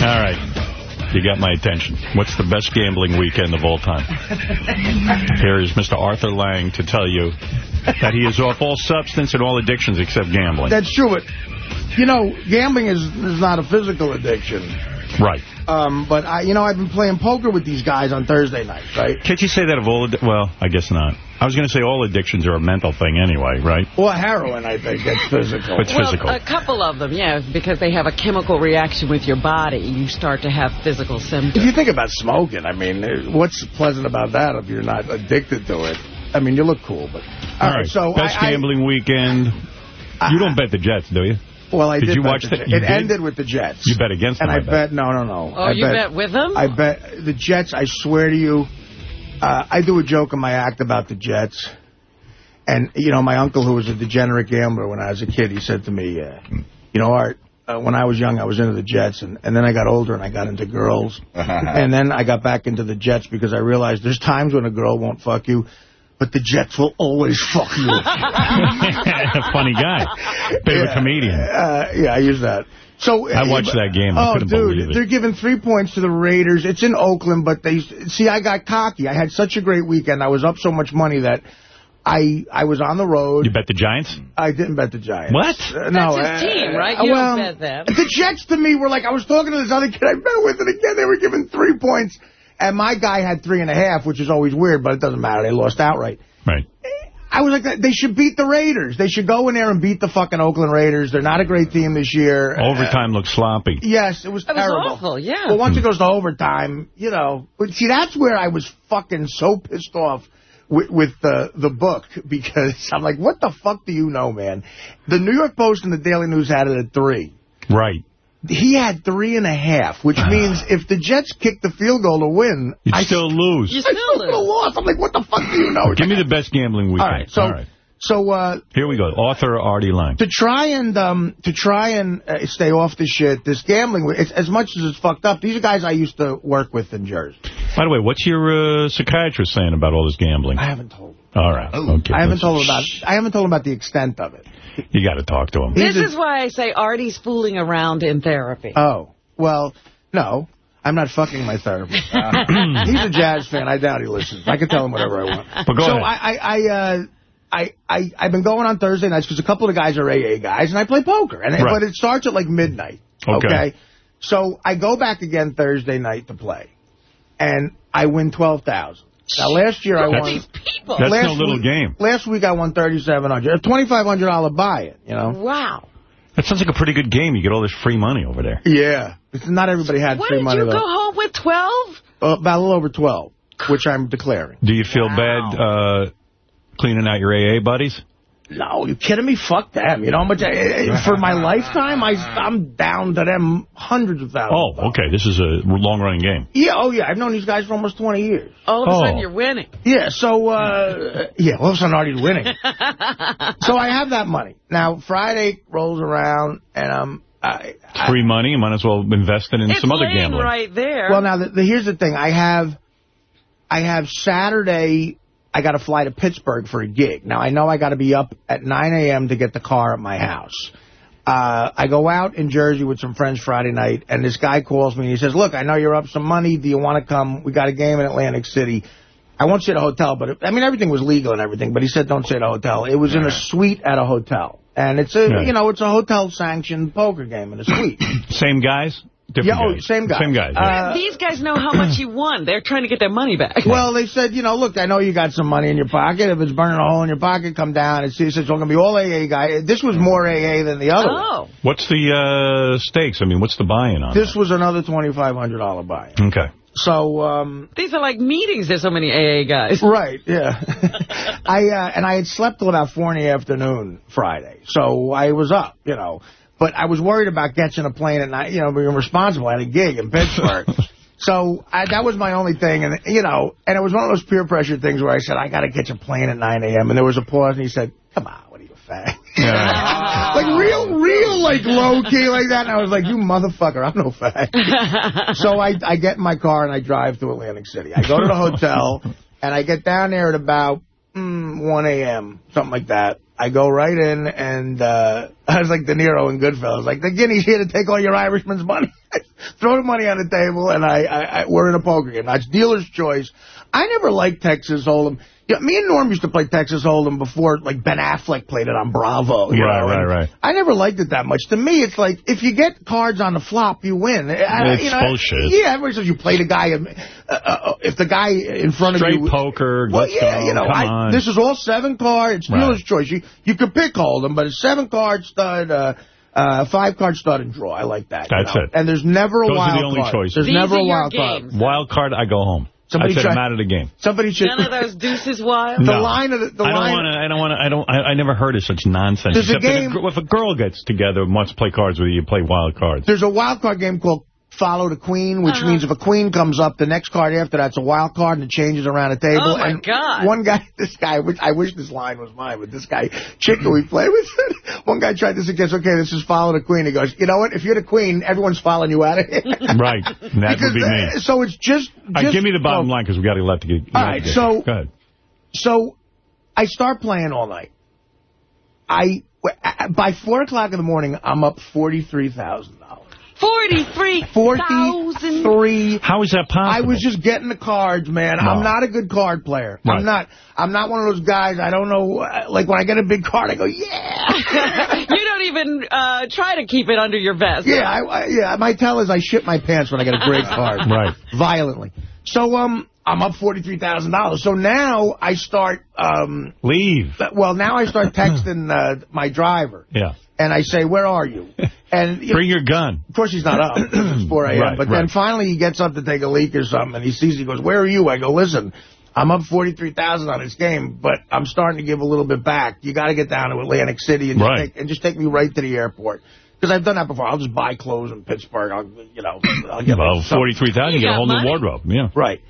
All right. You got my attention. What's the best gambling weekend of all time? Here is Mr. Arthur Lange to tell you that he is off all substance and all addictions except gambling. That's true, but, you know, gambling is, is not a physical addiction. Right. Um, but, I, you know, I've been playing poker with these guys on Thursday nights, right? Can't you say that of all... Well, I guess not. I was going to say all addictions are a mental thing anyway, right? Well, heroin, I think, that's physical. It's well, physical. a couple of them, yeah, because they have a chemical reaction with your body. You start to have physical symptoms. If you think about smoking, I mean, what's pleasant about that if you're not addicted to it? I mean, you look cool, but... All right, so best I, gambling weekend. You don't bet the Jets, do you? Well, I did. did you bet watch the that? Jets. It ended with the Jets. You bet against them, And I, I bet. bet. no, no, no. Oh, I you bet with them? I bet the Jets, I swear to you, uh, I do a joke in my act about the Jets. And, you know, my uncle, who was a degenerate gambler when I was a kid, he said to me, uh, you know, Art, uh, when I was young, I was into the Jets, and, and then I got older and I got into girls. and then I got back into the Jets because I realized there's times when a girl won't fuck you, but the Jets will always fuck you. Funny guy. Favorite Yeah. comedian. Uh, yeah, I use that. So I watched that game. I oh, couldn't dude, believe it. they're giving three points to the Raiders. It's in Oakland, but they see. I got cocky. I had such a great weekend. I was up so much money that I I was on the road. You bet the Giants? I didn't bet the Giants. What? Uh, no, That's his uh, team, right? uh, You well, don't bet them. The Jets to me were like I was talking to this other kid I bet with, and again they were giving three points, and my guy had three and a half, which is always weird, but it doesn't matter. They lost outright. Right. I was like, they should beat the Raiders. They should go in there and beat the fucking Oakland Raiders. They're not a great team this year. Overtime looked sloppy. Uh, yes, it was It was terrible. awful, yeah. Well, once it goes to overtime, you know. But see, that's where I was fucking so pissed off with, with the the book because I'm like, what the fuck do you know, man? The New York Post and the Daily News had it at three. Right. He had three and a half, which means if the Jets kick the field goal to win, You'd I still lose. You I still still would lose. lost. I'm like, what the fuck do you know? Give me the best gambling weekend. All right, so so uh, Here we go. Author Artie Lange. to try and um to try and uh, stay off the shit, this gambling, it's, as much as it's fucked up. These are guys I used to work with in Jersey. By the way, what's your uh, psychiatrist saying about all this gambling? I haven't told. Him. All right. Okay. I haven't listen. told him about. I haven't told him about the extent of it. You got to talk to him. This a- is why I say Artie's fooling around in therapy. Oh well, no, I'm not fucking my therapist. He's a jazz fan. I doubt he listens. I can tell him whatever I want. But go so ahead. I I I, uh, I I I've been going on Thursday nights because a couple of the guys are AA guys, and I play poker. And Right. but it starts at like midnight. Okay. So I go back again Thursday night to play, and I win twelve thousand. Now last year I won. these people. That's last no little week- game. Last week I won thirty seven hundred, a twenty five hundred dollar buy it. You know. Wow. That sounds like a pretty good game. You get all this free money over there. Yeah. It's not everybody had What free did money you though. go home with 12? Uh, about a little over 12, which I'm declaring. Do you feel bad uh, cleaning out your AA buddies? No, you kidding me? Fuck them. You know how much? I, for my lifetime, I, I'm down to them hundreds of thousands. Oh, okay. This is a long-running game. Yeah, oh yeah. I've known these guys for almost 20 years. All of a Oh. sudden you're winning. Yeah, so, uh, yeah, all of a sudden Artie's winning. so I have that money. Now, Friday rolls around, and um, I, I, Free money. You might as well invest it in it's some other laying gambling. right there. Well, now, the, the, here's the thing. I have, I have Saturday, I got to fly to Pittsburgh for a gig. Now, I know I got to be up at 9 a.m. to get the car at my house. Uh, I go out in Jersey with some friends Friday night, and this guy calls me, and he says, look, I know you're up some money. Do you want to come? We got a game in Atlantic City. I won't say the hotel, but, it, I mean, everything was legal and everything, but he said don't say the hotel. It was in a suite at a hotel. And it's a, Yeah. you know, it's a hotel-sanctioned poker game in a suite. Same guys? Different Yeah, oh, same guy. Same guys. Uh. These guys know how much you won. They're trying to get their money back. Well, they said, you know, look, I know you got some money in your pocket. If it's burning a hole in your pocket, come down and see. He said, it's going to be all AA guy. This was more AA than the other one. oh. What's the uh, stakes? I mean, what's the buy-in on This was another $2,500 buy. that? Okay. So, um, These are like meetings. There's so many AA guys. right, yeah. I uh, And I had slept till about 4 in the afternoon Friday. So I was up, you know. But I was worried about catching a plane at night, you know, being responsible. I had a gig in Pittsburgh. So I, that was my only thing. And, you know, and it was one of those peer pressure things where I said, I got to catch a plane at 9 a.m. And there was a pause, and he said, come on, what are you, a fag? Yeah. like real, real, like low key like that. And I was like, you motherfucker, I'm no fag. so I, I get in my car and I drive to Atlantic City. I go to the hotel and I get down there at about 1 a.m., something like that. I go right in and uh, I was like De Niro in Goodfellas, like the guinea's here to take all your Irishman's money. throw the money on the table, and I, I, I we're in a poker game. That's dealer's choice. I never liked Texas Hold'em. Yeah, me and Norm used to play Texas Hold'em before, like, Ben Affleck played it on Bravo. You right, know? right, right. I never liked it that much. To me, it's like, if you get cards on the flop, you win. I, It's you know, bullshit. Yeah, everybody says you play the guy, uh, uh, if the guy in front Straight of you... Straight poker. Well, let's yeah, go. you know, Come I, on. this is all seven card. It's Right. dealer's choice. You you could pick Hold'em, but it's seven card stud, uh, uh, five card stud and draw. I like that. you That's know? it. And there's never a Those are the only card. choices. There's These never a your wild card. Wild card, I go home. Somebody I said try- I'm out of the game. Somebody should. None of those deuces wild? the No. line of the, the I don't want to. I don't want to. I don't. I, I never heard of such nonsense. There's a Except that game- gr- if a girl gets together and wants to play cards with you, you play wild cards. There's a wild card game called Follow the Queen, which Uh-huh. means if a queen comes up, the next card after that's a wild card and it changes around the table. Oh, my and God. One guy, this guy, which I wish this line was mine, but this guy, chick who we play with, one guy tried to suggest, okay, this is Follow the Queen. He goes, you know what? If you're the queen, everyone's following you out of here. right. And That would be me. uh, So it's just... All right, just give me the bottom oh, line because we got to let the get. All right, so- go ahead. So I start playing all night. I By 4 o'clock in the morning, I'm up $43,000. 43,000. 43 How is that possible? I was just getting the cards, man. No. I'm not a good card player. Right. I'm not. I'm not one of those guys. I don't know. uh, Like when I get a big card, I go, yeah, you don't even uh, try to keep it under your vest. yeah, I, I, yeah. My tell is I shit my pants when I get a great card, Right. Violently. So um, I'm up forty three thousand dollars. So now I start um, Leave. well, now I start texting uh, my driver, Yeah. And I say, where are you? And you Bring your gun. Of course, he's not up. it's 4 a.m. Right, but then finally he gets up to take a leak or something, and he sees, he goes, where are you? I go, listen, I'm up 43000 on this game, but I'm starting to give a little bit back. You got to get down to Atlantic City and just, Right. take, and just take me right to the airport. Because I've done that before. I'll just buy clothes in Pittsburgh. I'll, you know, I'll get Well, some- 43000 you You get a got whole new wardrobe. Yeah. Right.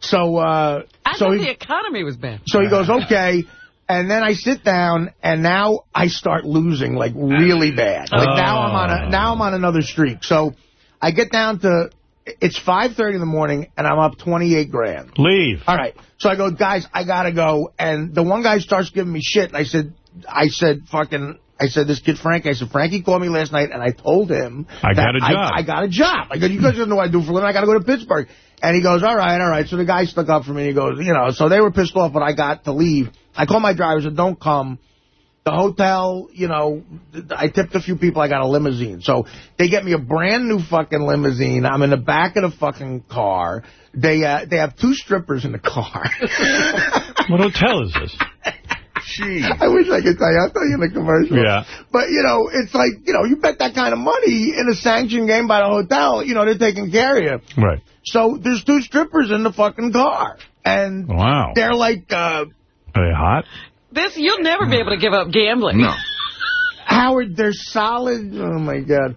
So, uh, I so thought he, the economy was bad. so he goes, okay. And then I sit down, and now I start losing like really bad. Like now I'm on a oh. now I'm on another streak. So I get down to it's 5:30 in the morning, and I'm up 28 grand. Leave. All right. So I go, guys, I gotta go. And the one guy starts giving me shit. And I said, I said, fucking. I said, this kid Frank, I said, Frankie called me last night, and I told him I got a job. I, I got a job. I go, you guys don't know what I do for a living. I got to go to Pittsburgh. And he goes, all right, all right. So the guy stuck up for me. And he goes, you know, so they were pissed off, but I got to leave. I called my driver, said, don't come. The hotel, you know, I tipped a few people. I got a limousine. So they get me a brand new fucking limousine. I'm in the back of the fucking car. They uh, they have two strippers in the car. What hotel is this? I wish I could tell you. I'll tell you in the commercial. Yeah. But, you know, it's like, you know, you bet that kind of money in a sanctioned game by the hotel, you know, they're taking care of you. Right. So there's two strippers in the fucking car. And Wow. they're like, uh, Are they hot? This You'll never be able to give up gambling. No. Howard, they're solid. Oh, my God.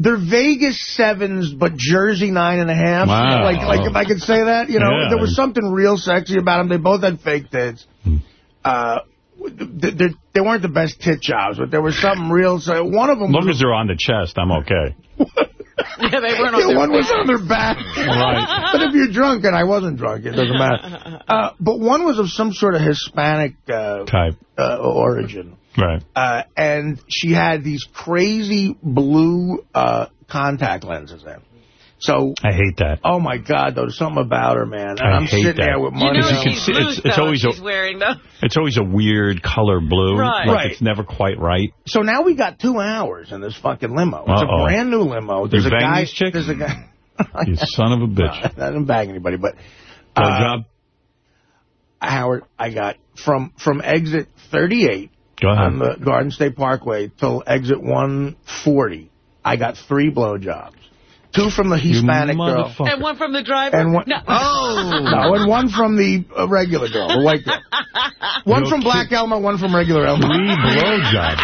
They're Vegas sevens, but Jersey nine and a half. Wow. Like, like if I could say that, you know, Yeah. there was something real sexy about them. They both had fake tits. Uh, they, they, they weren't the best tit jobs, but there was something real. So one of them, As long as they're on the chest, I'm okay. Yeah, they weren't on yeah, their one was on their back. Right. but if you're drunk, and I wasn't drunk, it doesn't matter. Uh, but one was of some sort of Hispanic uh, Type. uh, origin. Right. Uh, and she had these crazy blue uh, contact lenses in. So, I hate that. oh my God, there was something about her, man. And I I'm hate sitting that. there with You money. know you on- can she's see- loose, it's- it's though, always if a- wearing them. It's always a weird color blue. Right. Like Right. it's never quite right. So now we got two hours in this fucking limo. It's Uh-oh. a brand new limo. There's You a bang guy. these? There's a guy. You son of a bitch. I didn't bag anybody, but Blow uh, job? Howard, I got from from exit 38 Go ahead. on the Garden State Parkway till exit 140. I got three blowjobs. Two from the Hispanic girl. And one from the driver? And one, No. oh, no, and one from the uh, regular girl, the white girl. One No from Black Elmo, one from regular Elmo. Three blowjobs.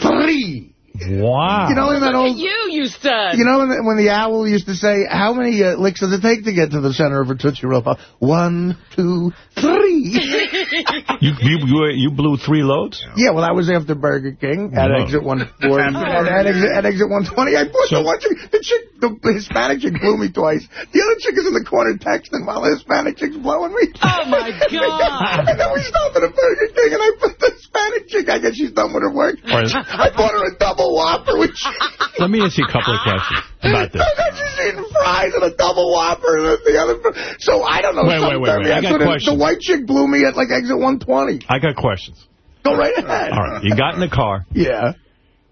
Three. Wow. You know in that Look at old, you, you stud. you know when the, when the owl used to say, how many uh, licks does it take to get to the center of a Tootsie Roll? Pop? One, two, three. you, you, you, you blew three loads? yeah, well, I was after Burger King at No. exit 140, at, at, exit, at exit 120. I bought So- the one chick, the chick, the Hispanic chick blew me twice. The other chick is in the corner texting while the Hispanic chick's blowing me. Oh, my God. and then we stopped at a Burger King, and I put the Hispanic chick, I guess she's done with her work. I bought her a double Whopper with cheese. Let me ask you a couple of questions about this. I just eating fries and a double whopper and the other. So I don't know. Wait, wait, wait, wait. I got the, questions. the white chick blew me at like exit 120. I got questions. Go right ahead. All right. You got in the car. Yeah.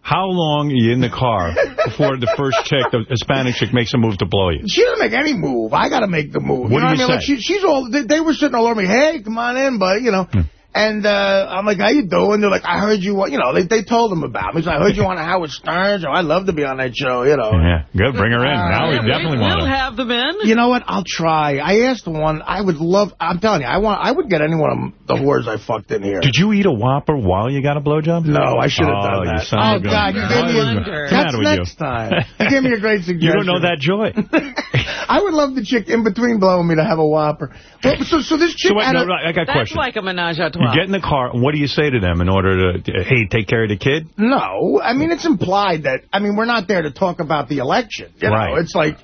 How long are you in the car before the first chick, the Hispanic chick, makes a move to blow you? She doesn't make any move. I got to make the move. What you know do you what I mean? say? Like she, she's all. They, they were sitting all over me. Hey, come on in, buddy. You know. Hmm. And uh, I'm like, how you doing? They're like, I heard you. want You know, they they told them about me. So I heard you on Howard Stern. So I'd love to be on that show. You know. Yeah, good. Bring her in. now we Yeah, definitely we, want We'll have them in. You know what? I'll try. I asked one. I would love. I'm telling you, I want. I would get any one of the whores I fucked in here. Did you eat a Whopper while you got a blowjob? No, I should have Oh, done you that. son oh, of a gun. God, you gave me a, wonder. What's That's next you? time. You gave me a great suggestion. You don't know that joy. I would love the chick in between blowing me to have a Whopper. Well, so, so this chick So wait, had no, a- no, I got a That's question. like a menage a You get in the car, and what do you say to them in order to, hey, take care of the kid? No, I mean, it's implied that, I mean, we're not there to talk about the election. You know, Right. it's like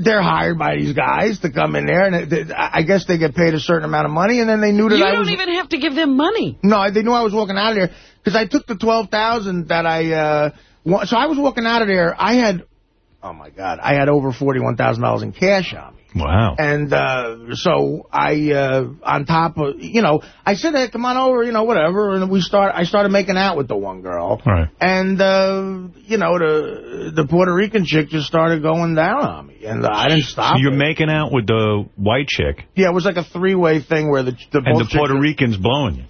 they're hired by these guys to come in there, and it, it- I guess they get paid a certain amount of money, and then they knew that you I don't even have to give them money. No, they knew I was walking out of there, because I took the 12,000 that I... Uh, so I was walking out of there, I had... Oh, my God. I had over $41,000 in cash on me. Wow. And uh, so I, uh, on top of, you know, I said, hey, come on over, you know, whatever. And we start. I started making out with the one girl. Right. And, uh, you know, the the Puerto Rican chick just started going down on me. And I didn't stop. So you're it. making out with the white chick, Yeah, it was like a three-way thing where the, the and the Puerto Rican's blowing you.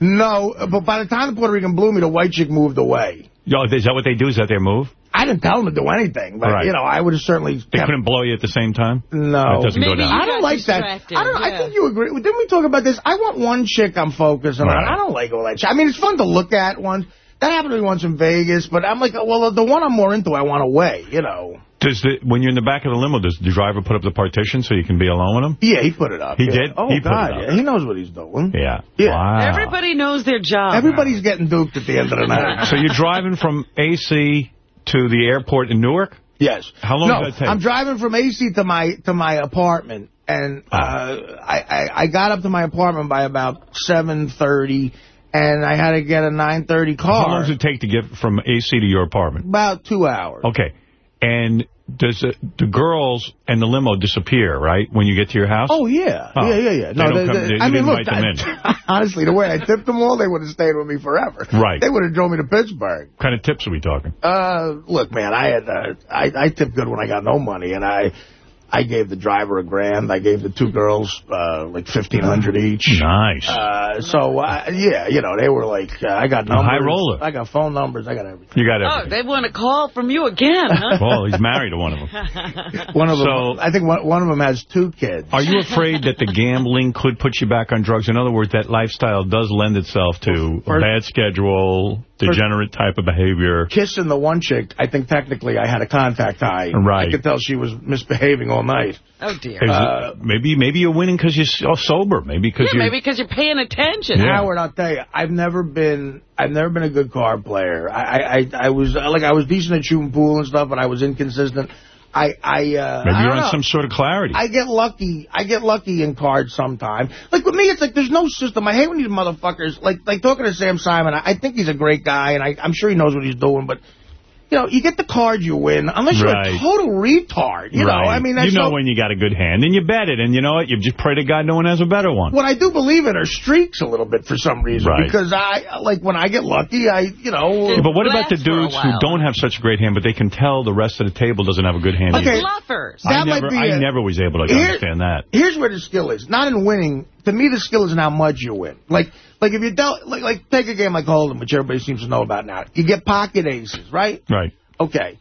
No, but by the time the Puerto Rican blew me, the white chick moved away. Yo, is that what they do? Is that their move? I didn't tell them to do anything, but, Right. you know, I would have certainly They kept... couldn't blow you at the same time? No. That doesn't go Maybe down. you I don't got like that. distracted, I don't. I think you agree. Didn't we talk about this? I want one chick I'm focusing Right. on. I don't like all that shit. I mean, it's fun to look at one. That happened to me once in Vegas, but I'm like, well, the one I'm more into, I want away, you know. Does the, when you're in the back of the limo, does the driver put up the partition so you can be alone with him? Yeah, he put it up. He yeah. did? Oh, He put God, it up. yeah. He knows what he's doing. Yeah. Yeah. Wow. Everybody knows their job. Everybody's getting duped at the end of the night. So you're driving from AC to the airport in Newark? yes. How long no, did that take? I'm driving from AC to my to my apartment, and Ah. uh, I, I I got up to my apartment by about 7:30, and I had to get a 9:30 car. How long does it take to get from AC to your apartment? About two hours. Okay. And does the, the girls and the limo disappear, right, when you get to your house? Oh, yeah. Oh. Yeah, yeah, yeah. No, don't they- come- they- they- you I mean, look, invite them I- honestly, the way I tipped them all, they would have stayed with me forever. Right. They would have drove me to Pittsburgh. What kind of tips are we talking? Uh, look, man, I had uh, I, I tipped good when I got no money, and I I gave the driver a grand. I gave the two girls uh, like fifteen hundred each. Nice. Uh, so uh, yeah, you know, they were like, uh, I got numbers, high roller. I got phone numbers, I got everything. you got Oh, they want a call from you again, huh? well, he's married to one of them. One of them, So- I think one, one of them has two kids. Are you afraid that the gambling could put you back on drugs? In other words, that lifestyle does lend itself to a First- bad schedule, degenerate type of behavior. Kissing the one chick, I think technically I had a contact high. Right. I could tell she was misbehaving all night. Oh, dear. Uh, maybe maybe you're winning because you're so sober. Maybe because Yeah, you maybe because you're paying attention. Yeah. Howard, I'll tell you, I've never been, I've never been a good card player. I, I, I, I was like, I was decent at shooting pool and stuff, but I was inconsistent. I, I, uh, maybe you're don't on know. some sort of clarity. I get lucky. I get lucky in cards sometime. Like with me, it's like there's no system. I hate when these motherfuckers like like talking to Sam Simon. I, I think he's a great guy, and I, I'm sure he knows what he's doing. But you know, you get the card, you win. Unless you're a total retard. You right. know, I mean, that's you know so- when you got a good hand, and you bet it, and you know what? You just pray to God no one has a better one. What I do believe in are streaks a little bit for some reason. Right. Because I, like, when I get lucky, I, you know... Yeah, but what about the Lasts for a dudes who don't have such a great hand, but they can tell the rest of the table doesn't have a good hand? Okay. either? Bluffers. That I might never, be I a- never was able to Here- understand that. Here's where the skill is. Not in winning. To me, the skill is in how much you win. Like, like if you dealt, like, like take a game like Hold'em, which everybody seems to know about now. You get pocket aces, right? Right. Okay.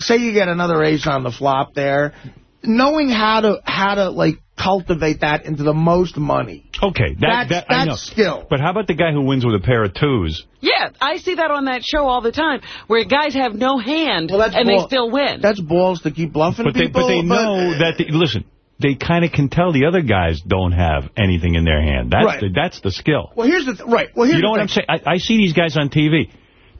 Say you get another ace on the flop there. Knowing how to, how to, like, cultivate that into the most money. Okay, that, That's- that I know. skill. But how about the guy who wins with a pair of twos? Yeah, I see that on that show all the time, where guys have no hand Well, and bull- they still win. That's balls to keep bluffing But they, people. but they know that, the, listen, they kind of can tell the other guys don't have anything in their hand. That's, Right. the, that's the skill. Well, here's the, th right. Well, here's You know the what I'm thing. saying? I, I see these guys on TV.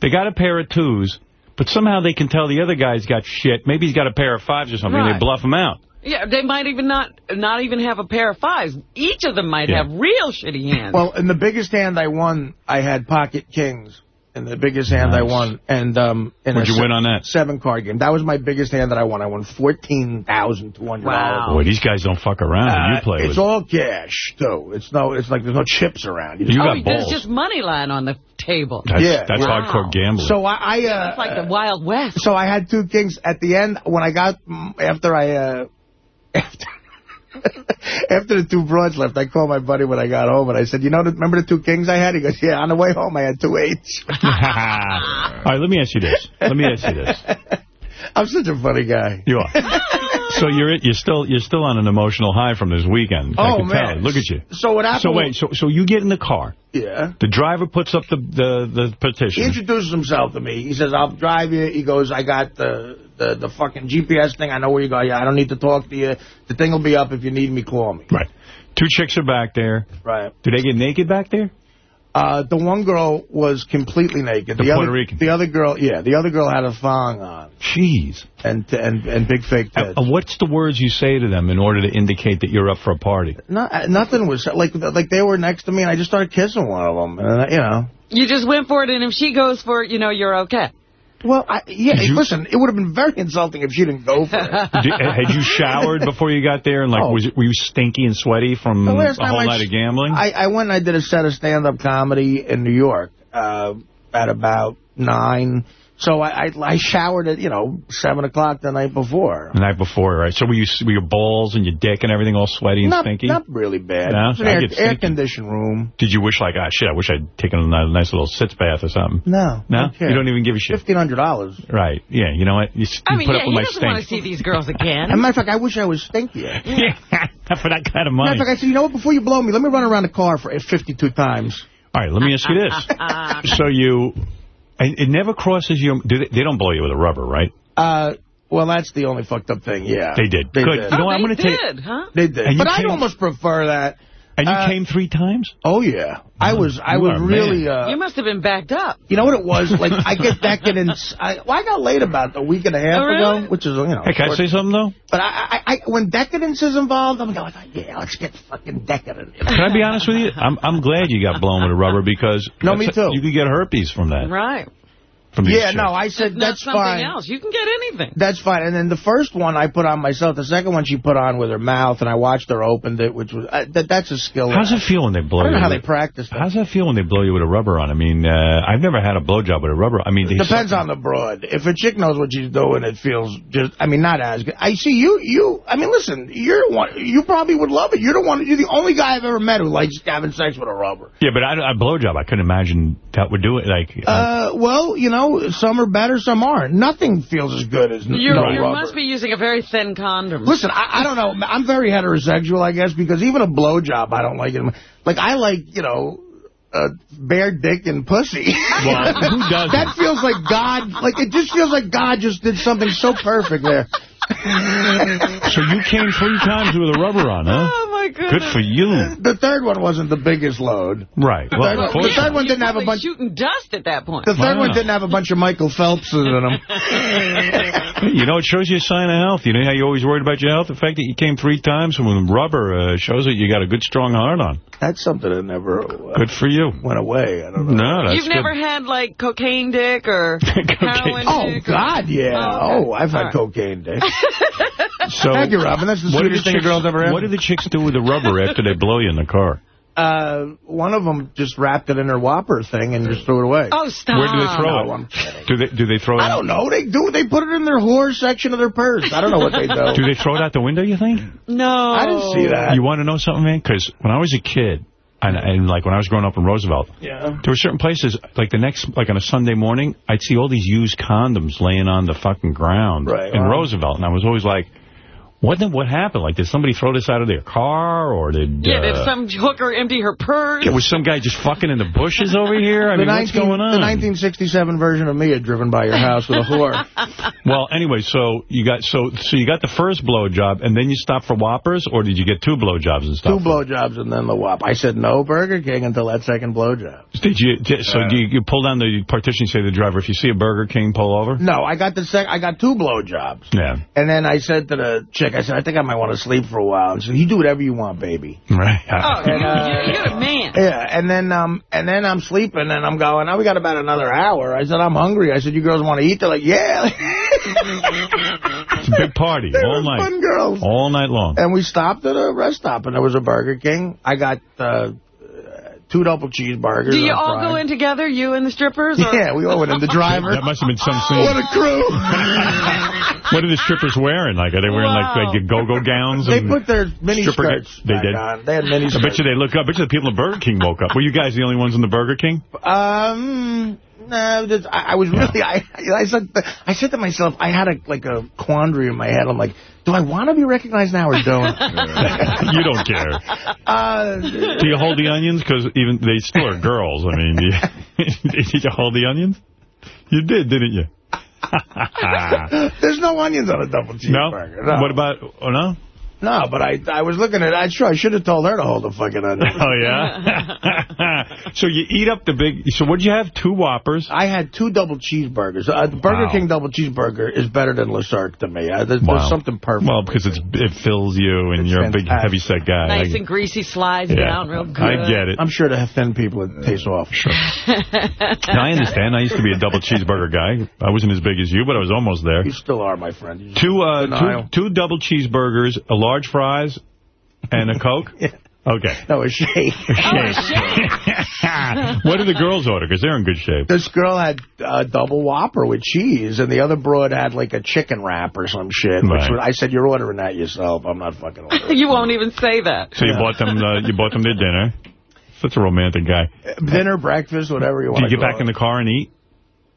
They got a pair of twos, but somehow they can tell the other guy's got shit. Maybe he's got a pair of fives or something, and they Right. bluff him out. yeah, they might even not not even have a pair of fives. Each of them might Yeah. have real shitty hands. Well, in the biggest hand I won, I had pocket kings. In the biggest hand Nice. I won. And um, in What'd a you win on that? Seven card game. That was my biggest hand that I won. I won $14,200. Wow. dollars. Boy, these guys don't fuck around when you play Uh, it's with. all cash too. It's no. It's like there's no chips around. You You oh, got there's just money lying on the table. That's, Yeah. that's Wow. hardcore gambling. So I, I uh, It's like the Wild West. so I had two kings at the end when I got mm, after I uh, after. After the two broads left, I called my buddy when I got home, and I said, you know, remember the two kings I had? He goes, yeah, on the way home I had two eights. all right, let me ask you this. Let me ask you this. I'm such a funny guy. You are. So you're you're still you're still on an emotional high from this weekend. I Oh, can man. Look at you. So what happened? So wait, so so you get in the car. Yeah. The driver puts up the the, the petition. He introduces himself to me. He says, I'll drive you. He goes, I got the, the, the fucking GPS thing. I know where you go. Yeah, I don't need to talk to you. The thing will be up. If you need me, call me. Right. Two chicks are back there. Right. Do they get naked back there? Uh, the one girl was completely naked. The other, Puerto Rican. The other girl, yeah, the other girl had a thong on Jeez. and and and big fake tits. And what's the words you say to them in order to indicate that you're up for a party? No, uh, nothing was like like they were next to me, and I just started kissing one of them, and uh, you know. You just went for it, and if she goes for it, you know you're okay. Well, I, yeah, you- listen, it would have been very insulting if she didn't go for it. Did, had you showered before you got there? And like, Oh. was it, were you stinky and sweaty from The a last whole I night of gambling? I, I went and I did a set of stand-up comedy in New York uh, at about 9. So I, I, I showered at, you know, 7 o'clock the night before. the night before, right? So were you were your balls and your dick and everything all sweaty and Not, stinky? not really bad. No? It's an I air, get air-conditioned room. Did you wish like, ah, shit, I wish I'd taken a nice little sitz bath or something? No. No? don't. You don't even give a shit. $1,500. Right. Yeah, you know what? You, s- I you mean, put yeah, up he with my doesn't want to see these girls again. As a matter of fact, I wish I was stinkier. Yeah, for that kind of money. Matter money. of fact, I said, you know what, before you blow me, let me run around the car for 52 times. All right, let me ask you this. so you, and it never crosses your, do they, they don't blow you with a rubber, right? Uh, well, that's the only fucked up thing, yeah. They did. They Good. did. You know oh, what, I'm they gonna take- did, huh? They did. And But I'd almost prefer that. And you Uh, came three times? Oh, yeah. I was I you was really... Uh, You must have been backed up. You know what it was? Like, I get decadence. I, well, I got laid about a week and a half Oh, really? ago, which is, you know. Hey, can I say something, though? But I, I, I, when decadence is involved, I'm like, yeah, let's get fucking decadent. Can I be honest with you? I'm I'm glad you got blown with a rubber because No, me that's- too. You could get herpes from that. Right. From these Yeah, chicks. no, I said, Not that's something fine. else. You can get anything. That's fine. And then the first one I put on myself. The second one she put on with her mouth, and I watched her open it, which was uh, that. That's a skill. How's it feel when they blow I don't know you? how with- they practice that. How's that feel when they blow you with a rubber on? I mean, uh, I've never had a blowjob with a rubber. I mean, they Depends on the broad. If a chick knows what she's doing, it feels just. I mean, not as good. I see you. You. I mean, listen. You're one. You probably would love it. You're the one. You're the only guy I've ever met who likes having sex with a rubber. Yeah, but I, a blowjob, I couldn't imagine that would do it. Like, uh, Uh, well, you know, some are better, some aren't. Nothing feels as good as n- You no you rubber. must be using a very thin condom. Listen, I, I don't know. I'm very heterosexual, I guess, because even a blowjob, I don't like it. Like, I like, you know, uh, bare dick and pussy. Well, who doesn't? That feels like God, like, it just feels like God just did something so perfect there. so you came three times with a rubber on, huh? Oh, my goodness. Good for you. The third one wasn't the biggest load. Right. Well, third of one- course. the third one didn't have a probably bunch- shooting dust at that point. The third Wow. one didn't have a bunch of Michael Phelpses in them. You know, it shows you a sign of health. You know how you're always worried about your health? The fact that you came three times with rubber uh, shows that you got a good, strong heart on. That's something that never uh, Good for you. went away. I don't know. No, that's You've never had, like, cocaine dick or heroin Oh, dick? or- God, yeah. Oh, okay. Oh, I've had All right. cocaine dick. So, Thank you, Robin. That's the sweetest the thing a girl's ever had. What do the chicks do with the rubber after they blow you in the car? Uh, one of them just wrapped it in her Whopper thing and just threw it away. Oh, stop. Where do they throw No, it? I'm kidding. Do they do they throw it? I don't know. They do. They put it in their whore section of their purse. I don't know what they do. Do they throw it out the window? You think? No. I didn't see that. You want to know something, man? Because when I was a kid, and, and like when I was growing up in Roosevelt, Yeah. there were certain places, like the next, like on a Sunday morning, I'd see all these used condoms laying on the fucking ground Right, in wow. Roosevelt, and I was always like, what the, what happened? Like, did somebody throw this out of their car, or did Yeah, uh, did some hooker empty her purse? Yeah, was some guy just fucking in the bushes over here? I The, mean, what's going on? the 1967 version of me had driven by your house with a whore. well, anyway, so you got so so you got the first blowjob, and then you stopped for Whoppers, or did you get two blowjobs and stuff? Two blowjobs and then the Whop. I said no Burger King until that second blowjob. Did you? Did, so do you, you pull down the partition, and say to the driver, if you see a Burger King, pull over? No, I got the sec. I got two blowjobs. Yeah. And then I said to the chick, I said, I think I might want to sleep for a while. And she said, you do whatever you want, baby. Right. Oh, you're, you're a man. Yeah, and then um, and then I'm sleeping, and I'm going, now we got about another hour. I said, I'm hungry. I said, you girls want to eat? They're like, yeah. It's a big party they all night. fun girls. All night long. And we stopped at a rest stop, and there was a Burger King. I got uh, two double cheeseburgers. Do you all fry. go in together, you and the strippers? Or? Yeah, we all went in. The driver. That must have been some scene. what a crew. What are the strippers wearing? Like, are they wearing Wow. like, like go-go gowns? they and put their mini stripper skirts They did. on. They had mini skirts. I bet you they look up. I bet you the people in Burger King woke up. Were you guys the only ones in the Burger King? Um, no, just, I, I was really, I, I said, I said to myself, I had a like a quandary in my head. I'm like, do I want to be recognized now or don't? you don't care. uh, Do you hold the onions? Because even they still are girls. I mean, do you, did you hold the onions? You did, didn't you? there's no onions on a double no? cheeseburger. No. What about? Oh no. No, but I I was looking at it. I sure I should have told her to hold the fucking onion. Oh yeah. so you eat up the big. So what'd you have? Two Whoppers. I had two double cheeseburgers. Uh, the Burger Wow. King double cheeseburger is better than Le Cirque to me. Uh, there's, Wow. there's something perfect. Well, because it's it fills you, and It's you're a big, heavy set guy. Nice I, and greasy slides yeah. down real good. I get it. I'm sure to thin people it tastes awful. Sure. No, I understand. I used to be a double cheeseburger guy. I wasn't as big as you, but I was almost there. You still are, my friend. You Two, uh, two, two double cheeseburgers, a large fries, and a Coke? Okay. No, a shake. what do the girls order? Because they're in good shape. This girl had a double Whopper with cheese, and the other broad had like a chicken wrap or some shit. Which Right. was, I said, "You're ordering that yourself. I'm not fucking ordering." you won't even say that. So you bought them uh, you bought them their dinner. Such a romantic guy. Dinner, breakfast, whatever you Do want. you get back in the car and eat?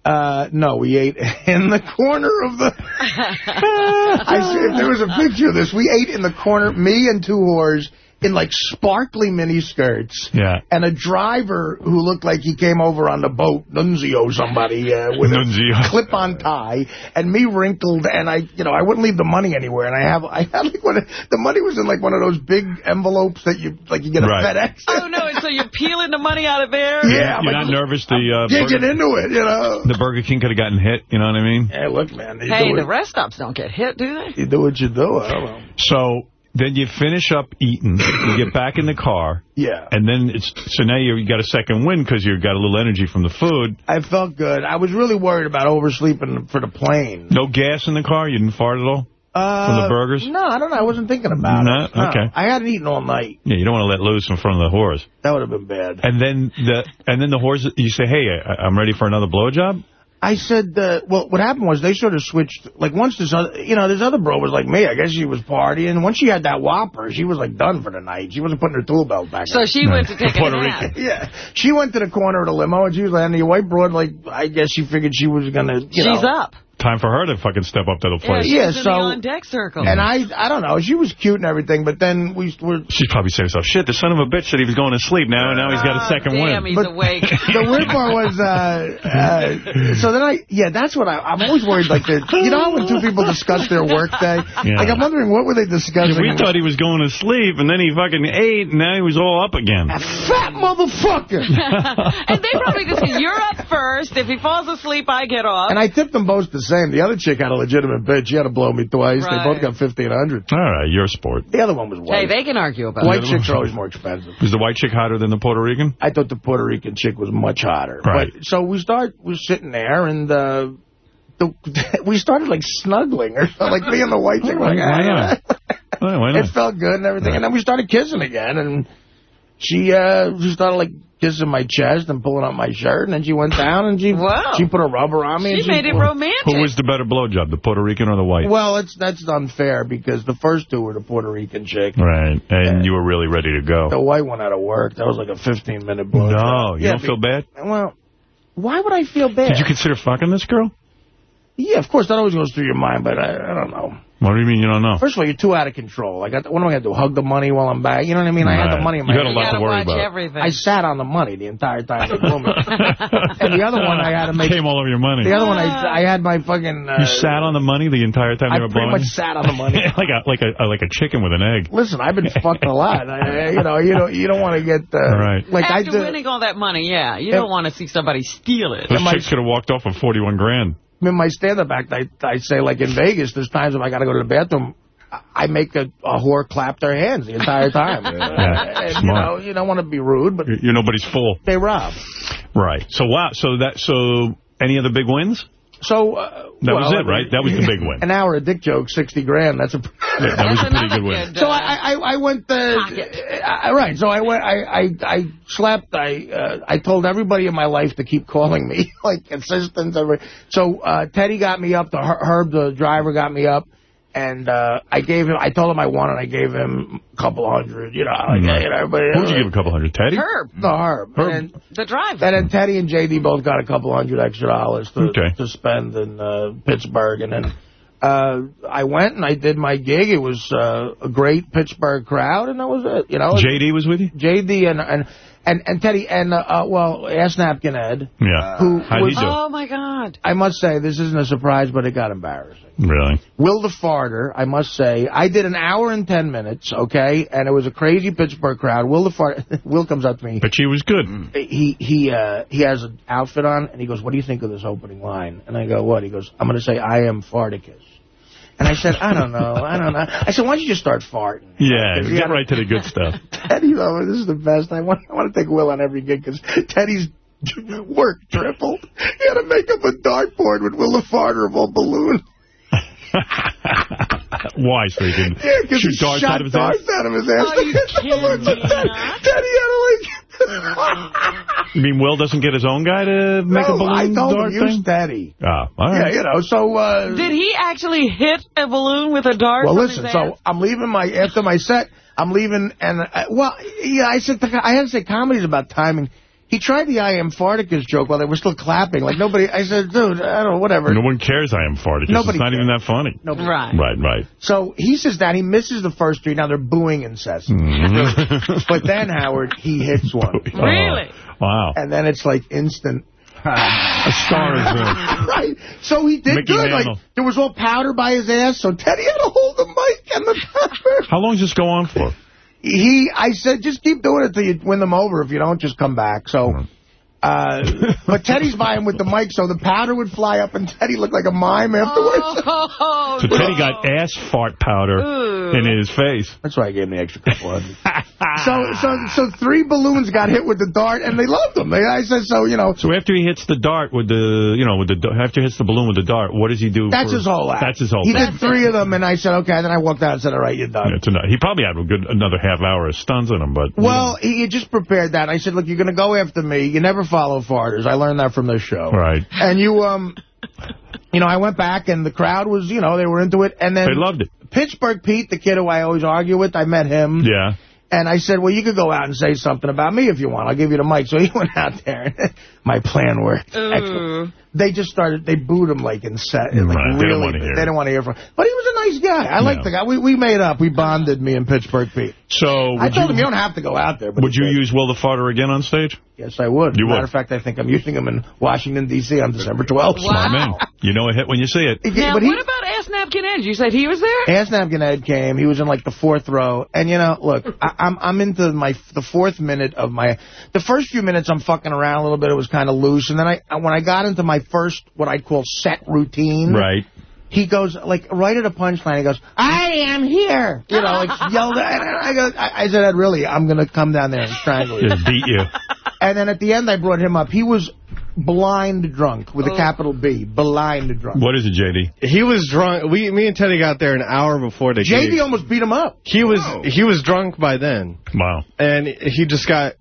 Uh, no, we ate in the corner of the. I see, if there was a picture of this, we ate in the corner. Me and two whores in like sparkly mini skirts. Yeah. And a driver who looked like he came over on the boat, Nunzio somebody, uh, with Nunzio. a clip-on tie, and me wrinkled, and I, you know, I wouldn't leave the money anywhere, and I have, I had like one, of, the money was in like one of those big envelopes that you, like you get a Right. FedEx. Oh, no, and so you're peeling the money out of there? Yeah, I'm You're like, not nervous the uh, digging Burger, into it, you know. the Burger King could have gotten hit, you know what I mean? Hey, look, man. Hey, the it- rest stops don't get hit, do they? You do what you do. I don't know. So then you finish up eating, you get back in the car, Yeah. and then it's so now you got a second win because you got a little energy from the food. I felt good. I was really worried about oversleeping for the plane. No gas in the car? You didn't fart at all? Uh, From the burgers? No, I don't know. I wasn't thinking about No? it. Okay. I hadn't eaten all night. Yeah, you don't want to let loose in front of the horse. That would have been bad. And then the and then the whores, you say, hey, I, I'm ready for another blowjob? I said, uh, well, what happened was they sort of switched. Like, once this other, you know, this other bro was like me. I guess she was partying. And once she had that Whopper, she was, like, done for the night. She wasn't putting her tool belt back So on. she went to take a Puerto nap. Rican. Yeah. She went to the corner of the limo, and she was like, and the white broad, like, I guess she figured she was going to, you She's know. up. Time for her to fucking step up to the Yeah, plate. she's Yeah, in so- the on-deck circle. And I, I don't know. She was cute and everything, but then we were She's probably saying to herself, shit, the son of a bitch said he was going to sleep. Now and now he's got a Oh, second damn, win. he's awake. the weird part was, uh, uh, so then I, yeah, that's what I, I'm always worried, like, the, you know when two people discuss their work day? Yeah. Like, I'm wondering, what were they discussing? we thought he was going to sleep, and then he fucking ate, and now he was all up again. A Fat motherfucker! and they probably just say, you're up first. If he falls asleep, I get off. and I tipped them both the same. The other chick had a legitimate bid. She had to blow me twice. Right. They both got 1500 All right, you're a sport. The other one was white. hey, white. they can argue about white it. chicks are always more expensive. Was the white chick hotter than the Puerto Rican? I thought the Puerto Rican chick was much hotter. Right. But, so we start, we're sitting there, and uh, the, we started, like, snuggling, or like me and the white chick. were like, Why not? "Ah." Why, why It felt good and everything. And then we started kissing again. And she uh, she started, like, kissing my chest and pulling up my shirt. And then she went down and she Wow. she put a rubber on me. She and made it romantic. Who was the better blowjob, the Puerto Rican or the white? Well, it's that's unfair because the first two were the Puerto Rican chick. Right, and Yeah. you were really ready to go. The white one out of work. That was like a 15-minute blow. No, you don't feel bad? Well, why would I feel bad? Did you consider fucking this girl? yeah, of course, that always goes through your mind, but I, I don't know. What do you mean you don't know? First of all, you're too out of control. I got. What am I going to do? Hug the money while I'm back? You know what I mean? I had the money in You my got a lot to worry watch about. everything. I sat on the money the entire time. they blew me. and the other one, I had to make. Came all over your money. The other one, I, I had my fucking. Uh, you sat on the money the entire time I they were pretty much you? sat on the money. like a like a like a chicken with an egg. Listen, I've been fucked a lot. I, you know, you don't you don't want to get uh, Right. like I After did. winning all that money, yeah, you Yeah. don't want to see somebody steal it. Those my- chicks could have walked off with 41 grand. In my stand-up act, I, I say, like, in Vegas, there's times if I got to go to the bathroom, I- I make a, a whore clap their hands the entire time. Yeah, And, you know, you don't want to be rude, but You're, you're nobody's fool. they rob. Right. So wow. So that so any other big wins? So, uh, That well, was it, right? That was the big win. An hour of dick jokes, 60 grand. That's a... Yeah, that was a pretty good win. good, So I, I, I went the Pocket. uh, right. So I went. I I, I slept. I uh, I told everybody in my life to keep calling me, like assistants. So uh, Teddy got me up. The Herb, the driver, got me up, and uh, I gave him. I told him I won, and I gave him a couple hundred. You know, like, Right. you know, everybody. Who'd you give a couple hundred? Teddy? Herb, No, Herb. Herb. And, the driver. and then Teddy and JD both got a couple hundred extra dollars to, Okay. to spend in uh, Pittsburgh. And then uh, I went and I did my gig. It was uh, a great Pittsburgh crowd, and that was it. You know, JD was with you? JD and and and, and Teddy and uh, uh, well, Ass Napkin Ed, Yeah. who How'd he was, do? oh, my God. I must say, this isn't a surprise, but it got embarrassing. Really? Will the Farter, I must say, I did an hour and ten minutes, okay, and it was a crazy Pittsburgh crowd. Will the Farter, Will comes up to me. But she was good. He he uh, he has an outfit on, and he goes, "What do you think of this opening line?" And I go, "What?" He goes, "I'm going to say I am Farticus." And I said, "I don't know, I don't know." I said, "Why don't you just start farting?" Yeah, get had a- right to the good stuff. Teddy, though, this is the best. I want, I want to take Will on every gig because Teddy's work tripled. He had to make up a dartboard with Will the Farter of a balloon. Why? So he can Yeah, because shoot he darts shot out of his darts ass? out of his ass. Are you kidding me? Teddy, Teddy had to like... You mean Will doesn't get his own guy to make a no, I balloon told dart him, use thing? Teddy. Ah, all Yeah, you know, so... Uh, Did he actually hit a balloon with a dart Well, listen, so? I'm leaving my, after my set, I'm leaving, and, uh, well, yeah, I said, I had to say comedy's about timing. He tried the I am Farticus joke while they were still clapping. Like, nobody, I said, dude, I don't know, whatever. No one cares I am farted. Nobody It's not cares. even that funny. Nobody- Right. Right, right. So he says that, he misses the first three, now they're booing incessant. Mhm. But then, Howard, he hits one. Really? Oh, wow. And then it's like instant. A star is born. right. So he did Mickey good. Like, Mantle. there was all powder by his ass, so Teddy had to hold the mic and the powder. How long does this go on for? He, I said, just keep doing it till you win them over. If you don't, just come back. So, mm-hmm. Uh, but Teddy's by him with the mic, so the powder would fly up, and Teddy looked like a mime afterwards. Oh, So no. Teddy got ass fart powder Ooh. in his face. That's why I gave him the extra couple hundred. so, so, so three balloons got hit with the dart, and they loved them. They, I said, so you know, So after he hits the dart with the, you know, with the after he hits the balloon with the dart, what does he do? that's for- his whole act. That's his whole. He thing. did three of them, and I said, okay. And then I walked out and said, all right, you're done. Yeah, tonight. He probably had a good another half hour of stuns in him, but Well, he he just prepared that. I said, look, you're going to go after me. You never follow farters. I learned that from this show. right. And you, um, you know, I went back, and the crowd was, you know, they were into it. And then They loved it. Pittsburgh Pete, the kid who I always argue with, I met him. Yeah. And I said, well, you could go out and say something about me if you want. I'll give you the mic. So he went out there. And My plan worked. Ooh. Mm. They just started, they booed him like in set. Like Right, they didn't really, wanna hear they didn't want to hear from him. But he was a nice guy. I like Yeah. the guy. We, we made up. We bonded, me and Pittsburgh Pete. So I told you, him you don't have to go out there. But would you did. use Will the Farter again on stage? Yes, I would. You Matter would. of fact, I think I'm using him in Washington, D.C. on December 12th. Wow. I'm. You know a hit when you see it. Now, but he, what about Ass Napkin Ed? You said he was there? Ass Napkin Ed came. He was in like the fourth row, and you know, look, I, I'm I'm into my the fourth minute of my the first few minutes. I'm fucking around a little bit. It was kind of loose, and then I when I got into my first what I'd call set routine, Right. he goes like right at a punchline. He goes, "I am here," you know, like yelled. At, and I go, I, I said, "Ed, really, I'm gonna come down there and strangle you." Just beat you. And then at the end, I brought him up. He was blind drunk with a oh. capital B, blind drunk. What is it, JD? He was drunk. We, me and Teddy got there an hour before the JD gig. almost beat him up. He was he was drunk by then, Wow. and he just got Out of hand.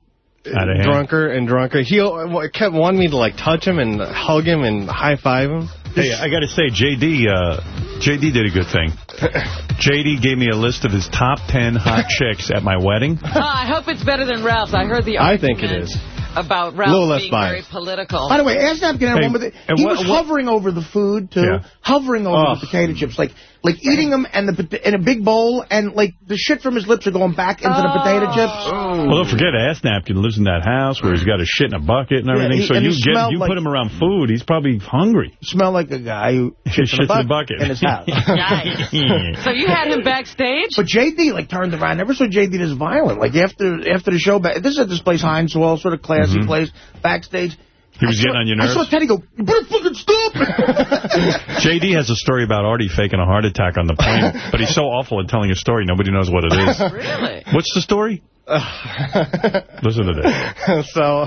Drunker and drunker. He uh, kept wanting me to like touch him and hug him and high five him. Hey, I got to say, JD, uh, JD did a good thing. JD gave me a list of his top 10 hot chicks at my wedding. Oh, I hope it's better than Ralph's. I heard the I think it is about Ralph Little less being very political. By the way, Ass Napkin had Hey, one with it. He what- was what- hovering over the food, too. Yeah. Hovering over Ugh. the potato chips. Like like eating them and the in a big bowl, and like the shit from his lips are going back into the potato oh. chips. Oh. Well, don't forget, Ass Napkin lives in that house where he's got his shit in a bucket and everything. he- so and you get you like- put him around food, he's probably hungry. Smell like a guy who shits, Shits in a bucket. in his house. Nice. So you had him backstage? But JD like turned around. I never saw JD this violent. Like after after the show, back, this is at this place, Heinz Hall, sort of classy mm-hmm. place. Backstage. He was I saw- getting on your nerves? I saw? Teddy go. You better fucking stop. JD has a story about Artie faking a heart attack on the plane, but he's so awful at telling a story, nobody knows what it is. Really? What's the story? Listen to this. so,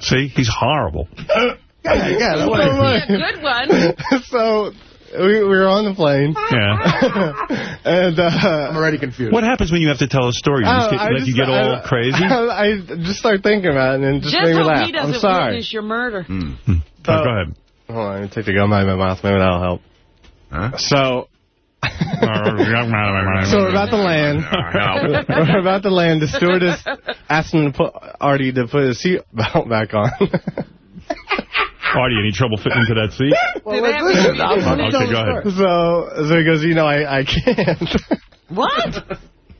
See, he's horrible. yeah, yeah, that so, was- A good one. so we, we were on the plane, Yeah. and uh, I'm already confused. What happens when you have to tell a story? You just oh, get, like just- you get all I- crazy? I, I just start thinking about it, and it just, Just made me hope laugh. he doesn't I'm sorry. witness your murder. Hmm. Hmm. Hmm. Oh, go ahead. Hold on, let me take the gum out of my mouth. Maybe that'll help. So, oh, so we're about to land. Oh, we're about to land. The stewardess asked him to put Artie to put his seatbelt back on. Artie, any trouble fitting into that seat? Do they have any- Okay, go ahead. so, so he goes, you know, I, I can't. What?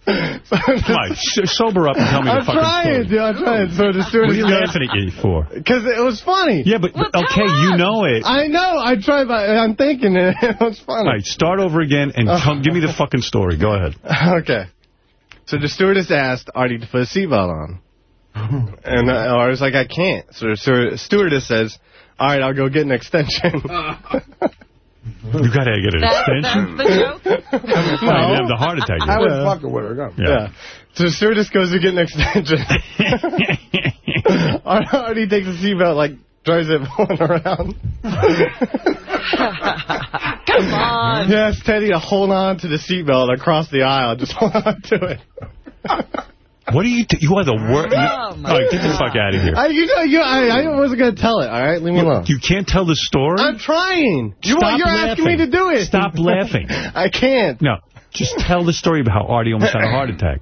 so Come on, sober up and tell me I'm the fucking trying, story. dude. I'm trying. So the What are stewardess you goes, laughing at you for? because it was funny. Yeah, but, Well, okay, you know it. I know. I tried, but I'm thinking it. It was funny. All right, start over again and come, give me the fucking story. Go ahead. Okay. So the stewardess asked Artie to put a seatbelt on. And uh, I was like, I can't. So the stewardess says, all right, I'll go get an extension. You got to get an That, extension. that's the joke? No, you have the heart attack. I was Yeah. fucking with her. Go. Yeah. So the stewardess goes to get an extension. Ar- Artie takes the seatbelt, like, drives it pulling around. Come on. Yes, Teddy to hold on to the seatbelt across the aisle. Just hold on to it. What are you? T- you are the worst. My all right, get the fuck out of here. I, you know, you, I, I wasn't going to tell it, all right? Leave me alone. You can't tell the story. I'm trying. You, Stop you're asking me to do it. Stop laughing. I can't. No, just tell the story about how Artie almost had a heart attack.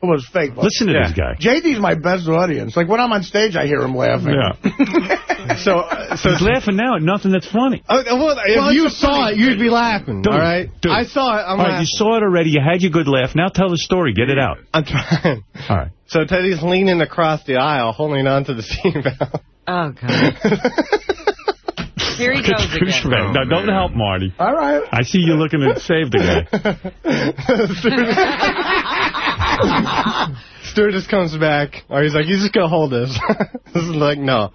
It was fake. but- Listen to Yeah. this guy. JD's my best audience. Like when I'm on stage, I hear him laughing. Yeah. So, uh, so He's laughing now at nothing that's funny. Uh, well, if Well, you saw funny- it, you'd be laughing. Dude, all right, dude. I saw it. I'm All right, you saw it already. You had your good laugh. Now tell the story. Get it out. I'm trying. All right. So Teddy's leaning across the aisle, holding onto the seatbelt. Oh, God. Here he goes again. Douchebag. No, don't help Marty. All right. I see you looking to save the guy. Stewardess comes back, or he's like, "He's just gonna hold this." this is like, no.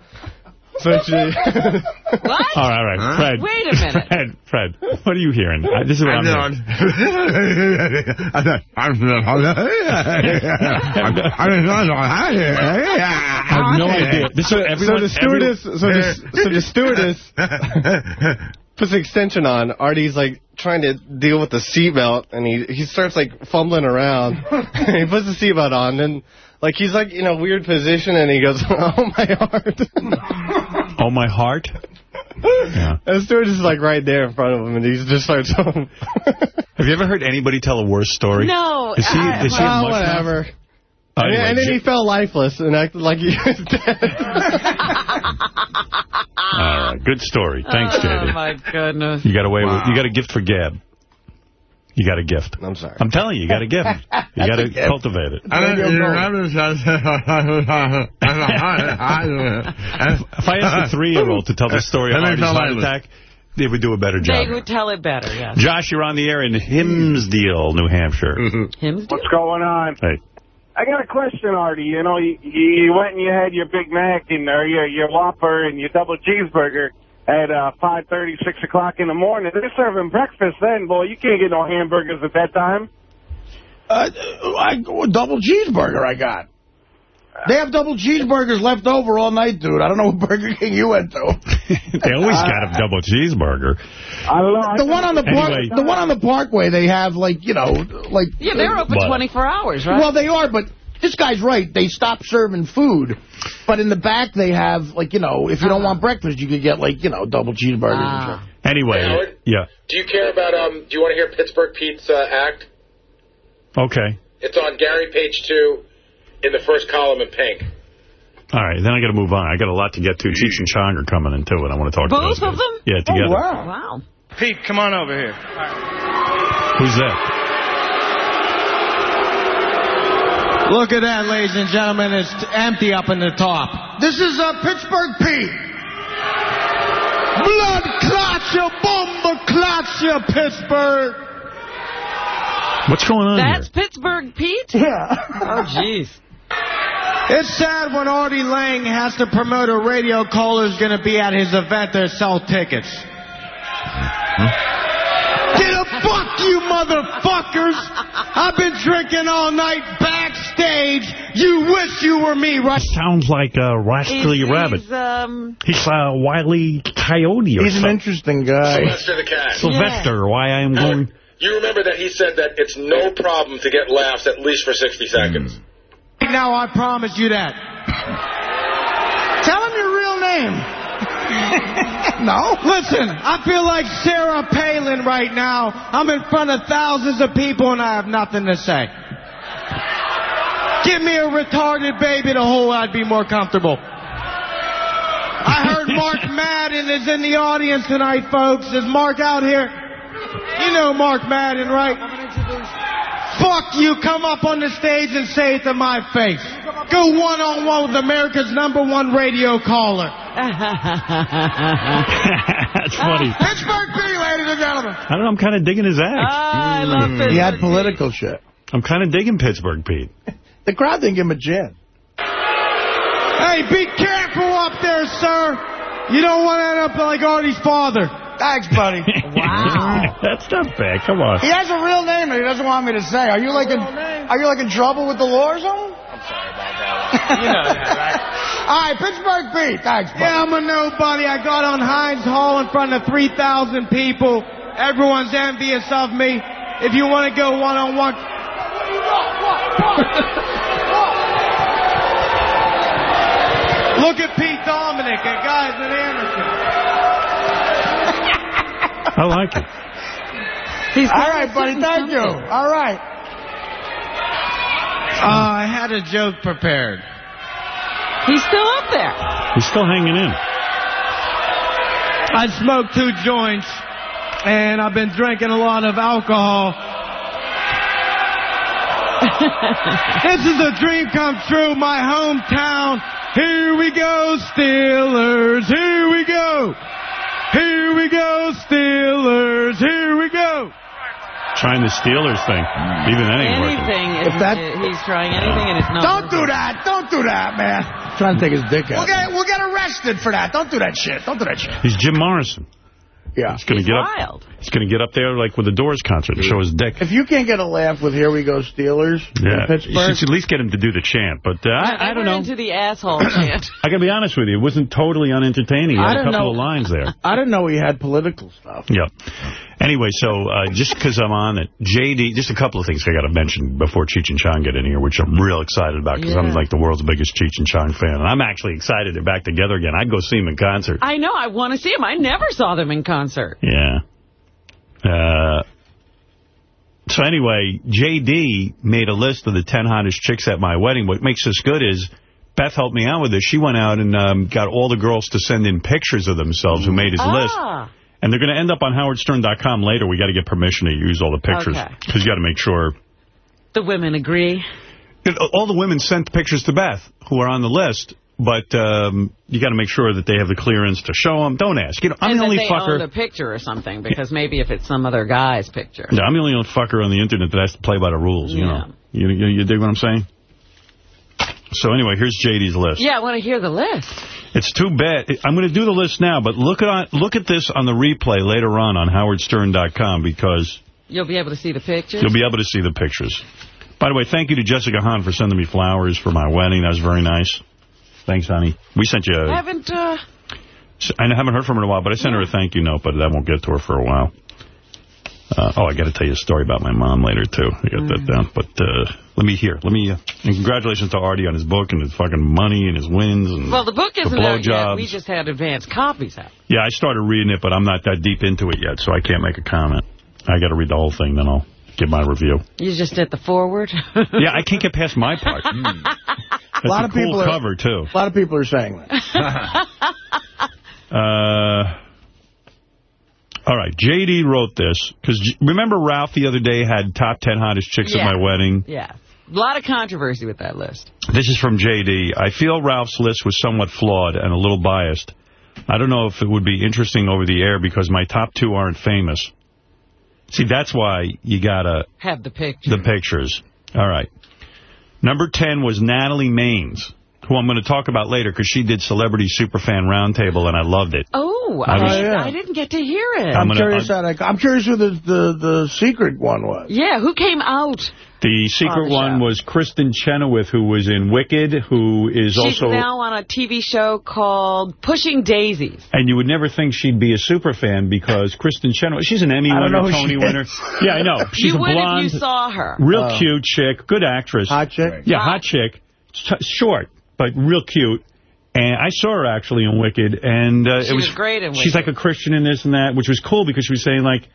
So she, What? All right, all right. Fred. Wait a minute. Fred, Fred, what are you hearing? Uh, This is what I'm hearing. I'm I have no idea. This is so everyone, the stewardess, so the, so the stewardess puts the extension on. Artie's like trying to deal with the seatbelt, and he he starts like fumbling around. he puts the seatbelt on, and like he's like in a weird position, and he goes, "Oh my heart." Oh, my heart. Yeah. And the stewardess is like right there in front of him, and he just starts. Have you ever heard anybody tell a worse story? No. Is he, I- is he a Oh, mouth? whatever. Oh, And, anyway, and then he fell lifeless and acted like he was dead. All right, good story. Thanks, Oh, JD. my goodness. You got away with. You got a gift for Gab. You got a gift. I'm sorry. I'm telling you, you got a gift. You got to cultivate it. I'm sorry. If I asked a three-year-old to tell the story of Artie's heart attack, they would do a better job. They would tell it better, yes. Josh, you're on the air in Hinsdale, New Hampshire. Hymns do? What's going on? Hey. I got a question, Artie. You know, you, you went and you had your Big Mac and or your your Whopper and your double cheeseburger at uh, five thirty, six o'clock in the morning. They're serving breakfast then, boy. You can't get no hamburgers at that time. Uh, I, double cheeseburger I got. They have double cheeseburgers left over all night, dude. I don't know what Burger King you went to. they always got a double cheeseburger. I don't know. The one on the park, Anyway. the one on the Parkway, they have like you know, like Yeah, they're open What? 24 hours, right? Well, they are, but this guy's right. They stop serving food, but in the back they have like you know, if you don't want breakfast, you could get like you know, double cheeseburgers and Ah. shit. Anyway, Howard? yeah. Do you care about, um, do you want to hear Pittsburgh Pete's uh, act? Okay. It's on Gary page two. In the first column in pink. All right, then I got to move on. I got a lot to get to. Cheech and Chong are coming in, too, and I want to talk to Both of them? Yeah, together. wow. Wow. Pete, come on over here. Who's that? Look at that, ladies and gentlemen. It's empty up in the top. This is uh, Pittsburgh Pete. Blood clots you, bomber clots you, Pittsburgh. What's going on That's here? Pittsburgh Pete? Yeah. Oh, jeez. It's sad when Artie Lange has to promote a radio caller's going to be at his event to sell tickets. Get a fuck you motherfuckers! I've been drinking all night backstage. You wish you were me, right? Sounds like a rascally He's- rabbit. He's, um, He's uh, a wily coyote or He's an interesting guy. Sylvester the Cat. Sylvester, why I am going... You remember that he said that it's no problem to get laughs at least for 60 seconds. Mm. Now I promise you that. Tell him your real name. no? Listen, I feel like Sarah Palin right now. I'm in front of thousands of people and I have nothing to say. Give me a retarded baby to hold, I'd be more comfortable. I heard Mark Madden is in the audience tonight, folks. Is Mark out here? You know Mark Madden, right? Fuck you, come up on the stage and say it to my face. Go one-on-one with America's number one radio caller. That's funny. Pittsburgh Pete, ladies and gentlemen. I don't know, I'm kind of digging his act. Mm. I love Pittsburgh He had Pete. political shit. I'm kind of digging Pittsburgh Pete. The crowd didn't give him a gin. Hey, be careful up there, sir. You don't want to end up like Artie's father. Thanks, buddy. Wow. That's not bad. Come on. He has a real name that he doesn't want me to say. Are you like in, are you like in trouble with the law or something? I'm sorry about that. you know that, right? All right, Pittsburgh Pete. Thanks, buddy. Yeah, I'm a nobody. I got on Heinz Hall in front of 3,000 people. Everyone's envious of me. If you want to go one-on-one... Look at Pete Dominic, a guy's an amateur. I like it. He's All right, buddy. Thank you. All right. Uh, I had a joke prepared. He's still up there. He's still hanging in. I smoked two joints, and I've been drinking a lot of alcohol. this is a dream come true, my hometown. Here we go, Steelers. Here we go. Here we go, Steelers. Here we go. Trying the Steelers thing. Even that ain't working. Anything. If If that- uh, he's trying anything and it's not. Don't do that. Don't do that, man. Trying to take his dick out. We'll get, we'll get arrested for that. Don't do that shit. Don't do that shit. He's Jim Morrison. Yeah. He's gonna He's get up. wild. He's gonna get up there like with the Doors concert and show his dick. If you can't get a laugh with "Here We Go Steelers" Yeah, in you should at least get him to do the chant. But uh, I, I They don't know. into the asshole chant. I gotta be honest with you, it wasn't totally unentertaining. He had a couple know. of lines there. I didn't know he had political stuff. Yeah. Anyway, so uh, just because I'm on it, JD, just a couple of things I got to mention before Cheech and Chong get in here, which I'm real excited about because I'm like the world's biggest Cheech and Chong fan. And I'm actually excited they're back together again. I'd go see them in concert. I know. I want to see him. I never saw them in concert. Yeah. Uh, so anyway, JD made a list of the 10 hottest chicks at my wedding. What makes this good is Beth helped me out with this. She went out and um, got all the girls to send in pictures of themselves who made his list. And they're going to end up on howardstern.com later. We got to get permission to use all the pictures. Okay. Because you got to make sure. The women agree. All the women sent pictures to Beth who are on the list. But um, you got to make sure that they have the clearance to show them. Don't ask. You know, I'm and the only they fucker. own the picture or something, because maybe if it's some other guy's picture. Yeah, I'm the only fucker on the internet that has to play by the rules, you Yeah. know. You, you, you dig what I'm saying? So anyway, here's JD's list. Yeah, I want to hear the list. It's too bad. I'm going to do the list now, but look at look at this on the replay later on on howardstern.com because You'll be able to see the pictures. you'll be able to see the pictures. By the way, thank you to Jessica Hahn for sending me flowers for my wedding. That was very nice. Thanks, honey. We sent you... I A, haven't. Uh, I haven't heard from her in a while, but I sent her a thank you note, but that won't get to her for a while. Uh, oh, I got to tell you a story about my mom later, too. I got that down. But uh, let me hear. Let me. Uh, and congratulations to Artie on his book and his fucking money and his wins. And well, the book isn't the out yet. We just had advanced copies out. Yeah, I started reading it, but I'm not that deep into it yet, so I can't make a comment. I got to read the whole thing, then I'll give my review. You just did the forward? Yeah, I can't get past my part. That's A lot a of cool people are- cover, too. A lot of people are saying that. Uh, all right, J.D. wrote this, because remember Ralph the other day had top 10 hottest chicks Yeah. at my wedding? yeah. A lot of controversy with that list. This is from J.D. I feel Ralph's list was somewhat flawed and a little biased. I don't know if it would be interesting over the air because my top two aren't famous. See, that's why you got to Have the pictures. the pictures. All right. Number 10 was Natalie Maines, who I'm going to talk about later because she did Celebrity Superfan Roundtable, and I loved it. Oh, I I, was- didn't, yeah. I didn't get to hear it. I'm I'm, gonna- curious I- that, I'm curious who the, the, the secret one was. yeah, who came out? The secret On the one show. was Kristin Chenoweth, who was in Wicked, who is She's also... now on a TV show called Pushing Daisies. And you would never think she'd be a super fan because Kristin Chenoweth, she's an Emmy winner, know Tony she winner. is. Yeah, I know. She's you a would blonde, if you saw her. real Oh. cute chick, good actress. Hot chick? Yeah, hot chick. Short, but real cute. And I saw her actually in Wicked, and uh, She it was, was great in She's like a Christian in this and that, which was cool because she was saying like,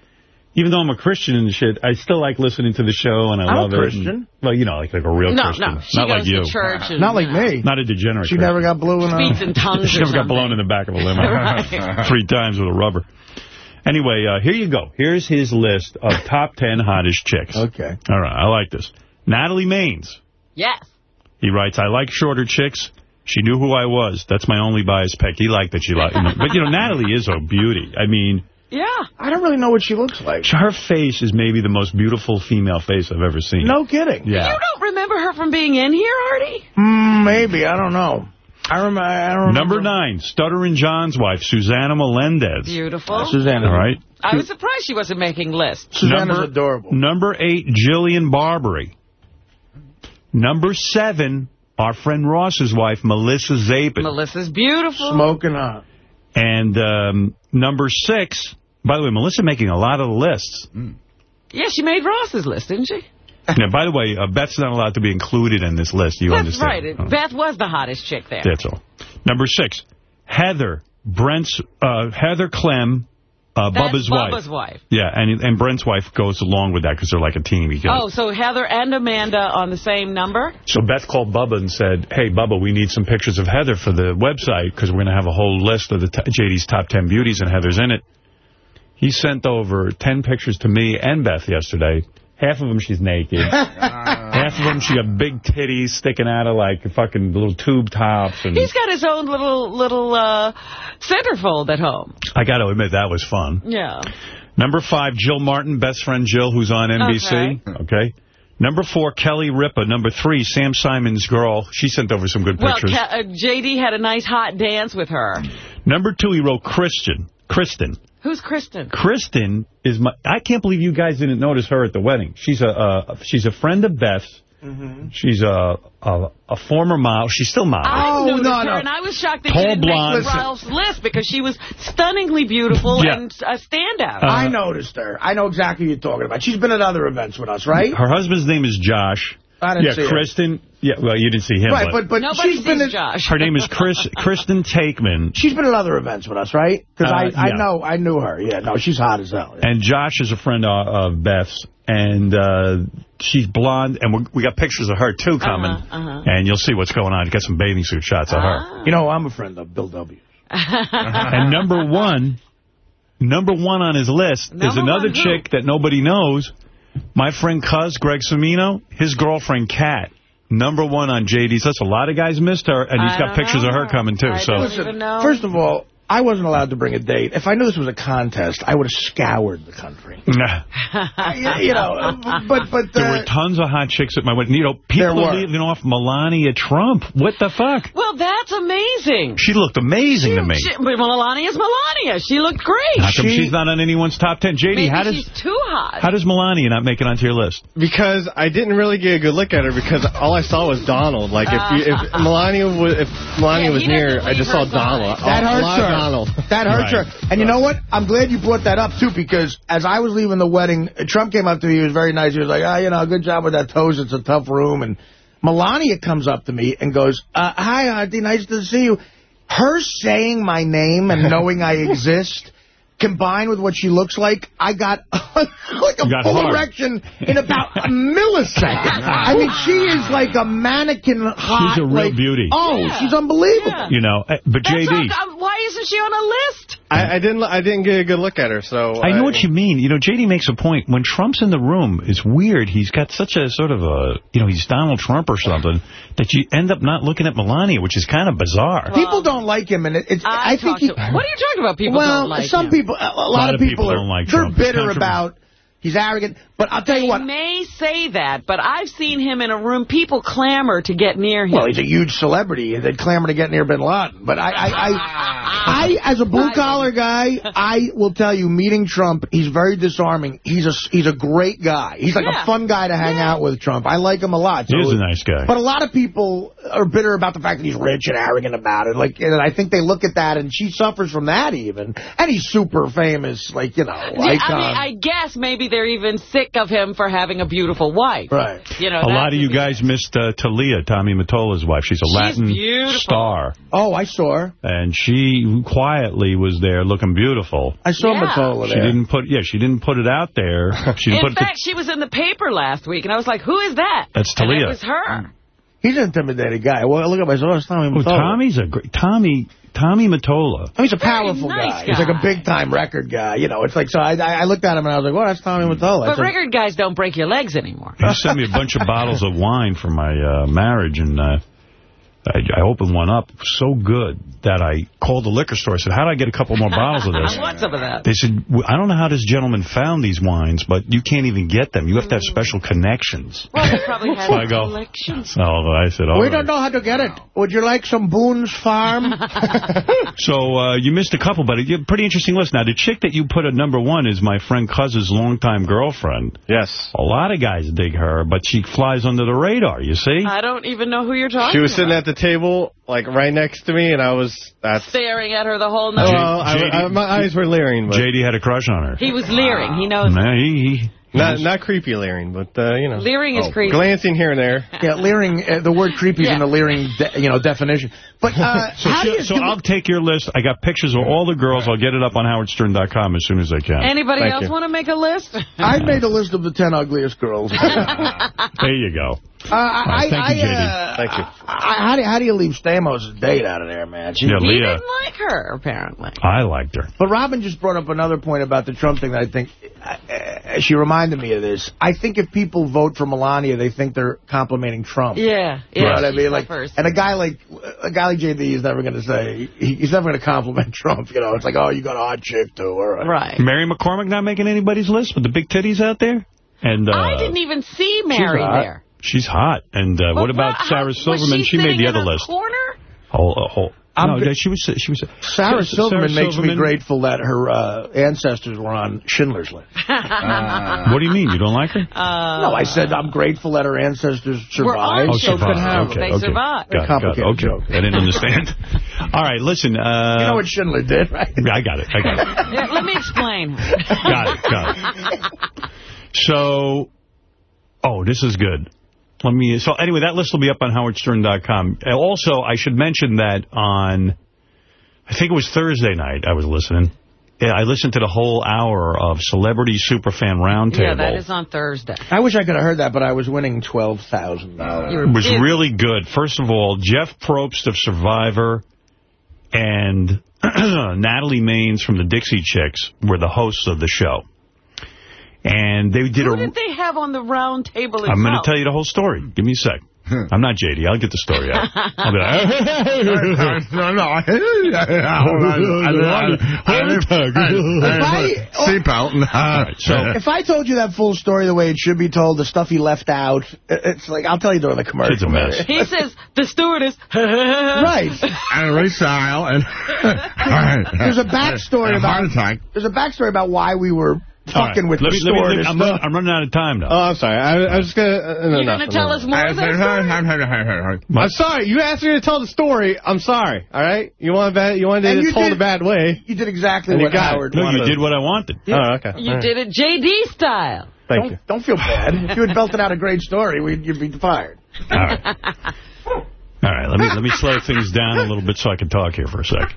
even though I'm a Christian and shit, I still like listening to the show and I I'm a love it. Christian. And, well, you know, like like a real No, Christian, no. She not goes like you, to church. And, Not like me. not a degenerate. She Christian. never got blue in Speaks in tongues She or never got blown in the back of a limo Right. three times with a rubber. Anyway, uh, here you go. Here's his list of top 10 hottest chicks. Okay. All right, I like this. Natalie Maines. Yes. He writes, I like shorter chicks. She knew who I was. That's my only bias pick. He liked that she liked me. But, you know, Natalie is a beauty. I mean, Yeah. I don't really know what she looks like. her face is maybe the most beautiful female face I've ever seen. No kidding. Yeah. You don't remember her from being in here, Artie? Mm, maybe. I don't know. I remember. I don't remember. Number nine, Stuttering John's wife, Susanna Melendez. Beautiful. Susanna. All right. I was surprised she wasn't making lists. Susanna's number, adorable. Number eight, Jillian Barberie. Number seven, our friend Ross's wife, Melissa Zapin. Melissa's beautiful. Smoking hot. And um, number six, by the way, Melissa making a lot of the lists. Yeah, she made Ross's list, didn't she? Now, by the way, uh, Beth's not allowed to be included in this list. You That's understand? right. Oh, Beth was the hottest chick there. That's all. Number six, Heather, Brent's, uh, Heather Clem, uh, That's Bubba's, wife. Bubba's wife. Yeah, and and Brent's wife goes along with that because they're like a team. Oh, so Heather and Amanda on the same number? So Beth called Bubba and said, hey, Bubba, we need some pictures of Heather for the website because we're going to have a whole list of the t JD's top 10 beauties and Heather's in it. He sent over 10 pictures to me and Beth yesterday. Half of them she's naked. Half of them she got big titties sticking out of like fucking little tube tops. And He's got his own little little uh, centerfold at home. I got to admit, that was fun. Yeah. Number five, Jill Martin, best friend Jill, who's on NBC. Okay. Number four, Kelly Ripa. Number three, Sam Simon's girl. She sent over some good Well, pictures. Ca- uh, J.D. had a nice hot dance with her. Number two, he wrote Christian. Kristen. Who's Kristen? Kristen is my. I can't believe you guys didn't notice her at the wedding. She's a uh, she's a friend of Beth's. She's a, a a former model. She's still model. I Oh, noticed no, her, no. and I was shocked that Tall she didn't blonde. make Ralph's list because she was stunningly beautiful Yeah. and a standout. Uh, I noticed her. I know exactly who you're talking about. She's been at other events with us, right? Her husband's name is Josh. I didn't yeah, see her. Kristen. Yeah, well, you didn't see him. Right, but but Nobody she's been sees at, Josh. her name is Chris Kristen Takeman. she's been at other events with us, right? Because Uh, I I know I knew her. Yeah, no, she's hot as hell. yeah. And Josh is a friend of, of Beth's, and uh, she's blonde, and we we got pictures of her, too, coming. uh-huh. And you'll see what's going on. Get some bathing suit shots of her. You know, I'm a friend of Bill W. And number one, number one on his list is another one who? chick that nobody knows. My friend Cuz, Greg Semino, his girlfriend Kat. Number one on JD's list. A lot of guys missed her, and he's I got pictures know of her her. coming, too. I so don't Listen, even know. first of all, I wasn't allowed to bring a date. If I knew this was a contest, I would have scoured the country. Nah. I- you know, but but There uh, were tons of hot chicks at my wedding. You know, people There are were. leaving off Melania Trump. What the fuck? well, that's amazing. She looked amazing to me. She, but Melania is Melania. She looked great. How come she- she's not on anyone's top ten? JD, Maybe how does she's too hot. how does Melania not make it onto your list? Because I didn't really get a good look at her because all I saw was Donald. Like if you, if Melania was if Melania Yeah, was he near, I just saw Donald. That hurts her. Donald. That hurts Right. her. And you know what? I'm glad you brought that up, too, because as I was leaving the wedding, Trump came up to me. He was very nice. He was like, ah, you know, good job with that toes. It's a tough room. And Melania comes up to me and goes, uh, hi, Auntie. Nice to see you. Her saying my name and knowing I exist combined with what she looks like, I got like a got full hard. erection in about a millisecond. I mean, she is like a mannequin hot. She's a real like- beauty. Oh, she's unbelievable. You know, eh, but That's JD. what I'm- why isn't she on a list? I, I didn't. I didn't get a good look at her. So I know what you mean. You know, JD makes a point. When Trump's in the room, it's weird. He's got such a sort of a, you know, he's Donald Trump or something, that you end up not looking at Melania, which is kind of bizarre. People don't like him, and it, it's. I, I, think he. to, what are you talking about? People well, don't like some him. people, a, a lot, of people, are. don't like they're Trump. Bitter about. He's arrogant, but I'll tell you what. what. may say that, but I've seen him in a room. People clamor to get near him. Well, he's a huge celebrity, they'd clamor to get near Bin Laden. But I, I, I, ah. I as a blue-collar guy, I will tell you, meeting Trump, he's very disarming. He's a, he's a great guy. He's like Yeah. a fun guy to hang out with, Trump. I like him a lot. He is a nice guy. But a lot of people are bitter about the fact that he's rich and arrogant about it. Like, and I think they look at that, and she suffers from that even. And he's super famous, like, you know, Yeah, icon. I mean, I guess maybe they're even sick of him for having a beautiful wife. Right. You know, a lot of you would be- guys missed uh, Thalia, Tommy Mottola's wife. She's a She's Latin beautiful. star. oh, I saw her. And she quietly was there looking beautiful. I saw Yeah. Mottola She didn't put, yeah, she didn't put it out there. She didn't In put it fact, she was in the paper last week, and I was like, who is that? That's And Thalia. it was her. He's an intimidating guy. Well, look at my source, Tommy Oh, Mottola. Tommy's a great, Tommy, Tommy Mottola. I he's a powerful nice guy. He's like a big-time record guy. You know, it's like, so I, I I looked at him and I was like, well, that's Tommy Mottola. But said, record guys don't break your legs anymore. He sent me a bunch of bottles of wine for my uh, marriage, and uh, I, I opened one up. So good that I called the liquor store. I said, how do I get a couple more bottles of this? I want some of that. They said, "W- I don't know how this gentleman found these wines, but you can't even get them. You have to have special connections. Well, they probably had So I go- collections. So I said, all we right. don't know how to get it. Would you like some Boone's Farm? So uh, you missed a couple, but a pretty interesting list. Now, the chick that you put at number one is my friend Cuz's longtime girlfriend. Yes. A lot of guys dig her, but she flies under the radar, you see? I don't even know who you're talking She was sitting about. at the table, like right next to me, and I was. That's. Staring at her the whole night. JD I, I, my eyes were leering, but JD had a crush on her. He was leering. He knows. Nah, he, he, not not creepy leering, but uh, you know, Leering is creepy. glancing here and there. yeah, leering, uh, the word creepy is in the leering, de you know, definition. But uh, So, how do she- you so do- I'll take your list. I got pictures of all the girls. I'll get it up on howardstern.com as soon as I can. Anybody Thank else want to make a list? I made a list of the 10 ugliest girls. There you go. I, thank I, you, JD. uh, Thank you. I, how, do, how do you leave Stamos' date out of there, man? She, Yeah, Leah. didn't like her, apparently. I liked her. But Robin just brought up another point about the Trump thing that I think, uh, she reminded me of this. I think if people vote for Melania, they think they're complimenting Trump. Yeah. You yeah know what I mean? Like, and a guy like a guy like JD is never going to say he's never going to compliment Trump. You know, it's like, oh, you got a hot chick too. All right. Right. Mary McCormack not making anybody's list with the big titties out there? And uh, I didn't even see Mary there. She's hot. And uh, what about how- Sarah was Silverman? She, She, made the other list. corner? Whole, uh, whole, I'm no, she was. She was. Sarah Silverman makes me grateful that her uh, ancestors were on Schindler's List. What do you mean? You don't like her? Uh, no, I said I'm grateful that her ancestors survived. Oh, so survived. have Okay, They okay. survived. Got it, got Okay. joke. I didn't understand. All right, listen. Uh, You know what Schindler did, right? Yeah, I got it. I got it. Yeah, let me explain. got it. Got it. So, oh, this is good. Let me. So anyway, that list will be up on howardstern.com. Also, I should mention that on, I think it was Thursday night. I was listening. Yeah, I listened to the whole hour of Celebrity Superfan Roundtable. Yeah, that is on Thursday. I wish I could have heard that, but I was winning twelve thousand dollars. It was really good. First of all, Jeff Probst of Survivor and Natalie Maines from the Dixie Chicks were the hosts of the show. And they did Who a... did they have on the round table itself? I'm going to tell you the whole story. Give me a sec. I'm not JD. I'll get the story out. I'll be like, no, no. If so If I told you that full story the way it should be told, the stuff he left out, it's like, I'll tell you during the commercial. It's a mess. He says, the stewardess. Right. and Ray style and There's a backstory and a about heart attack. there's a backstory about why we were all right. fucking with Let the me- let me- let me- I'm, run- I'm running out of time now. Oh, I'm sorry. I, I was just gonna. Uh, no, You're going to tell us more of that story? I'm sorry. You asked me to tell the story. I'm sorry. All right. You want that? You wanted And it you told did- a bad way. You did exactly And you what got it. Howard no, wanted. you did what I wanted. Oh, okay. You All right. did it JD style. Thank Don't, you. don't feel bad. if you had belted out a great story, we'd, you'd be fired. All right. All right, let me let me slow things down a little bit so I can talk here for a sec.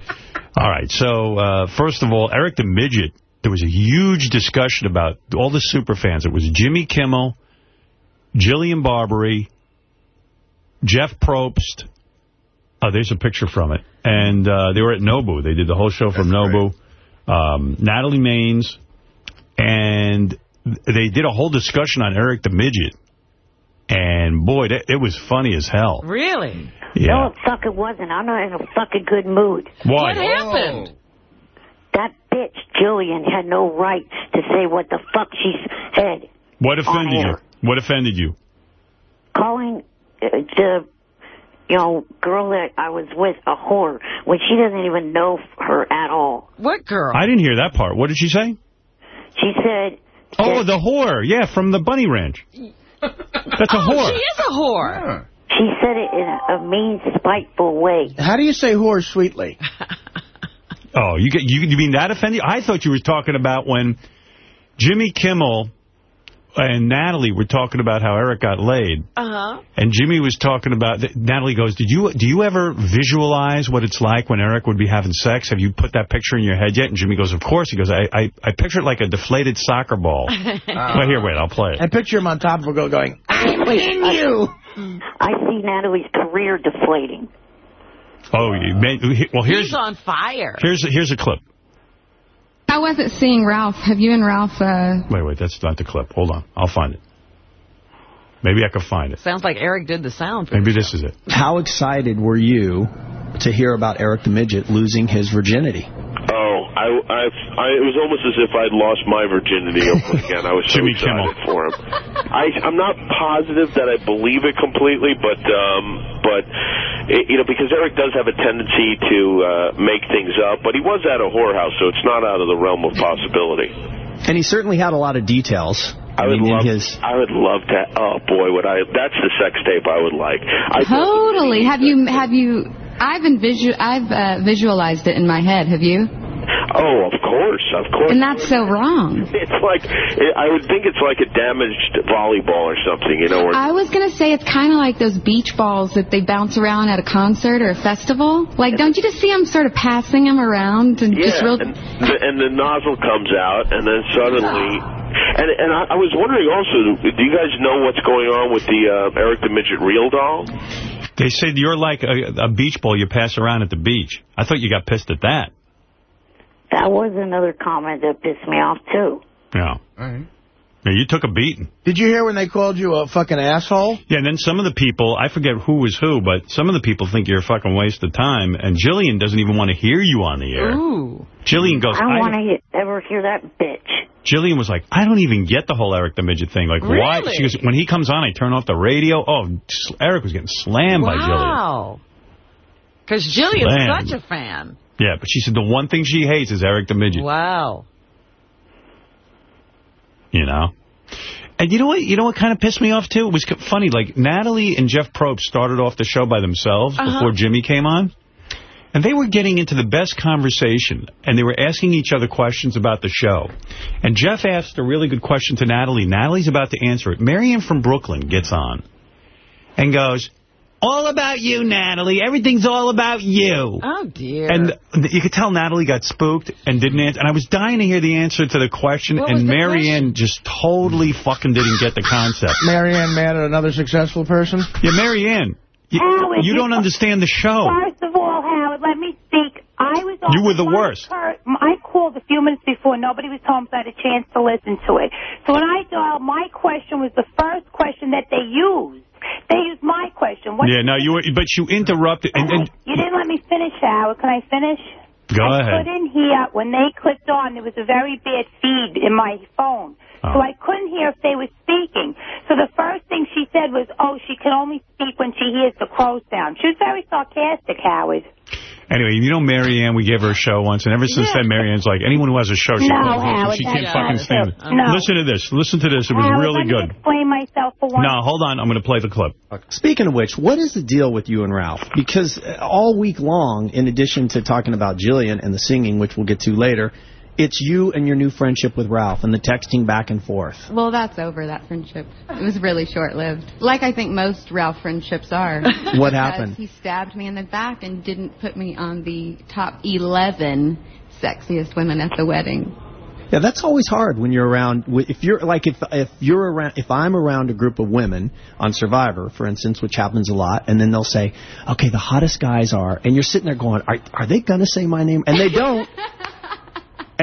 All right, so uh, first of all, Eric the Midget, there was a huge discussion about all the super fans. It was Jimmy Kimmel, Jillian Barberie, Jeff Probst. Oh, there's a picture from it. And uh, they were at Nobu. They did the whole show from Nobu. Um, Natalie Maines. And they did a whole discussion on Eric the Midget. And, boy, that, it was funny as hell. Really? Yeah. No, it fucking wasn't. I'm not in a fucking good mood. Why? What happened? That bitch, Jillian, had no rights to say what the fuck she said. What offended you? What offended you? Calling uh, the, you know, girl that I was with a whore when she doesn't even know her at all. What girl? I didn't hear that part. What did she say? She said, Oh, the whore. Yeah, from the Bunny Ranch. That's a oh, whore. she is a whore. she said it in a mean, spiteful way. How do you say whore sweetly? Oh, you get you, you mean that offended? I thought you were talking about when Jimmy Kimmel and Natalie were talking about how Eric got laid, Uh-huh. and Jimmy was talking about. Natalie goes, "Did you do you ever visualize what it's like when Eric would be having sex? Have you put that picture in your head yet?" And Jimmy goes, "Of course." He goes, "I I, I picture it like a deflated soccer ball." well, here, wait, I'll play it. I picture him on top of a girl going, I'm in you. I see Natalie's career deflating. Oh, you made, well, here's He's on fire. here's here's a clip. How was it seeing Ralph? Have you and Ralph, uh... Wait, wait, that's not the clip. Hold on, I'll find it. Maybe I can find it. Sounds like Eric did the sound for Maybe the this is it. How excited were you to hear about Eric the Midget losing his virginity? I, I, I, it was almost as if I'd lost my virginity over again. I was so Jimmy excited Kimmel. for him. I, I'm not positive that I believe it completely, but, um, but it, you know, because Eric does have a tendency to uh, make things up, but he was at a whorehouse, so it's not out of the realm of possibility. And he certainly had a lot of details. I would mean, in love. his I would love to. Oh boy, would I? That's the sex tape I would like. I Totally. Have you, have you... I've been I've uh, visualized it in my head. Have you? Oh, of course, of course. And that's so wrong. It's like I would think it's like a damaged volleyball or something, you know. Where, I was going to say it's kind of like those beach balls that they bounce around at a concert or a festival. Like, don't you just see them sort of passing them around and yeah, just real... and, the, and the nozzle comes out, and then suddenly. And and I, I was wondering also, do you guys know what's going on with the uh, Eric the Midget real doll? They said you're like a, a beach ball you pass around at the beach. I thought you got pissed at that. That was another comment that pissed me off, too. Yeah. Yeah, you took a beating. Did you hear when they called you a fucking asshole? Yeah, and then some of the people, I forget who was who, but some of the people think you're a fucking waste of time, and Jillian doesn't even want to hear you on the air. Ooh. Jillian goes, I don't want to ever hear that bitch. Jillian was like, I don't even get the whole Eric the Midget thing. Like, why? She goes, when he comes on, I turn off the radio. Oh, Eric was getting slammed by Jillian. Wow. Because Jillian's Slammed. such a fan. Yeah, but she said the one thing she hates is Eric the Midget. Wow. You know? And you know what? You know what kind of pissed me off, too? It was funny. Like, Natalie and Jeff Probst started off the show by themselves Uh-huh. before Jimmy came on. And they were getting into the best conversation. And they were asking each other questions about the show. And Jeff asked a really good question to Natalie. Natalie's about to answer it. Marion from Brooklyn gets on and goes, all about you, Natalie. Everything's all about you. Oh, dear. And you could tell Natalie got spooked and didn't answer. And I was dying to hear the answer to the question. What and the Marianne just totally fucking didn't get the concept. Marianne mad at another successful person? Yeah, Marianne, you, oh, Howard, you don't understand the show. First of all, Howard, let me speak. I was on You were the worst. cur- I called a few minutes before. Nobody was home, so I had a chance to listen to it. So when I dialed, my question was the first question that they used. They used my question. What Yeah, no, you were, but you interrupted. And, and You didn't let me finish, Howard. Can I finish? Go I ahead. couldn't hear. When they clicked on, there was a very bad feed in my phone. Oh. So I couldn't hear if they were speaking. So the first thing she said was, oh, she can only speak when she hears the crow sound. She was very sarcastic, Howard. Anyway, you know Marianne, we gave her a show once, and ever since then, Marianne's like, anyone who has a show, she, No, calls me. Howard, she can't not fucking stand it. true. No. Listen to this. Listen to this. It was Howard, really good. explain myself for one. No, hold on. I'm going to play the clip. Speaking of which, what is the deal with you and Ralph? Because uh, all week long, in addition to talking about Jillian and the singing, which we'll get to later, It's you and your new friendship with Ralph and the texting back and forth. Well, that's over, that friendship. It was really short-lived. Like I think most Ralph friendships are. What happened? He stabbed me in the back and didn't put me on the top 11 sexiest women at the wedding. Yeah, that's always hard when you're around. If you're like if if you're around, if I'm around a group of women on Survivor, for instance, which happens a lot, and then they'll say, "Okay, the hottest guys are," and you're sitting there going, "Are are they gonna say my name?" And they don't.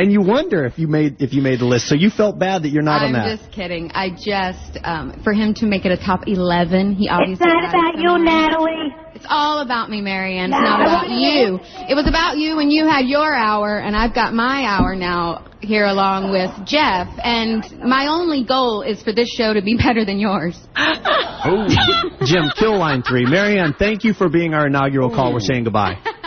and you wonder if you made if you made the list. So you felt bad that you're not I'm on that. I'm just kidding. I just, um, for him to make it a top 11, he obviously It's not about you, somewhere. Natalie. It's all about me, Marianne. It's not about you. It was about you when you had your hour, and I've got my hour now here along with Jeff. And my only goal is for this show to be better than yours. oh, Jim, kill line three. Marianne, thank you for being our inaugural call. We're saying goodbye.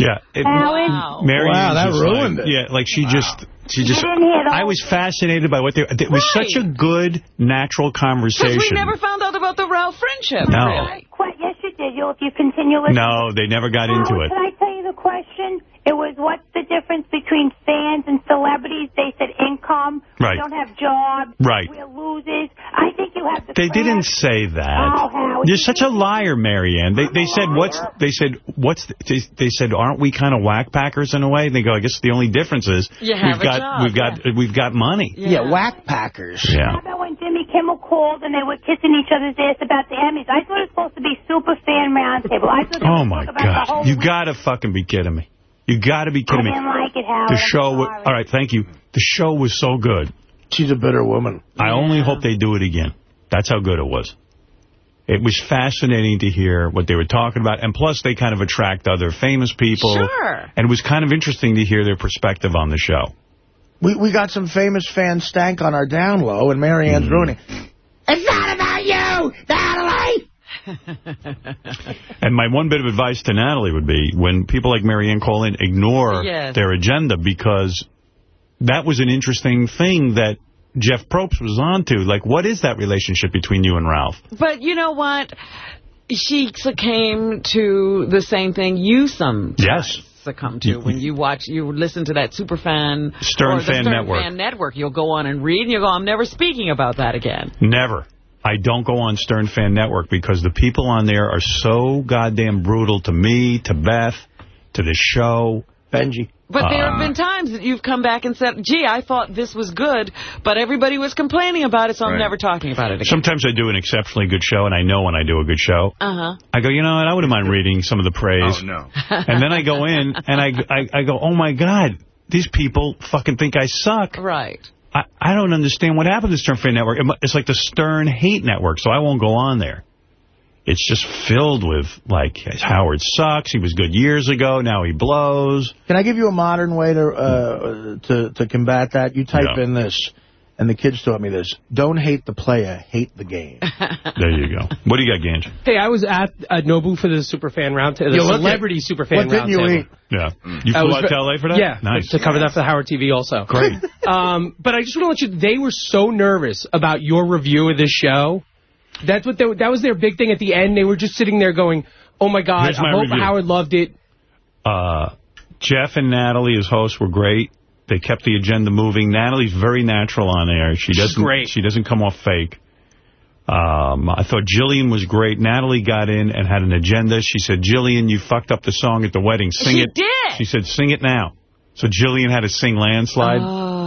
Yeah. It, Howard? Marianne's Wow, that ruined like, it. Yeah, like she just, she just. didn't hear the I was fascinated by what they. It was Right. such a good, natural conversation. Because we never found out about the Ralph friendship. No. Really. Qu- Yes, you did. You, if you continue listening. No, they never got into it. Can I tell you the question? It was what's the difference between fans and celebrities? They said income. Right. We don't have jobs. Right. We're losers. I think you have to. They didn't say that. Oh, that. Howard. You're such a liar, Marianne. They they said what's they said what's the, they, they said aren't we kind of whack packers in a way? They go I guess the only difference is You have we've a got job, we've got we've got money. Yeah, whack packers. Yeah. How about when Jimmy Kimmel called and they were kissing each other's ass about the Emmys? I thought it was supposed to be super fan roundtable. I thought Oh my talk about the God! You gotta fucking be kidding me. You gotta be I kidding me. didn't like it, Howard. The show. wa- sorry. all right, thank you. The show was so good. She's a bitter woman. I only hope they do it again. That's how good it was. It was fascinating to hear what they were talking about, and plus they kind of attract other famous people. Sure. And it was kind of interesting to hear their perspective on the show. We we got some famous fan stank on our down low, and Marianne's Mm. ruining. It's not about you, Natalie. And my one bit of advice to Natalie would be, when people like Marianne call in, ignore Yes. their agenda, because that was an interesting thing that Jeff Probst was onto. Like, what is that relationship between you and Ralph? But you know what? She succumbed to the same thing you some Yes. succumb to when you watch, you listen to that Superfan Stern Fan Stern Network. Fan Network. You'll go on and read, and you'll go, I'm never speaking about that again. Never. I don't go on Stern Fan Network because the people on there are so goddamn brutal to me, to Beth, to the show. Benjy. But there Uh, have been times that you've come back and said, gee, I thought this was good, but everybody was complaining about it, so I'm Right. never talking about it again. Sometimes I do an exceptionally good show, and I know when I do a good show. Uh-huh. I go, you know what, I wouldn't mind reading some of the praise. Oh, no. and then I go in, and I, I, I go, oh, my God, these people fucking think I suck. Right. I, I don't understand what happened to Stern Fan Network. It's like the Stern Hate Network, so I won't go on there. It's just filled with, like, Howard sucks, he was good years ago, now he blows. Can I give you a modern way to uh, to to combat that? You type Yeah. in this, and the kids taught me this. Don't hate the player, hate the game. There you go. What do you got, Gange? Hey, I was at uh, Nobu for the Superfan Roundtable, the You look at- Celebrity Superfan what didn't you Roundtable. eat? Yeah. You I flew was out to L.A. for that? Yeah, Nice. to cover that for the Howard TV also. Great. um, but I just want to let you, they were so nervous about your review of this show. That's what they, that was their big thing at the end. They were just sitting there going, oh my God, Here's my I hope review. Howard loved it. Uh, Jeff and Natalie as hosts were great. They kept the agenda moving. Natalie's very natural on air. She She's doesn't. great. She doesn't come off fake. Um, I thought Jillian was great. Natalie got in and had an agenda. She said, "Jillian, you fucked up the song at the wedding. Sing She it." did. She said, "Sing it now." So Jillian had to sing "Landslide."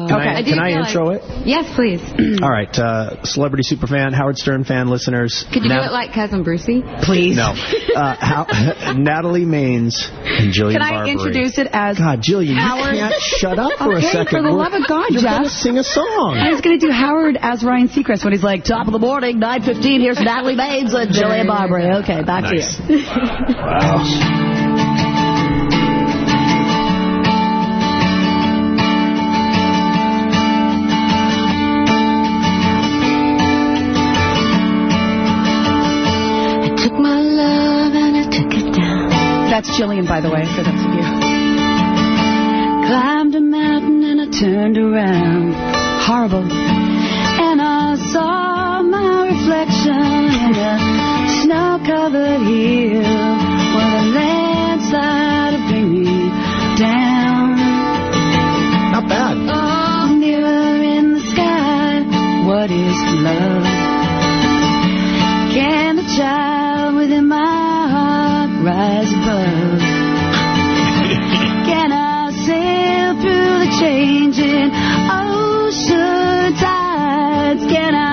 Can Okay. I, I can I intro like- it? Yes, please. All right, uh, celebrity superfan, Howard Stern fan listeners. Could you Nat- do it like Cousin Brucey? Please. No. Uh, how, Natalie Maines and Jillian Can I Barbary. introduce it as God, Jillian, Howard? you can't shut up for okay, a second. for the We're- love of God, you're Jeff. gonna sing a song. I was going to do Howard as Ryan Seacrest when he's like, top of the morning, 9.15, here's Natalie Maines and Jillian Barberie. Okay, back Nice. to you. I That's Jillian, by the way, so that's you. Climbed a mountain and I turned around. Horrible. And I saw my reflection in a snow-covered hill What a landslide would bring me down. Not bad. Oh, mirror in the sky, what is love? Can the child within my rise above? Can I sail through the changing ocean tides? Can I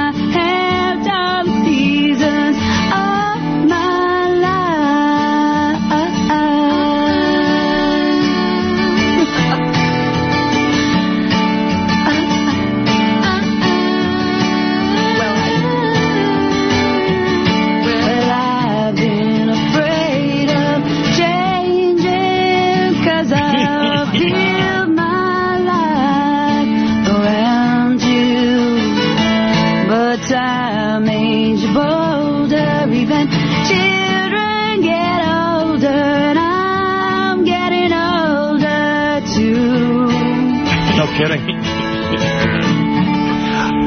No kidding.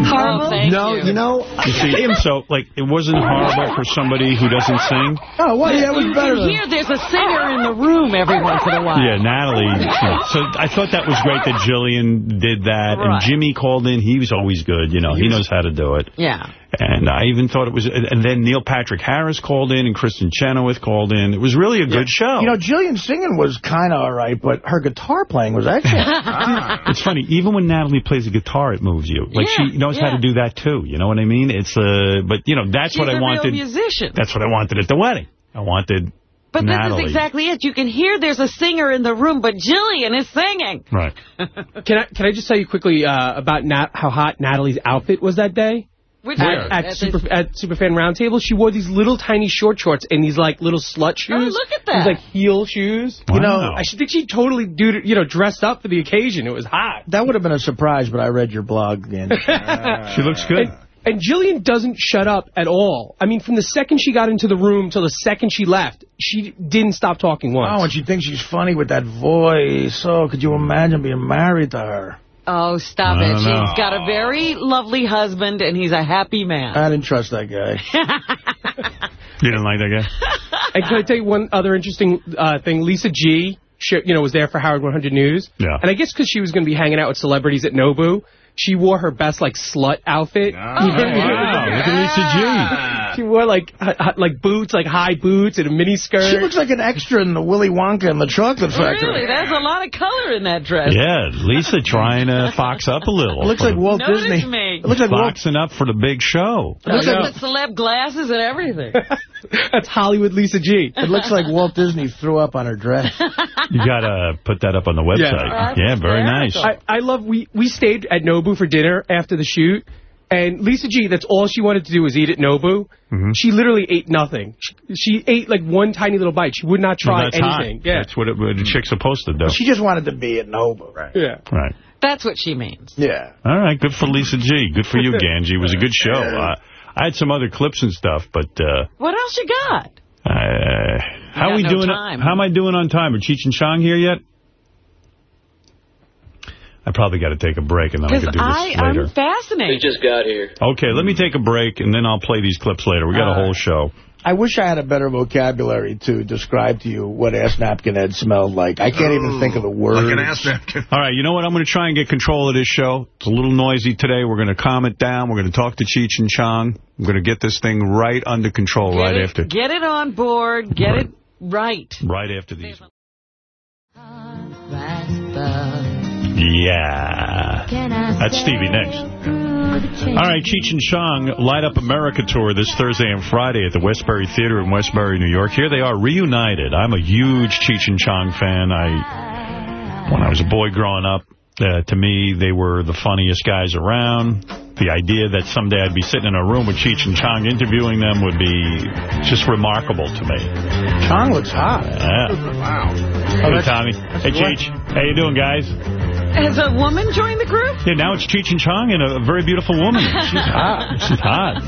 Oh, no, you. you know, You see, so, like, it wasn't horrible for somebody who doesn't sing. Oh, what? Yeah, it was you better can than... hear there's a singer in the room every once in a while. Yeah, Natalie. you know, so I thought that was great that Jillian did that. And Jimmy called in. He was always good. You know, he knows how to do it. Yeah. And I even thought it was... And then Neil Patrick Harris called in and Kristin Chenoweth called in. It was really a good show. You know, Jillian singing was kind of all right, but her guitar playing was excellent. It's funny, even when Natalie plays a guitar, it moves you. Like, Yeah, she knows how to do that, too. You know what I mean? It's, uh, but, you know, that's She's what I a wanted. real musician. That's what I wanted at the wedding. I wanted But Natalie. this is exactly it. You can hear there's a singer in the room, but Jillian is singing. Right. Can I can I just tell you quickly uh, about Nat, how hot Natalie's outfit was that day? Which At, one? at, At Super, at Superfan Roundtable, she wore these little tiny short shorts and these like little slut oh, shoes. Oh, look at that! These that. like heel shoes. You know, I think she totally do you know dressed up for the occasion. It was hot. That would have been a surprise, but I read your blog, Andy. She looks good. And, and Jillian doesn't shut up at all. I mean, from the second she got into the room till the second she left, she didn't stop talking once. Oh, and she thinks she's funny with that voice. Oh, could you imagine being married to her? Oh, stop it. don't She's know. got a very lovely husband, and he's a happy man. I didn't trust that guy. You didn't like that guy? And can I tell you one other interesting uh, thing? Lisa G, she, you know, was there for Howard 100 News. Yeah. And I guess because she was going to be hanging out with celebrities at Nobu, she wore her best, like, slut outfit. wow. Look at Lisa She wore, like, h- h- like boots, like high boots and a mini skirt. She looks like an extra in the Willy Wonka and the Chocolate Factory. Really, there's a lot of color in that dress. Yeah, Lisa trying to fox up a little. It looks like Walt Notice Disney. me. It looks like Walt. Foxing up for the big show. It looks like know. with celeb glasses and everything. That's Hollywood Lisa G. It looks like Walt Disney threw up on her dress. You got to put that up on the website. That's Yeah, very nice. I, I love, we, we stayed at Nobu for dinner after the shoot. And Lisa G, that's all she wanted to do was eat at Nobu. Mm-hmm. She literally ate nothing. She, she ate like one tiny little bite. She would not Well, try that's anything. hot. Yeah. That's what, it, what a chick's supposed to do. She just wanted to be at Nobu, right? yeah. Right. That's what she means. Yeah. All right, good for Lisa G. Good for you, Ganji. It was a good show. Uh, I had some other clips and stuff, but uh, What else you got? uh, how got we no doing? time. How am I doing on time? Are Cheech and Chong here yet? I probably got to take a break, and then I can do this I later. I'm fascinated. We just got here. Okay, let me take a break, and then I'll play these clips later. We got a whole show. I wish I had a better vocabulary to describe to you what ass napkin head smelled like. I can't even think of the word. Like an ass napkin. All right, you know what? I'm going to try and get control of this show. It's a little noisy today. We're going to calm it down. We're going to talk to Cheech and Chong. I'm going to get this thing right under control Get right it, after Get it on board. Get Right. it right. right after these. Yeah. That's Stevie Nicks. All right, Cheech and Chong Light Up America Tour this Thursday and Friday at the Westbury Theater in Westbury, New York. Here they are reunited. I'm a huge Cheech and Chong fan. I, when I was a boy growing up, uh, to me, they were the funniest guys around. The idea that someday I'd be sitting in a room with Cheech and Chong interviewing them would be just remarkable to me. Chong looks hot. Yeah. Wow. Hey, Tommy. Hey, Cheech. How you doing, guys? Has a woman joined the group? Yeah, now it's Cheech and Chong and a very beautiful woman. She's hot. She's hot.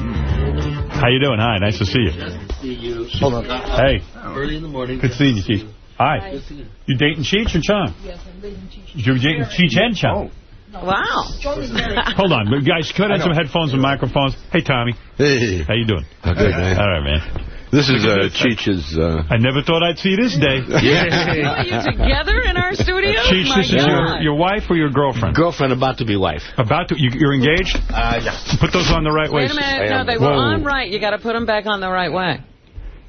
How you doing? Hi, nice to see you. See you. Hold on. Hey, Early in the morning. good seeing you, Cheech. Hi. You dating Cheech or Chong? Yes, I'm dating Cheech. You're dating Cheech and Chong. Wow. Hold on, but guys, cut in some headphones and microphones. Hey, Tommy. Hey. How you doing? Good, man. All right, man. This is uh, Cheech's... Uh... I never thought I'd see this day. Are you together in our studio? Cheech, My this is your, your wife or your girlfriend? Girlfriend about to be wife. About to? You, you're engaged? Uh, yeah. Put those on the right way. Wait a minute. No, they were on right. You got to put them back on the right way.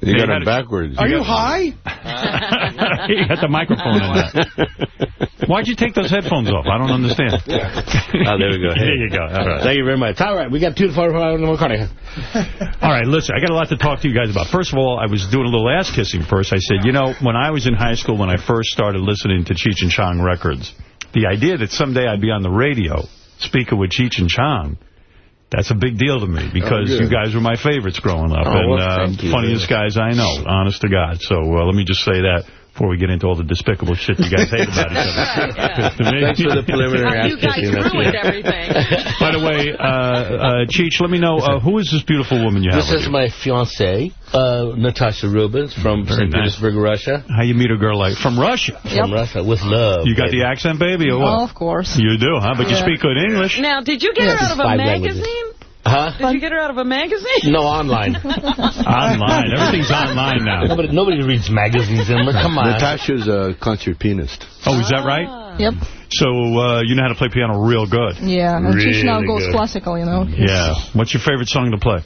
You got you them had backwards. Are you high? you got the microphone on that. Why'd you take those headphones off? I don't understand. Oh, there we go. There you go. All right. Thank you very much. All right, we got two to four in the McCartney. All right, listen, I got a lot to talk to you guys about. First of all, I was doing a little ass kissing first. I said, you know, when I was in high school, when I first started listening to Cheech and Chong records, the idea that someday I'd be on the radio speaking with Cheech and Chong, that's a big deal to me because Oh, you guys were my favorites growing up Oh, and well, uh, funniest guys I know, honest to God. So uh, let me just say that before we get into all the despicable shit you guys hate about each other. To me. Thanks for the preliminary you guys ruined good. everything. By the way, uh, uh, Cheech, let me know, uh, who is this beautiful woman you have This is you? my fiancée, uh, Natasha Rubens from Very St. nice. Petersburg, Russia. How you meet a girl like from Russia? From Russia, with love. You got baby. the accent, baby, or what? Oh, of course. You do, huh? But you speak good English. Now, did you get her out of a magazine? languages. Magazine? Huh? Did you get her out of a magazine? No, online. Online. Everything's online now. Nobody, nobody reads magazines anymore. Come on. Natasha's a concert pianist. Oh, is that right? Yep. So uh, you know how to play piano real good. Yeah. And Cheech now goes good. classical, you know. Yeah. What's your favorite song to play?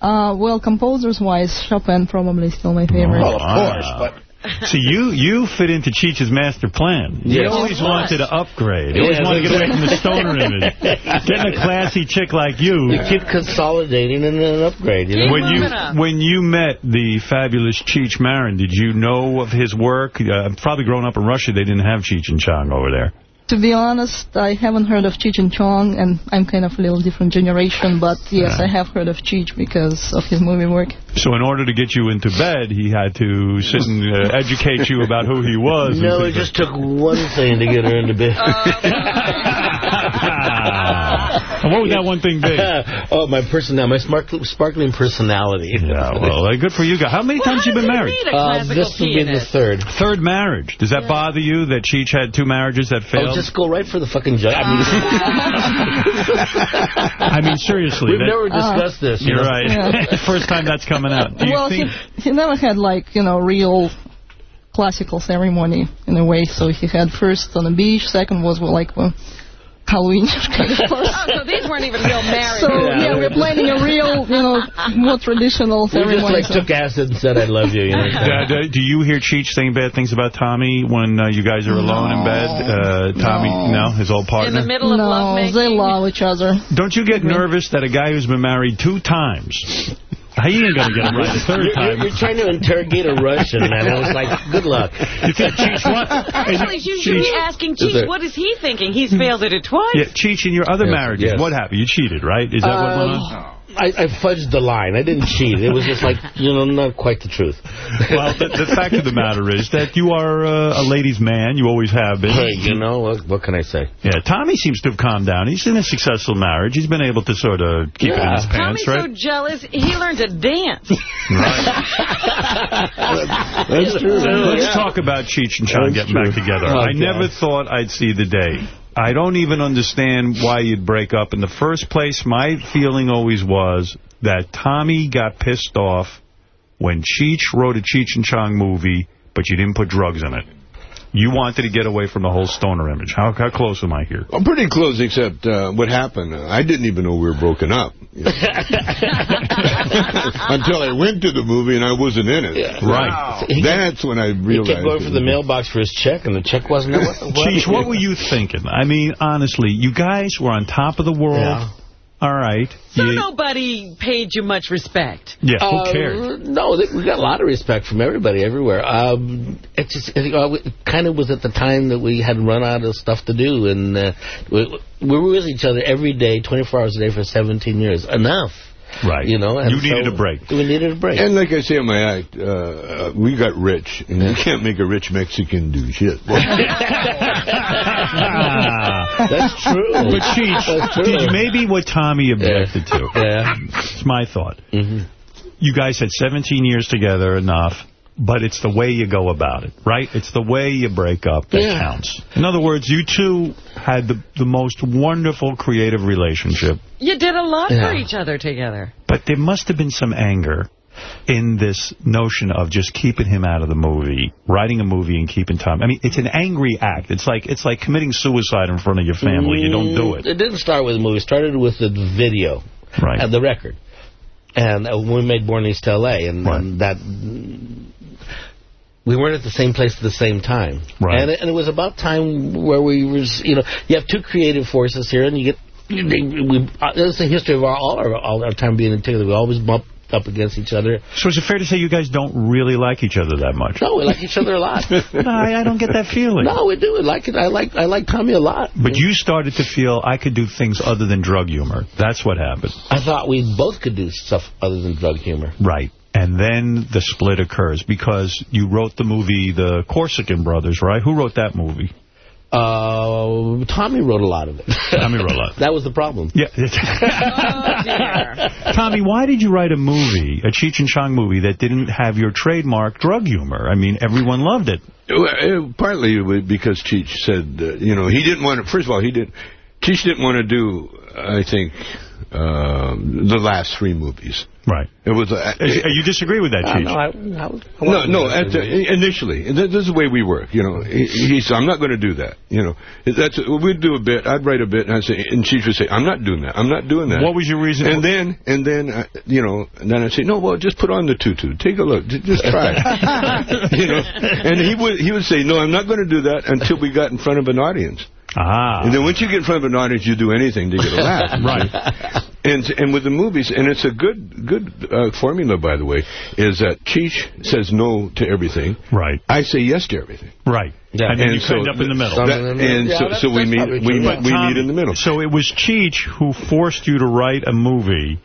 Uh, well, composers-wise, Chopin probably still my favorite. Well, of course, but... See, you you fit into Cheech's master plan. You Yes. always wanted to upgrade. You always Yes, wanted to get away from the stoner image. Getting a classy chick like you. You keep consolidating and then upgrade. You know? When you when you met the fabulous Cheech Marin, did you know of his work? Uh, probably growing up in Russia, they didn't have Cheech and Chong over there. To be honest, I haven't heard of Cheech and Chong, and I'm kind of a little different generation, but yes, I have heard of Cheech because of his movie work. So in order to get you into bed, he had to sit and uh, educate you about who he was. No, it just took one thing to get her into bed. And what would that one thing be? oh, my personality, my sparkling, sparkling personality. Yeah, well, uh, good for you guys. How many times you been married? Uh, this will be the third. Third marriage. Does that bother you that Cheech had two marriages that failed? Oh, failed? just go right for the fucking judge. I mean, I mean, seriously. we've that- never discussed this. you You're know? right. Yeah. First time that's coming out. Do you well, think... he, he never had, like, you know, real classical ceremony in a way. So he had first on the beach, second was, well, like, well, Halloween kind Oh, so these weren't even real married. So, yeah, we're planning a real, you know, more traditional We ceremony. just like so- took acid and said I love you. you know? Uh, do- do you hear Cheech saying bad things about Tommy when uh, you guys are alone in bed? Uh, Tommy, no. his old partner? In the middle of no, lovemaking? they love each other. Don't you get nervous that a guy who's been married two times, he ain't going to get him right the third You're, time? you're, you're trying to interrogate a Russian, man. I was like, good luck. You think Cheech what? Actually, you should be asking Cheech, there- what is he thinking? He's failed at it twice. Yeah, Cheech, in your other Yes, marriages, yes. what happened? You cheated, right? Is that what went on? Oh. I, I fudged the line. I didn't cheat. It was just like, you know, not quite the truth. Well, the, the fact of the matter is that you are uh, a ladies' man. You always have been. Hey, you know, what, what can I say? Yeah, Tommy seems to have calmed down. He's in a successful marriage. He's been able to sort of keep it in his pants, Tommy's right? so jealous, he learned to dance. That's true. Let's Yeah. talk about Cheech and Chong That's getting back together. Oh, I God. never thought I'd see the day. I don't even understand why you'd break up. In the first place, my feeling always was that Tommy got pissed off when Cheech wrote a Cheech and Chong movie, but you didn't put drugs in it. You wanted to get away from the whole stoner image. How, how close am I here? I'm pretty close, except uh, what happened. uh, I didn't even know we were broken up. you know. Until I went to the movie and I wasn't in it. Right. He kept- That's when I He realized. kept going for the it. mailbox for his check, and the check wasn't there. What, what? Cheech, what were you thinking? I mean, honestly, you guys were on top of the world. Yeah. All right. So You- nobody paid you much respect. yeah, who Uh, cares? No, we got a lot of respect from everybody, everywhere. Um, it just it, uh, it kind of was at the time that we had run out of stuff to do, and uh, we, we were with each other every day, 24 hours a day for 17 years. Enough. Right. You know, and You needed so a break. We needed a break. And like I say in my act, uh, uh, we got rich, and you can't make a rich Mexican do shit. That's true. But Cheech, true. did you- maybe what Tommy objected to. Yeah. It's my thought. hmm You guys had 17 years together, enough, but it's the way you go about it, right? It's the way you break up that Yeah. counts. In other words, you two had the, the most wonderful creative relationship, You did a lot Yeah. for each other together. but there must have been some anger in this notion of just keeping him out of the movie, writing a movie and keeping Tom? I mean, it's an angry act. It's like it's like committing suicide in front of your family. You don't do it. It didn't start with the movie. It started with the video. Right. And the record. And uh, we made Born East L.A. And, and that... We weren't at the same place at the same time. Right. And, it- and it was about time where we was, you know, you have two creative forces here, and you get... they- We, uh, that's the history of our, all, our, all our time being together. We always bump up against each other. So is it fair to say you guys don't really like each other that much? No, we like each other a lot. no, I, I don't get that feeling. No, we do. We like it. I like I like Tommy a lot. But you started to feel I could do things other than drug humor. That's what happened. I thought we both could do stuff other than drug humor. Right. And then the split occurs because you wrote the movie The Corsican Brothers, right? Who wrote that movie? Uh, Tommy wrote a lot of it. Tommy wrote a lot. That was the problem. Yeah. Tommy, why did you write a movie, a Cheech and Chong movie, that didn't have your trademark drug humor? I mean, everyone loved it. Well, uh, Partly because Cheech said, uh, you know, he didn't want to, first of all, he didn't, Cheech didn't want to do, I think, um, the last three movies. Right. It was. Uh, you disagree with that, Uh, no, I, I, no, no. At the, initially, this is the way we work. You know, he, he said, "I'm not going to do that." You know, that's we'd do a bit. I'd write a bit, and I'd say, and Cheech would say, "I'm not doing that. I'm not doing that." What was your reason? And then, and then, uh, you know, and then I'd say, "No, well, just put on the tutu. Take a look. Just try." it." you know, and he would he would say, "No, I'm not going to do that until we got in front of an audience." Ah. And then once you get in front of an audience, you do anything to get a laugh. Right. And and with the movies, and it's a good good uh, formula, by the way, is that Cheech says no to everything. Right. I say yes to everything. Right. Yeah. And then you end up in the middle. that- and so, so we meet we, But we Tommy, meet in the middle. So it was Cheech who forced you to write a movie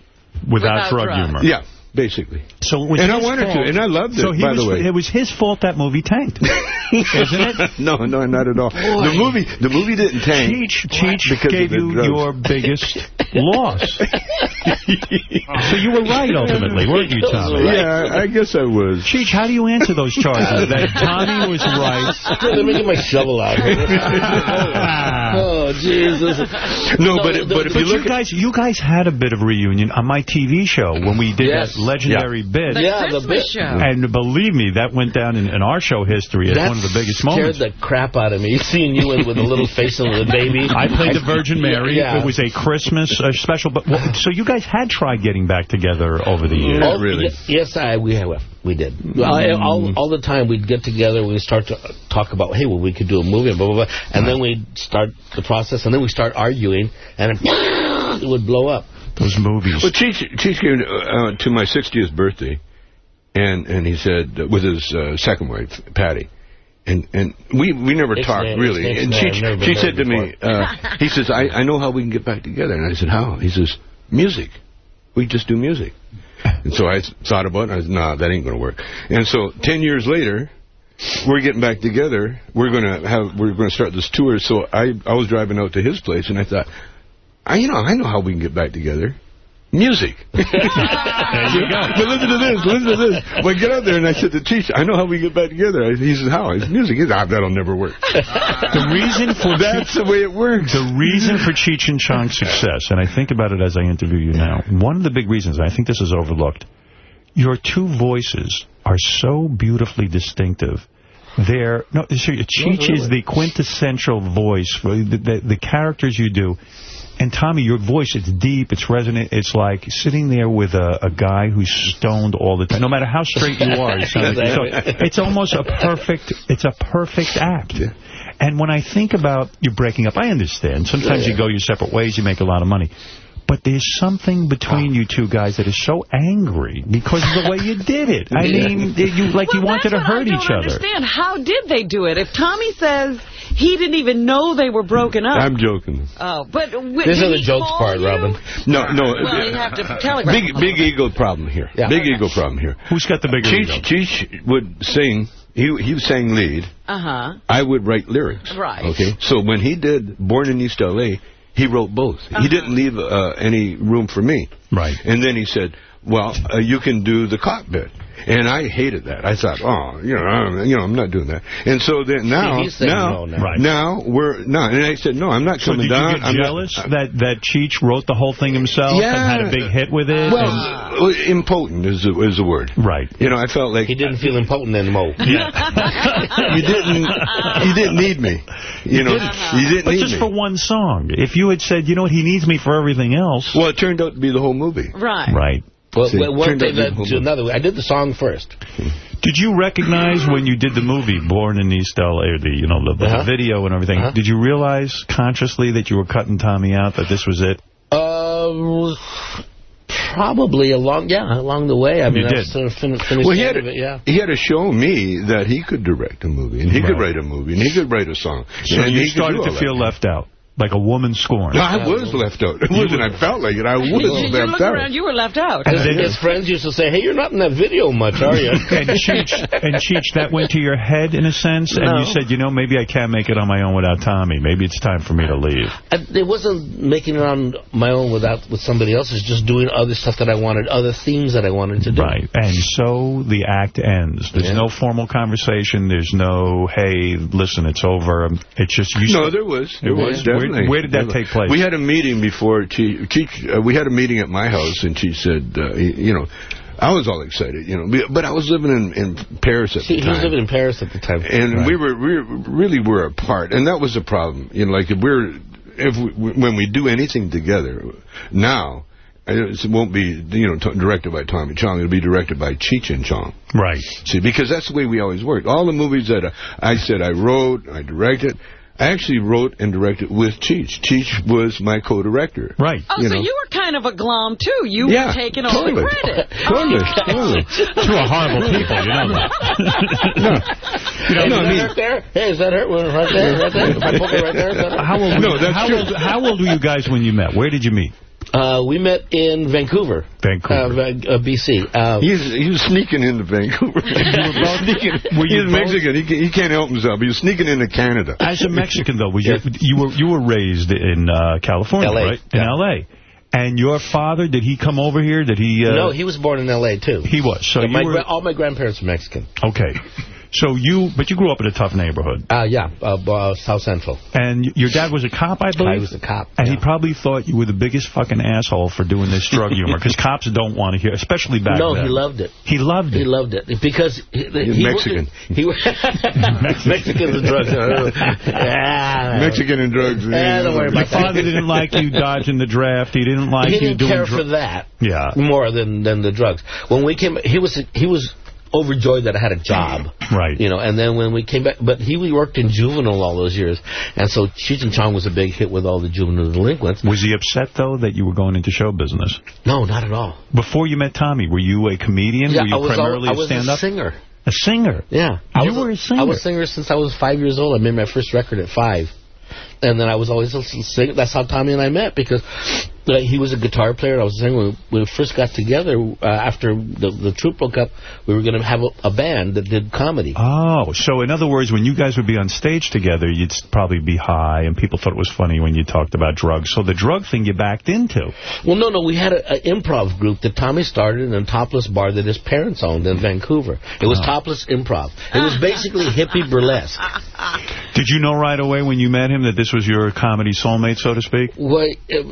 without, Without drug drugs. humor. Yeah, basically. So it was And I his wanted to, and I loved it, So he by was, the way. It was his fault that movie tanked, isn't it? no, no, not at all. The movie the movie didn't tank. Cheech, Cheech gave you drugs. your biggest loss. so you were right ultimately, weren't you, Tommy? Yeah, I guess I was. Cheech, how do you answer those charges? that Tommy was right. Let me get my shovel out. oh, Jesus. No, but it- but if you look you guys, you guys had a bit of reunion on my TV show when we did Yes. that legendary bit. The Yeah, the Christmas bit. show. And believe me, that went down in, in our show history as That one of the biggest moments. scared moments. the crap out of me. Seeing you with, with a little face of the baby. I played the Virgin Mary. Yeah. It was a Christmas uh, special. But well, So you guys had tried getting back together over the years. Oh, y- Yes, I we have, we did. Well, I- all, all the time we'd get together, we'd start to talk about, hey, well, we could do a movie, and blah, blah, blah. And then we'd start the process, and then we start arguing, and it, it would blow up. Those movies. Well, Cheech, Cheech came uh, to my 60th birthday, and and he said uh, with his uh, second wife Patty, and and we we never It's talked name- really. And name, Cheech, never said to me, uh, he says, I I know how we can get back together, and I said, how? He says, music. We just do music. And so I thought about it. and I said, nah, that ain't going to work. And so ten years later. We're getting back together. We're gonna have. We're gonna start this tour. So I, I was driving out to his place, and I thought, I, you know, I know how we can get back together. Music. There you go. But listen to this, listen to this. Well, I get out there and I said to Cheech, I know how we get back together. He says, how? It's music. He says, ah, that'll never work. The reason for That's the way it works. The reason for Cheech and Chong's success, and I think about it as I interview you now, one of the big reasons, and I think this is overlooked, your two voices are so beautifully distinctive. They're, no, seriously, Cheech is the quintessential voice, for the, the, the characters you do. And Tommy, your voice, it's deep, it's resonant, it's like sitting there with a, a guy who's stoned all the time. No matter how straight you are, like you're it's almost a perfect, it's a perfect act. And when I think about you breaking up, I understand. Sometimes Yeah. you go your separate ways, you make a lot of money. But there's something between you two guys that is so angry because of the way you did it. I mean, you like you wanted to hurt I each don't other. understand. How did they do it? If Tommy says he didn't even know they were broken up. I'm joking. Oh, but w- This is the he jokes part, you? Robin. No, no. Well, you have to telegraph. Big, big ego problem here. Big ego problem here. Who's got the bigger Cheech, ego? Cheech would sing. He he sang lead. Uh huh. I would write lyrics. Right. Okay. So when he did Born in East L.A., he wrote both. Uh-huh. He didn't leave uh, any room for me. Right. And then he said, well, uh, you can do the cop bit. And I hated that. I thought, oh, you know, I'm, you know, I'm not doing that. And so then now, he's saying now, no now. Right. now we're no. And I said, no, I'm not So coming did you down. get I'm not- jealous that, that Cheech wrote the whole thing himself Yeah. and had a big hit with it? Well, and- uh, impotent is the, is the word. Right. You know, I felt like He didn't feel impotent anymore. you didn't you didn't need me. You know, you didn't but need just me. for one song. If you had said, you know what, he needs me for everything else. Well, it turned out to be the whole movie. Right. Right. Well, See, well, one turned out thing to be led the whole to movie. another. I did the song first. Did you recognize when you did the movie, Born in East L.A., or the, you know, the, the Uh-huh. video and everything, Uh-huh. did you realize consciously that you were cutting Tommy out, that this was it? Um, probably along, yeah, along the way. I mean, You I did. sort of fin- finished Well, he out had, of it, yeah. he had to show me that he could direct a movie, and he could write a movie, and he could write a song. So and you he started to feel that. left out, like a woman scorned. No, I was left out. It wasn't I felt like it. I was You, you left look out. around, you were left out. And then his friends used to say, hey, you're not in that video much, are you? and Cheech, and Cheech, that went to your head in a sense, and you said, you know, maybe I can't make it on my own without Tommy. Maybe it's time for me to leave. I, it wasn't making it on my own without with somebody else. It's just doing other stuff that I wanted, other themes that I wanted to do. Right. And so the act ends. There's Yeah. no formal conversation. There's no, hey, listen, it's over. It's just you. No, st- there was. There Yeah. was, Where- definitely. Where did that Definitely. take place? We had a meeting before Cheech, Cheech uh, we had a meeting at my house, and she said, uh, you know, I was all excited, you know, but I was living in, in Paris at See, the time. he was living in Paris at the time. and we were we really were apart, and that was the problem. You know, like if we're if we, when we do anything together now, it won't be you know t- directed by Tommy Chong. It'll be directed by Cheech and Chong. Right. See, because that's the way we always worked. All the movies that I said I wrote, I directed. I actually wrote and directed with Cheech. Cheech was my co-director. Right. Oh, you so know. you were kind of a glom, too. You Yeah, were taking all the credit. Totally, Oh. totally. Two are horrible people, you know that. No, You know, no, I is that mean, right there? Hey, is that her? Right there, right there. If I right there, is that? How old, No, were, that's how, true. old, how old were you guys when you met? Where did you meet? Uh, we met in Vancouver, Vancouver. uh, uh, BC. Uh, He's, he was sneaking into Vancouver. sneaking, were you he's both- Mexican. He, can, he can't help himself. He was sneaking into Canada. As a Mexican, though, was you, you were you were raised in uh, California, LA, right? In yeah. L.A. And your father, did he come over here? Did he? Uh, no, he was born in L.A., too. he was. So Yeah, my were all my grandparents were Mexican. okay. So you, but you grew up in a tough neighborhood, Uh, yeah, uh, uh, South Central. and your dad was a cop, I believe. I was a cop. And yeah. he probably thought you were the biggest fucking asshole for doing this drug humor, because cops don't want to hear, especially back No, then. he loved it. He loved it. He loved it because he, He's he Mexican. He, Mexican and drugs. Ah. Mexican and drugs. Eh, don't worry Your about that. father didn't like you dodging the draft. He didn't like he you didn't doing care for that Yeah. more than than the drugs. When we came, he was he was overjoyed that I had a job. Right. You know, and then when we came back, but he we worked in juvenile all those years, and so Cheech and Chong was a big hit with all the juvenile delinquents. Was he upset, though, that you were going into show business? No, not at all. Before you met Tommy, were you a comedian? Yeah, were you I was primarily al- I a was stand-up? a singer. A singer? Yeah, I You was were a singer. I was a singer since I was five years old. I made my first record at five, and then I was always a singer. That's how Tommy and I met because uh, he was a guitar player. I was a singer. When we first got together uh, after the the troupe broke up, we were going to have a, a band that did comedy. Oh, so in other words, when you guys would be on stage together, you'd probably be high, and people thought it was funny when you talked about drugs. So the drug thing you backed into. Well, no, no, we had an improv group that Tommy started in a topless bar that his parents owned in Vancouver. It was Oh. topless improv. It was basically hippie burlesque. Did you know right away when you met him that this was your comedy soulmate, so to speak? Well,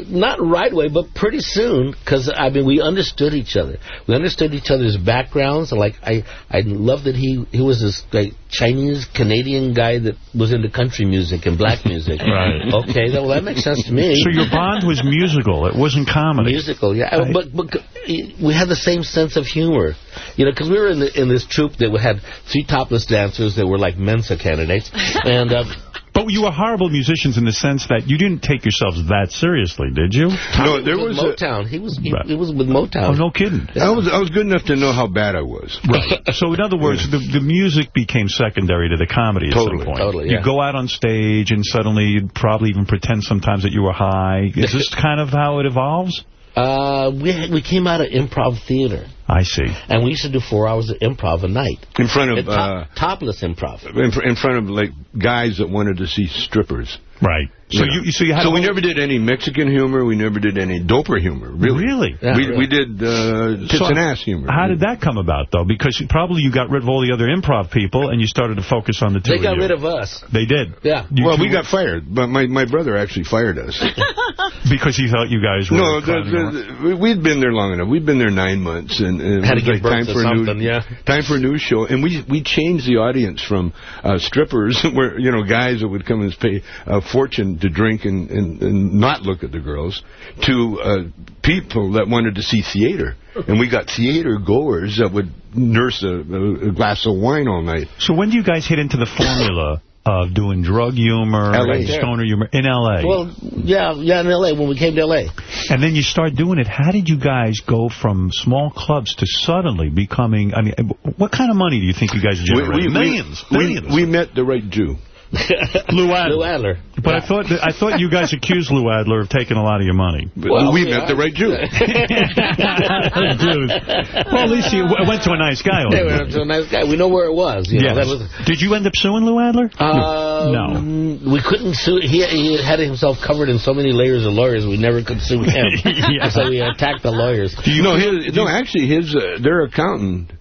not right away, but pretty soon, because I mean, we understood each other. We understood each other's backgrounds. Like I, I love that he he was this like Chinese Canadian guy that was into country music and black music. Right. Okay, that, well that makes sense to me. So your bond was musical. It wasn't comedy. Musical, yeah. I- but but we had the same sense of humor, you know, because we were in the, in this troupe that had three topless dancers that were like Mensa candidates, and. Uh, But you were horrible musicians in the sense that you didn't take yourselves that seriously, did you? No, there was with Motown. He was he, Right. he was with Motown. Oh, no kidding. I was I was good enough to know how bad I was. Right. So in other words, the, the music became secondary to the comedy at some point. totally, You go out on stage and suddenly you'd probably even pretend sometimes that you were high. Is this kind of how it evolves? Uh, we we came out of improv theater. I see. And we used to do four hours of improv a night. In front of... And top- Uh, topless improv. in, in front of, like, guys that wanted to see strippers. Right. So know. you- so you had So we never did any Mexican humor. We never did any doper humor, really. Really? we, we did uh, tits So and ass humor. How did that come about, though? Because you- probably you got rid of all the other improv people and you started to focus on the two They of got you. rid of us. They did. Yeah. You well, we got fired, but my, my brother actually fired us. Because he thought you guys were... no, the, the, the, we'd been there long enough. We'd been there nine months, and, and Had to was like time to for a new something, yeah. time for a new show. And we we changed the audience from uh, strippers, where you know guys that would come and pay a fortune to drink and, and, and not look at the girls, to uh, people that wanted to see theater. And we got theater goers that would nurse a, a, a glass of wine all night. So when do you guys hit into the formula of doing drug humor LA. and stoner humor in L.A.? Well, yeah, yeah, in L.A. when we came to L.A. and then you start doing it. How did you guys go from small clubs to suddenly becoming, I mean, what kind of money do you think you guys generated? millions, we, millions. We, met the right Jew. Lou Adler. Lou Adler. But I thought I thought you guys accused Lou Adler of taking a lot of your money. Well, we met the right Jew. Dude. Well, at least you w- went to a nice guy. They were to a nice guy. We know where it was. You know, Yes. that was, Did you end up suing Lou Adler? Um, We couldn't sue. He, he had himself covered in so many layers of lawyers, we never could sue him. Yeah. So we attacked the lawyers. no, his, no, actually, his uh, their accountant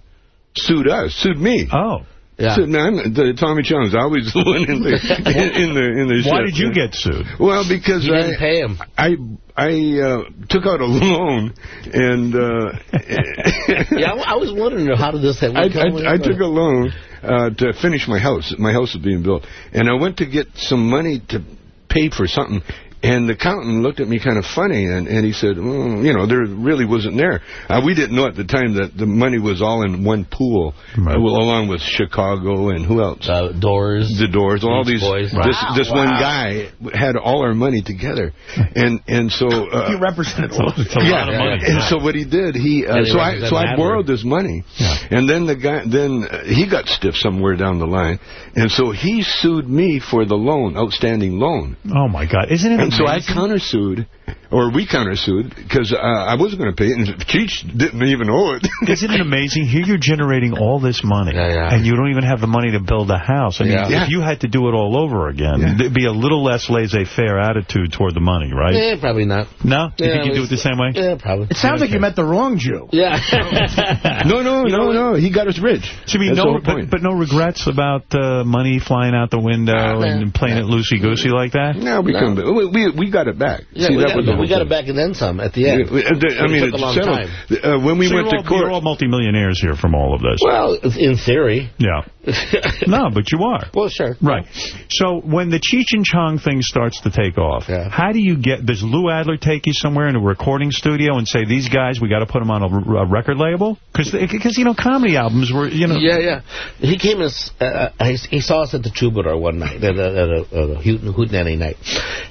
sued us, sued me. Oh. Yeah. Sued, no, the, Tommy Chong's always the one in the in, in the in the. Why ship. did you get sued? Well, because You I didn't pay him. I I uh, took out a loan and uh, Yeah, I, I was wondering how did this happen. I, I, I took a loan uh, to finish my house. My house was being built, and I went to get some money to pay for something. And the accountant looked at me kind of funny, and, and he said, well, you know, there really wasn't there. Uh, we didn't know at the time that the money was all in one pool, uh, well, along with Chicago and who else? Uh, Doors. The Doors. All Beach these. Boys. This, Wow. this one guy had all our money together, and and so uh, You represented a lot. It's a lot of money. and so what he did, he uh, And he so I so I borrowed this money, and then the guy then uh, he got stiff somewhere down the line, and so he sued me for the loan, outstanding loan, Oh, my God. Isn't it and so I countersued, or we countersued because uh, I wasn't going to pay it, and Cheech didn't even owe it. Isn't it amazing? Here you're generating all this money, Yeah, yeah. and you don't even have the money to build a house. I mean, Yeah. if you had to do it all over again, there'd be a little less laissez-faire attitude toward the money, right? Eh, probably not. No? You Yeah, think you it do it the same way? Yeah, probably. It sounds like you met the wrong Jew. Yeah. no, no, no, no. He got us rich. So, I mean, no, but, but no regrets about uh, money flying out the window and playing it loosey-goosey like that? Now we come. We, we we got it back. Yeah, See, we, got, we got it back and then some at the end. We- we- I mean, it took a long settled. time. Uh, when we So went you're to all, We're all multimillionaires here from all of this. Well, in theory. yeah. No, but you are. Well, sure. Right. So when the Cheech and Chong thing starts to take off, Yeah. how do you get, does Lou Adler take you somewhere in a recording studio and say, these guys, we got to put them on a, a record label? Because, you know, comedy albums were, you know. Yeah, yeah. He came as, uh, he, he saw us at the Troubadour one night, at a, at a, at a hoot, hootenanny night,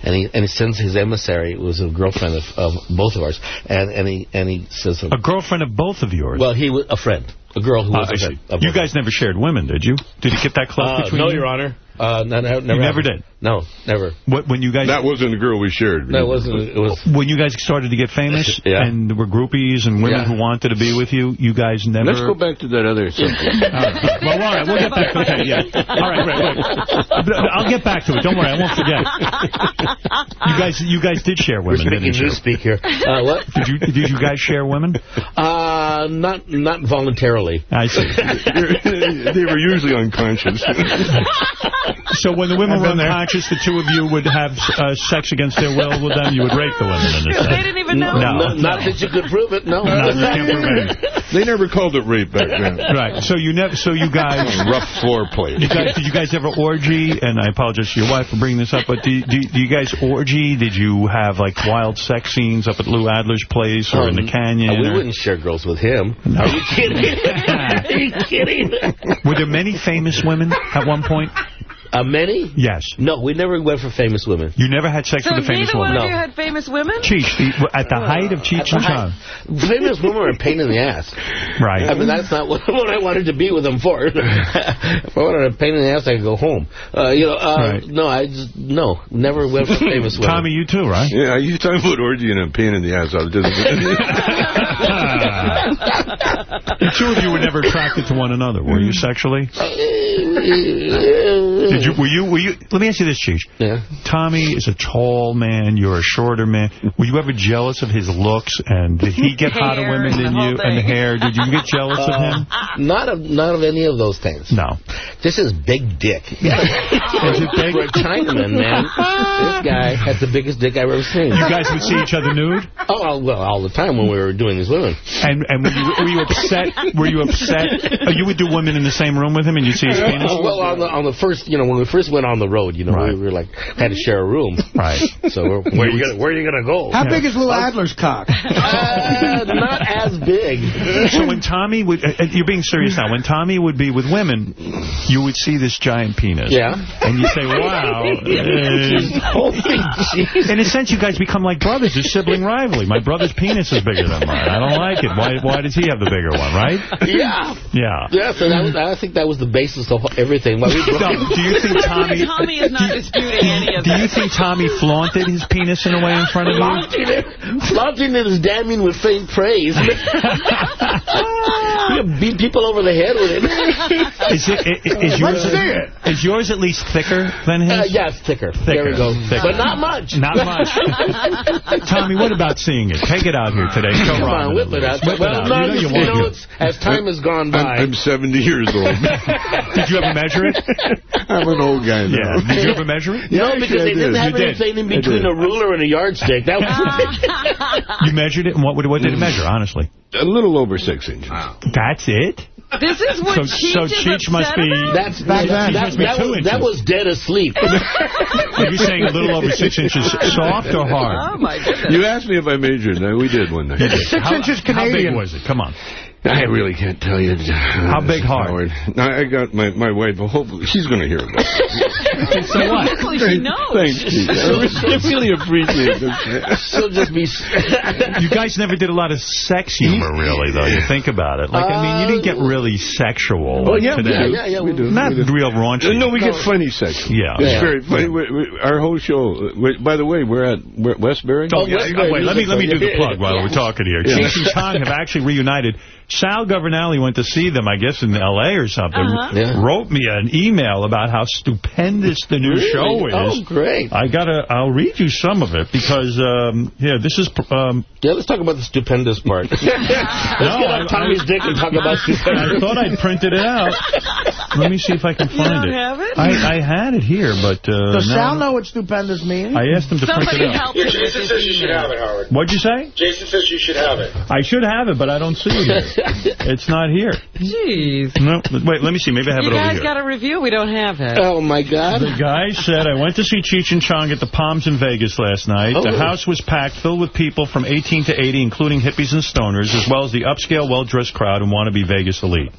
and he and he sends his emissary, it was a girlfriend of, of both of ours, and and he and he says, A girlfriend of both of yours. well, he was a friend, a girl who Ah, was a friend. You guys never shared women, did you? Did you get that close Uh, between no, you? Your Honor. Uh, no, no, never You never happened. did? No, never. What, when you guys... that wasn't the girl we shared. No, it wasn't. It was. When you guys started to get famous Yeah. and there were groupies and women Yeah. who wanted to be with you, you guys never... Let's go back to that other subject. All right. Well, all right, we'll get back. Okay, yeah. All right, right, right. I'll get back to it. Don't worry, I won't forget. You guys, you guys did share women, We're women, speaking didn't you? speak here. Uh, what? Did you did you guys share women? Uh, not not voluntarily. I see. they were usually unconscious. So when the women were unconscious, the two of you would have uh, sex against their will with them. You would rape the women in a sense. They didn't even know. No, not, not that you could prove it. No. No, you can't prove anything. they never called it rape back then. Right. So you never. So you guys. Rough floor play. You guys, did you guys ever orgy? And I apologize to your wife for bringing this up, but do, do, do you guys orgy? Did you have, like, wild sex scenes up at Lou Adler's place or in the Um, canyon? we or- wouldn't share girls with him. No. Are you kidding? Are you kidding? Were there many famous women at one point? Uh, many? Yes. No, we never went for famous women. You never had sex So with a famous woman? So neither one woman? of you had famous women? Cheech, the, at the height of Cheech and Chong. Famous women are a pain in the ass. Right. I mean, that's not what, what I wanted to be with them for. if I wanted a pain in the ass, I could go home. Uh, you know, uh, Right. no, I just, no, never went for famous women. Tommy, you too, right? Yeah, you talking about orgy and a pain in the ass. I was just The two of you were never attracted to one another, were you, sexually? Did you? Were you? Were you? Let me ask you this, Cheech. Yeah. Tommy is a tall man. You're a shorter man. Were you ever jealous of his looks? And did he get hotter women than the whole you? And the hair? Did you get jealous of him? Not of not of any of those things. No. This is big dick. Is it big? For a Chinaman, man, this guy has the biggest dick I've ever seen. You guys would see each other nude? Oh, well, all the time when we were doing his women. And and were you, were you upset? Were you upset? Oh, you would do women in the same room with him, and you'd see his penis. Well, on the on the first, you know, when we first went on the road, you know, we were like had to share a room. Right. So where, where you gonna where are you gonna go? How big is Lou Adler's cock? Uh, not as big. So when Tommy would, uh, you're being serious now, when Tommy would be with women, you would see this giant penis. Yeah. And you say, wow. uh, in a sense, you guys become like brothers. It's sibling rivalry. My brother's penis is bigger than mine. I don't like it. Why, why does he have the bigger one, right? Yeah. Yeah. Yeah, so that was, I think that was the basis of everything. Why we No, do you think Tommy... Tommy is not disputing any of Do you think Tommy flaunted his penis in a way in front of you? Flaunting it, flaunting it is damning with faint praise. you beat people over the head with it. Is, it, is, yours, Let's see it. is yours at least thicker than his? Uh, yeah, it's thicker. There we go. Thicker. But not much. Not much. Tommy, what about seeing it? Take it out here today. Show Come Robin on, whip it out. Whip it well, out. no, You know you you know, to. it's, as time has gone by. I'm, I'm 70 years old. Did you ever measure it? I'm an old guy now. Yeah. Did you ever measure it? no, because they didn't did. have You did. anything in between a ruler and a yardstick. That was You measured it, and what, what did it measure, honestly? A little over six inches. That's it? This is what So- Cheech so is Cheech must be- That's Back then. that, Must that was, that was dead asleep. Are you saying a little over six inches soft or hard? Oh, my goodness. You asked me if I measured. No, we did one night. Six How- inches How big Canadian. was it? Come on. I really can't tell you. How big heart? Howard. No, I got my, my wife. Well, hopefully, she's going to hear about it. So what? Hopefully she knows. Thanks, Keith. I really appreciate it. She'll just be... You guys never did a lot of sex humor, really, though. You think about it. Like, I mean, you didn't get uh, really sexual Oh, like yeah, today. do. Yeah, yeah, we do. Not we do. real raunchy. No, we get funny sex. Yeah. It's Yeah. very funny. We, we, our whole show. We, by the way, we're at Westbury. Oh, Oh, yeah, Westbury wait, let me let me do the plug while Yeah. we're talking here. Yeah. Cheech and Chong have actually reunited. Sal Governale went to see them, I guess, in L.A. or something. Uh-huh. Yeah. Wrote me an email about how stupendous the new Really? show is. Oh, great. I gotta. I'll read you some of it because, um, yeah, this is. Um, Yeah, let's talk about the stupendous part. let's get I- on Tommy's dick and talk about stupendous. I thought I'd printed it out. Let me see if I can You find don't it. have it? I, I had it here, but uh, Does no. Sal know what stupendous means? I asked him to print Somebody it out. help me Jason says you should have it, Howard. What'd you say? Jason says you should have it. I should have it, but I don't see it here. It's not here. Jeez. No, wait, let me see. Maybe I have You it over here guys here. got a review? We don't have it. Oh, my God. The guy said, I went to see Cheech and Chong at the Palms in Vegas last night. The Oh. house was packed, filled with people from 18 to 80, including hippies and stoners, as well as the upscale, well-dressed crowd and wannabe Vegas elite.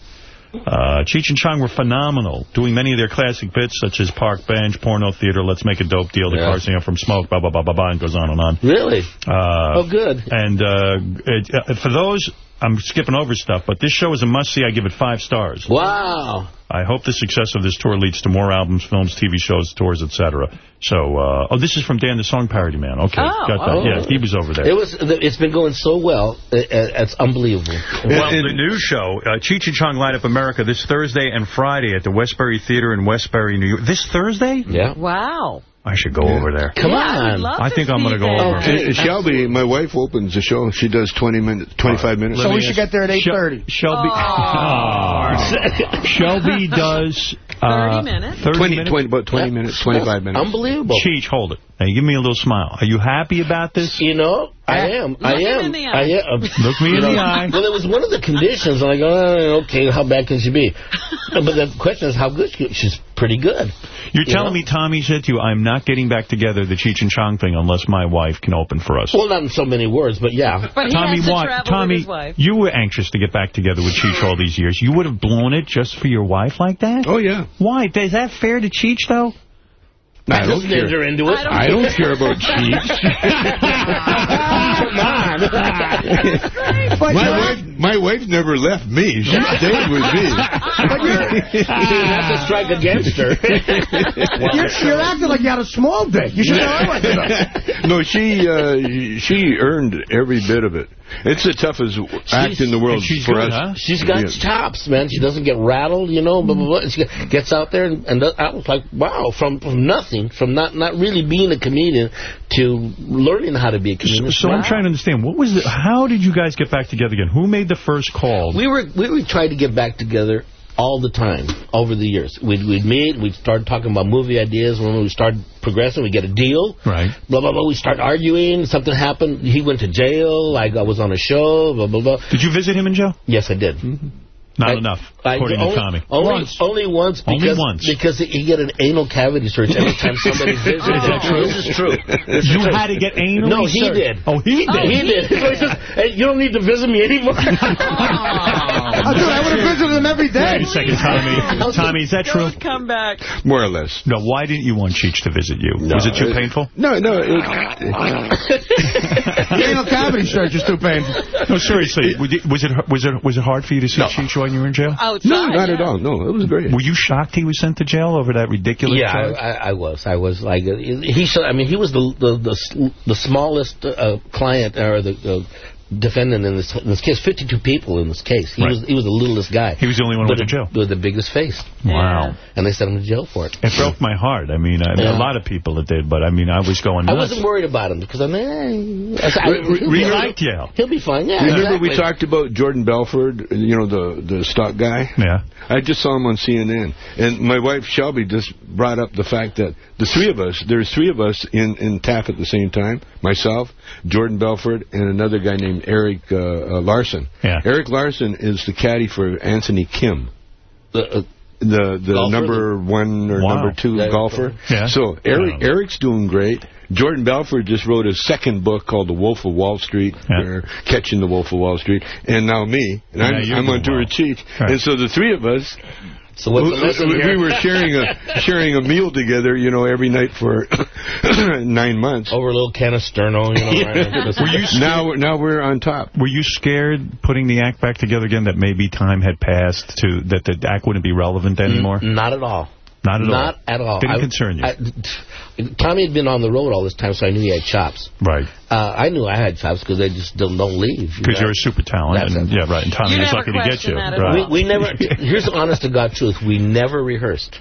Uh, Cheech and Chong were phenomenal, doing many of their classic bits, such as Park Bench, Porno Theater, Let's Make a Dope Deal, The Yeah. Car Singer from Smoke, blah, blah, blah, blah, blah, and goes on and on. Really? Uh, Oh, good. And uh, it, uh, for those, I'm skipping over stuff, but this show is a must-see. I give it five stars. Wow. I hope the success of this tour leads to more albums, films, TV shows, tours, etc. So, uh, oh, this is from Dan the Song Parody Man. Okay, Oh, got that. oh. Yeah, he was over there. It was. It's been going so well. It, it's unbelievable. well, the new show, uh, Cheech and Chong Light Up America, this Thursday and Friday at the Westbury Theater in Westbury, New York. This Thursday? Yeah. Wow. I should go over there. Come Yeah, on. love I think I'm going to go that. over. And, and Shelby, my wife opens the show. She does 20 minutes, 25 minutes. So we should get there at 8.30. Shelby, Aw. Shelby does... Uh, 30 minutes? 30 20, minutes? 20, about 20 minutes, 25 minutes. Unbelievable. Cheech, hold it. Now, give me a little smile. Are you happy about this? You know, I am. I am. in the I am. Look me You in know, the eye. Well, it was one of the conditions. I'm like, oh, okay, how bad can she be? but the question is, how good she She's pretty good. You're You telling know? me Tommy said to you, I'm not getting back together the Cheech and Chong thing unless my wife can open for us. Well, not in so many words, but yeah. But Tommy, has to why- Tommy, with his wife. you were anxious to get back together with Cheech all these years. You would have blown it just for your wife like that? Oh, yeah. Why? Is that fair to Cheech, though? I I don't just ninja care. into it. I don't care about Cheech. Come on. my wife, my wife never left me. She stayed with me. But you're, you didn't have to strike against her. you're, you're acting like you had a small dick. You should know that. no, she uh, she earned every bit of it. It's the toughest act in the world she's for good, us. huh? She's got Yeah. chops, man. She doesn't get rattled, you know. Blah, blah, blah. She gets out there, and, and I was like, wow, from, from nothing, from not not really being a comedian to learning how to be a comedian. So I'm trying to understand, what was the, how did you guys get back together again? Who made the first call? We were we were trying to get back together all the time over the years. We'd, we'd meet, we'd start talking about movie ideas. When we started progressing, we get a deal. Right. Blah, blah, blah. We start arguing. Something happened. He went to jail. Like I was on a show. Blah, blah, blah. Did you visit him in jail? Yes, I did. Mm-hmm. Not I- enough, I- according only, to Tommy. Only Once. only once Only because once. because he get an anal cavity search every time somebody visits. Is that true? This is true. This is You true. had to get anally No, he searched. did. Oh, he did. he did. So he says, hey, you don't need to visit me anymore. Oh, oh, dude, I would have visited him every day. Wait a second, Tommy. Tommy, is that true? Come back. More or less. No, why didn't you want Cheech to visit you? was it too it- painful? No, no. It, anal cavity search is too painful. No, seriously. Was it was it was it was it hard for you to see Cheech when you were in jail? Outside. no, not at all. No, it was great. Were you shocked he was sent to jail over that ridiculous Yeah, charge? I, I, I was. I was like he. I mean, he was the the the, the smallest uh, client or the uh, defendant in this in this case. Fifty-two people in this case. He Right. was he was the littlest guy. He was the only one who but went to jail. with the biggest face. Wow. And they sent him to jail for it. It broke my heart. I mean, I mean Yeah. a lot of people it did, but I mean, I was going I wasn't worried about him because I mean, I, I, Re- re- he'll, be- liked Yale. he'll be fine. Yeah, Remember exactly. we talked about Jordan Belfort, you know, the the stock guy? Yeah. I just saw him on CNN. And my wife, Shelby, just brought up the fact that the three of us, there's three of us in, in Taft at the same time. Myself, Jordan Belfort, and another guy named Eric uh, uh, Larson. Yeah. Eric Larson is the caddy for Anthony Kim. The, uh, the the Golfer? number one or Wow. number two Yeah, golfer. yeah. So Eric Yeah. Eric's doing great. Jordan Belfort just wrote his second book called The Wolf of Wall Street, Yeah. or Catching the Wolf of Wall Street, and now me, and Yeah, I'm, you're I'm on tour well. with Cheech, Right. and so the three of us. So what's the we- lesson here? we were sharing a sharing a meal together, you know, every night for nine months. over a little can of Sterno, you know. right? Were you now, now we're on top. Were you scared putting the act back together again that maybe time had passed to that the act wouldn't be relevant anymore? Not at all. Not at all. Not at all. Didn't I- concern you. I- Tommy had been on the road all this time, so I knew he had chops. right. Uh, I knew I had chops because they just don't, don't leave. Because know? you're a super talent. And, it. yeah, right. And Tommy You was never lucky to get you. Right. We, we never. Here's the honest to God truth: we never rehearsed.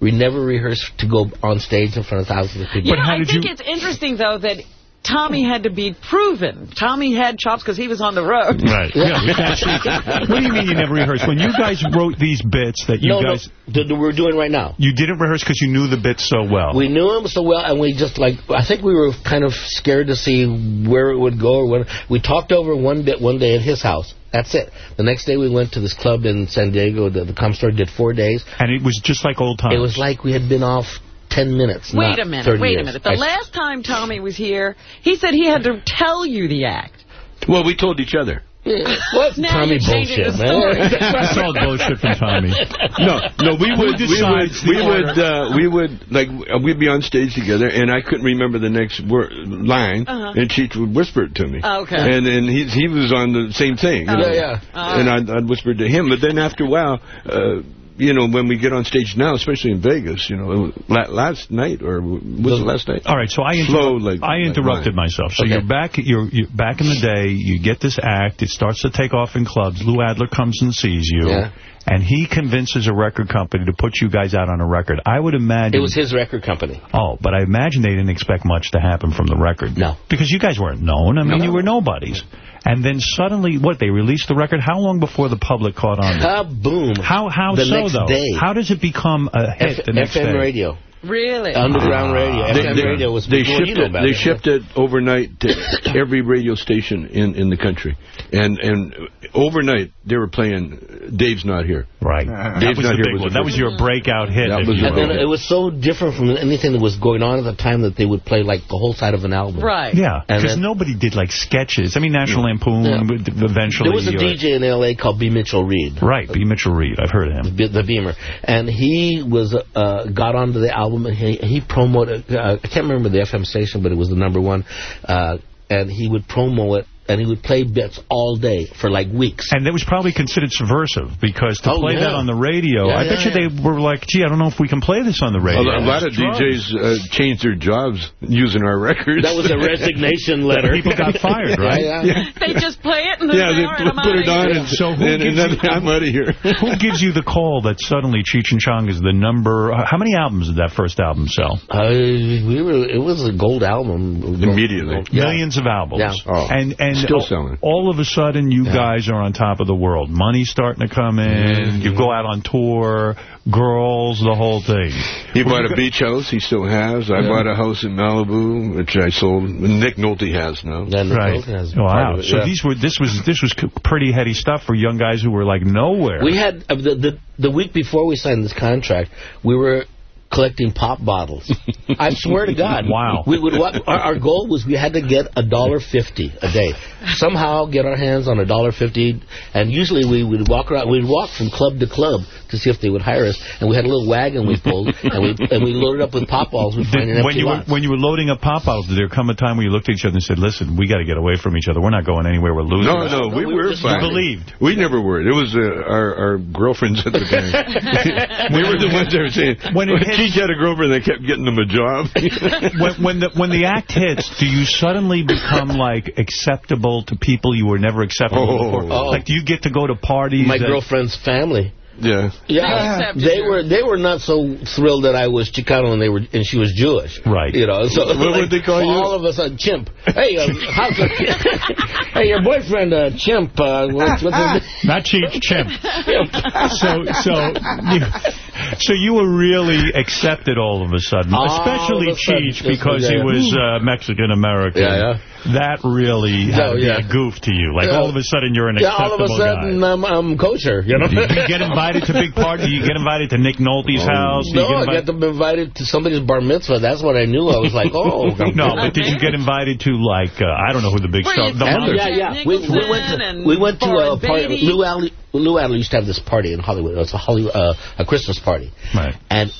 We never rehearsed to go on stage in front of thousands of people. You know, I think it's interesting, though, that Tommy had to be proven. Tommy had chops because he was on the road. Right. Yeah, actually- what do you mean you never rehearsed? When you guys wrote these bits that you no, guys... no, that that we're doing right now. You didn't rehearse because you knew the bits so well. We knew them so well, and we just like I think we were kind of scared to see where it would go. Or when we talked over one bit one day at his house. That's it. The next day we went to this club in San Diego. The, the com store did four days. And it was just like old times. It was like we had been off ten minutes. Wait not a minute, 30 wait a minute. The I- last time Tommy was here, he said he had to tell you the act. Well, we told each other. What Now Tommy bullshit, man? That's all bullshit from Tommy. No, no, we would, we would, we would, uh, we would, like, uh, we'd be on stage together, and I couldn't remember the next word, line, Uh-huh. and Cheech would whisper it to me. Okay. And and he he was on the same thing. you Oh, know. yeah. And I'd, I'd whisper to him, but then after a while, uh, you know, when we get on stage now, especially in Vegas, you know, last night or was it last night? All right, so I, inter- Slow, like- I interrupted mine. myself. So Okay. you're back. You're, you're back in the day. You get this act. It starts to take off in clubs. Lou Adler comes and sees you, Yeah. and he convinces a record company to put you guys out on a record. I would imagine It was his record company. Oh, but I imagine they didn't expect much to happen from the record. No. Because you guys weren't known. I mean, you were nobodies. And then suddenly, what, they released the record? How long before the public caught on? Ah, boom. How how The so, though? day. How does it become a hit F- the next FM day? radio. Really? Underground radio. They, they- radio was they before shipped you know it. They it. shipped it overnight to every radio station in, in the country, and and overnight they were playing "Dave's Not Here." Right. Dave's that was Not Here big was one. That was your breakout hit. That was you the And then it was so different from anything that was going on at the time that they would play like the whole side of an album. Right. Yeah, because nobody did like sketches. I mean, National Lampoon Yeah. would eventually. There was a uh, DJ in L.A. called B. Mitchell Reed. Right, B. Mitchell Reed. I've heard of him. the, the Beamer, and he was uh, got onto the album, and he he promoted. Uh, I can't remember the FM station, but it was the number one, uh, and he would promo it and he would play bits all day for like weeks. And it was probably considered subversive because to Oh, play yeah. that on the radio, Yeah, I yeah, bet you they were like, gee, I don't know if we can play this on the radio. A, a lot of It's drugs. DJs uh, changed their jobs using our records. That was a resignation letter. People got fired, right? Yeah, yeah. They just play it and Yeah, they, they put, put it on and, So who and, and gives then you- I'm out of here. Who gives you the call that suddenly Cheech and Chong is the number? How many albums did that first album sell? Uh, we were. It was a gold album. Immediately. Yeah. Millions of albums. Yeah. Oh, and and still selling. all of a sudden, you Yeah. guys are on top of the world. Money's starting to come in. Mm-hmm. You go out on tour. Girls, the whole thing. He bought a beach house. He still has. I Yeah. bought a house in Malibu, which I sold. Nick Nolte has now. Yeah, Right. Nolte has Wow. it, So yeah. these were this was this was pretty heady stuff for young guys who were like nowhere. We had uh, the, the the week before we signed this contract, we were collecting pop bottles. I swear to God. Wow. We would wa- our, our goal was we had to get a dollar fifty a day. Somehow get our hands on a dollar fifty, and usually we would walk around. We'd walk from club to club to see if they would hire us. And we had a little wagon we pulled, and we and we loaded up with pop bottles. We'd find an Did, when empty you were when you were loading up pop bottles, did there come a time where you looked at each other and said, "Listen, we got to get away from each other. We're not going anywhere. We're losing." No, no, we, we were were fine. You believed. We never were. It was uh, our our girlfriends at the time. we were the ones that were saying, When when it hits- she had a girlfriend, they kept getting them a job. when, when the when the act hits, do you suddenly become like acceptable to people you were never acceptable Oh. before? Oh. Like, do you get to go to parties? My girlfriend's family. Yeah. Yeah, accepted they were they were not so thrilled that I was Chicano and they were and she was Jewish. Right. You know, so What would they call you? All of us a chimp. Hey, uh, how's the, hey, your boyfriend, uh, chimp. Uh, what's, what's his name? Not Cheech, Chimp. Chimp. So, so, you, so you were really accepted all of a sudden, All especially of Cheech because like he that. was uh, Mexican American. Yeah, yeah. That really had Oh, to be yeah. a goof to you. Like Yeah. all of a sudden you're an Yeah, all of acceptable a sudden. I'm, I'm kosher. You know. Do you get invited to big parties? You get invited to Nick Nolte's house? You No, get I invited- got to invited to somebody's bar mitzvah. That's what I knew. I was like, oh. No, but did you get invited to like uh, I don't know who the big Were star? you The Andrew? Yeah, yeah. We, we went to and we went to a Warren party. Lou Adler, Lou Adler used to have this party in Hollywood. It was a Hollywood uh, a Christmas party, Right. and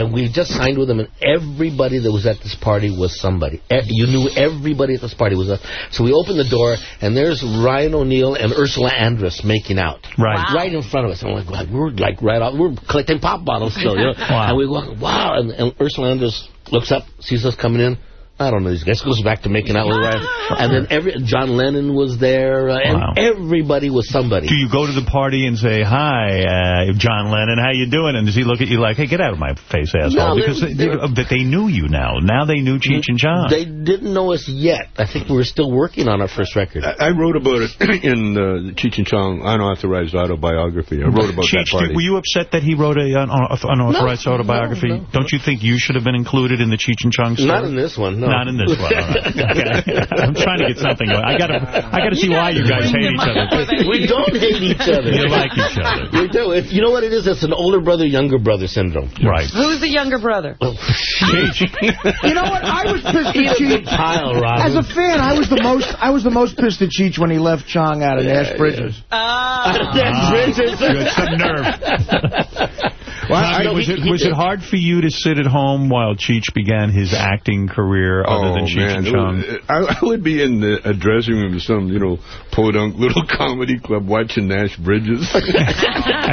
and we just signed with them, and everybody that was at this party was somebody. E- You knew everybody at this party was a. So we opened the door, and there's Ryan O'Neal and Ursula Andress making out. Right. Wow. Right in front of us. And we're like, we're like right off. We're collecting pop bottles still, you know. Wow. And we walk, wow. And, and Ursula Andress looks up, sees us coming in. I don't know these guys. Goes back to making out with Ryan. And then every John Lennon was there, uh, and Wow. everybody was somebody. Do you go to the party and say, hi, uh, John Lennon, how you doing? And does he look at you like, hey, get out of my face, asshole? No, because they, they- they, they knew you now. Now they knew Cheech and Chong. They didn't know us yet. I think we were still working on our first record. I I wrote about it in uh, Cheech and Chong unauthorized autobiography. I wrote about that party. did- were you upset that he wrote a un- un- unauthorized No, autobiography? no, no. Don't you think you should have been included in the Cheech and Chong story? Not in this one, no. Not in this one. All right. Okay. I'm trying to get something. I got to. I got to see why you guys hate each other. we don't hate each other. You like each other. We do. It, you know what it is? It's an older brother, younger brother syndrome. Right. Who's the younger brother? You know what? I was pissed at a big Cheech. pile, As a fan, I was the most I was the most pissed at Cheech when he left Chong out of Nash Bridges. Ah. That's Bridges. You had some nerve. Well, I- was he- it he was it hard for you to sit at home while Cheech began his acting career other Oh, than Cheech man. and Chong? was- uh, I, I would be in the, a dressing room of some, you know, podunk little comedy club watching Nash Bridges. and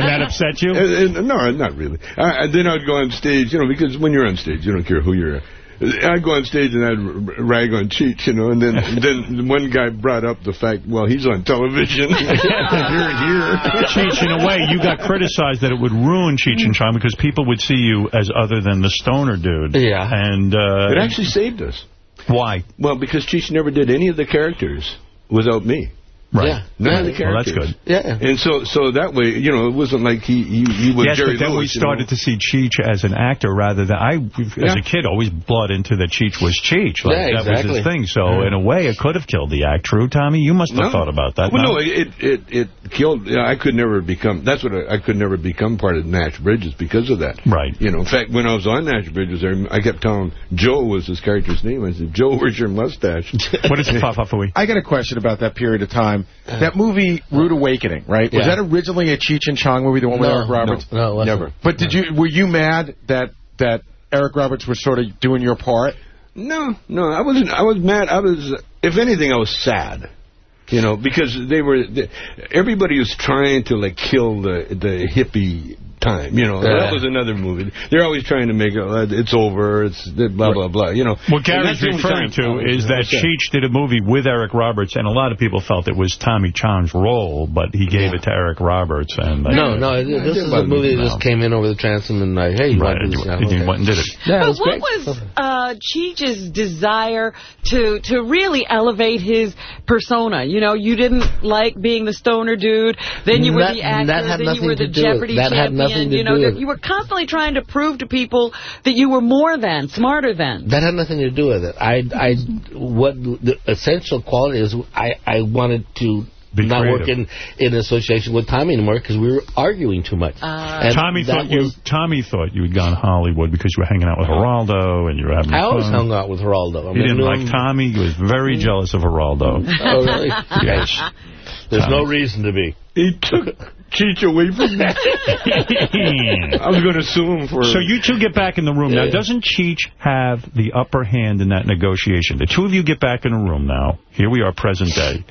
that upset you? And- and- no, not really. I, and then I'd go on stage, you know, because when you're on stage, you don't care who you're. I'd go on stage and I'd rag on Cheech, you know, and then then one guy brought up the fact, well, he's on television. you're here. Cheech, in a way, you got criticized that it would ruin Cheech and Chong because people would see you as other than the stoner dude. Yeah. And uh, It actually saved us. why? Well, because Cheech never did any of the characters without me. Right. Yeah. None of the Well, that's good. Yeah. And so, so that way, you know, it wasn't like he he, he was Yes, Jerry but then we Lewis, you know. started to see Cheech as an actor rather than I, as Yeah. a kid, always bought into that Cheech was Cheech. Like, Yeah, That was his thing. So in a way, it could have killed the act. True, Tommy? You must have No. thought about that. Well, no? no, it it it killed. Yeah, I could never become. That's what I, I could never become part of Nash Bridges because of that. Right. You know, in fact, when I was on Nash Bridges, I, I kept telling Joe was his character's name. I said, Joe, where's your mustache? What is it, Fafa Fui? I got a question about that period of time. That movie, Rude Awakening, right? Was that originally a Cheech and Chong movie, the one with No, Eric Roberts? no, no. Never. But did you were you mad that that Eric Roberts was sort of doing your part? No, no, I wasn't. I was mad. I was, if anything, I was sad You know, because they were, they, everybody was trying to like kill the the hippie time. You know, Yeah. that was another movie. They're always trying to make it, uh, it's over, it's blah blah blah. You know, What And Gary's that's the only referring to is that What's that? Cheech did a movie with Eric Roberts, and a lot of people felt it was Tommy Chong's role, but he gave it to Eric Roberts. and like, No, no, this is a movie that just came in over the transom and like, hey, you Right, want to do and this? he went and did it. Yeah, it but was what great. was uh, Cheech's desire to to really elevate his persona? You know, you didn't like being the stoner dude, then you were That- the actor, that had then you nothing were the to do with- Jeopardy champion. Nothing to you know, do that with- you were constantly trying to prove to people that you were more than, smarter than. That had nothing to do with it. I, I, what the essential quality is, I, I wanted to be not creative. work in, in association with Tommy anymore because we were arguing too much. Ah. And Tommy that thought you Tommy thought you had gone to Hollywood because you were hanging out with Geraldo and you were having I always hung out with Geraldo. I He didn't like him- Tommy. He was very jealous of Geraldo. Oh, really? yes. There's Tommy. no reason to be. He took Cheech away from me. I was going to sue him for... So you two get back in the room. Now, doesn't Cheech have the upper hand in that negotiation? The two of you get back in the room now. Here we are, present day.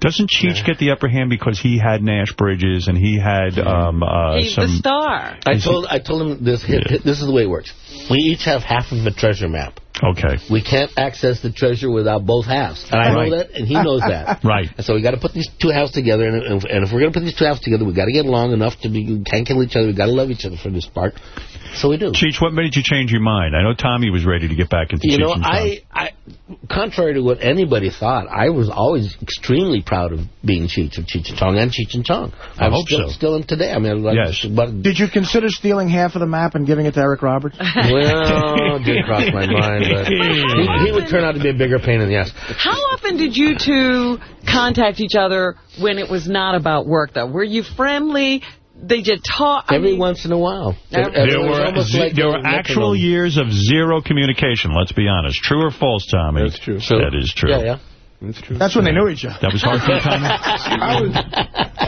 Doesn't Cheech get the upper hand because he had Nash Bridges and he had um, uh, He's some... the star. I told I told him this. This is the way it works. We each have half of the treasure map. Okay. We can't access the treasure without both halves. And I Right. know that, and he knows that. Right. And so we got to put these two halves together, and, and, and if we're going to put these two halves together, we got to get along enough to be we can't kill each other. We got to love each other for this part. So we do. Cheech, what made you change your mind? I know Tommy was ready to get back into You Cheech know, and Chong. I, I, contrary to what anybody thought, I was always extremely proud of being Cheech of Cheech and Chong and Cheech and Chong. I I'm hope still, so. still am today. I mean, like, Yes. But Did you consider stealing half of the map and giving it to Eric Roberts? well, it did cross my mind, but he, he would turn out to be a bigger pain in the ass. How often did you two contact each other when it was not about work, though? Were you friendly? They did talk. I Every mean, once in a while. Every- There were, almost like there were actual years of zero communication, let's be honest. True or false, Tommy? That's true. That is true. Yeah, yeah. That's true. That's when they knew each other. That was hard for you, Tommy? I was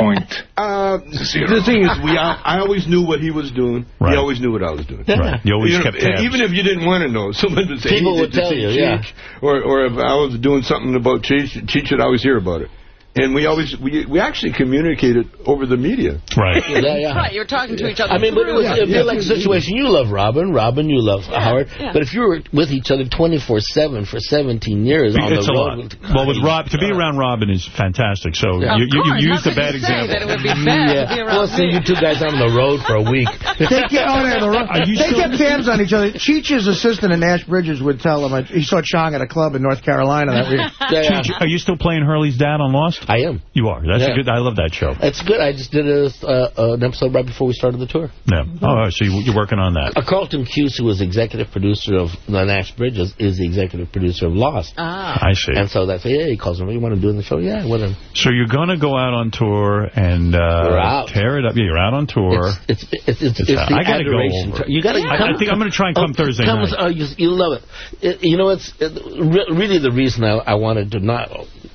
point. Uh, the thing is, we I, I always knew what he was doing. Right. He always knew what I was doing. Right. You always know, kept tabs. Even if you didn't want to know, someone would say, People would did tell you, Cheech? yeah. Or, or if I was doing something about Cheech, Cheech would always hear about it. And we always, we, we actually communicated over the media. Right. Yeah, yeah. Right, you're talking to each other. I mean, but it was through it'd be like a situation. You love Robin, Robin, you love Howard. yeah. But if you were with each other 24-7 for 17 years on It's the a road... lot. Well, with Rob, to be around Robin is fantastic. So Yeah. you, Of you, you How used a bad you say example. that it would be bad to be around Well, see, you two guys out on the road for a week. They, get, oh, they're the ro- Are you they still- kept tabs on each other. Cheech's assistant in Nash Bridges would tell him uh, he saw Chong at a club in North Carolina that week. Cheech, Are you still playing Hurley's dad on Lost? I am. You are. That's Yeah. a good. I love that show. It's good. I just did a, uh, an episode right before we started the tour. Yeah. Oh, so you, you're working on that. Uh, Carlton Cuse, who was executive producer of The Nash Bridges, is the executive producer of Lost. Ah. I see. And so that's, yeah, he calls him, you want to do in the show? Yeah, with him. So you're going to go out on tour and uh, tear it up. Yeah, you're out on tour. It's it's it's, it's, It's- it's the I gotta go adoration. over. You got to. I- I think I'm gonna try and come Thursday come, night. Oh, you, you love it. It- You know, it's it, re- really the reason I, I wanted to not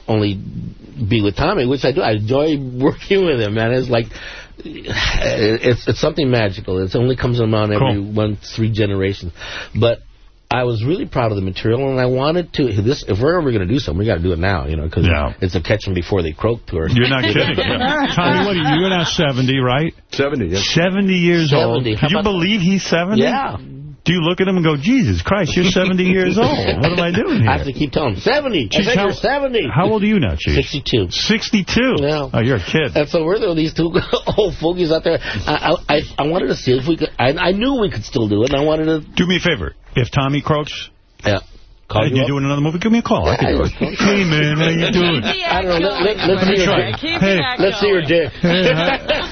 only be with Tommy, which I do. I enjoy working with him, man. It's like it's it's something magical. It only comes around every one three generations, but. I was really proud of the material, and I wanted to. This, if we're ever going to do something, we got to do it now, you know, because Yeah. it's a catch them before they croak tour. You're not kidding. Yeah. Tommy, what are you? You're now 70, right? 70, yes. 70 years 70. old. Can you about- believe he's 70? Yeah. Do you look at him and go, Jesus Christ, you're 70 years old. What am I doing here? I have to keep telling him, 70. I Cheech, said how- you're 70. How old are you now, Chief? 62. 62? Yeah. Oh, you're a kid. And so we're there, these two old fogies out there. I, I, I wanted to see if we could. I, I knew we could still do it, and I wanted to. Do me a favor. If Tommy croaks, Yeah. Call and you you're up. doing another movie, give me a call. I can do it. Hey, man, how you doing? I don't know. Let, let, let's see your Try. dick. Hey. Let's see your dick.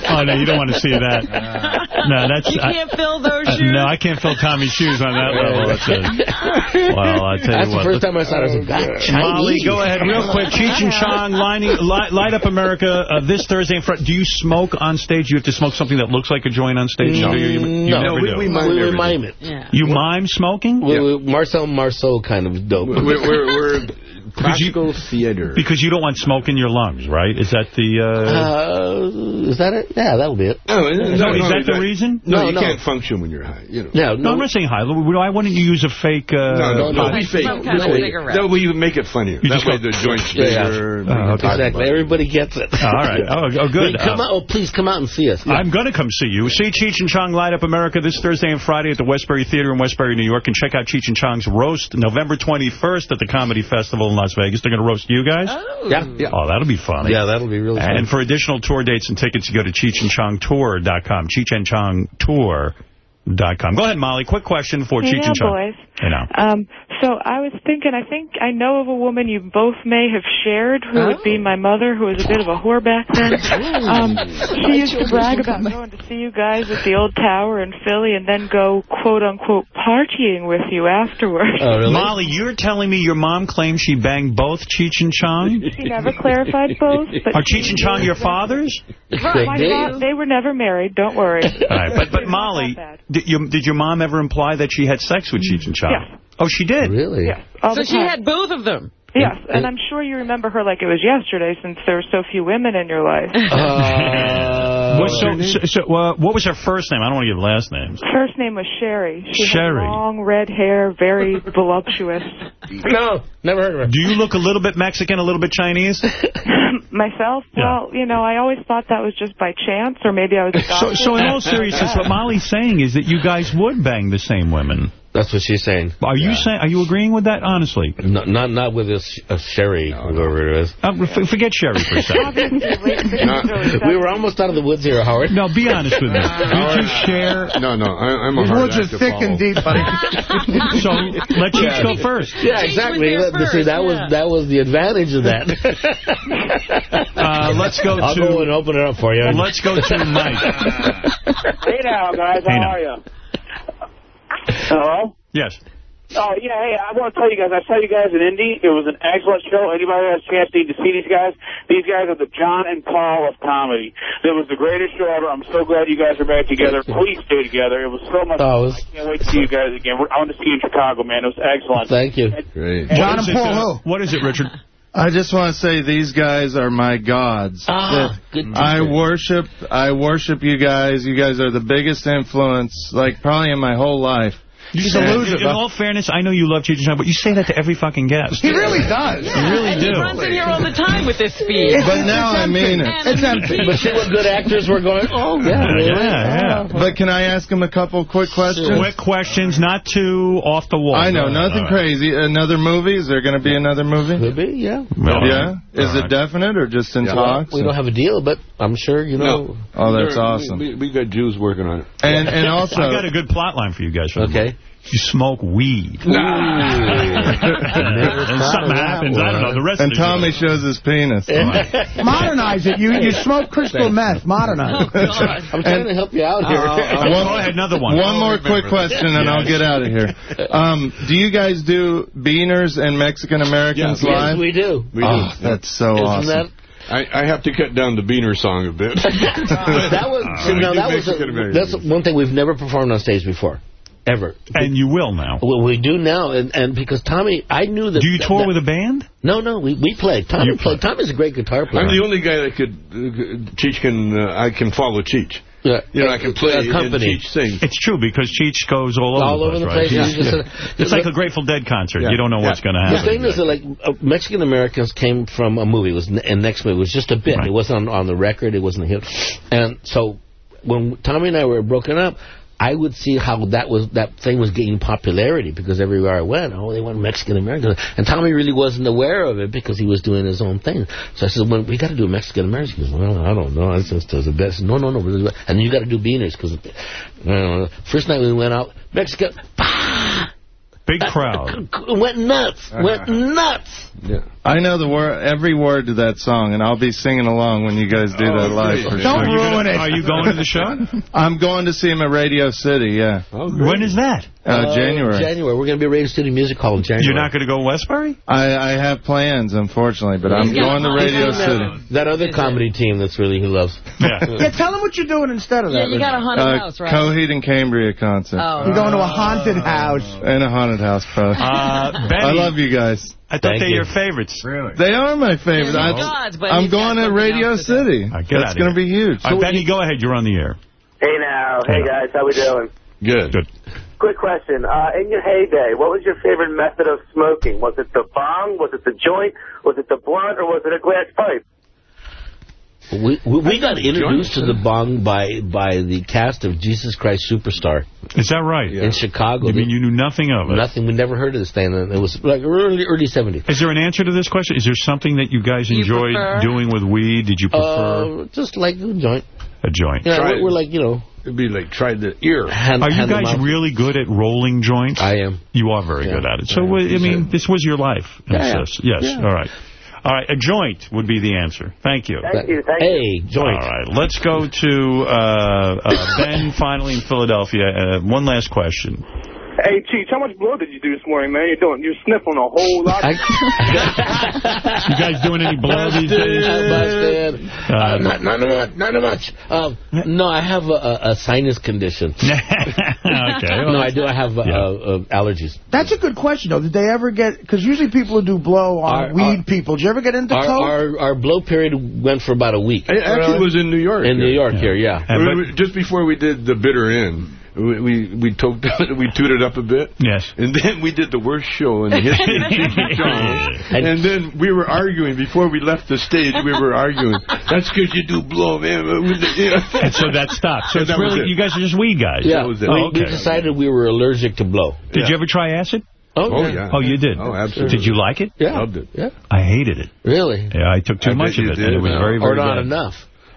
Oh, no, you don't want to see that. No, that's... You I- can't fill those shoes. no, I can't fill Tommy's shoes on that level. That's it. Well, I tell That's you the first time I saw it. I was like, God, Chinese. Molly, go ahead real quick. Cheech and Chong, lining, light, light up America uh, this Thursday in front. Do you smoke on stage? You have to smoke something that looks like a joint on stage? No. Do you, you, you no, never we, do. we, mime, we, mime it. Yeah. You mime smoking? We, we, Marcel Marceau kind of dope. We're, we're, we're Practical theater. Because you don't want smoke in your lungs, right? Is that the... Uh, is that it? Yeah, that'll be it. Oh, no, is that the reason? No, No, you no. can't function when you're high. You know. No, No, I'm not saying high. Why wouldn't you use a fake... Uh, No, no, no, pot? we fake. Some kind we of fake. That way you make it funnier. You that just way go- the joint's Yeah, yeah. bigger. and we Oh, can okay. Exactly. Everybody gets it. All right. Oh, oh good. Come Uh, out, oh, please come out and see us. I'm going to come see you. See Cheech and Chong Light Up America this Thursday and Friday at the Westbury Theater in Westbury, New York. And check out Cheech and Chong's Roast November 21st at the Comedy Festival in Las Vegas. They're going to roast you guys? Oh. Yeah, yeah. Oh, that'll be funny. Yeah, that'll be really fun. And for additional tour dates and tickets, you go to CheechandChongTour.com. CheechandChongTour.com. Go ahead, Molly. Quick question for Hey Cheech and Chong. boys. Hey now. Um, so I was thinking, I think I know of a woman you both may have shared who would be my mother, who was a bit of a whore back then. Um, she used to brag about going to see you guys at the old tower in Philly and then go, quote unquote, partying with you afterwards. Molly, you're telling me your mom claims she banged both Cheech and Chong? She never clarified both. But Are Cheech and Chong your fathers? Right, my fa- they were never married. Don't worry. All right, but but Molly, did, you, did your mom ever imply that she had sex with Cheech and Chong? Yes. Oh, she did? Really? Yes. All So she time. had both of them. Yes, and I'm sure you remember her like it was yesterday since there were so few women in your life. Uh, What, so, so, so, uh, what was her first name? I don't want to give last names. First name was Sherry. She Sherry. had long red hair, very voluptuous. No, never heard of her. Do you look a little bit Mexican, a little bit Chinese? Myself, well, you know, I always thought that was just by chance, or maybe I was So, adopted. so in all seriousness, what Molly's saying is that you guys would bang the same women. That's what she's saying. Are you saying? Are you agreeing with that? Honestly, No, not not with this uh, Sherry, whoever it is. uh, f- forget Sherry for a second. we were almost out of the woods here, Howard. No, be honest with me. Did you share? No, no, I, I'm a These hard woods are act to thick follow. and deep, buddy. So let Cheech go first. Yeah, exactly. there That- see, first, that was that was the advantage of that. Uh, let's go I'll to- go and open it up for you. Let's go to Mike. Hey now, guys, how Hey now. are you? Hello? Yes. Oh, yeah, hey, I want to tell you guys, I saw you guys in Indy. It was an excellent show. Anybody has a chance need to see these guys? These guys are the John and Paul of comedy. It was the greatest show ever. I'm so glad you guys are back together. Please stay together. It was so much Oh, it fun. was- I can't wait to see you guys again. We're- I want to see you in Chicago, man. It was excellent. Thank you. Great. John What is and it, Paul uh, What is it, Richard? I just want to say these guys are my gods. Ah, good I worship I worship you guys. You guys are the biggest influence like probably in my whole life. He's And- In all fairness, I know you love Cheech and Chong, but you say that to every fucking guest. He really does. You really and do. he runs in here all the time with this speed. But now I mean it. It's empty. But see what good actors were going, oh, yeah, really? Yeah, yeah. But can I ask him a couple quick questions? Quick questions, not too off the wall. I know, All nothing right. crazy. Another movie? Is there going to be another movie? Could be, yeah. Well, Yeah? Is all it definite or just in talks? We don't have a deal, but I'm sure, you know. Oh, that's There- awesome. We, we got Jews working on it. And and also I got a good plot line for you guys. For the Okay. Movie. You smoke weed. and something happens. I don't know. The rest and of the Tommy shows his penis. Modernize it. You you smoke crystal meth. Modernize it. I'm trying to help you out here. Uh, go ahead, another one. One more quick question, and I'll get out of here. Um, do you guys do Beaners and Mexican Americans yes, live? we do. We oh, do. that's so Isn't awesome. that I, I have to cut down the Beaner song a bit. that was see, we now that was a, that's one thing we've never performed on stage before, ever. And you will now. Well, we do now, and, and because Tommy, I knew that. Do you tour that- with a band? No, no, we we played. Tommy You played. Tommy's a great guitar player. I'm the only guy that could, uh, Cheech can, uh, I can follow Cheech. Yeah. You know, I can play and Accompany. Cheech sing. It's true because Cheech goes all over All the over place, the right? place. He's- You just, uh, It's like a Grateful Dead concert. Yeah. You don't know what's going to happen. The thing is that like uh, Mexican Americans came from a movie. It was and next movie it was just a bit. Right. It wasn't on, on the record. It wasn't a hit. And so when Tommy and I were broken up, I would see how that was that thing was gaining popularity because everywhere I went, oh, they want Mexican Americans, and Tommy really wasn't aware of it because he was doing his own thing. So I said, "Well, we got to do Mexican Americans." He goes, "Well, I don't know. It's just the best." No, no, no. And you got to do beaners because uh, first night we went out, Mexican. Big crowd. went nuts. Went nuts. Yeah. I know the word, every word to that song, and I'll be singing along when you guys do that live for Don't sure. ruin it. Are you going to the show? I'm going to see him at Radio City. Yeah, when is that? uh, January. January. We're going to be at Radio City Music Hall in January. You're not going to go Westbury? I, I have plans, unfortunately, but I'm Yeah. going to Radio That- City. That other comedy team that's really he loves. Yeah. Yeah, tell him what you're doing instead of Yeah, that. you got a haunted Uh, house, right? Coheed and Cambria concert. Oh. You're going to a haunted house. And a haunted house, probably. Uh, Benny, I love you guys. I thought Thank they're you. your favorites. Really? They are my favorite. They're I, gods, but I'm going to Radio else to do. City. All right, get That's going to be huge. All right, Benny, go ahead. You're on the air. Hey now, hey Hey. guys, how we doing? Good. Good. Quick question. Uh, in your heyday, what was your favorite method of smoking? Was it the bong? Was it the joint? Was it the blunt? Or was it a glass pipe? We, we, we got introduced to the bong by by the cast of Jesus Christ Superstar. Is that right? In Chicago. You mean you knew nothing of it? Nothing. We never heard of this thing. It was like early early 70s. Is there an answer to this question? Is there something that you guys You enjoyed prefer? doing with weed? Did you prefer Uh, just like a joint. a joint? Yeah, we're, we're like, you know. It'd be like try the ear. Hand, Are you guys really good at rolling joints? I am. You are very Yeah. good at it. So, Yeah. uh, I mean, this was your life. in Yeah, yeah. Yes. Yeah. All right. All right. A joint would be the answer. Thank you. Thank you, thank hey, you. joint. All right. Let's go to uh, uh, Ben, finally in Philadelphia. Uh, one last question. Hey, Cheech, how much blow did you do this morning, man? You're doing, you're sniffing a whole lot. You guys doing any blow these days? Busted. Uh, Uh, not, not, not, not much. Um, no, I have a, a, a sinus condition. okay. no, I do. I have uh, uh, allergies. That's a good question, though. Did they ever get... Because usually people who do blow are Our- weed our- people. Did you ever get into Our, coke? our our blow period went for about a week. It actually was in New York. In New here. York here, yeah. We- we- just before we did the bitter end, we we we, toked, we tooted up a bit. Yes. And then we did the worst show in the history of Cheech and And then we were arguing before we left the stage. We were arguing. That's because you do blow, man. And so that stopped. So And it's really, it. you guys are just weed guys. Yeah, was it. we, Oh, we decided we were allergic to blow. Did you ever try acid? Oh, Oh, yeah. yeah. Oh, you did? Oh, absolutely. Did you like it? Yeah. Loved it. Yeah. I hated it. Really? Yeah, I took too I much of it, did. and it was No. very, Or very not good. enough.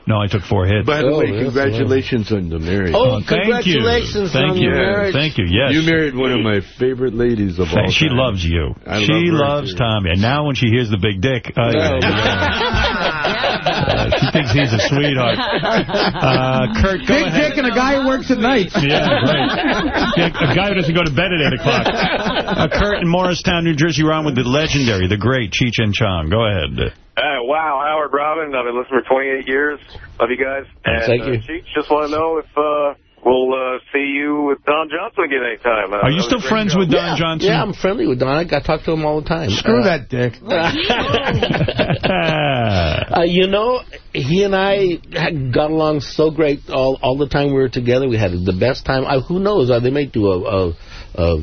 No, I took four hits. By the Oh, way, yes, congratulations on the marriage. Oh, thank you. congratulations Thank on you. marriage. Thank you. Yes. You married one of my favorite ladies of all She time. loves you. I she love loves too. Tommy. And now when she hears the big dick, uh, Oh, uh, she thinks he's a sweetheart. Uh, Kurt, go Big ahead. dick and a guy who works at night. Yeah, right. Yeah, a guy who doesn't go to bed at 8 o'clock. Uh, Kurt in Morristown, New Jersey, you're on with the legendary, the great Cheech and Chong. Go ahead. Uh, wow, Howard Robin. I've been listening for 28 years. Love you guys. And, Thank uh, you. Cheech, just want to know if uh, we'll uh, see you with Don Johnson again anytime. Uh, Are you still friends show. with Don Johnson? Yeah, I'm friendly with Don. I, I talk to him all the time. Screw Uh, that dick. Uh, you know, he and I had got along so great all all the time we were together. We had the best time. Uh, who knows? Uh, they may do a, a, a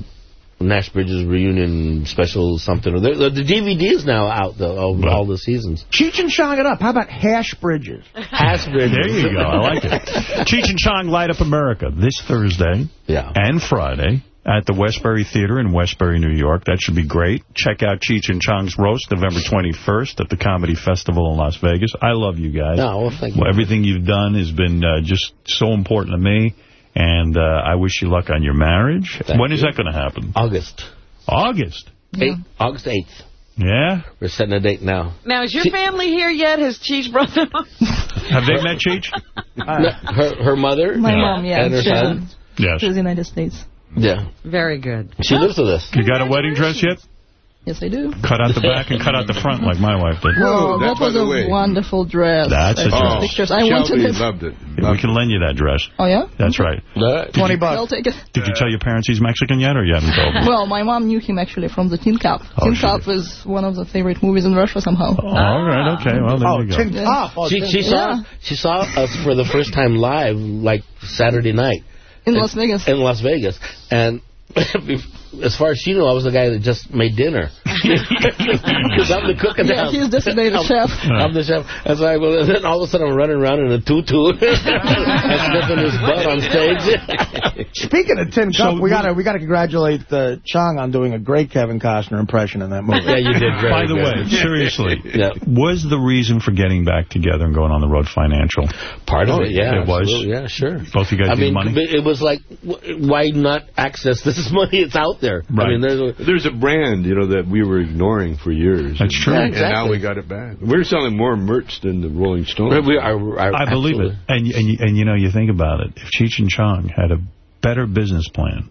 Nash Bridges reunion special something. Or the, the DVD is now out though of all the seasons. Cheech and Chong it up. How about Hash Bridges? Hash Bridges. There you go. I like it. Cheech and Chong Light Up America this Thursday Yeah. and Friday at the Westbury Theater in Westbury, New York. That should be great. Check out Cheech and Chong's Roast November 21st at the Comedy Festival in Las Vegas. I love you guys. No, well, thank you. Everything you've done has been uh, just so important to me, and uh, I wish you luck on your marriage. Thank when is you. that going to happen? August. August. Eight, August 8th. Yeah? We're setting a date now. Now, is your family here yet? Has Cheech brought them up? Have they met Cheech? No, her her mother My yeah, mom, yeah. and her son. Yes. She's in the United States. Yeah. Very good. She lives with us. You got a wedding dress yet? Yes, I do. Cut out the back and cut out the front like my wife did. Whoa, that, that was a way. wonderful dress. That's a I took dress. Pictures. I Shelby wanted it. loved it. We can lend you that dress. Oh, yeah? That's right. Twenty bucks. I'll take it. Did you tell your parents he's Mexican yet, or you haven't told them? Well, my mom knew him actually from the Tin Cup. Oh, Tin Cup was one of the favorite movies in Russia somehow. Oh, all right, okay. Well, there Oh, you go. Tin Cup. Oh, She, she saw Yeah. she saw us for the first time live, like Saturday night In Las Vegas. in Las Vegas, and as far as she knew, I was the guy that just made dinner because I'm the cook in the Yeah, house. he's designated I'm, chef. I'm the chef, and so I, well, then all of a sudden I'm running around in a tutu and sniffing his butt on stage. Speaking of Tin Cup, So we gotta we gotta congratulate uh, Chong on doing a great Kevin Costner impression in that movie. yeah, you did very By the good. way, seriously, Yeah. was the reason for getting back together and going on the road financial? Part of Oh, it, yeah. it was? absolutely, Yeah, sure. Both you guys I need mean, money? it was like, why not access this money? It's out there. I Right. mean, there's a, There's a brand, you know, that we were ignoring for years. That's true. Yeah, And now we got it back. We're selling more merch than the Rolling Stones. we are, are, I believe it. And, and, and, you know, you think about it. If Cheech and Chong had a better business plan,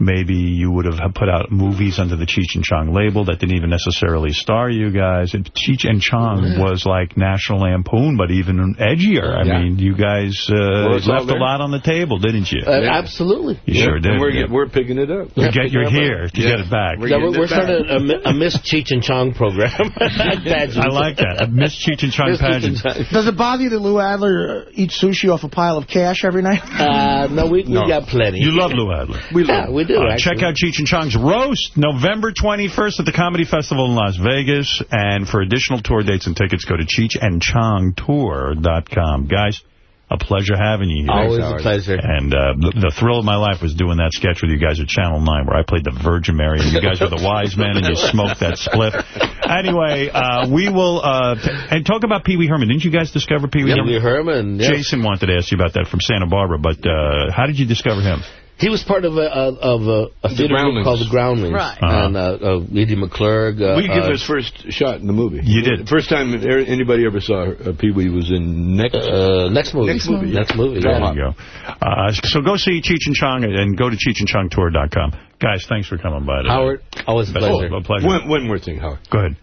maybe you would have put out movies under the Cheech and Chong label that didn't even necessarily star you guys. And Cheech and Chong was like National Lampoon, but even edgier. I Yeah. mean, you guys uh, Well, left a lot on the table, didn't you? Uh, Absolutely. You sure And did. We're, yeah. get- we're picking it up. You get, you're here to Yeah. get it back. We're we're, we're it back. starting a, a Miss Cheech and Chong program. I like that. A Miss Cheech and Chong Miss pageant. and Does it bother you that Lou Adler uh, eats sushi off a pile of cash every night? Uh, no, we, we No. got plenty. You love Lou Adler. We love yeah, we do, Uh, check out Cheech and Chong's Roast, November 21st at the Comedy Festival in Las Vegas. And for additional tour dates and tickets, go to CheechandChongTour.com. Guys, a pleasure having you here. Always a pleasure. And uh, the, the thrill of my life was doing that sketch with you guys at Channel 9 where I played the Virgin Mary and you guys were the wise men and you smoked that spliff. Anyway, uh, we will... Uh, and talk about Pee Wee Herman. Didn't you guys discover Pee Wee Pee Herman? Wee Herman, yes. Jason wanted to ask you about that from Santa Barbara, but uh, how did you discover him? He was part of a of a, a The theater group called the Groundlings, Right. and uh, uh, Edie McClurg. Uh, we gave uh, his first shot in the movie. You did. First time er- anybody ever saw uh, Pee Wee was in next uh, next movie. Next movie. Next movie. There Yeah. you go. Uh, so go see Cheech and Chong and go to CheechandChongTour.com. Guys, thanks for coming by today. Howard, always a That's pleasure. a pleasure. One, one more thing, Howard. Go ahead.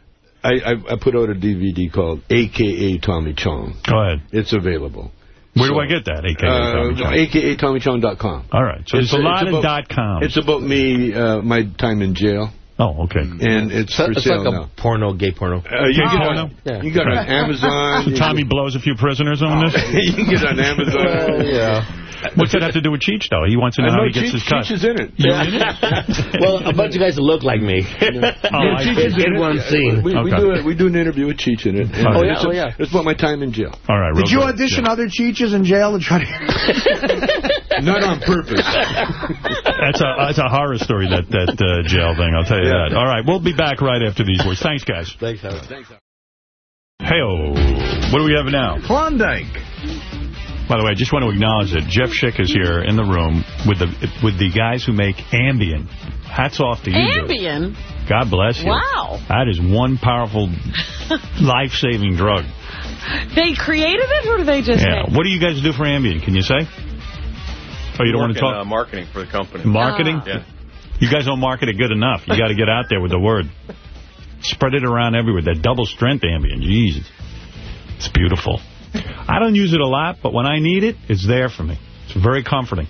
I, I, I put out a DVD called AKA Tommy Chong. Go ahead. It's available. Where do I get that? AKA Uh, Tommy Chong? AKA TommyChong.com. All right. So It's- there's a lot it's of about- dot com. It's about me, uh, my time in jail. Oh, okay. And it's for it's sale like a now. porno, gay porno. Uh, you, Oh, can get no. on, you got it on Amazon. So you Tommy blows a few prisoners on this? you can get it on Amazon. Well, yeah. What's that have to do with Cheech, though? He wants to know I how know he gets his cut. Cheech is in it. Yeah. well, a bunch of guys that look like me. Oh, I Cheech is in one scene. We, we Okay. do a, we do an interview with Cheech in it. And Oh, yeah, oh, yeah. It's about my time in jail. All right. Did you good. audition Yeah. other Cheeches in jail to try to... Not on purpose. That's a that's a horror story, that, that uh, jail thing, I'll tell you Yeah. that. All right, we'll be back right after these words. Thanks, guys. Thanks, Howard. Hey-oh. What do we have now? Klondike. By the way, I just want to acknowledge that Jeff Schick is here in the room with the with the guys who make Ambien. Hats off to you. dude. Ambien? God bless you. Wow. That is one powerful, life-saving drug. They created it, or do they just Yeah. make What do you guys do for Ambien? Can you say? Oh, you don't want to talk? Uh, marketing for the company. Marketing? Ah. Yeah. You guys don't market it good enough. You got to get out there with the word. Spread it around everywhere. That double strength Ambien. Jesus. It's beautiful. I don't use it a lot, but when I need it, it's there for me. It's very comforting.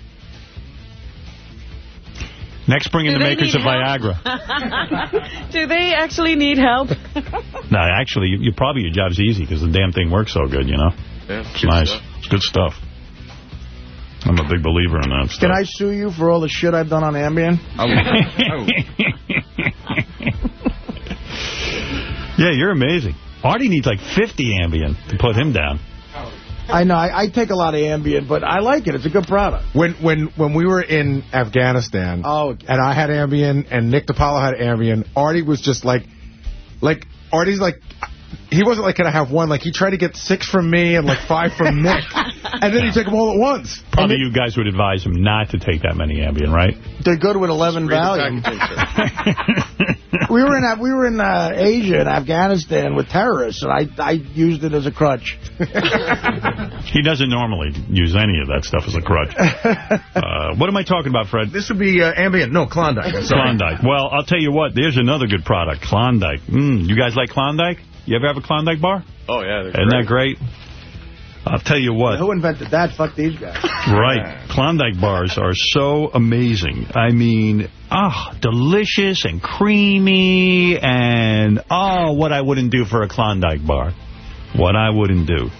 Next, bring in Do the makers need of Viagra. do they actually need help? No, actually, you, you probably your job's easy because the damn thing works so good, you know? Yeah, It's nice. stuff. It's good stuff. I'm a big believer in that stuff. Can I sue you for all the shit I've done on Ambien? yeah, you're amazing. Artie needs like 50 Ambien to put him down. I know. I, I take a lot of Ambien, but I like it. It's a good product. When when when we were in Afghanistan, Oh, and I had Ambien, and Nick DiPaolo had Ambien, Artie was just like, like Artie's like, he wasn't like, can I have one? Like he tried to get six from me and like five from Nick, and then he took them all at once. Probably you guys would advise him not to take that many Ambien, right? They're good with 11 Valium. we were in we were in uh, Asia in Afghanistan with terrorists, and I I used it as a crutch. He doesn't normally use any of that stuff as a crutch. Uh, what am I talking about, Fred? This would be uh, Ambien. No, Klondike. Klondike. Well, I'll tell you what. There's another good product, Klondike. Mm, you guys like Klondike? You ever have a Klondike bar? Oh, yeah. Isn't that great? I'll tell you what. Who invented that? Fuck these guys. Right. Klondike bars are so amazing. I mean, ah, delicious and creamy and, oh, what I wouldn't do for a Klondike bar. What I wouldn't do.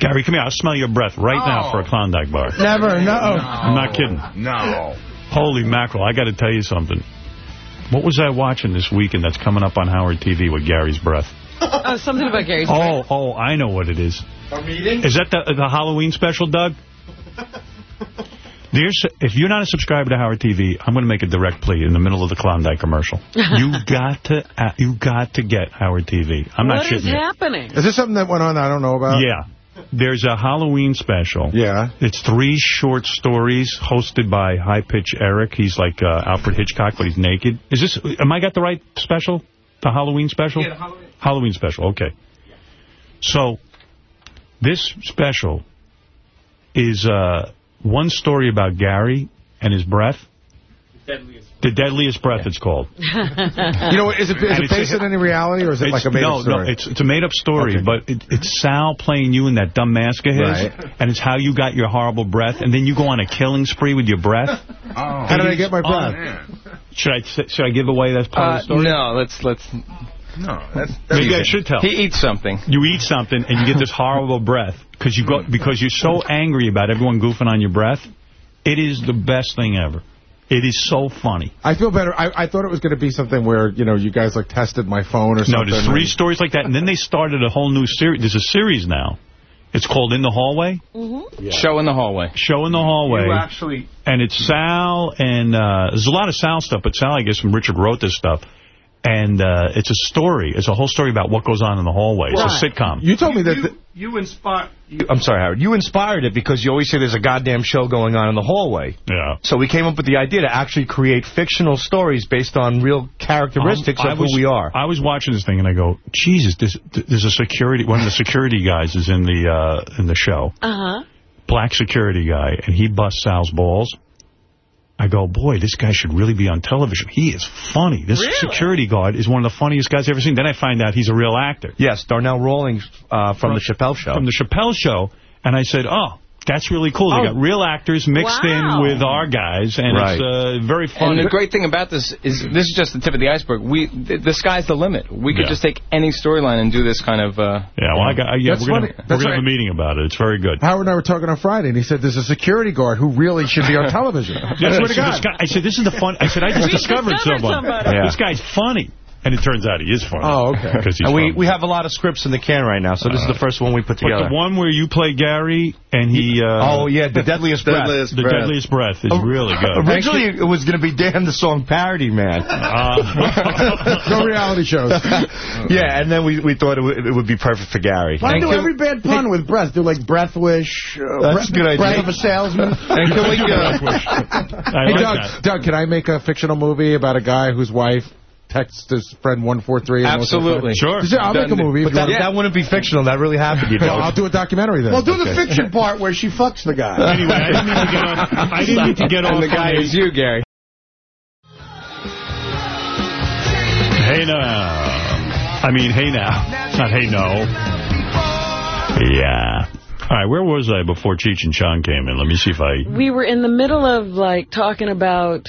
Gary, come here. I'll smell your breath right now for a Klondike bar. Never, no. I'm not kidding. No. Holy mackerel. I got to tell you something. What was I watching this weekend that's coming up on Howard TV with Gary's breath? oh, something about Gary's Oh, oh, I know what it is. A meeting? Is that the, the Halloween special, Doug? There's, if you're not a subscriber to Howard TV, I'm going to make a direct plea in the middle of the Klondike commercial. you got to, uh, you got to get Howard TV. I'm not What is shitting you. happening? Is this something that went on that I don't know about? Yeah. There's a Halloween special. Yeah. It's three short stories hosted by High Pitch Eric. He's like uh, Alfred Hitchcock, but he's naked. Is this? Am I got the right special? The Halloween special? Yeah, the Halloween. Halloween special. Okay. So this special is uh, one story about Gary and his breath, The Deadliest Breath, it's called. You know, is it, is it based a- on any reality, or is it like a made-up no, story? No, it's, it's a made-up story, but it, it's Sal playing you in that dumb mask of his, Right. and it's how you got your horrible breath, and then you go on a killing spree with your breath. How did I get my breath? Should I should I give away that part of the story? no, let's let's. No, that's, Maybe I should tell. He eats something. You eat something and you get this horrible breath because you go because you're so angry about everyone goofing on your breath. It is the best thing ever. It is so funny. I feel better. I, I thought it was going to be something where, you know, you guys, like, tested my phone or something. No, there's three stories like that, and then they started a whole new series. There's a series now. It's called In the Hallway. Show in the hallway. Show in the Hallway. You actually. and it's Sal, and uh, there's a lot of Sal stuff, but Sal, I guess, from Richard wrote this stuff. And uh, it's a story. It's a whole story about what goes on in the hallway. It's a sitcom. You told me that... You inspired. I'm sorry, Howard. You inspired it because you always say there's a goddamn show going on in the hallway. Yeah. So we came up with the idea to actually create fictional stories based on real characteristics Um, of was- who we are. I was watching this thing and I go, Jesus, this, there's a security. One of the security guys is in the uh, in the show, Uh-huh. black security guy, and he busts Sal's balls. I go, boy, this guy should really be on television. He is funny. This Really? security guard is one of the funniest guys I've ever seen. Then I find out he's a real actor. Yes, Donnell Rawlings uh, from, the Chappelle Show. From the Chappelle Show. And I said, oh, that's really cool. They Oh. got real actors mixed Wow. in with our guys, and it's uh, very fun. And the great thing about this is this is just the tip of the iceberg. We the, the sky's the limit. We could Yeah. just take any storyline and do this kind of. Uh, yeah, well, I got, yeah, That's we're funny. going to have a meeting about it. It's very good. Howard and I were talking on Friday, and he said there's a security guard who really should be on television. That's I swear what to this God. guy, I said, this is the fun. I said, I just discovered, discovered someone. somebody. Yeah. This guy's funny. And it turns out he is funny. Oh, okay. Because and we, funny. we have a lot of scripts in the can right now, so this is the first one we put But together. the one where you play Gary and he... Uh, Oh, yeah, The Deadliest Breath. the Deadliest Breath is really good. Originally, it was going to be Dan the Song parody, man. no reality shows. yeah, and then we, we thought it would, it would be perfect for Gary. Why do every bad pun with breath? Do like breath wish? Uh, That's a good idea. Breath of a salesman. And can we, uh, I hey, like Doug, that. Doug, can I make a fictional movie about a guy whose wife texts his friend 143? and wants to- Absolutely. Yeah, I'll make a movie. But that, want. that wouldn't be fictional. That really happened, you know. Well, I'll do a documentary then. Well, do the fiction part where she fucks the guy. Anyway, I didn't need to get off. I didn't mean to get off. and the guy on is you, Gary. Hey now. I mean, hey now. Not hey no. Yeah. All right, where was I before Cheech and Chong came in? Let me see if I... We were in the middle of, like, talking about,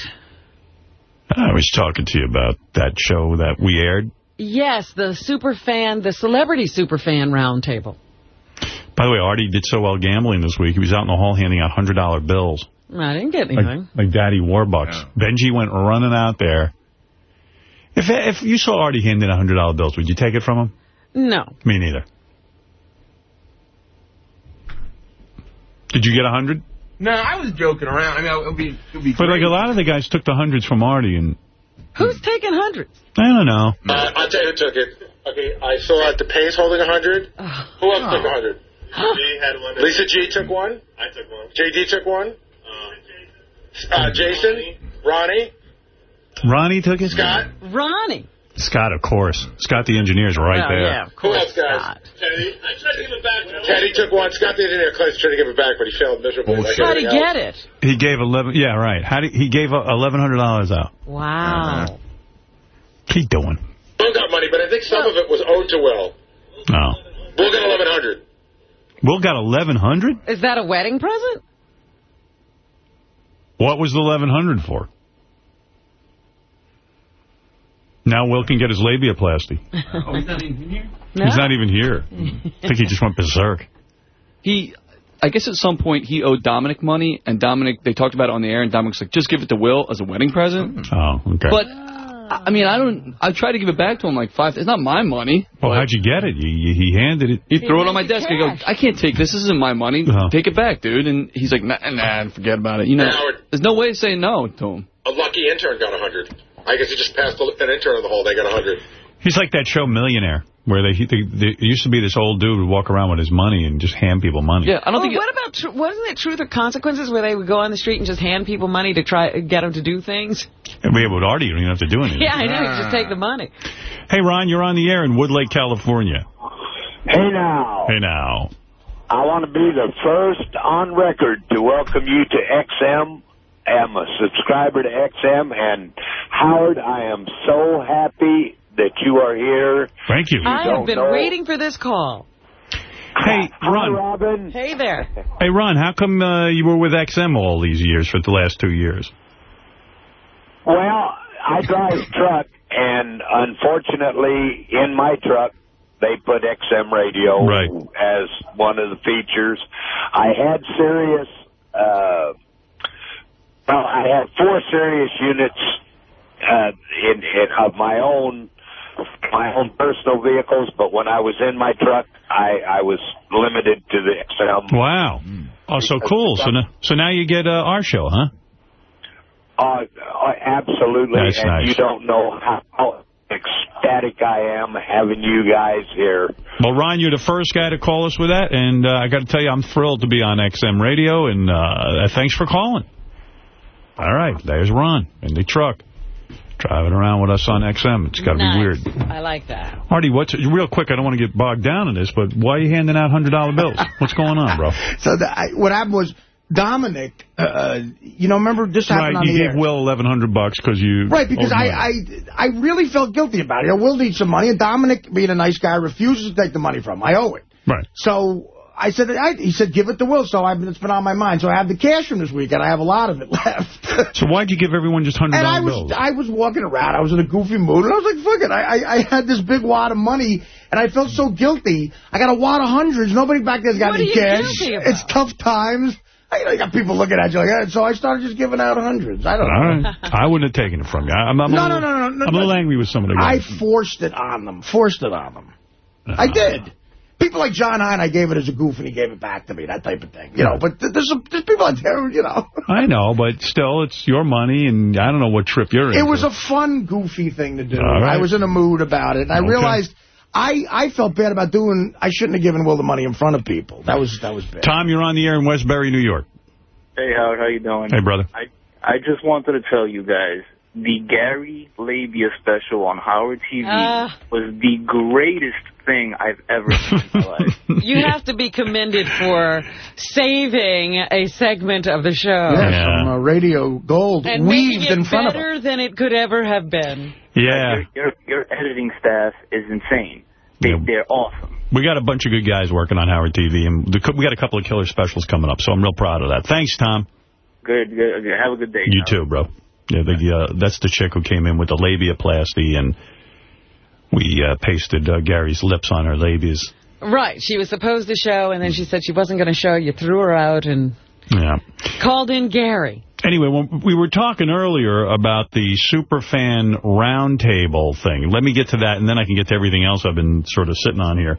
I was talking to you about that show that we aired. yes, the super fan, the celebrity super fan roundtable. By the way, Artie did so well gambling this week. He was out in the hall handing out $100 bills. I didn't get Like, anything. like Daddy Warbucks. Benjy went running out there. If if you saw Artie handing out $100 bills, would you take it from him? No. Me neither. Did you get a 100 No, I was joking around. I mean, it would be, it would be But like a lot of the guys took the hundreds from Artie, and Who's taking hundreds? I don't know. Uh, I'll tell you who took it. Okay, I saw the Pace holding a 100. Who else took a 100? Lisa G took one. I took one. JD took one. Uh, Jason, Ronnie, Ronnie took it. Scott. Ronnie. Scott, of course. Scott, the engineer, is right Oh, there. yeah, of course. Scott. Teddy. I tried to give it back. Teddy took one. Scott the engineer Clint's trying to give it back, but he failed miserably. like How'd he get it? He gave eleven. Yeah, right. How did he gave uh, eleven hundred dollars out? Wow. Uh-huh. He doing? Will got money, but I think some of it was owed to Will. No. Will got 1100 Will got eleven hundred. Is that a wedding present? What was the eleven hundred for? Now Will can get his labiaplasty. Oh, he's not even here? He's not even here. I think he just went berserk. He, I guess at some point he owed Dominic money, and Dominic, they talked about it on the air, and Dominic's like, just give it to Will as a wedding present. Oh, okay. But, I I mean, I don't, I tried to give it back to him like five, it's not my money. well, how'd you get it? You, you, he handed it. He threw it on my desk. I go, I can't take this. This isn't my money. Uh-huh. Take it back, dude. And he's like, nah, nah, forget about it. You know, Howard. there's no way of saying no to him. A lucky intern got a 100 I guess he just passed an intern in the hall. They got a 100 He's like that show Millionaire, where they, he, they, there used to be this old dude would walk around with his money and just hand people money. Yeah, I don't Well, think. what about, wasn't it Truth or Consequences where they would go on the street and just hand people money to try get them to do things? And we with Artie, you don't even have to do anything. Yeah, I know. Just take the money. Hey, Ron, you're on the air in Woodlake, California. Hey now, Hey, now. I want to be the first on record to welcome you to XM am a subscriber to XM, and Howard, I am so happy that you are here. Thank you. I have been know. waiting for this call. Hey, Ron. Robin. Hey there. Hey, Ron, how come uh, you were with XM all these years for the last two years? Well, I drive truck, and unfortunately, in my truck, they put XM radio Right. as one of the features. I had Sirius. Uh, well, I had four Sirius units uh, in, in of my own my own personal vehicles, but when I was in my truck, I, I was limited to the XM. Wow. Oh, so cool. So now, so now you get uh, our show, huh? Uh, uh, absolutely, That's and nice. you don't know how, how ecstatic I am having you guys here. Well, Ron, you're the first guy to call us with that, and uh, I got to tell you, I'm thrilled to be on XM Radio, and uh, thanks for calling. All right, there's Ron in the truck, driving around with us on XM. It's got to Nice. be weird. I like that. Artie, what's real quick? I don't want to get bogged down in this, but why are you handing out hundred dollar bills? What's going on, bro? So the, I, what happened was Dominic, uh, you know, remember this happened Right, on you gave air. Will eleven hundred bucks because you Right, because I. I I really felt guilty about it. You know, Will needs some money, and Dominic, being a nice guy, refuses to take the money from him. I owe it. Right. So I said, I, he said, give it to Will. So I've, it's been on my mind. So I have the cash from this weekend. I have a lot of it left. So why'd you give everyone just hundred And I dollar was bills? I was walking around. I was in a goofy mood. And I was like, fuck it. I, I, I had this big wad of money, and I felt so guilty. I got a wad of hundreds. Nobody back there's got What any are you cash. about? It's tough times. I, you know, you got people looking at you like that. So I started just giving out hundreds. I don't know. right. I wouldn't have taken it from you. I- I'm, I'm No, a no, little, no, no, no, I'm a little angry with some of the guys. I forced it on them. Forced it on them. I uh-huh. did. People like John Hine, I gave it as a goof, and he gave it back to me, that type of thing. You know, but there's, some, there's people out there, you know. I know, but still, it's your money, and I don't know what trip you're in. It was a fun, goofy thing to do. All right. I was in a mood about it, and I realized I, I felt bad about doing. I shouldn't have given Will the money in front of people. That was that was bad. Tom, you're on the air in Westbury, New York. Hey, Howard, how you doing? Hey, brother. I I just wanted to tell you guys the Gary Labia special on Howard TV Ah. was the greatest thing I've ever seen in my life. You have to be commended for saving a segment of the show. Yeah, some uh, radio gold And weaved in front of better than it could ever have been. Yeah. Your your editing staff is insane. They they're awesome. We got a bunch of good guys working on Howard TV, and the, we got a couple of killer specials coming up, so I'm real proud of that. Thanks, Tom. Good, good. good. Have a good day. You too, bro. Yeah, the, uh, that's the chick who came in with the labiaplasty, and we uh, pasted uh, Gary's lips on her labias. Right. She was supposed to show, and then she said she wasn't going to show. You threw her out and Yeah. called in Gary. Anyway, when we were talking earlier about the Superfan Roundtable thing. Let me get to that, and then I can get to everything else I've been sort of sitting on here,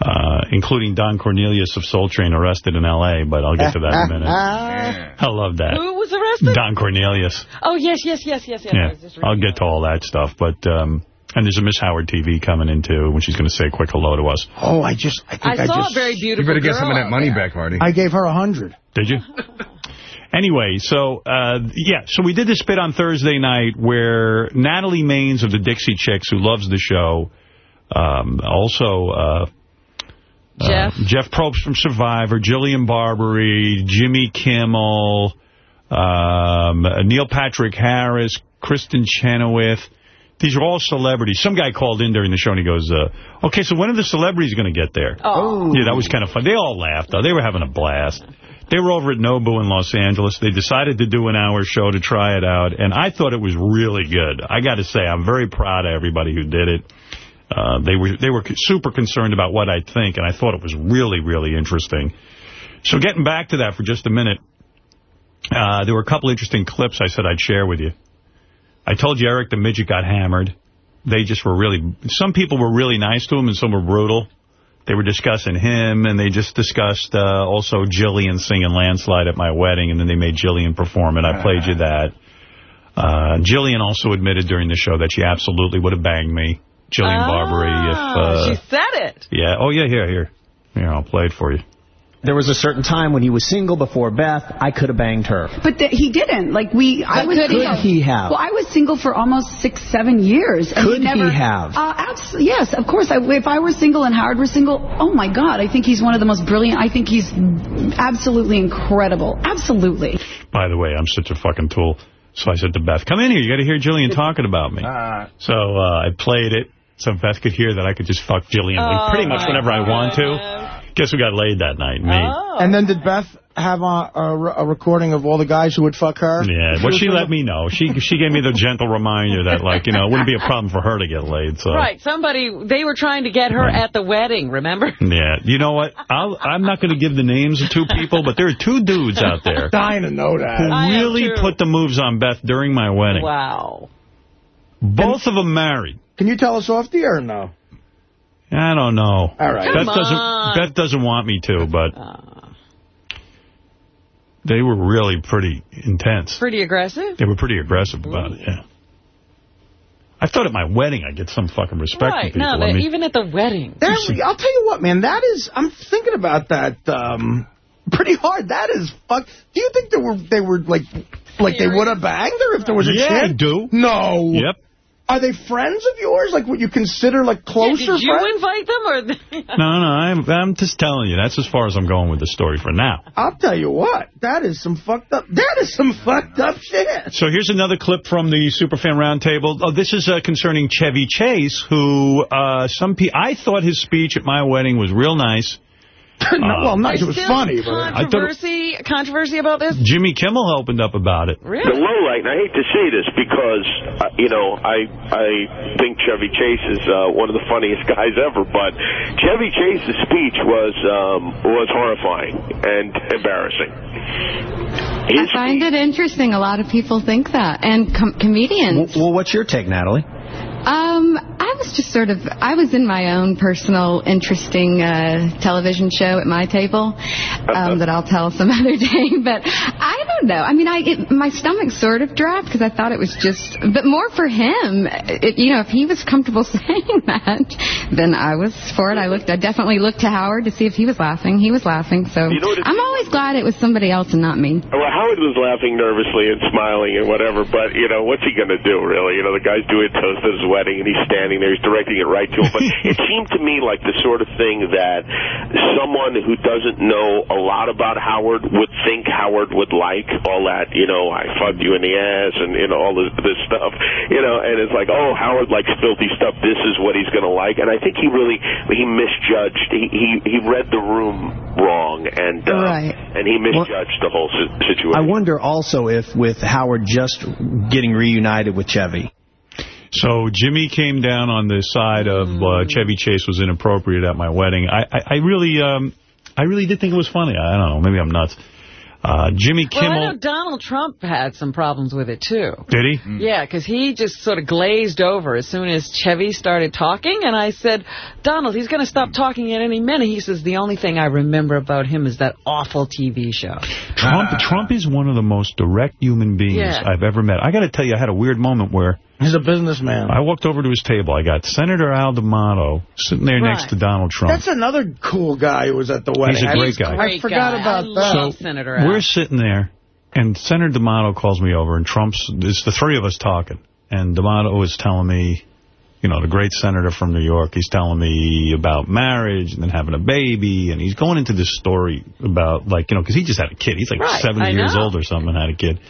uh, including Don Cornelius of Soul Train arrested in L.A., but I'll get to that in a minute. I love that. Who was arrested? Don Cornelius. Oh, yes, yes, yes, yes, yes. Yeah. I'll get to all that stuff. But um, And there's a Miss Howard TV coming in, too, when she's going to say a quick hello to us. Oh, I just... I, think I I, saw just, a very beautiful You better get some of that money there. back, Marty. I gave her a hundred. Did you? Anyway, so, uh, yeah, so we did this bit on Thursday night where Natalie Maines of the Dixie Chicks, who loves the show, um, also uh, Jeff. uh, Jeff Probst from Survivor, Jillian Barberie, Jimmy Kimmel, um, Neil Patrick Harris, Kristin Chenoweth. These are all celebrities. Some guy called in during the show and he goes, uh, okay, so when are the celebrities going to get there? Oh. Yeah, that was kind of fun. They all laughed, though. They were having a blast. They were over at Nobu in Los Angeles. They decided to do an hour show to try it out, and I thought it was really good. I got to say, I'm very proud of everybody who did it. Uh, they were they were super concerned about what I'd think, and I thought it was really, really interesting. So getting back to that for just a minute, uh, there were a couple interesting clips I said I'd share with you. I told you Eric the Midget got hammered. They just were really, some people were really nice to him and some were brutal. They were discussing him, and they just discussed uh, also Jillian singing Landslide at my wedding, and then they made Jillian perform it. I played you that. Uh, Jillian also admitted during the show that she absolutely would have banged me, Jillian Barberie, if... Oh, Uh, she said it. yeah. Oh, yeah, here, here. Here, I'll play it for you. There was a certain time when he was single before Beth. I could have banged her. But th- he didn't. Like we, I But was. could he? single. he have? Well, I was single for almost six, seven years. And Could he never, have? Uh, abs- yes, of course. I, if I were single and Howard were single, oh my God, I think he's one of the most brilliant. I think he's absolutely incredible. Absolutely. By the way, I'm such a fucking tool. So I said to Beth, come in here. You got to hear Jillian talking about me. So uh, I played it so Beth could hear that I could just fuck Jillian like, Oh, pretty much my whenever I want to. Guess who got laid that night? Me. Oh. And then did Beth have a, a, a recording of all the guys who would fuck her? Yeah, well, she let me know. She she gave me the gentle reminder that, like, you know, it wouldn't be a problem for her to get laid. So Right, somebody, they were trying to get her at the wedding, remember? Yeah, you know what? I'll, I'm not going to give the names of two people, but there are two dudes out there Dying to know that. who I really put the moves on Beth during my wedding. Wow. Both of them married. Can you tell us off the air or no? I don't know. All right. Beth Come doesn't. on. Beth doesn't want me to, but they were really pretty intense. Pretty aggressive? They were pretty aggressive about it. Yeah. I thought at my wedding I'd get some fucking respect Right, from people. no, I they- mean, even at the wedding. That, I'll tell you what, man. That is, I'm thinking about that um, pretty hard. That is fuck. Do you think they were they were like like they would have banged her if there was a Yeah, I chance? do. No. Yep. Are they friends of yours? Like what you consider like Yeah, closer did you friends? invite them? or? no, no, I'm, I'm just telling you. That's as far as I'm going with the story for now. I'll tell you what. That is some fucked up. That is some fucked up shit. So here's another clip from the Superfan Roundtable. Oh, this is uh, concerning Chevy Chase, who uh, some pe I thought his speech at my wedding was real nice. no, well, nice. It was Still funny, but I thought Controversy, controversy about this? Jimmy Kimmel opened up about it. Really? The low light, and I hate to say this because, uh, you know, I I think Chevy Chase is uh, one of the funniest guys ever, but Chevy Chase's speech was um, was horrifying and embarrassing. I find it interesting. A lot of people think that. And com comedians. Well, what's your take, Natalie? Um, I was just sort of, I was in my own personal, interesting uh, television show at my table um, that I'll tell some other day. But I don't know. I mean, I it, my stomach sort of dropped because I thought it was just, but more for him. It, you know, if he was comfortable saying that, then I was for it. I looked, I definitely looked to Howard to see if he was laughing. He was laughing. So You know I'm always glad it was somebody else and not me. Well, Howard was laughing nervously and smiling and whatever, but, you know, what's he going to do, really? You know, the guy's doing toast as his wedding, and he's standing there, he's directing it right to him. But it seemed to me like the sort of thing that someone who doesn't know a lot about Howard would think Howard would like, all that, you know, I fucked you in the ass and, you know, all this, this stuff, you know, and it's like, oh, Howard likes filthy stuff, this is what he's going to like. And I think he really, he misjudged, he, he, he read the room wrong, and, uh, Right. and he misjudged the whole si- situation. I wonder also if with Howard just getting reunited with Chevy. So Jimmy came down on the side of uh, Chevy Chase was inappropriate at my wedding. I, I, I really, um, I really did think it was funny. I don't know. Maybe I'm nuts. Uh, Jimmy Well, I Kimmel. know Donald Trump had some problems with it, too. Did he? Yeah, because he just sort of glazed over as soon as Chevy started talking. And I said, Donald, he's going to stop talking at any minute. He says, the only thing I remember about him is that awful TV show. Trump Trump is one of the most direct human beings Yeah. I've ever met. I got to tell you, I had a weird moment where he's a businessman. I walked over to his table. I got Senator Al D'Amato sitting there next to Donald Trump. That's another cool guy who was at the wedding. He's a I- great guy. I forgot guy. about I that. love Senator Al. We're sitting there, and Senator D'Amato calls me over, and Trump's, it's the three of us talking. And D'Amato is telling me, you know, the great senator from New York, he's telling me about marriage and then having a baby, and he's going into this story about, like, you know, because he just had a kid. He's like Right, 70 I years know. old or something and had a kid.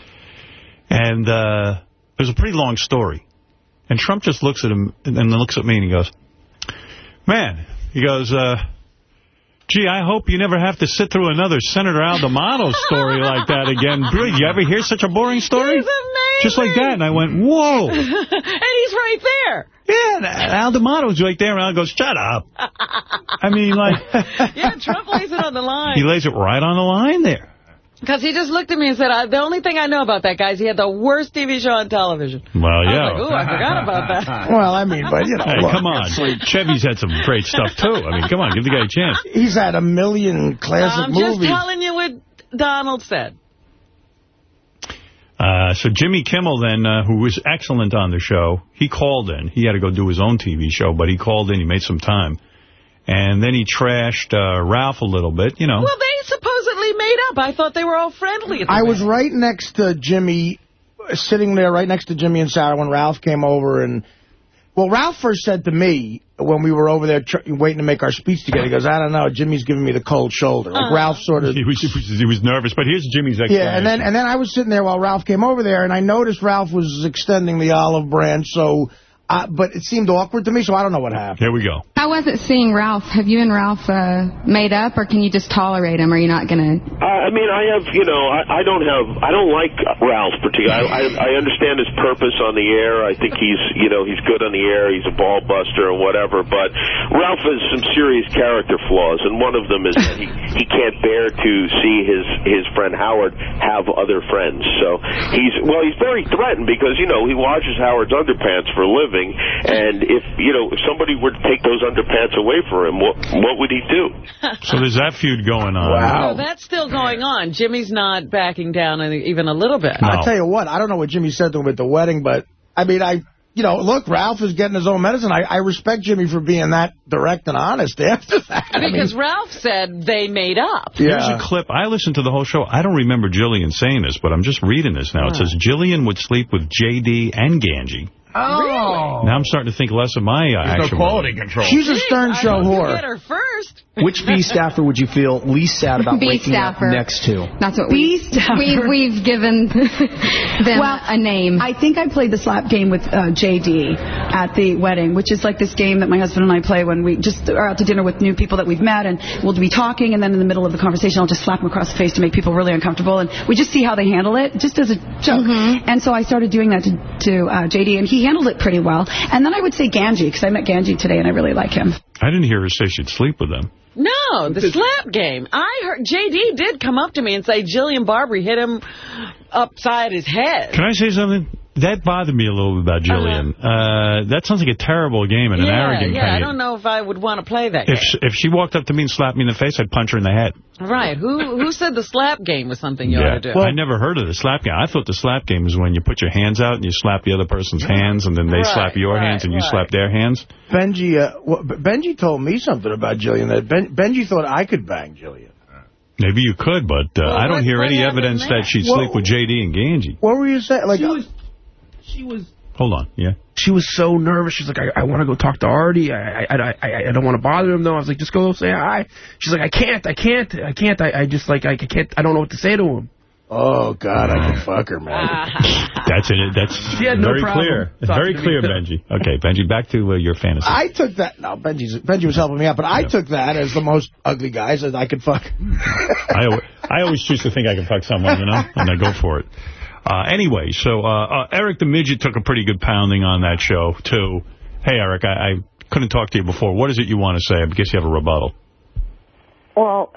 And uh, it was a pretty long story. And Trump just looks at him and then looks at me and he goes, man, he goes, uh, gee, I hope you never have to sit through another Senator Al D'Amato story like that again. Really, you ever hear such a boring story? Just like that. And I went, whoa. and he's right there. Yeah, and Al D'Amato's right there. And Al goes, shut up. I mean, like, Yeah, Trump lays it on the line. he lays it right on the line there. Because he just looked at me and said, I, the only thing I know about that guy is he had the worst TV show on television. Well, I was yeah. like, ooh, I forgot about that. Well, I mean, but, you know. Hey, look, come on. Chevy's had some great stuff, too. I mean, come on, give the guy a chance. He's had a million classic I'm just movies. telling you what Donald said. Uh, so Jimmy Kimmel then, uh, who was excellent on the show, he called in. He had to go do his own TV show, but he called in. He made some time. And then he trashed uh, Ralph a little bit, you know. Well, they supposedly made up. I thought they were all friendly. At the I was right next to Jimmy, uh, sitting there right next to Jimmy and Sarah when Ralph came over. and Well, Ralph first said to me, when we were over there tr waiting to make our speech together. He goes, I don't know, Jimmy's giving me the cold shoulder. Like Ralph sort of... He was, he was, he was nervous, but here's Jimmy's explanation. Yeah, and then and then I was sitting there while Ralph came over there, and I noticed Ralph was extending the olive branch, so... Uh, but it seemed awkward to me, so I don't know what happened. Here we go. How was it seeing Ralph? Have you and Ralph uh, made up, or can you just tolerate him? Or are you not going to... Uh, I mean, I have, you know, I, I don't have, I don't like Ralph particularly. I, I, I understand his purpose on the air. I think he's, you know, he's good on the air. He's a ball buster or whatever. But Ralph has some serious character flaws, and one of them is that he, he can't bear to see his his friend Howard have other friends. So he's, well, he's very threatened because, you know, he washes Howard's underpants for a living, and if, you know, if somebody were to take those underpants away from him, what what would he do? So there's that feud going on. Wow. that's still going on. Jimmy's not backing down even a little bit. I'll tell you what, I don't know what Jimmy said to him at the wedding, but, I mean, I... You know, look, Ralph is getting his own medicine. I, I respect Jimmy for being that direct and honest after that. I mean, Because Ralph said they made up. Here's a clip. I listened to the whole show. I don't remember Jillian saying this, but I'm just reading this now. It says Jillian would sleep with J.D. and Ganji. Oh. Now I'm starting to think less of my uh, no quality control. She's a Stern Show whore. Get her first. Which B staffer would you feel least sad about B waking staffer. up next to? That's what we, we, we've given them Well, a name. I think I played the slap game with uh, JD at the wedding, which is like this game that my husband and I play when we just are out to dinner with new people that we've met, and we'll be talking, and then in the middle of the conversation, I'll just slap them across the face to make people really uncomfortable, and we just see how they handle it, just as a joke. And so I started doing that to, to uh, JD, and he handled it pretty well. And then I would say Ganji, because I met Ganji today, and I really like him. I didn't hear her say she'd sleep with him. No, the slap game. I heard JD did come up to me and say Jillian Barberie hit him upside his head. Can I say something? That bothered me a little bit about Jillian. uh that sounds like a terrible game and an yeah, arrogant yeah. I don't know if I would want to play that If if she walked up to me and slapped me in the face, I'd punch her in the head. Right. Who who said the slap game was something you ought to do? I never heard of the slap game. I thought the slap game is when you put your hands out and you slap the other person's hands, and then they Right, slap your right, hands and you right. slap their hands. Benjy, uh, well, Benjy told me something about Jillian. That ben, Benjy thought I could bang Jillian. Maybe you could, but uh, I don't hear any evidence there? that she'd Well- sleep with J.D. and Ganji. What were you saying? Like, She was, she was Hold on, yeah. she was so nervous. She's like, I, I want to go talk to Artie. I, I, I, I, I don't want to bother him, though. I was like, just go say hi. She's like, I can't, I can't, I can't. I, I just, like, I can't, I don't know what to say to him. Oh, God, I can fuck her, man. That's it. That's She had no very problem clear. Very clear. Benjy. Okay, Benjy, back to uh, your fantasy. I took that. No, Benjy's, Benjy was helping me out, but I took that as the most ugly guys that I could fuck. I, I always choose to think I can fuck someone, you know, and I go for it. Uh, anyway, so uh, uh, Eric the Midget took a pretty good pounding on that show, too. Hey, Eric, I, I couldn't talk to you before. What is it you want to say? I guess you have a rebuttal. Well,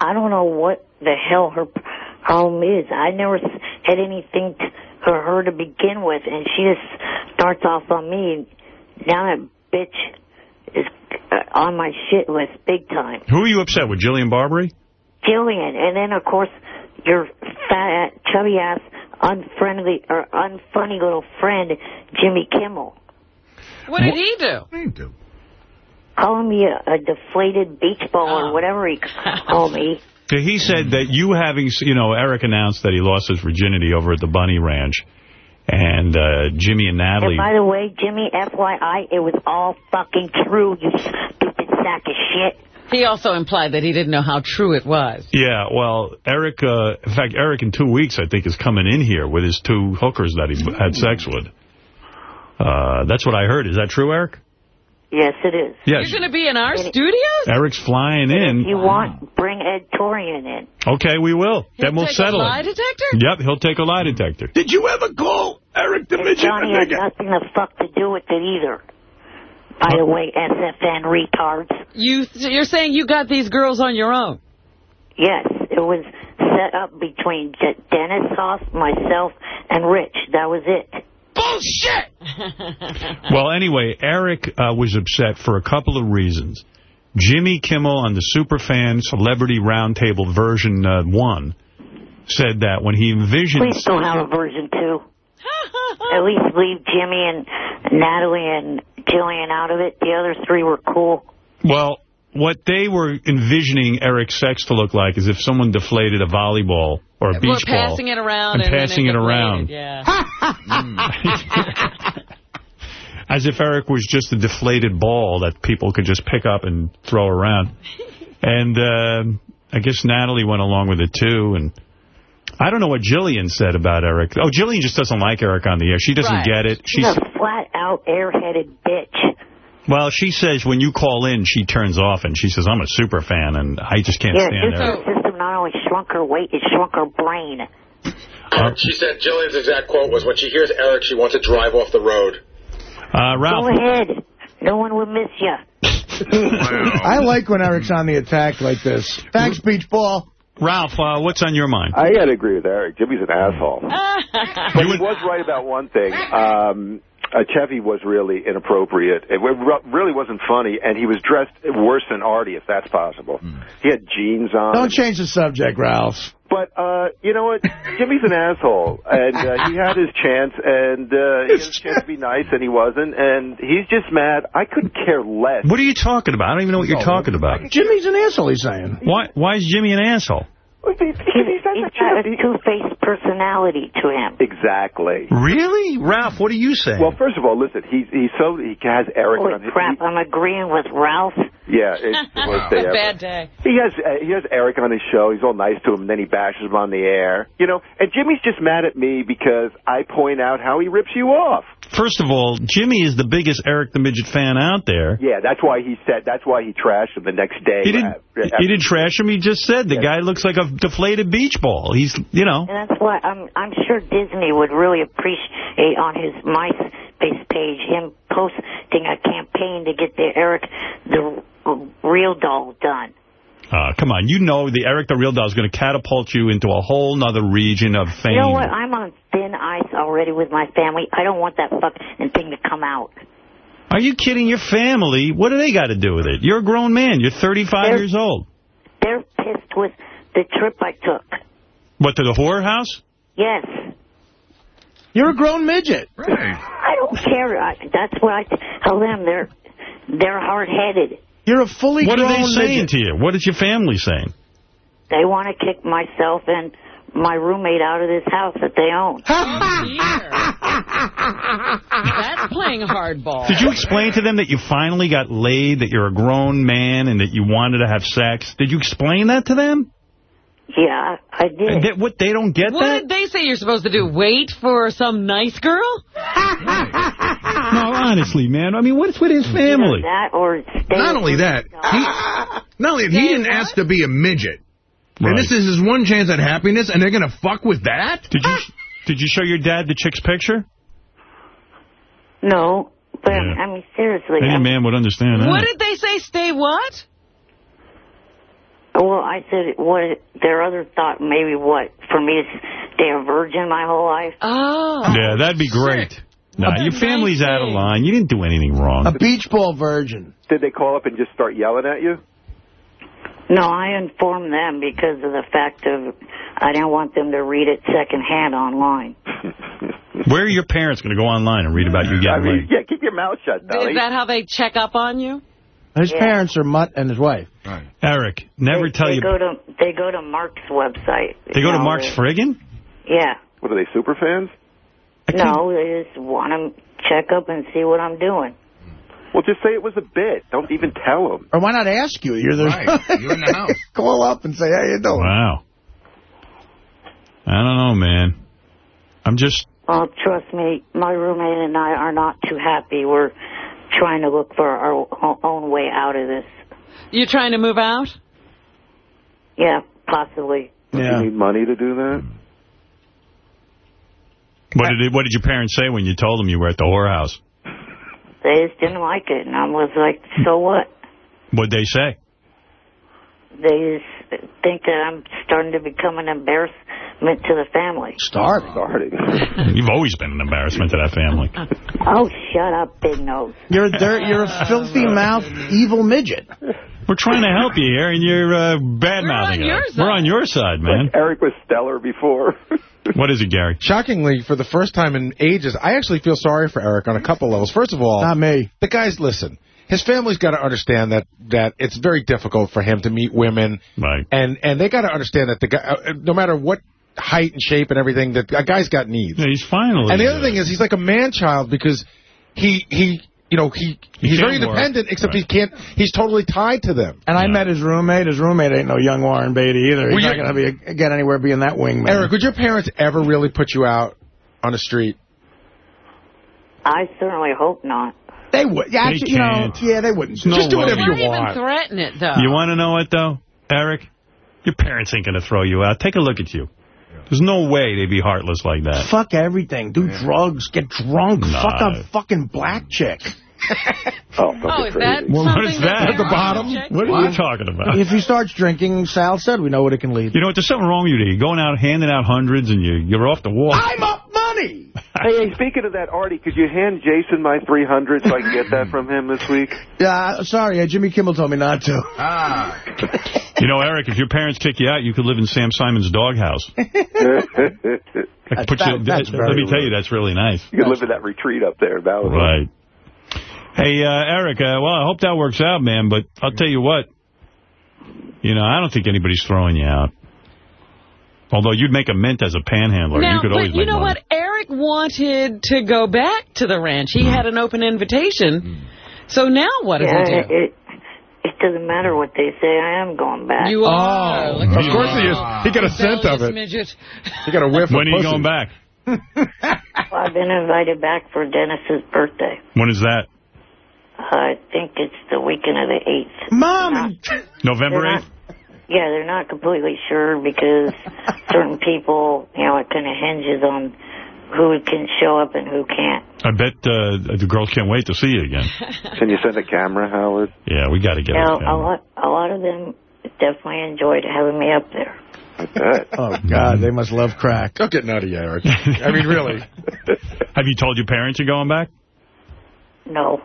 I don't know what the hell her problem is. I never had anything for her to begin with, and she just starts off on me. Now that bitch is uh, on my shit list big time. Who are you upset with, Jillian Barberie? Jillian, and then of course your fat, chubby ass, unfriendly or unfunny little friend Jimmy Kimmel. What did he do? He did calling me a, a deflated beach ball or whatever he called me. He said that you having, you know, Eric announced that he lost his virginity over at the Bunny Ranch. And uh, Jimmy and Natalie... And by the way, Jimmy, FYI, it was all fucking true, you stupid sack of shit. He also implied that he didn't know how true it was. Yeah, well, Eric, uh, in fact, Eric in two weeks, I think, is coming in here with his two hookers that he had sex with. Uh, that's what I heard. Is that true, Eric? Yes, it is. Yes. You're going to be in our studios? Eric's flying If in. you want, bring Ed Torian in. Okay, we will. then we'll take a settle lie detector? Yep, he'll take a lie detector. Did you ever call Eric the Midget? Johnny had nothing to fuck to do with it either. By the way, SFN retards. You, you're saying you got these girls on your own? Yes, it was set up between Je- Dennis Hof, myself, and Rich. That was it. Bullshit! Well, anyway, Eric uh, was upset for a couple of reasons. Jimmy Kimmel on the Superfan Celebrity Roundtable version uh, 1 said that when he envisioned... Please don't have a version two. At least leave Jimmy and Natalie and Jillian out of it. The other three were cool. Well, what they were envisioning Eric's sex to look like is if someone deflated a volleyball or a beach ball. passing it around and and, passing they it around. Yeah. As if Eric was just a deflated ball that people could just pick up and throw around. And um I guess Natalie went along with it, too. And I don't know what Jillian said about Eric. Oh, Jillian just doesn't like Eric on the air. She doesn't Right. get it. She's She's a flat-out airheaded bitch. Well, she says when you call in, she turns off, and she says, I'm a super fan, and I just can't yeah, stand this Eric. system not only shrunk her weight, it shrunk her brain. She said Jillian's exact quote was, when she hears Eric, she wants to drive off the road. Uh, Ralph. Go ahead. No one will miss you. I like when Eric's on the attack like this. Thanks, Beach Ball. Ralph, uh, what's on your mind? I got to agree with Eric. Jimmy's an asshole. but he was right about one thing. Um, uh, Chevy was really inappropriate. It wa- really wasn't funny, and he was dressed worse than Artie, if that's possible. He had jeans on. Don't change the subject, Ralph. But, uh, you know what? Jimmy's an asshole. And uh, he had his chance, and uh, he had his chance to be nice, and he wasn't. And he's just mad. I couldn't care less. What are you talking about? I don't even know what you're talking about. Jimmy's an asshole, he's saying. Why, why is Jimmy an asshole? He's got a two-faced personality to him. Exactly. Really? Ralph, what do you say? Well, first of all, listen, he's he's so he has Eric Holy on his crap, I'm agreeing with Ralph. Yeah, it's the worst day ever. Bad day. He has uh, he has Eric on his show. He's all nice to him, and then he bashes him on the air. You know, and Jimmy's just mad at me because I point out how he rips you off. First of all, Jimmy is the biggest Eric the Midget fan out there. Yeah, that's why he said. That's why he trashed him the next day. He didn't, Uh, he didn't trash him. He just said the guy looks like a deflated beach ball. He's, you know. And that's why I'm I'm sure Disney would really appreciate on his MySpace page him posting a campaign to get the Eric the real doll done. Uh, come on, you know the Eric the Real Doll is going to catapult you into a whole nother region of fame. You know what? I'm on thin ice already with my family. I don't want that fucking thing to come out. Are you kidding? Your family? What do they got to do with it? You're a grown man. You're 35 They're- years old. They're pissed with the trip I took. What, to the whorehouse? Yes. You're a grown midget. I don't care. I, that's what I tell them. They're they're hard-headed. You're a fully What grown are they saying midget. to you? What is your family saying? They want to kick myself and my roommate out of this house that they own. That's playing hardball. Did you explain to them that you finally got laid, that you're a grown man, and that you wanted to have sex? Did you explain that to them? Yeah, I did. And that, what, they don't get What that? did they say you're supposed to do? Wait for some nice girl? No, honestly, man. I mean, what's with his family? That or stay Not only that, he, not only he didn't ask to be a midget. Right. And this is his one chance at happiness, and they're going to fuck with that? Did you did you show your dad the chick's picture? No, but Yeah. I mean seriously. Any I'm- man would understand that. What did they say? Stay what? Well, I said what their other thought maybe what for me to stay a virgin my whole life. Oh. Yeah, that'd be great. No, What a your family's out of line. You didn't do anything wrong. A beach ball virgin. Did they call up and just start yelling at you? No, I informed them because of the fact of I didn't want them to read it secondhand online. Where are your parents going to go online and read about you I mean, laid? yeah, keep your mouth shut, Dolly. Is that how they check up on you? His parents are Mutt and his wife. Eric, never tell they you. go to they go to Mark's website. They go to Mark's friggin'? Yeah. What are they, super fans? No, they just want to check up and see what I'm doing. Well, just say it was a bit. Don't even tell them. Or why not ask you? You're the Right. You're in the house. Call up and say, how you doing? Wow. I don't know, man. I'm just... Oh, trust me, my roommate and I are not too happy. We're trying to look for our own way out of this. You're trying to move out? Yeah, possibly. Do You need money to do that? What did, what did your parents say when you told them you were at the whorehouse? They just didn't like it, and I was like, so what? What'd they say? They just think that I'm starting to become an embarrassment to the family. Starting. Starting. You've always been an embarrassment to that family. Oh, shut up, big nose. You're a dirt, you're a filthy mouthed evil midget. We're trying to help you here, and you're uh, bad-mouthing us. We're on your side, man. Eric was stellar before. What is it, Gary? Shockingly, for the first time in ages, I actually feel sorry for Eric on a couple levels. First of all, Not me. the guys listen. His family's got to understand that that it's very difficult for him to meet women, right? And and they got to understand that the guy, uh, no matter what height and shape and everything, that a guy's got needs. Yeah, he's finally. And the other thing is, he's like a man child because he he you know he he's very can't work. independent, except he can't. He's totally tied to them. And I met his roommate. His roommate ain't no young Warren Beatty either. He's Well, not going to be get anywhere being that wingman. Eric, would your parents ever really put you out on the street? I certainly hope not. They would. Yeah, They actually, you know, can't. yeah, they wouldn't. No Just do way. whatever Don't you even want. threaten it, though. You want to know what, though, Eric? Your parents ain't going to throw you out. Take a look at you. There's no way they'd be heartless like that. Fuck everything. Do drugs. Get drunk. Nah. Fuck a fucking black chick. Oh, Oh, is that Well, what is that? At the bottom? What are you talking about? If he starts drinking, Sal said, we know what it can lead. To. You know what? There's something wrong with you. You're going out handing out hundreds and you, you're off the wall. I'm up money. Hey, hey, speaking of that, Artie, could you hand Jason my 300 so I can get that from him this week? Yeah, sorry, uh, Jimmy Kimmel told me not to. Ah. You know, Eric, if your parents kick you out, you could live in Sam Simon's doghouse. I could put you, that- that's let very me tell you, that's really nice. You could live in that retreat up there. That was Right. Hey, uh, Eric, uh, well, I hope that works out, man, but I'll tell you what. You know, I don't think anybody's throwing you out. Although you'd make a mint as a panhandler. Now, you could always but you know money. what? Eric wanted to go back to the ranch. He had an open invitation. So now what does yeah, he do? it, it doesn't matter what they say. I am going back. You are. Look of at course you. he is. He got a scent of it. Midget. He got a whiff of it. When are you pussy. going back? Well, I've been invited back for Dennis's birthday. When is that? I think it's the weekend of the 8th. Mom! November They're 8th? Yeah, they're not completely sure because certain people, you know, it kind of hinges on who can show up and who can't. I bet uh, the girls can't wait to see you again. Can you send a camera, Howard? Yeah, we got to get You know, it. a lot, a lot of them definitely enjoyed having me up there. I bet. Oh, God, they must love crack. Don't get nutty, Eric. I mean, really. Have you told your parents you're going back? No,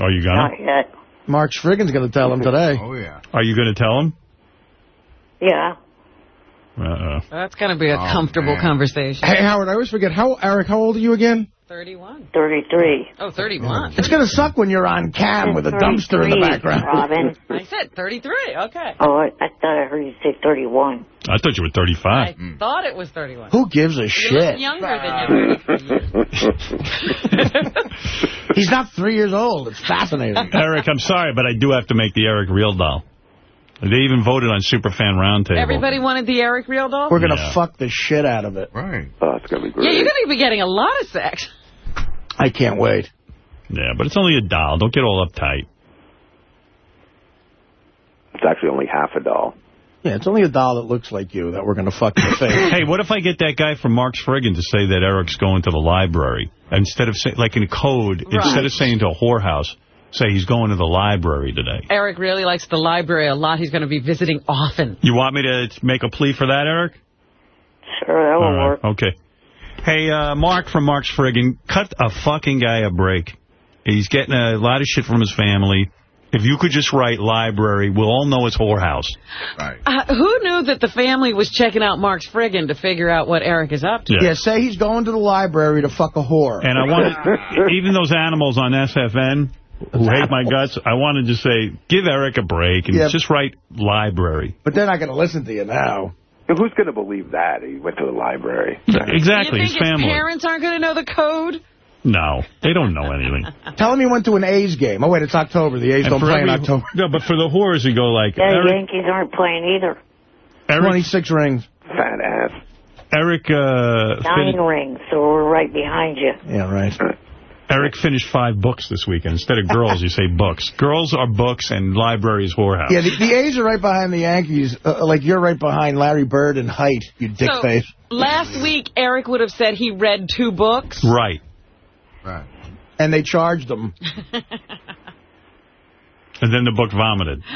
Are you not gonna? yet. Mark Spriggan's going to tell him today. Oh, yeah. Are you going to tell him? Yeah. Uh-uh. That's going to be a oh, comfortable conversation. Hey, Howard, I always forget. How Eric, how old are you again? 31. 33. Oh, 31. It's going to suck when you're on cam with a dumpster in the background. Robin. I said 33. Okay. Oh, I, I thought I heard you say 31. I thought you were 35. I thought it was 31. Who gives a You shit? look younger than you He's not three years old. It's fascinating. Eric, I'm sorry, but I do have to make the Eric Real doll. They even voted on Superfan Roundtable. Everybody wanted the Eric Real doll? We're going to Yeah. fuck the shit out of it. Right. Oh, it's going to be great. Yeah, you're going to be getting a lot of sex. I can't wait. Yeah, but it's only a doll. Don't get all uptight. It's actually only half a doll. Yeah, it's only a doll that looks like you that we're going to fuck in the face. Hey, what if I get that guy from Mark's Friggin to say that Eric's going to the library? Instead of saying, like in code, instead of saying to a whorehouse, say he's going to the library today. Eric really likes the library a lot. He's going to be visiting often. You want me to make a plea for that, Eric? Sure, that will All right, work. Okay. Hey, uh, Mark from Mark's Friggin, cut a fucking guy a break. He's getting a lot of shit from his family. If you could just write library, we'll all know it's whorehouse. Right. Uh, who knew that the family was checking out Mark's friggin' to figure out what Eric is up to? Yeah. Yeah, say he's going to the library to fuck a whore. And I wanted, even those animals on SFN who hate my guts, I wanted to say, give Eric a break and Yeah. just write library. But they're not going to listen to you now. Who's going to believe that? He went to the library. Exactly, you his think his family. parents aren't going to know the code? No, they don't know anything. Tell him he went to an A's game. Oh, wait, it's October. The A's And don't for play in October. No, but for the whores, you go like, Yeah, the Eric, Yankees aren't playing either. Eric, 26 rings. Fat ass. Eric, uh, Nine fin- rings, so we're right behind you. Yeah, right. Eric finished five books this weekend. Instead of girls, you say books. Girls are books and libraries whorehouse. Yeah, the, the A's are right behind the Yankees, uh, like you're right behind Larry Bird and height, you dick So, face. last week, Eric would have said he read two books. Right. Right. And they charged him. And then the book vomited.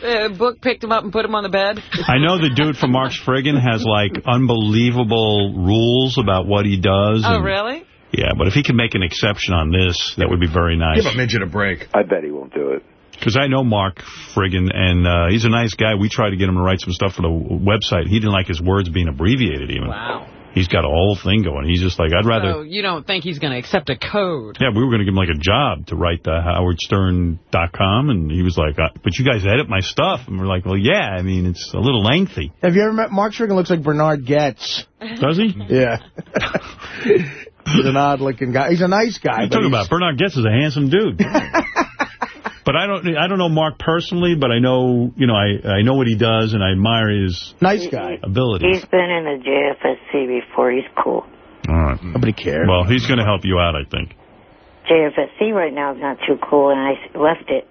The book picked him up and put him on the bed. I know the dude from Mark's Friggin has, like, unbelievable rules about what he does. Oh, and- really? Yeah, but if he can make an exception on this, that would be very nice. Give a midget a break. I bet he won't do it. Because I know Mark Friggin, and uh, he's a nice guy. We tried to get him to write some stuff for the website. He didn't like his words being abbreviated even. Wow. He's got a whole thing going. He's just like, I'd rather... So you don't think he's going to accept a code? Yeah, we were going to give him like a job to write the howardstern.com, and he was like, uh, but you guys edit my stuff. And we're like, well, yeah, I mean, it's a little lengthy. Have you ever met Mark Strickland looks like Bernhard Goetz. Does he? Yeah. He's an odd-looking guy. He's a nice guy. You're talking about Bernhard Goetz is a handsome dude. but I don't I don't know Mark personally, but I know you know I I know what he does and I admire his nice guy abilities. He's been in the JFSC before. He's cool. All right. Nobody cares. Well, he's going to help you out, I think. JFSC right now is not too cool, and I left it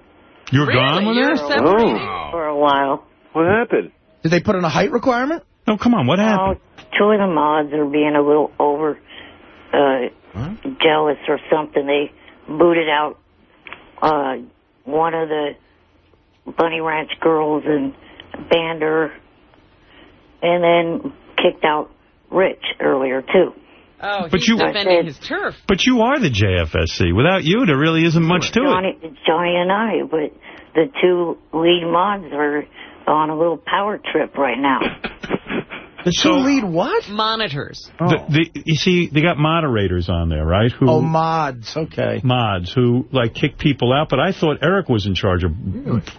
You're gone with You're that? separated for a while. What happened? Did they put in a height requirement? No, come on. What happened? Oh, two of the mods are being a little over uh, jealous or something. They booted out uh, one of the Bunny Ranch girls and banned her, and then kicked out Rich earlier too. Oh, But he's you- defending his turf. But you are the JFSC. Without you, there really isn't much to it. Johnny, Johnny and I, but the two lead mods are on a little power trip right now. The two lead what? Monitors. The, oh. the, you see, they got moderators on there, right? Who Oh, mods. Okay. mods who like kick people out. But I thought Eric was in charge of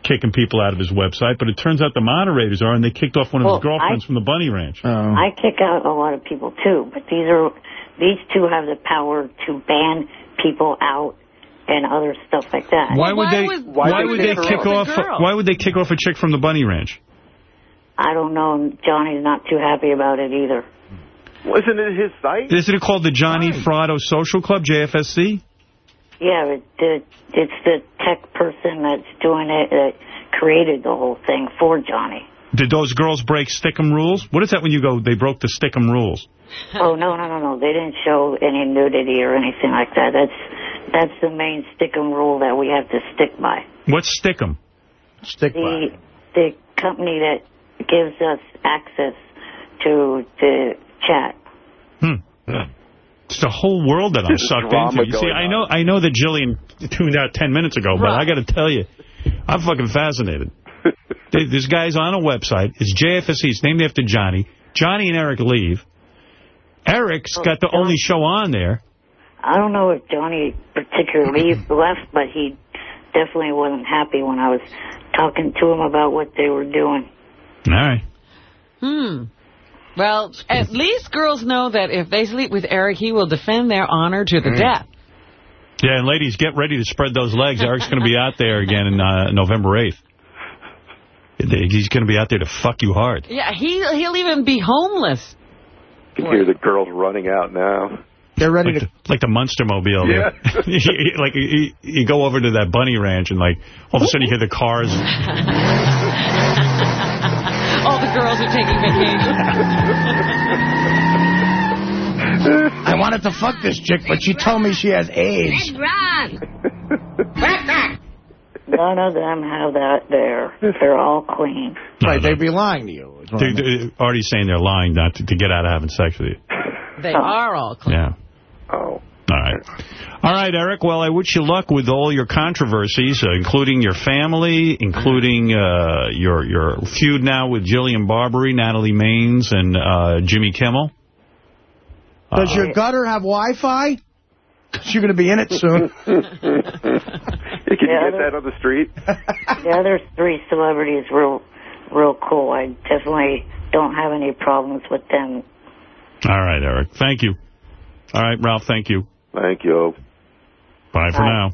kicking people out of his website. But it turns out the moderators are, and they kicked off one of Well, his girlfriends I- from the Bunny Ranch. Oh. I kick out a lot of people too, but these are these two have the power to ban people out and other stuff like that. Why would they? Why, would they kick off? Why would they kick off a chick from the Bunny Ranch? I don't know. Johnny's not too happy about it either. Wasn't it his site? Isn't it called the Johnny Fratto Social Club, JFSC? Yeah, but the, it's the tech person that's doing it that created the whole thing for Johnny. Did those girls break Stickam rules? What is that when you go, they broke the Stickam rules? oh no, no, no, no! They didn't show any nudity or anything like that. That's that's the main Stickam rule that we have to stick by. What's Stickam? Stick the the company that gives us access to the chat. Hmm. It's the whole world that I'm sucked into. You see, I know I know that Jillian tuned out 10 minutes ago, but I got to tell you, I'm fucking fascinated. This guy's on a website. It's JFSC. It's named after Johnny. Johnny and Eric leave. Eric's oh, got the only show on there. I don't know if Johnny particularly left, but he definitely wasn't happy when I was talking to him about what they were doing. All right. Hmm. Well, at least girls know that if they sleep with Eric, he will defend their honor to the Mm. death. Yeah, and ladies, get ready to spread those legs. Eric's going to be out there again in uh, November 8th. He's going to be out there to fuck you hard. Yeah, he, he'll even be homeless. You can hear the girls running out now. They're ready like to... The, like the Munster Mobile. Yeah. like, you, you go over to that bunny ranch and, like, all of a sudden you hear the cars. All the girls are taking vacation. I wanted to fuck this chick, but she told me she has AIDS. None of them have that there. They're all clean. Right, they'd be lying to you. is what I They, mean. they, Artie's saying they're lying not to, to get out of having sex with you. They oh. are all clean. Yeah. Oh. All right. All right, Eric. Well, I wish you luck with all your controversies, uh, including your family, including uh, your your feud now with Jillian Barberie, Natalie Maines, and uh, Jimmy Kimmel. Does Uh, your gutter have Wi-Fi? 'Cause you're going to be in it soon. Can you get that on the street? The other three celebrities real, real cool. I definitely don't have any problems with them. All right, Eric. Thank you. All right, Ralph. Thank you. Thank you. Bye for Bye. now.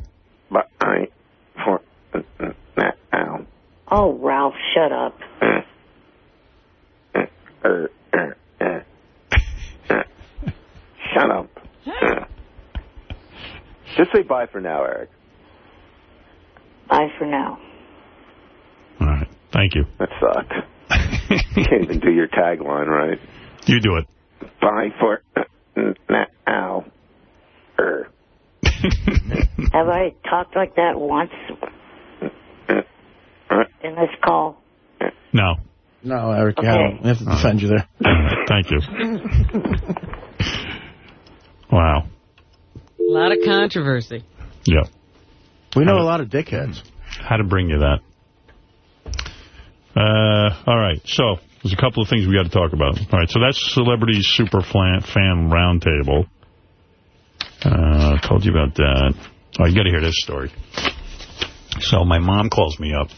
Bye. For now. Oh, Ralph, shut up. Shut up. Just say bye for now, Eric. Bye for now. All right. Thank you. That sucked. you can't even do your tagline right. You do it. Bye for now. Er. Have I talked like that once in this call? No. No, Eric, you Okay. haven't. We have to defend you there. All right. Thank you. Wow. A lot of controversy. Yeah. We know a lot of dickheads. How to bring you that. Uh, all right. So there's a couple of things we got to talk about. All right. So that's Celebrity Super Fan, fan Roundtable. Uh, told you about that. Oh, you got to hear this story. So my mom calls me up.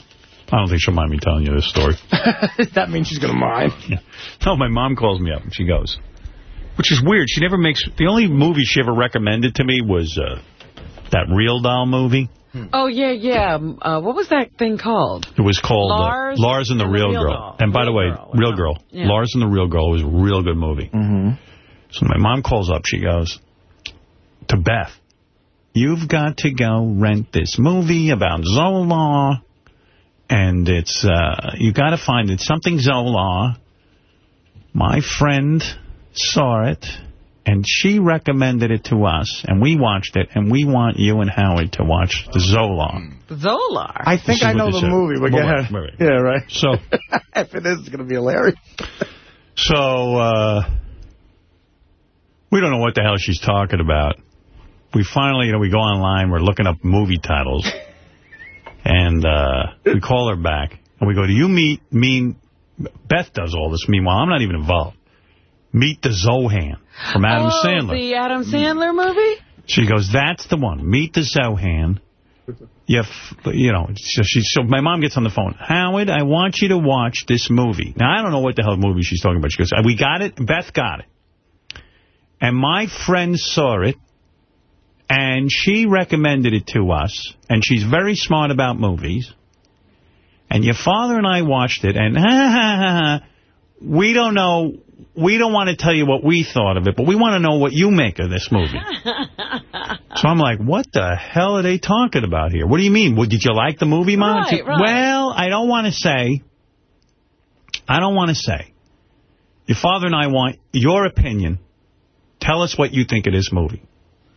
I don't think she'll mind me telling you this story. that means she's going to mind. Yeah. No, my mom calls me up and she goes, Which is weird. She never makes... The only movie she ever recommended to me was uh, that Real Doll movie. Oh, yeah, yeah. Um, Uh, what was that thing called? It was called uh, Lars Lars and the Real, Real Girl. Doll. And by the way, Real Girl. Yeah. Lars and the Real Girl was a real good movie. Mm-hmm. So my mom calls up. She goes to Beth, you've got to go rent this movie about Zola. And it's, uh, you got to find it. Something Zola. My friend saw it. And she recommended it to us. And we watched it. And we want you and Howard to watch the Zola. Zolar. I think I know the movie, but Wait, go ahead. wait, wait. Yeah, right. So, if it is, it's going to be hilarious. so, uh, we don't know what the hell she's talking about. We finally, you know, we go online, we're looking up movie titles, and uh, we call her back, and we go, do you meet, mean, Beth does all this, meanwhile, I'm not even involved. Meet the Zohan from Adam oh, Sandler. the Adam Sandler movie? She goes, that's the one. Meet the Zohan. You, you know, so, she, so my mom gets on the phone. Howard, I want you to watch this movie. Now, I don't know what the hell movie she's talking about. She goes, we got it. Beth got it. And my friend saw it, and she recommended it to us, and she's very smart about movies. And your father and I watched it, and we don't know, we don't want to tell you what we thought of it, but we want to know what you make of this movie. So I'm like, what the hell are they talking about here? What do you mean? Well, did you like the movie, Mom? Right, right. Well, I don't want to say. I don't want to say. Your father and I want your opinion. Tell us what you think of this movie.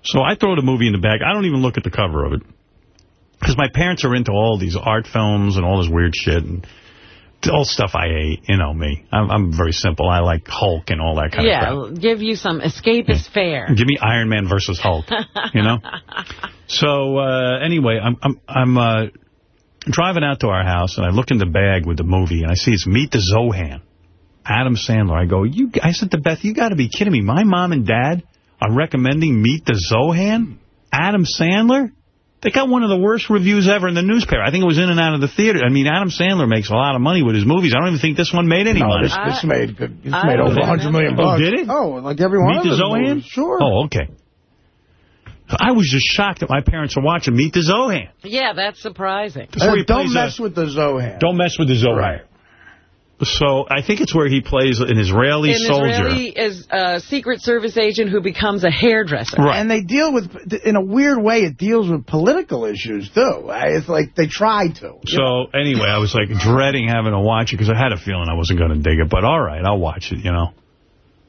So I throw the movie in the bag. I don't even look at the cover of it. Because my parents are into all these art films and all this weird shit. And all stuff I hate. You know me. I'm, I'm very simple. I like Hulk and all that kind of stuff. yeah, give you some escapist fare. Give me Iron Man versus Hulk, you know? So, uh, anyway, I'm I'm I'm uh, driving out to our house, and I look in the bag with the movie, and I see it's Meet the Zohan, Adam Sandler. I go, you. I said to Beth, you got to be kidding me. My mom and dad are recommending Meet the Zohan, Adam Sandler? They got one of the worst reviews ever in the newspaper. I think it was in and out of the theater. I mean, Adam Sandler makes a lot of money with his movies. I don't even think this one made any No, money. this, this made good. This I made over don't 100 million Oh, bucks. did it? Oh, like every one Meet of the Zohan? movies. Sure. Oh, okay. I was just shocked that my parents are watching Meet the Zohan. Yeah, that's surprising. That's where he Uh, don't mess a- with the Zohan. Don't mess with the Zohan. Right. So I think it's where he plays an Israeli An soldier. Israeli is a Secret Service agent who becomes a hairdresser. Right. And they deal with, in a weird way, it deals with political issues, too. It's like they try to. So anyway, I was like dreading having to watch it because I had a feeling I wasn't going to dig it. But all right, I'll watch it, you know.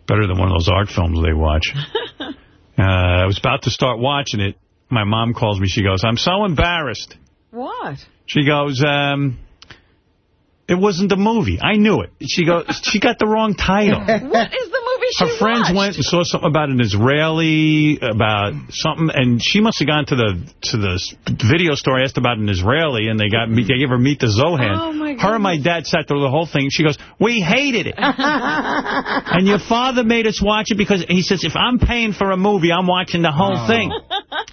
Better than one of those art films they watch. uh, I was about to start watching it. My mom calls me. She goes, I'm so embarrassed. What? She goes, um, it wasn't the movie. I knew it. She goes, she got the wrong title. what is the she Her friends watched? went and saw something about an Israeli, about something, and she must have gone to the to the video store, asked about an Israeli, and they got me. They gave her Meet the Zohan. Oh, my her and my dad sat through the whole thing. She goes, "We hated it." and your father made us watch it because he says, if I'm paying for a movie, I'm watching the whole oh. thing.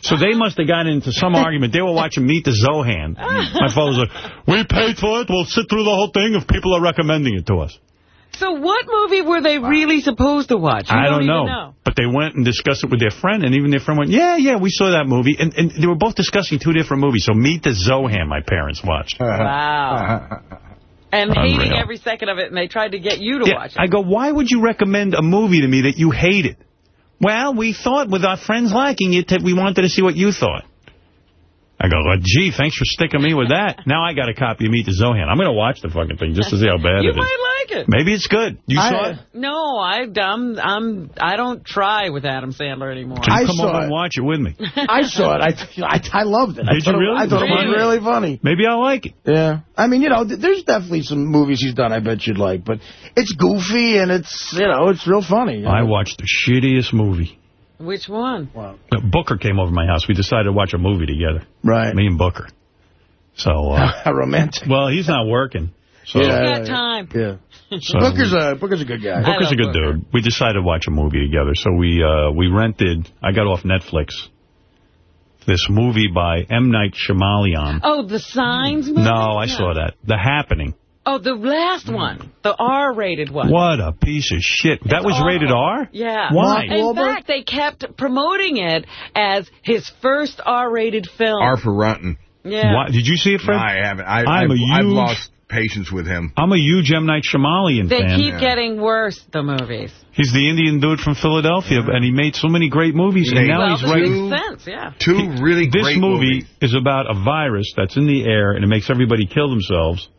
So they must have gotten into some argument. They were watching Meet the Zohan. My father was like, we paid for it. We'll sit through the whole thing if people are recommending it to us. So what movie were they really supposed to watch? You I don't, even know. know. But they went and discussed it with their friend, and even their friend went, yeah, yeah, we saw that movie. And, and they were both discussing two different movies. So Meet the Zohan, my parents watched. Uh-huh. Wow. Uh-huh. And hating every second of it, and they tried to get you to Yeah, watch it. I go, why would you recommend a movie to me that you hated? Well, we thought with our friends liking it that we wanted to see what you thought. I go, well, gee, thanks for sticking me with that. Now I got a copy of Meet the Zohan. I'm going to watch the fucking thing just to see how bad it is. you it is. might like it. Maybe it's good. You saw it? No, I, I'm, I'm, I don't try with Adam Sandler anymore. Can you I come saw over it. and watch it with me? I saw it. I, I, I loved it. Did thought you it- really? I thought it was Really? really funny. Maybe I'll like it. Yeah. I mean, you know, there's definitely some movies he's done I bet you'd like, but it's goofy and it's, you know, it's real funny. I know? watched the shittiest movie. Which one? Booker came over to my house. We decided to watch a movie together. Right. Me and Booker. So, uh, How romantic. well, he's not working. So, He's got time. Yeah. so- Booker's a Booker's a good guy. Booker's a good Booker. dude. We decided to watch a movie together. So we uh, we rented, I got off Netflix, this movie by M. Night Shyamalan. Oh, the Signs movie? No, I saw that. The Happening. Oh, the last hmm. one, the R-rated one. What a piece of shit. That was awful. rated R? Yeah. Why? In fact, they kept promoting it as his first R-rated film. R for rotten. Yeah. Why? Did you see it, Fred? No, I haven't. I, I'm I've, a I've huge- lost patience with him. I'm a huge M. Night Shyamalan They fan. keep getting worse, the movies. He's the Indian dude from Philadelphia, and he made so many great movies, and now well, he's writing... makes sense, yeah. Two really This great movie movies. is about a virus that's in the air, and it makes everybody kill themselves,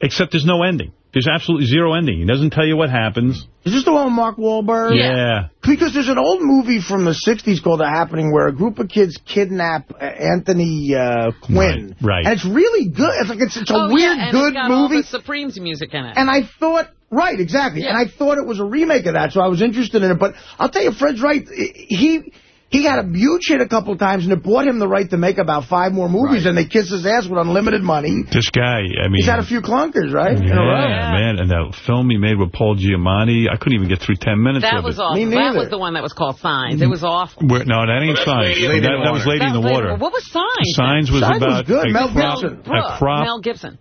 except there's no ending. There's absolutely zero ending. He doesn't tell you what happens. Is this the one with Mark Wahlberg? Yeah. Because there's an old movie from the 60s called The Happening where a group of kids kidnap uh, Anthony uh, Quinn. Right, right. And it's really good. It's like it's, it's a oh, weird, yeah, and good it's got movie. All the Supremes music in it. And I thought, right, exactly. And I thought it was a remake of that, so I was interested in it. But I'll tell you, Fred's right. He he got a huge hit a couple times, and it bought him the right to make about five more movies, and they kiss his ass with unlimited money. This guy, I mean... He's had a few clunkers, right? in a Yeah, man, and that film he made with Paul Giamatti, I couldn't even get through 10 minutes that of was it. awful. That was the one that was called Signs. It was awful. Where, no, that ain't Signs. Lady in That, that was Water. Lady in the was Lady- Water. What was Signs? Signs was Signs was about good. a Mel crop, Gibson. a crop. Mel Gibson.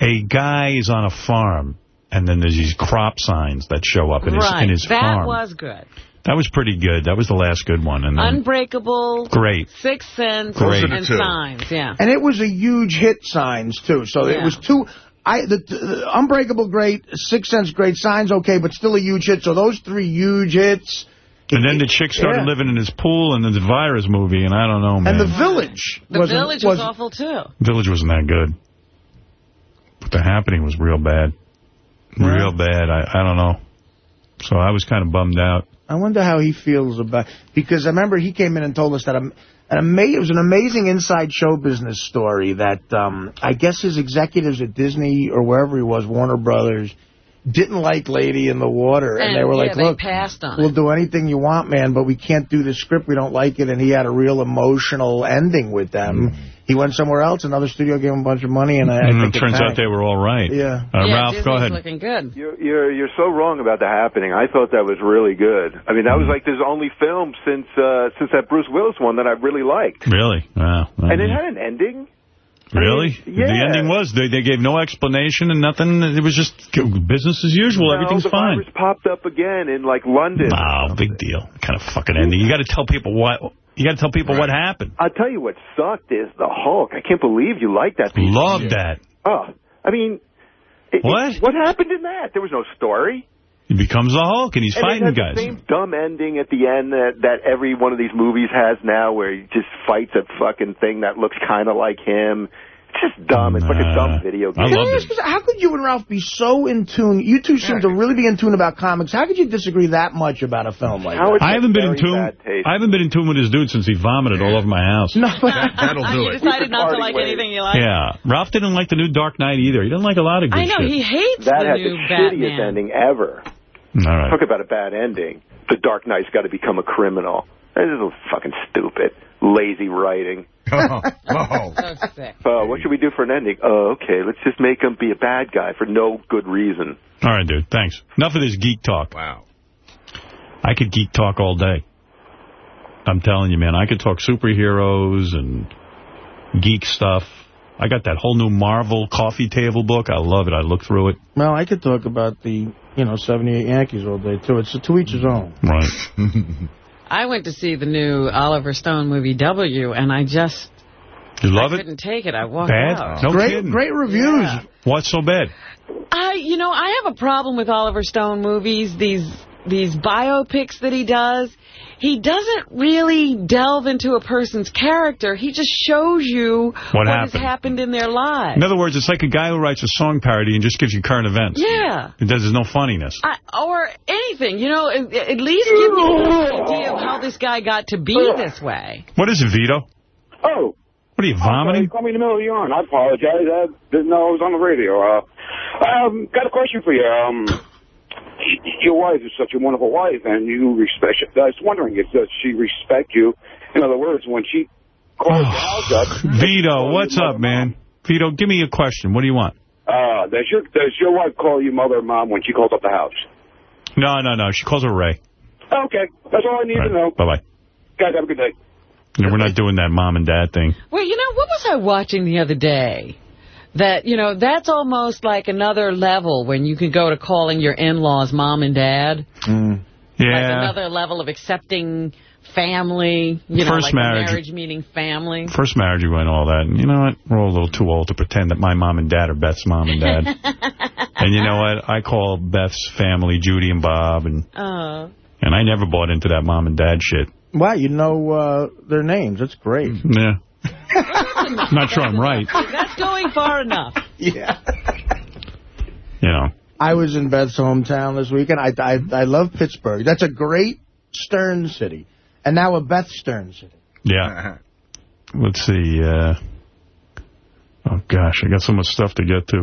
A guy is on a farm, and then there's these crop signs that show up in his, right. in his that farm. was good. That was pretty good. That was the last good one. And then, Unbreakable. Great. Six Sense. Great. And Signs, yeah. And it was a huge hit, Signs, too. So it was two... I the, the Unbreakable great, Six Sense great, Signs okay, but still a huge hit. So those three huge hits. and then the chick started Yeah. living in his pool in the virus movie, and I don't know, man. And The Village. The Village was wasn't- awful, too. Village wasn't that good. But The Happening was real bad. Real bad. I, I don't know. So I was kind of bummed out. I wonder how he feels about because I remember he came in and told us that a, an ama it was an amazing inside show business story that um, I guess his executives at Disney or wherever he was, Warner Brothers, didn't like Lady in the Water, and, And, they were yeah, like, they "Look, we'll do anything you want, man, but we can't do the script. We don't like it." And he had a real emotional ending with them. He went somewhere else. Another studio gave him a bunch of money, and I, I and think it turns out they were all right. Yeah. Uh, yeah, Ralph, Disney's go ahead. looking good. You're, you're you're so wrong about the happening. I thought that was really good. I mean, that was like his only film since uh, since that Bruce Willis one that I really liked. Really? Wow. And it had an ending. Really? yeah. The ending was they they gave no explanation and nothing. It was just business as usual. No, Everything's the fine. virus popped up again in like London. Oh, big deal. Kind of fucking ending. You got to tell people what. You got to tell people what happened. I'll tell you what sucked is the Hulk. I can't believe you like that. piece of Love shit. that. Oh, I mean, it- What? What happened in that? There was no story. He becomes the Hulk and he's and fighting guys. the same dumb ending at the end that, that every one of these movies has now, where he just fights a fucking thing that looks kind of like him. It's just dumb. It's like a dumb video game. Can I ask you, how could you and Ralph be so in tune? You two seem to really be in tune about comics. How could you disagree that much about a film like that? I haven't been in tune. I haven't been in tune with this dude since he vomited all over my house. No, that'll do You it. decided not to like anything you like? Yeah, Ralph didn't like the new Dark Knight either. He didn't like a lot of good I know, shit. he hates That the had the shittiest ending ever. All right. Talk about a bad ending. The Dark Knight's got to become a criminal. This is fucking stupid. Lazy writing. Oh, So sick. Uh, what should we do for an ending? Oh, okay, let's just make him be a bad guy for no good reason. All right, dude. Thanks. Enough of this geek talk. Wow. I could geek talk all day. I'm telling you, man. I could talk superheroes and geek stuff. I got that whole new Marvel coffee table book. I love it. I look through it. Well, I could talk about the, you know, 78 Yankees all day, too. It's a to each his own. Right. I went to see the new Oliver Stone movie W, and I just You love I it? couldn't take it. I walked Bad? out. No great, kidding. great reviews. What's so bad? I, you know, I have a problem with Oliver Stone movies. These these biopics that he does. He doesn't really delve into a person's character. He just shows you What has happened. happened in their lives. In other words, it's like a guy who writes a song parody and just gives you current events. Yeah. It does, there's no funniness. I, or anything, you know, at, at least give me an idea of how this guy got to be this way. What is it, Vito? Oh. What are you, vomiting? Call me in the middle of the yarn. I apologize. I didn't know I was on the radio. Uh, um, got a question for you. Um, your wife is such a wonderful wife, and you respect. I was wondering if does she respect you? In other words, when she calls the up. Vito, what's up, man? Vito, give me a question. What do you want? Uh, does your does your wife call you mother or mom when she calls up the house? No, no, no. She calls her Ray. Okay, that's all I need to know. Bye-bye. Guys, have a good day. No, we're not doing that mom and dad thing. Well, you know, what was I watching the other day? That, you know, that's almost like another level when you can go to calling your in-laws mom and dad. Mm. Yeah. Like another level of accepting family, you know, First like marriage. marriage meaning family. First marriage, you went all that. And you know what? We're all a little too old to pretend that my mom and dad are Beth's mom and dad. and you know what? I call Beth's family Judy and Bob, and Uh, and I never bought into that mom and dad shit. Wow, you know uh, their names. That's great. Yeah. Not sure I'm right. that's going far enough. Yeah. You know. I was in Beth's hometown this weekend. I, I I love Pittsburgh. That's a great Stern city. And now a Beth Stern city. Yeah. Let's see. Uh, oh, gosh. I got so much stuff to get to.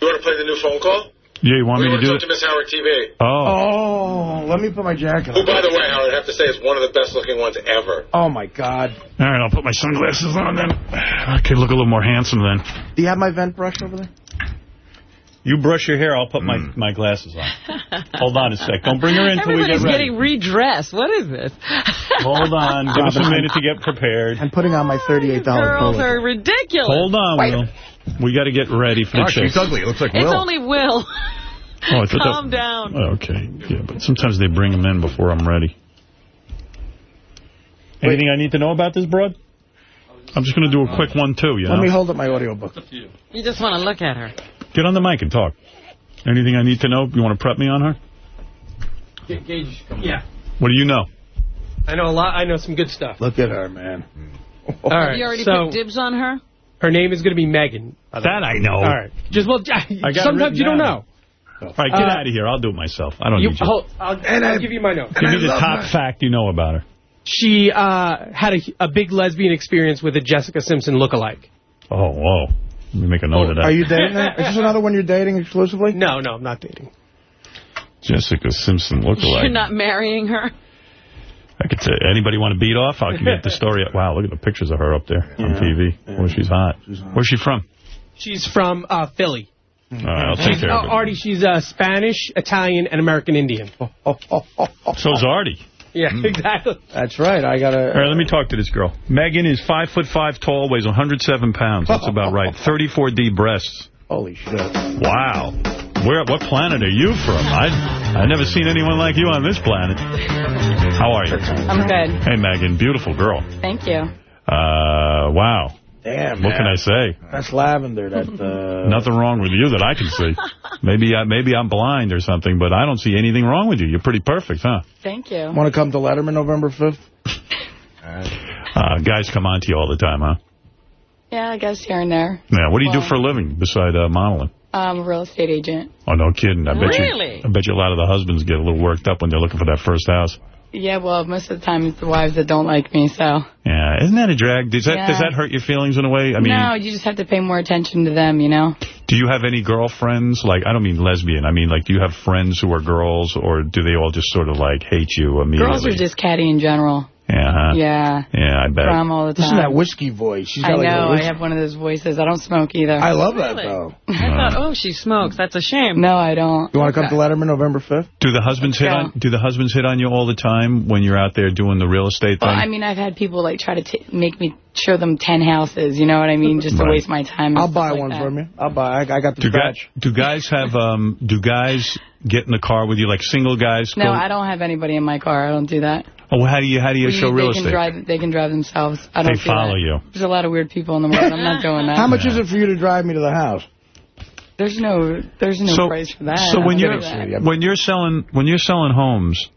You want to play the new phone call? Yeah, you want we me to do it? to Miss Howard TV. Oh. Oh, let me put my jacket Who, on. by the way, Howard, I have to say is one of the best looking ones ever. Oh, my God. All right, I'll put my sunglasses on then. I can look a little more handsome then. Do you have my vent brush over there? You brush your hair, I'll put my, mm. my glasses on. Hold on a sec. Don't bring her in until we get Everybody's ready. getting redressed. What is this? Hold on. Give us a minute to get prepared. I'm putting on my $38 Girls pullover. are ridiculous. Hold on, Wait. Will. We got to get ready for the Gosh, chicks. he's ugly. It looks like Will. It's only Will. Oh, I thought Calm down. Oh, okay. Yeah, but sometimes they bring them in before I'm ready. Anything I need to know about this broad? I'm just going to do a quick one, too, you know? Let me hold up my audiobook. You just want to look at her. Get on the mic and talk. Anything I need to know? You want to prep me on her? Gage, yeah. What do you know? I know a lot. I know some good stuff. Look at her, man. All right. Have you already so put dibs on her? her name is going to be Megan. That I know. All right. Just well, got sometimes you don't down. know. All right, get Uh, out of here. I'll do it myself. I don't You, need you. hold, I'll, And I'll I- give you my note. Give me the top fact you know about her. She uh, had a, a big lesbian experience with a Jessica Simpson lookalike. Oh, whoa. Let me make a note of that. Are you dating her? Is this another one you're dating exclusively? No, no, I'm not dating. Jessica Simpson looks like You're not marrying her? I could say, anybody want to beat off? I can get the story. Wow, look at the pictures of her up there on TV. Boy, she's hot. Where's she from? She's from uh, Philly. All right, I'll take She's, care uh, of it. Artie, she's uh, Spanish, Italian, and American Indian. So, so's Artie. Yeah, exactly. That's right. I got All to... right, let me talk to this girl. Megan is five foot five tall, weighs 107 pounds. That's about right. 34D breasts. Holy shit. Wow. Where? What planet are you from? I I never seen anyone like you on this planet. How are you? I'm good. Hey, Megan, beautiful girl. Thank you. Uh, wow. Damn, What can I say? That's lavender. That uh... Nothing wrong with you that I can see. Maybe I, maybe I'm blind or something, but I don't see anything wrong with you. You're pretty perfect, huh? Thank you. Want to come to Letterman November 5th? Uh, guys come on to you all the time, huh? Yeah, I guess here and there. Yeah. What do you do for a living beside uh, modeling? I'm a real estate agent. Oh, no kidding. I bet Really? you. I bet you a lot of the husbands get a little worked up when they're looking for that first house. Yeah, well, most of the time it's the wives that don't like me, so. Yeah, isn't that a drag? Does that Yeah. does that hurt your feelings in a way? I mean, no, you just have to pay more attention to them, you know? do you have any girlfriends? Like, I don't mean lesbian. I mean, like, do you have friends who are girls, or do they all just sort of like hate you immediately? Girls are just catty in general. Yeah, huh? Yeah. Yeah, I bet. Drama all the time. Listen to that whiskey voice. She's got I like know, I have one of those voices. I don't smoke either. I love that, though. I thought, uh-huh. oh, she smokes. That's a shame. No, I don't. You want to come to Letterman November 5th? Do the husbands hit go. on? Do the husbands hit on you all the time when you're out there doing the real estate thing? Well, I mean, I've had people like try to t make me show them 10 houses, you know what I mean? Just to Right. waste my time. I'll buy like one that. for me. I'll buy. I, I got the do guys scratch. do guys have um do guys get in the car with you like single guys? No, go- I don't have anybody in my car. I don't do that. Oh, how do you how do you We- show they real can estate? drive. They can drive themselves. I don't They follow that. you. There's a lot of weird people in the world. I'm not doing that. How much is it for you to drive me to the house? There's no. There's no so, price for that. So when you're that. when you're selling when you're selling homes,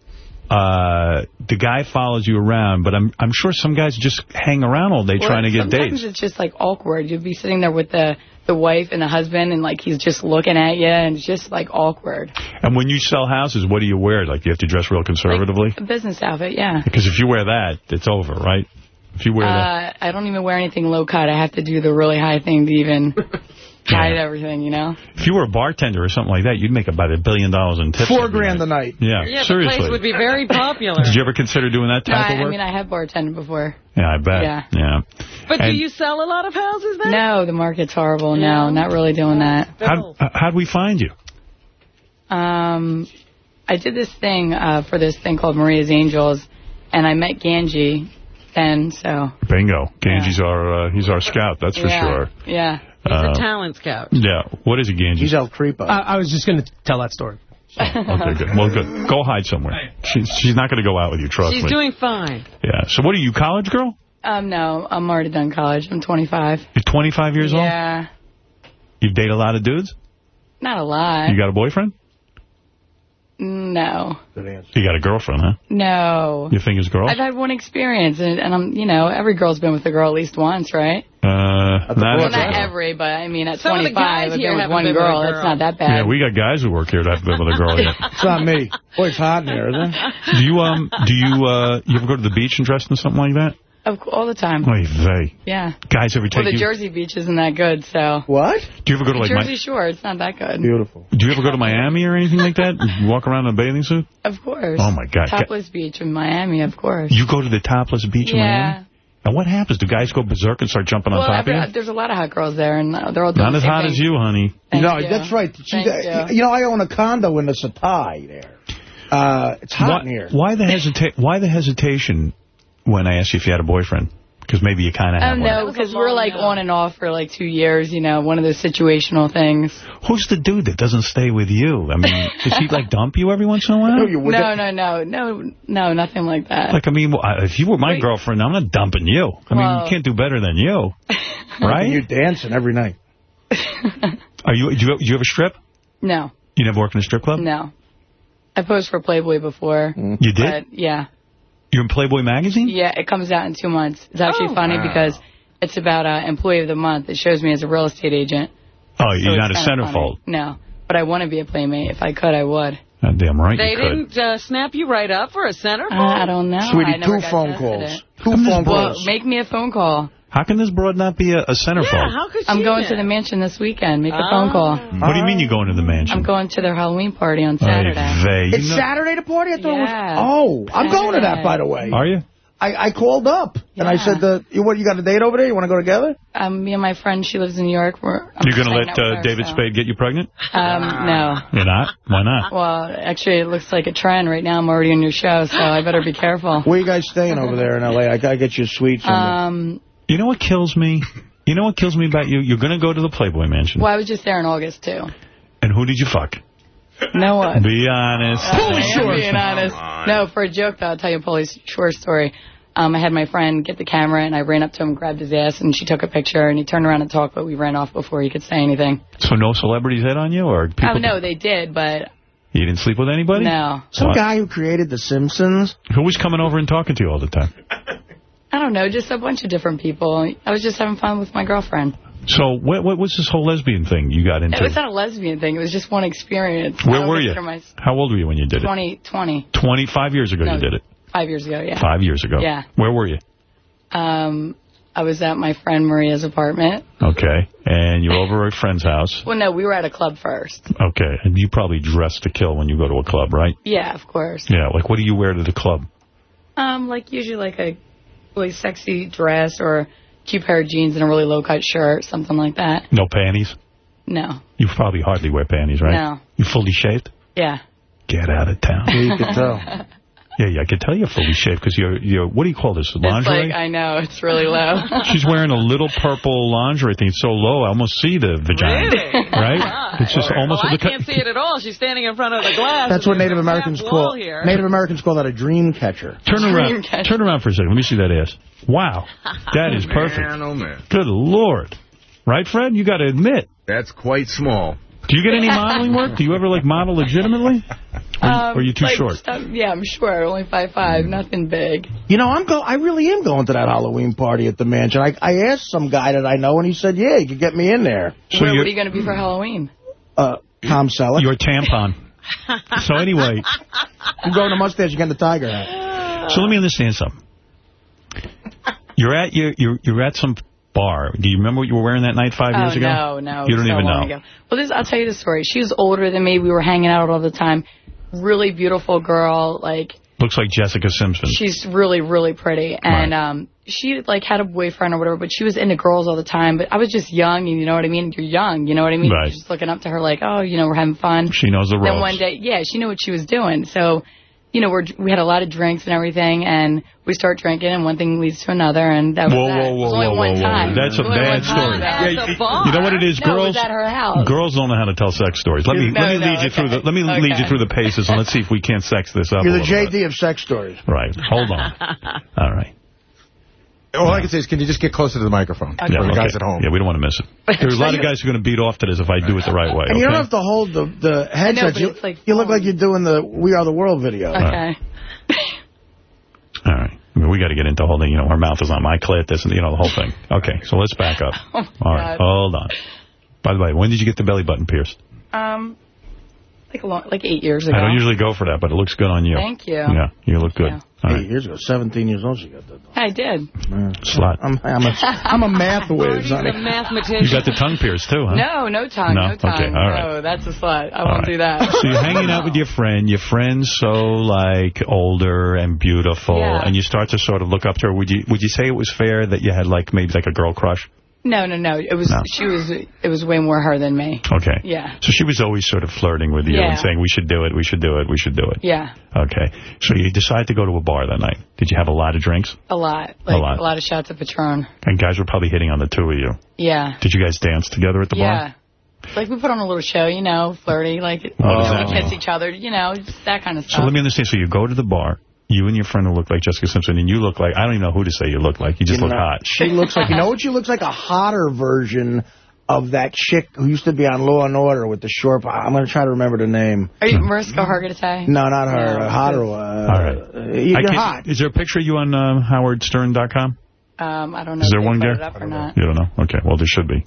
uh, the guy follows you around, but I'm I'm sure some guys just hang around all day Well, trying to get dates. sometimes it's just like awkward. You'd be sitting there with the the wife and the husband, and like he's just looking at you, and it's just like awkward. And when you sell houses, what do you wear? Like you have to dress real conservatively? A business outfit, yeah. Because if you wear that, it's over, right? If you wear that, Uh, I don't even wear anything low cut. I have to do the really high thing to even hide everything, you know? if you were a bartender or something like that, you'd make about a billion dollars in tips. Four grand night. a night. Yeah, Yeah, the seriously. place would be very popular. Did you ever consider doing that type I, of I mean, I have bartended before. yeah, I bet. Yeah. yeah. But And- do you sell a lot of houses then? No, the market's horrible. No, not really doing that. How, how'd we find you? Um, I did this thing uh, for this thing called Maria's Angels, and I met Ganji then, so. Bingo. Ganges our uh, he's our scout. That's for yeah. sure. Yeah. He's Uh, a talent scout. Yeah. What is it, Ganges? He's El Creepo. I, I was just going to tell that story. Okay, good. Well, good. Go hide somewhere. She's she's not going to go out with you. Trust She's me. She's doing fine. Yeah. So what are you, college girl? Um, no, I'm already done college. I'm 25. You're 25 years old. Yeah. You date a lot of dudes. Not a lot. You got a boyfriend? No. You got a girlfriend, huh? No. You think it's girls? I've had one experience, and, and I'm, you know, every girl's been with a girl at least once, right? Uh, not well, every- not every, but I mean, at Some of the 25, guys I've here been with haven't one been girl. girl. That's not that bad. Yeah, we got guys who work here that have been with a girl. yet. It's not me. Boy, it's hot in here, isn't it? Do you um do you uh you ever go to the beach and dress in something like that? Of, all the time. Oy vey. Yeah. Guys ever Well, take the you? Jersey Beach isn't that good, so. What? Do you ever go to like Jersey Mi- Shore, it's not that good. Beautiful. Do you ever go to Miami or anything like that? Walk around in a bathing suit? Of course. Oh, my God. Topless Beach in Miami, of course. You go to the topless beach in Yeah. Miami? And what happens? Do guys go berserk and start jumping on top of I've- you? there's a lot of hot girls there, and uh, they're all doing Not as hot thing. as you, honey. Thank no, you. that's right. See, Thank you. you know, I own a condo in the Setai there. Uh, it's hot why, in here. Why the hesita Why the hesitation when I asked you if you had a boyfriend? Because maybe you kind of Oh, have one. no, because we're like on and off for like two years, you know, one of those situational things. Who's the dude that doesn't stay with you? I mean, does he like dump you every once in a while? No, no, no, no, no, nothing like that. Like, I mean, if you were my girlfriend, I'm not dumping you. I mean, Well- you can't do better than you. right? You're dancing every night. Are you, do you, do you ever strip? No, You never worked in a strip club? no. I posed for Playboy before. You did? But, yeah. You're in Playboy magazine? Yeah, it comes out in two months. It's actually Oh. funny Wow. because it's about uh, Employee of the Month. It shows me as a real estate agent. Oh, you're it's not a centerfold. funny. No, but I want to be a playmate. If I could, I would. God damn right They you could. didn't uh, snap you right up for a centerfold? Uh, I don't know. Sweetie, I never two phone calls. it. Two phone Well, calls. make me a phone call. How can this broad not be a, a centerfold? how could I'm going to the mansion this weekend. Make a phone call. What do you mean you're going to the mansion? I'm going to their Halloween party on Oy Saturday. vey, you It's know- Saturday the party? I thought Yeah. it was... Oh, I'm going to that, by the way. Are you? I, I called up, and I said, the, you, what, you got a date over there? You want to go together? Um, me and my friend, she lives in New York. We're, I'm You're going to let uh, her, David so. Spade get you pregnant? Um, no. You're not? Why not? Well, actually, it looks like a trend right now. I'm already on your show, so I better be careful. Where you guys staying over there in L.A.? I got to get you a suite somewhere. Um, You know what kills me? You know what kills me about you? You're going to go to the Playboy mansion. well, I was just there in August, too. And who did you fuck? No one. Be honest. I am being honest. No, for a joke, though, I'll tell you a police short story. Um, I had my friend get the camera, and I ran up to him, grabbed his ass, and she took a picture, and he turned around and talked, but we ran off before he could say anything. So no celebrities hit on you? or people? Oh, no, they did, but You didn't sleep with anybody? no. Some What? guy who created The Simpsons. Who was coming over and talking to you all the time? I don't know, just a bunch of different people. I was just having fun with my girlfriend. So what, what was this whole lesbian thing you got into? It was not a lesbian thing. It was just one experience. Where were you? my- How old were you when you did it? 20, 20. 25 years ago No. you did it. Five years ago, yeah. Five years ago. Yeah. Where were you? Um, I was at my friend Maria's apartment. Okay. And you're over at a friend's house. Well, no, we were at a club first. Okay. And you probably dress to kill when you go to a club, right? Yeah, of course. Yeah. Like, what do you wear to the club? Um, like usually like a really sexy dress or a cute pair of jeans and a really low cut shirt, something like that. No panties? No. You probably hardly wear panties, right? No. You fully shaved? Yeah. Get out of town. Yeah, you could tell. Yeah, yeah, I can tell you're fully shaved because you're, you're, what do you call this, It's lingerie? like I know it's really low. She's wearing a little purple lingerie thing. It's so low, I almost see the vagina. Really? Right? It's just almost... Oh, I look can't see it at all. She's standing in front of the glass. That's what Native Americans call here. Native Americans call that a dream catcher. Turn around. Turn around for a second. Let me see that ass. Wow. That is perfect. Man, oh, man. Good Lord. Right, Fred? You got to admit. That's quite small. Do you get any modeling work? Do you ever, like, model legitimately? Or, Um, or are you too like, short? stuff- yeah, I'm sure. Only five five, nothing big. You know, I'm go. I really am going to that Halloween party at the mansion. I, I asked some guy that I know, and he said, "Yeah, you could get me in there." Where, what are you going to be for Halloween? Uh, Tom Selleck. Your tampon. so anyway, I'm going to Mustache. You get the tiger hat. so let me understand something. You're at your you're you're at some bar. Do you remember what you were wearing that night five oh, years ago? no, no. You don't so even know. Ago. Well, this, I'll tell you the story. She was older than me. We were hanging out all the time. Really beautiful girl. Like, Looks like Jessica Simpson. she's really, really pretty. And um, she, like, had a boyfriend or whatever, but she was into girls all the time. But I was just young, and you know what I mean? You're young, you know what I mean? Right. You're just looking up to her like, oh, you know, we're having fun. She knows the ropes. Then one day, yeah, she knew what she was doing. So you know, we're, we had a lot of drinks and everything, and we start drinking, and one thing leads to another, and that was Whoa, that. whoa, was whoa, only whoa, one whoa, time. whoa. That's a was only bad story. At Yeah, the you- know what it is, No, it girls? was at her house. Girls don't know how to tell sex stories. Let me No, let me no, lead you through the let me lead you through the paces and let's see if we can't sex this up. You're the little bit. JD of sex stories. Right. Hold on. All right. All I can say is, can you just get closer to the microphone for the okay. guys at home? Yeah, we don't want to miss it. There's a lot of guys who are going to beat off to this if I do it the right way. And you don't have to hold the, the headsets. but you, like you look like you're doing the We Are the World video. Okay. All right. I mean, we got to get into holding, you know, her mouth is on my clit, this and, you know, the whole thing. Okay, so let's back up. Oh, All right, God. hold on. By the way, when did you get the belly button pierced? Um, like a long, like eight years ago. I don't usually go for that, but it looks good on you. Thank you. Yeah, you look good. All Eight right. years ago, 17 years old, she got that. I did. Slut. I'm, I'm, a, I'm a math whiz, I'm a mathematician. You got the tongue pierced, too, huh? No, no tongue, No? no, tongue. Okay, all right. No, that's a slut. I All won't right. do that. So you're hanging out with your friend. Your friend's so, like, older and beautiful, Yeah. and you start to sort of look up to her. Would you would you say it was fair that you had, like, maybe like a girl crush? No, no, no. It was No. she was it was way more her than me. Okay. Yeah. So she was always sort of flirting with you Yeah. and saying, we should do it, we should do it, we should do it. Yeah, Okay. So you decided to go to a bar that night. Did you have a lot of drinks? a lot. Like lot. a lot of shots of Patron. And guys were probably hitting on the two of you. Yeah. Did you guys dance together at the yeah. bar? Yeah. Like we put on a little show, you know, flirty, like that we kiss each other, you know, that kind of stuff. So let me understand. So you go to the bar. You and your friend who look like Jessica Simpson, and you look like, I don't even know who to say you look like. You just You look know, hot. She looks like, you know what she looks like? A hotter version of that chick who used to be on Law and Order with the short... I'm going to try to remember the name. Are you Mariska Hargitay? No, not her. No, a hotter one. All right. Uh, you're hot. Is there a picture of you on uh, howardstern.com? Um, I don't know Is there one put there? it up or not. You don't know? Okay, well, there should be.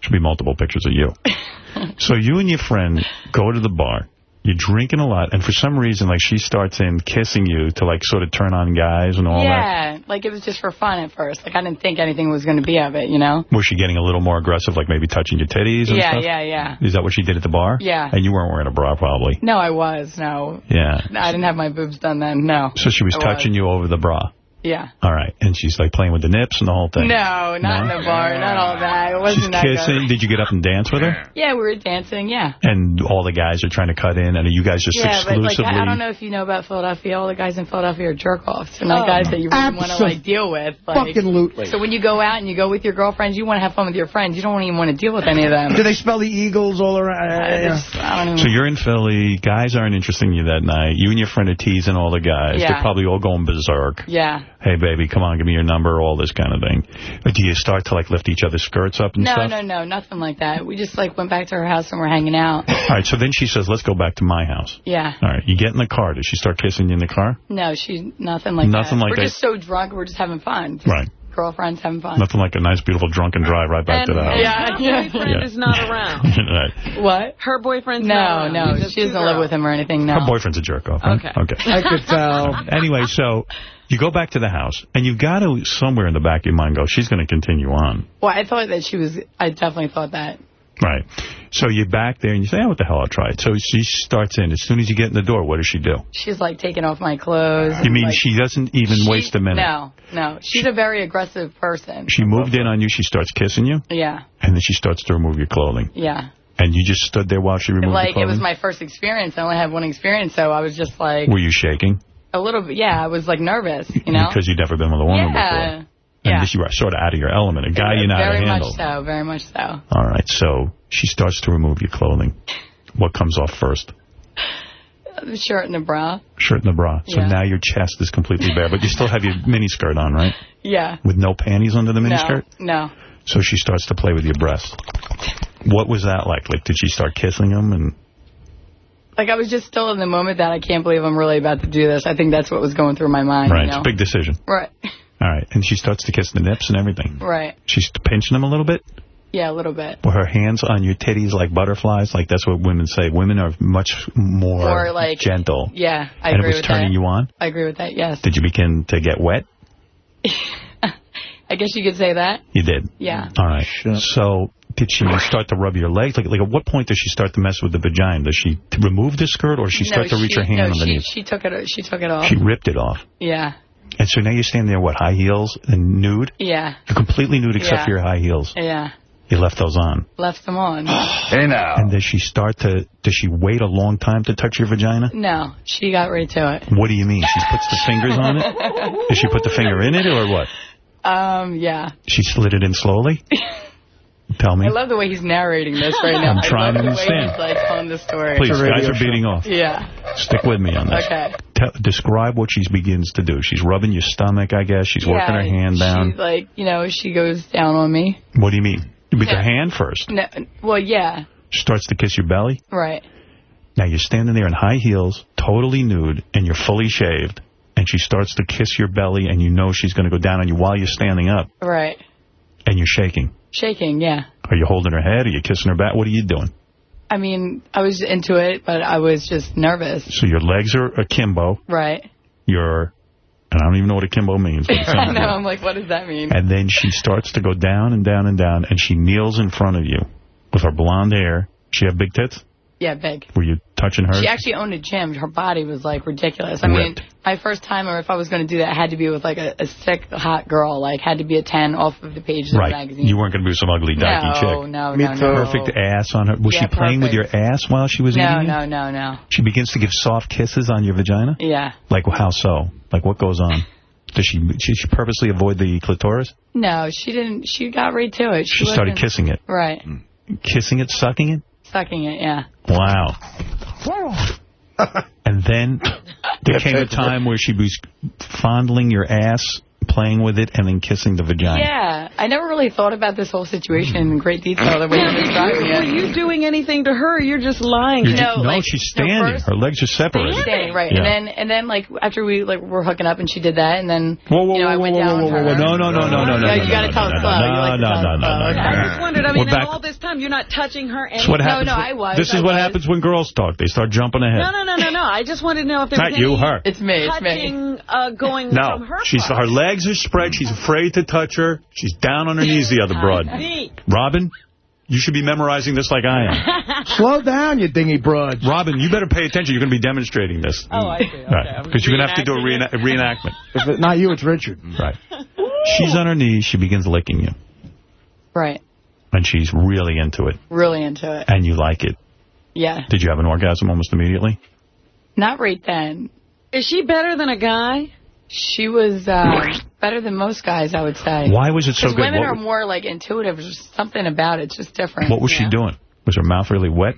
Should be multiple pictures of you. so you and your friend go to the bar. You're drinking a lot, and for some reason, like, she starts in kissing you to, like, sort of turn on guys and all that. Yeah, like it was just for fun at first. Like I didn't think anything was going to be of it, you know? Was she getting a little more aggressive, like maybe touching your titties Yeah, stuff? yeah, yeah. Is that what she did at the bar? Yeah. And you weren't wearing a bra, probably. No, I was. No. Yeah. I didn't have my boobs done then. No. So she was I touching you over the bra. Yeah. All right. And she's, like, playing with the nips and the whole thing. No, not No? in the bar. Not all that. It wasn't She's that kissing. good. Did you get up and dance with her? Yeah, we were dancing. Yeah. And all the guys are trying to cut in, and are you guys just yeah, but exclusively... like I, I don't know if you know about Philadelphia. All the guys in Philadelphia are jerk offs. They're not Oh, guys that you really want to like deal with. Like, Fucking-lutely. So when you go out and you go with your girlfriends, you want to have fun with your friends. You don't even want to deal with any of them. Do they spell the Eagles all around? I, just, I don't even. So you're in Philly. Guys aren't interested in you that night. You and your friend are teasing all the guys. Yeah. They're probably all going berserk. yeah. Hey, baby, come on, give me your number, all this kind of thing. But do you start to, like, lift each other's skirts up and No, stuff? no, no, no, nothing like that. We just like went back to her house and we're hanging out. All right, so then she says, let's go back to my house. Yeah. All right, you get in the car. Does she start kissing you in the car? No, she nothing like Nothing that. like we're that. just so drunk. We're just having fun. Just Right. Girlfriends having fun. Nothing like a nice, beautiful drunken drive right back to the house. Yeah, Her boyfriend Yeah. is not around. right. What? Her boyfriend's No, not around. no, You're just she doesn't live with him or anything. No. Her boyfriend's a jerk off. huh? Okay. Okay. I could tell. Anyway, so you go back to the house, and you've got to, somewhere in the back of your mind, go, she's going to continue on. Well, I thought that she was. I definitely thought that. Right. So you're back there, and you say, oh, what the hell, I'll try it. So she starts in. As soon as you get in the door, what does she do? She's like taking off my clothes. You mean like, she doesn't even she- waste a minute? No, no. She's a very aggressive person. She moved in on you, she starts kissing you, Yeah, and then she starts to remove your clothing. yeah. And you just stood there while she removed like the it was my first experience. I only had one experience, so I was just like Were you shaking? A little bit. Yeah, I was like nervous. You know. Because you'd never been with a woman yeah. before. And this, you were sort of out of your element. A guy you know how very to handle. much so. Very much so. All right, so she starts to remove your clothing. What comes off first? The shirt and the bra. Shirt and the bra. So Yeah. now your chest is completely bare, but you still have your miniskirt on, right? Yeah. With no panties under the No. miniskirt? No. So she starts to play with your breast. What was that like? Like, did she start kissing him? And Like I was just still in the moment that I can't believe I'm really about to do this. I think that's what was going through my mind. Right, You it's a big decision. Right. All right, and she starts to kiss the nips and everything. Right. She's pinching them a little bit. Yeah, a little bit. Were her hands on your titties like butterflies? Like, that's what women say. Women are much more, More like gentle. Yeah, I and agree it was turning that. you on? I agree with that. Yes. Did you begin to get wet? I guess you could say that. You did. Yeah. All right. So did she start to rub your legs? Like, like at what point does she start to mess with the vagina? Does she remove the skirt or does she start no, to reach she, her hand no, underneath? She, she took it. She took it off. She ripped it off. yeah. And so now you're standing there, what, high heels and nude? Yeah. You're completely nude except Yeah. for your high heels. Yeah. You left those on. Left them on. Hey, now. And does she start to, does she wait a long time to touch your vagina? No, she got right to it. What do you mean? She puts the fingers on it? Does she put the finger in it or what? Um, yeah. She slid it in slowly? Tell me. I love the way he's narrating this right now. I'm trying I to love the way understand. he's like telling the story. Please, guys are beating off. Yeah. Stick with me on this. Okay. Tell, describe what she begins to do. She's rubbing your stomach, I guess. She's working her hand down. She's like, you know, she goes down on me. What do you mean? With Yeah. her hand first. No, well, yeah, She starts to kiss your belly. right. Now you're standing there in high heels, totally nude, and you're fully shaved. And she starts to kiss your belly, and you know she's going to go down on you while you're standing up, Right. and you're shaking. Shaking, yeah. Are you holding her head? Are you kissing her back? What are you doing? I mean, I was into it, but I was just nervous. So your legs are akimbo. Right. You're, and I don't even know what akimbo means. But I know. I'm like, what does that mean? And then she starts to go down and down and down, and she kneels in front of you with her blonde hair. She have big tits? Yeah, big. Were you touching her? She actually owned a gym. Her body was like ridiculous. I mean, my first time, or if I was going to do that, had to be with like a, a sick, hot girl. Like, had to be a 10 off of the pages of the Right. magazine. You weren't going to be some ugly, dykey no, chick. no, no, no. Perfect ass on her. Was Yeah, she playing with your ass while she was No, eating No, no, no, no. She begins to give soft kisses on your vagina? Yeah. Like, how so? Like, what goes on? Does she, she, she purposely avoid the clitoris? No, she didn't. She got right to it. She started kissing it. Right. Kissing it, sucking it? Sucking it, yeah. Wow. And then there came a time where she was fondling your ass, playing with it, and then kissing the vagina. Yeah. I never really thought about this whole situation in great detail the way you're describing Were you doing anything to her? You're just lying. You're No, ju- no, like, she's no, standing. first- Her legs are separated. She's Standing, right. Yeah. And then, and then, like, after we, like, were hooking up and she did that, and then, Whoa, whoa, you know, I whoa, went whoa, down whoa, whoa, whoa, no, no, no, no, no, no, no, you no, gotta no, tell no, it no, slow. No, no, no, no, slow. no, Okay. no, I just wondered, I mean, in all this time, you're not touching her any... That's No, no, I was, This is what happens when girls talk. They start jumping ahead. No, no, no, no, no. I just wanted to know if there Not was you, any her. It's me, it's me. touching uh, going No, from her she's her legs are spread. She's afraid to touch her. She's down on her knees, the other broad. Robin, you should be memorizing this like I am. Slow down, you dingy broad. Robin, you better pay attention. You're going to be demonstrating this. Oh, I see. Okay. I'm Because you're going to have to do a reena- reenactment. If it's not you, it's Richard. Right. She's on her knees. She begins licking you. Right. And she's really into it. Really into it. And you like it. Yeah. Did you have an orgasm almost immediately? Not right then. Is she better than a guy? She was uh, better than most guys, I would say. Why was it so good? women What are more, like, intuitive. There's something about it. It's just different. What was she know? doing? Was her mouth really wet?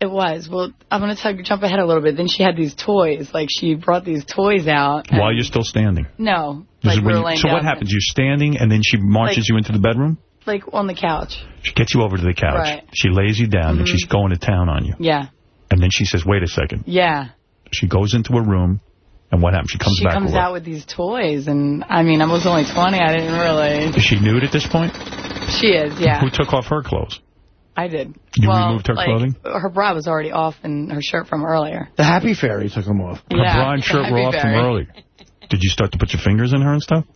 It was. Well, I'm going to jump ahead a little bit. Then she had these toys. Like, she brought these toys out. While you're still standing? No. Like, we you- so what happens? You're standing, and then she marches Like- you into the bedroom? Like, on the couch. She gets you over to the couch. Right. She lays you down, and Mhm. she's going to town on you. Yeah. And then she says, wait a second. Yeah. She goes into a room, and what happened? She comes she back comes out with these toys. And, I mean, I was only 20. I didn't really. Is she nude at this point? She is, yeah. Who took off her clothes? I did. You well, removed her like, clothing? Her bra was already off and her shirt from earlier. The Happy Fairy took them off. Her Yeah, bra and shirt were Happy off from Berry. early. Did you start to put your fingers in her and stuff?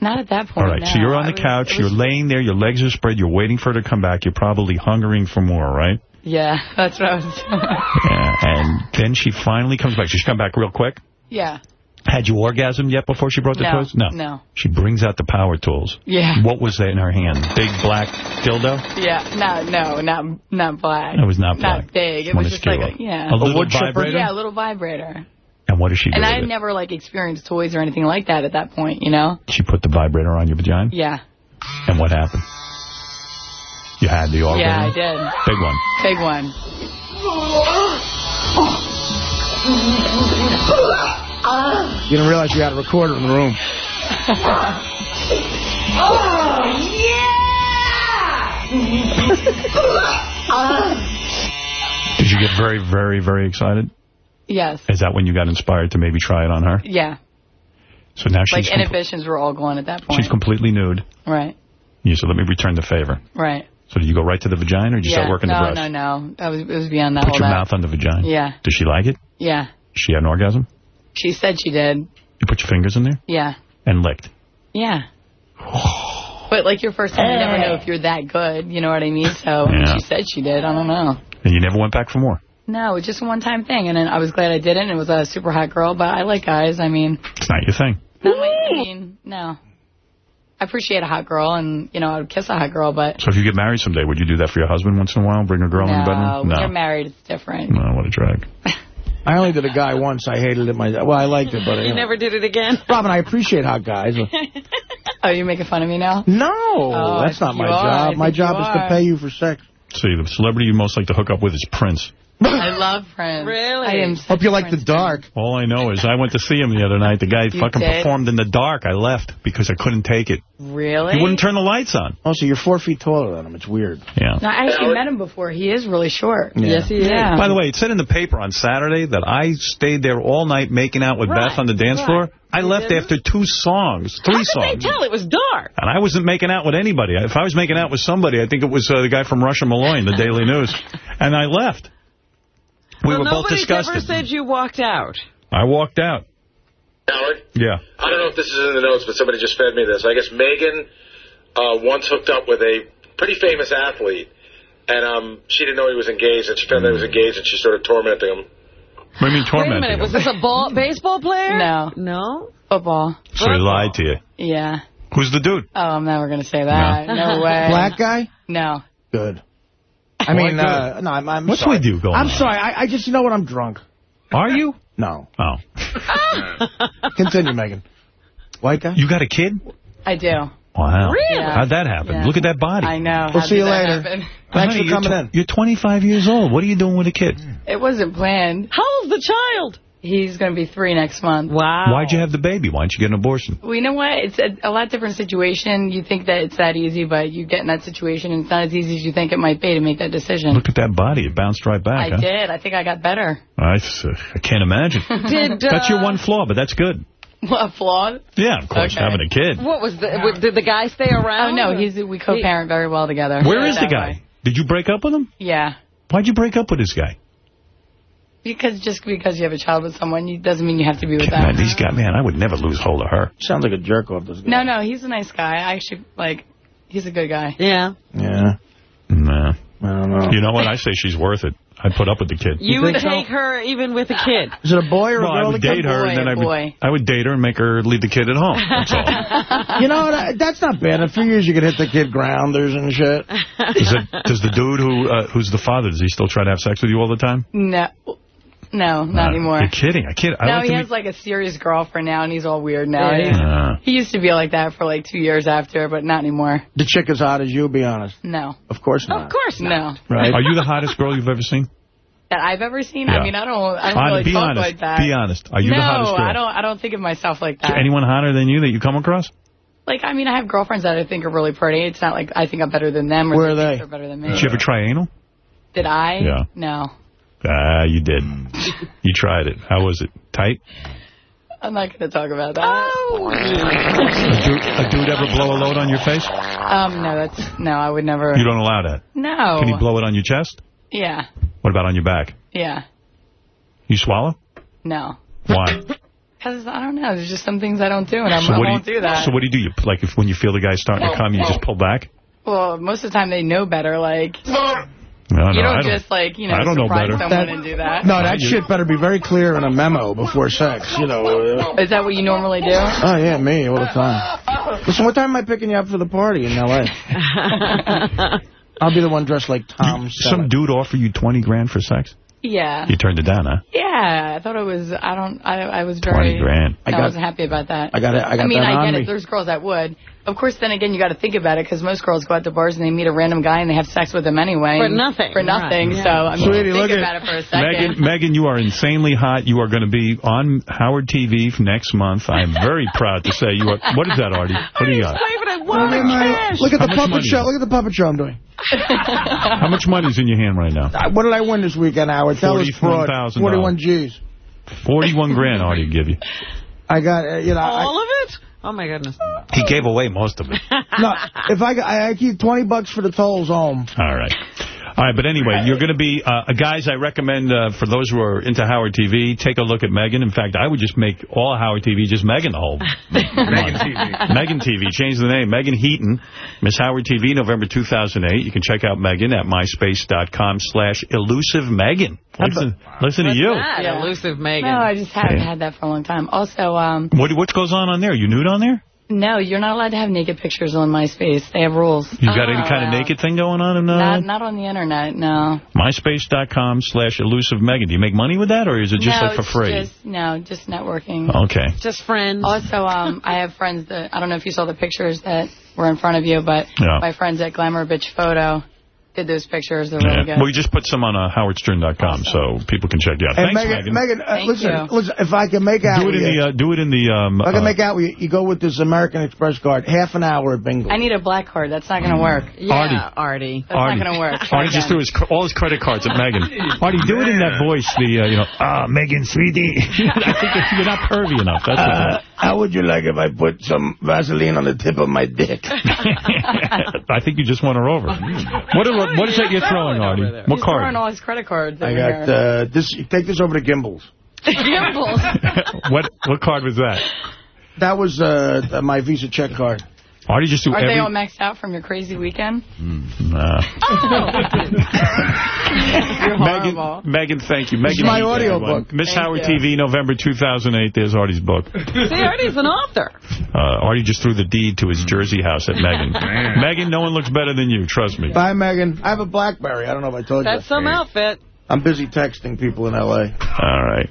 Not at that point. All right, no. so you're on the couch, was- you're laying there, your legs are spread, you're waiting for her to come back, you're probably hungering for more, right? Yeah, that's what I was. Yeah, and then she finally comes back. She's come back real quick. yeah. Had you orgasmed yet before she brought the No, toys? No. no. She brings out the power tools. Yeah. What was that in her hand? Big black dildo? Yeah, no, no, not not black. It was not black. Not big. It's It was just like, a, yeah. A little vibrator? Yeah, a little vibrator. And what does she do And I had it? never, like, experienced toys or anything like that at that point, you know? She put the vibrator on your vagina? Yeah. And what happened? You had the orgasm? Yeah, I did. Big one. Big one. You didn't realize you had a recorder in the room. Oh, yeah! Did you get very, very, very excited? Yes. Is that when you got inspired to maybe try it on her? Yeah. So now she's, Like, inhibitions were all gone at that point. she's completely nude. Right. You said, let me return the favor. Right. So did you go right to the vagina, or did you yeah. start working no, the breast? No, no, no. That was, it was beyond that. Put your that. mouth on the vagina. Yeah. Does she like it? Yeah. She had an orgasm? She said she did. You put your fingers in there Yeah. and licked. Yeah. But, like, your first time, you never know if you're that good, you know what I mean? So, Yeah. she said she did. I don't know. And you never went back for more. No, it's just a one-time thing, and then I was glad I did it, and it was a super hot girl, but I like guys, I mean, It's not your thing. not my, I mean, no. I appreciate a hot girl, and, you know, I would kiss a hot girl, but So if you get married someday, would you do that for your husband once in a while? Bring a girl in the no, bedroom? when you're married, it's different. No, what a drag. I only did a guy once. I hated it My Well, I liked it, but... You know. never did it again? Robin, I appreciate hot guys. Oh, you're making fun of me now? No, Oh, that's not my are. I job. My job is to pay you for sex. See, the celebrity you most like to hook up with is Prince. I love Prince. Really? I am Hope you like the dark. All I know is I went to see him the other night. The guy You fucking did? performed in the dark. I left because I couldn't take it. Really? He wouldn't turn the lights on. Oh, so you're four feet taller than him. It's weird. Yeah. No, I actually met him before. He is really short. Yeah. Yes, he is. Yeah. By the way, it said in the paper on Saturday that I stayed there all night making out with Right, Beth on the dance right. floor. I You left didn't? after two songs, three How could songs. they tell? It was dark. And I wasn't making out with anybody. If I was making out with somebody, I think it was uh, the guy from Rush and Molloy in the Daily News. And I left. We well, were both nobody's disgusted. ever said you walked out. I walked out. Howard, Yeah. I don't know if this is in the notes, but somebody just fed me this. I guess Megan uh, once hooked up with a pretty famous athlete, and um, she didn't know he was engaged, and she found out he was engaged, and she started tormenting him. What do you mean tormenting Wait a minute. him? Was this a ball baseball player? No. No? Football. So he lied to you. Yeah. Who's the dude? Oh, I'm never going to say that. No, way. Black guy? No. Good. I mean, uh, no, I'm, I'm What's sorry. with you going I'm on? sorry. I, I just, you know what, I'm drunk. Are you? No. Oh. Continue, Megan. White guy? You got a kid? I do. Wow. Really? How'd that happen? Yeah. Look at that body. I know. We'll How see you later. happen? Thanks Honey, for coming you're in. You're 25 years old. What are you doing with a kid? It wasn't planned. How old's the child? He's going to be three next month. Wow. Why'd you have the baby? Why didn't you get an abortion? Well, you know what? It's a, a lot different situation. You think that it's that easy, but you get in that situation, and it's not as easy as you think it might be to make that decision. Look at that body. It bounced right back. I huh? did. I think I got better. I I can't imagine. Did, uh, That's your one flaw, but that's good. What, flawed? Yeah, of course, Okay. having a kid. What was the... w- Did the guy stay Oh, around? no. He's we co-parent very well together. Where is the guy? way. Did you break up with him? Yeah. Why'd you break up with this guy? Because just because you have a child with someone you, doesn't mean you have to be with Man, them. these guys, man, I would never lose hold of her. Sounds like a jerk off, this guy. No, no, he's a nice guy. I actually, like, he's a good guy. Yeah. Yeah. Nah. I don't know. You know what? I say she's worth it. I'd put up with the kid. You, You would think so? take her even with a kid. Is it a boy or Well, a I girl? would date her, boy, and then a I would. I would date her and make her leave the kid at home. That's all. You know what? That's not bad. In a few years, you could hit the kid grounders and shit. Is it, does the dude who uh, who's the father, does he still try to have sex with you all the time? No, no, not Uh, anymore. You're kidding. I kid. I No, like he has meet- like a serious girlfriend now, and he's all weird now. Yeah. He- Uh, He used to be like that for like two years after, but not anymore. The chick as hot as you, be honest. No. Of course not. Of course not. No. Right? are you the hottest girl you've ever seen? That I've ever seen? Yeah. I mean, I don't, I don't Hon- really be talk honest. like that. Be honest. Are you no, the hottest girl? No, I don't, I don't think of myself like Is that. anyone hotter than you that you come across? Like, I mean, I have girlfriends that I think are really pretty. It's not like I think I'm better than them or Where are they they? think they're better than me. Did you ever try anal? Did I? Yeah. No. Ah, you did. you tried it. How was it? Tight? I'm not going to talk about that. Oh. A dude, a dude ever blow a load on your face? Um, no, that's, no, I would never. You don't allow that. No. Can he blow it on your chest? Yeah. What about on your back? Yeah. You swallow? No. Why? Because, I don't know, there's just some things I don't do, and I'm, so I what won't do do, that. So what do you do? You like if when you feel the guy starting to come, you just pull back? well, most of the time they know better, like, No, you no, don't, I don't. just, like, you know, I don't know surprise better. someone That- and do that. No, that shit better be very clear in a memo before sex. You know. uh, Is that what you normally do? Oh, yeah, me, all the time. Listen, what time am I picking you up for the party in L.A.? I'll be the one dressed like Tom Some dude offer you 20 grand for sex? Yeah. You turned it down, huh? Yeah, I thought it was, I don't, I, I was very... 20 grand. I, I wasn't happy about that. I got it. I got mean, that I get me. it. There's girls that would. Of course, then again, you got to think about it because most girls go out to bars and they meet a random guy and they have sex with him anyway. For nothing, For nothing. right, So, yeah. I mean, Sweetie, think look at- about it for a second. Megan, Megan, you are insanely hot. You are going to be on Howard TV next month. I'm very proud to say you are. What is that, Artie? What do you got? Favorite Look at my- Look at How the puppet show. Look at the puppet show I'm doing. How much money's in your hand right now? Uh, What did I win this weekend, Howard? Tell us fraud. $41,000. 41 G's. 41 grand Artie give you. I got, uh, you know, I, All of it? Oh, my goodness. He gave away most of it. no, if I, got- I, I keep 20 bucks for the tolls home. All right. All right, but anyway, you're going to be, uh, guys, I recommend uh, for those who are into Howard TV, take a look at Megan. In fact, I would just make all Howard TV just Megan the whole. Megan TV. Megan TV, change the name. Megan Heaton, Miss Howard TV, November 2008. You can check out Megan at myspace.com slash elusive Megan. Listen, listen to you. That Yeah. elusive Megan. No, I just haven't Yeah. had that for a long time. Also, um, What, what goes on on there? You nude on there? No, you're not allowed to have naked pictures on MySpace. They have rules. You got any Oh, kind of naked thing going on? In, Not, not on the internet, no. MySpace.com slash elusive Megan. Do you make money with that, or is it just no, like for it's free? Just, no, just networking. Okay. Just friends. Also, um, I have friends that, I don't know if you saw the pictures that were in front of you, but Yeah. my friends at Glamour Bitch Photo did those pictures. They're Yeah. really good. Well, you just put some on uh, howardstern.com so people can check you out. Hey, Thanks, Megan, Megan. Megan uh, Thank listen, you. listen, if I can make out Do it with in you, the uh, do it in the um. if I can uh, make out with you, you go with this American Express card, half an hour at bingo. I need a black card. That's not going to work. Yeah, Artie. Artie. That's Artie. not going to work. Artie just threw his, all his credit cards at Megan. Artie, do it in that voice, the, uh, you know, ah, Megan, sweetie. I think you're not pervy enough. That's Uh, how would you like if I put some Vaseline on the tip of my dick? I think you just won her over. What, are, what is that you're throwing, Artie? What He's throwing card? all his credit cards. I over got here. uh, this. Take this over to Gimbels. Gimbels. what what card was that? That was uh, my Visa check card. Artie just do Are every... they all maxed out from your crazy weekend? Nah. You're Megan. Megan, thank you. Megan, my you audio everyone. book. Miss Thank Howard you. TV, November 2008. There's Artie's book. See, Artie's an author. Uh, Artie just threw the deed to his Jersey house at Megan. Megan, no one looks better than you. Trust me. Bye, Megan. I have a BlackBerry. I don't know if I told you. That's some outfit. I'm busy texting people in L.A. All right.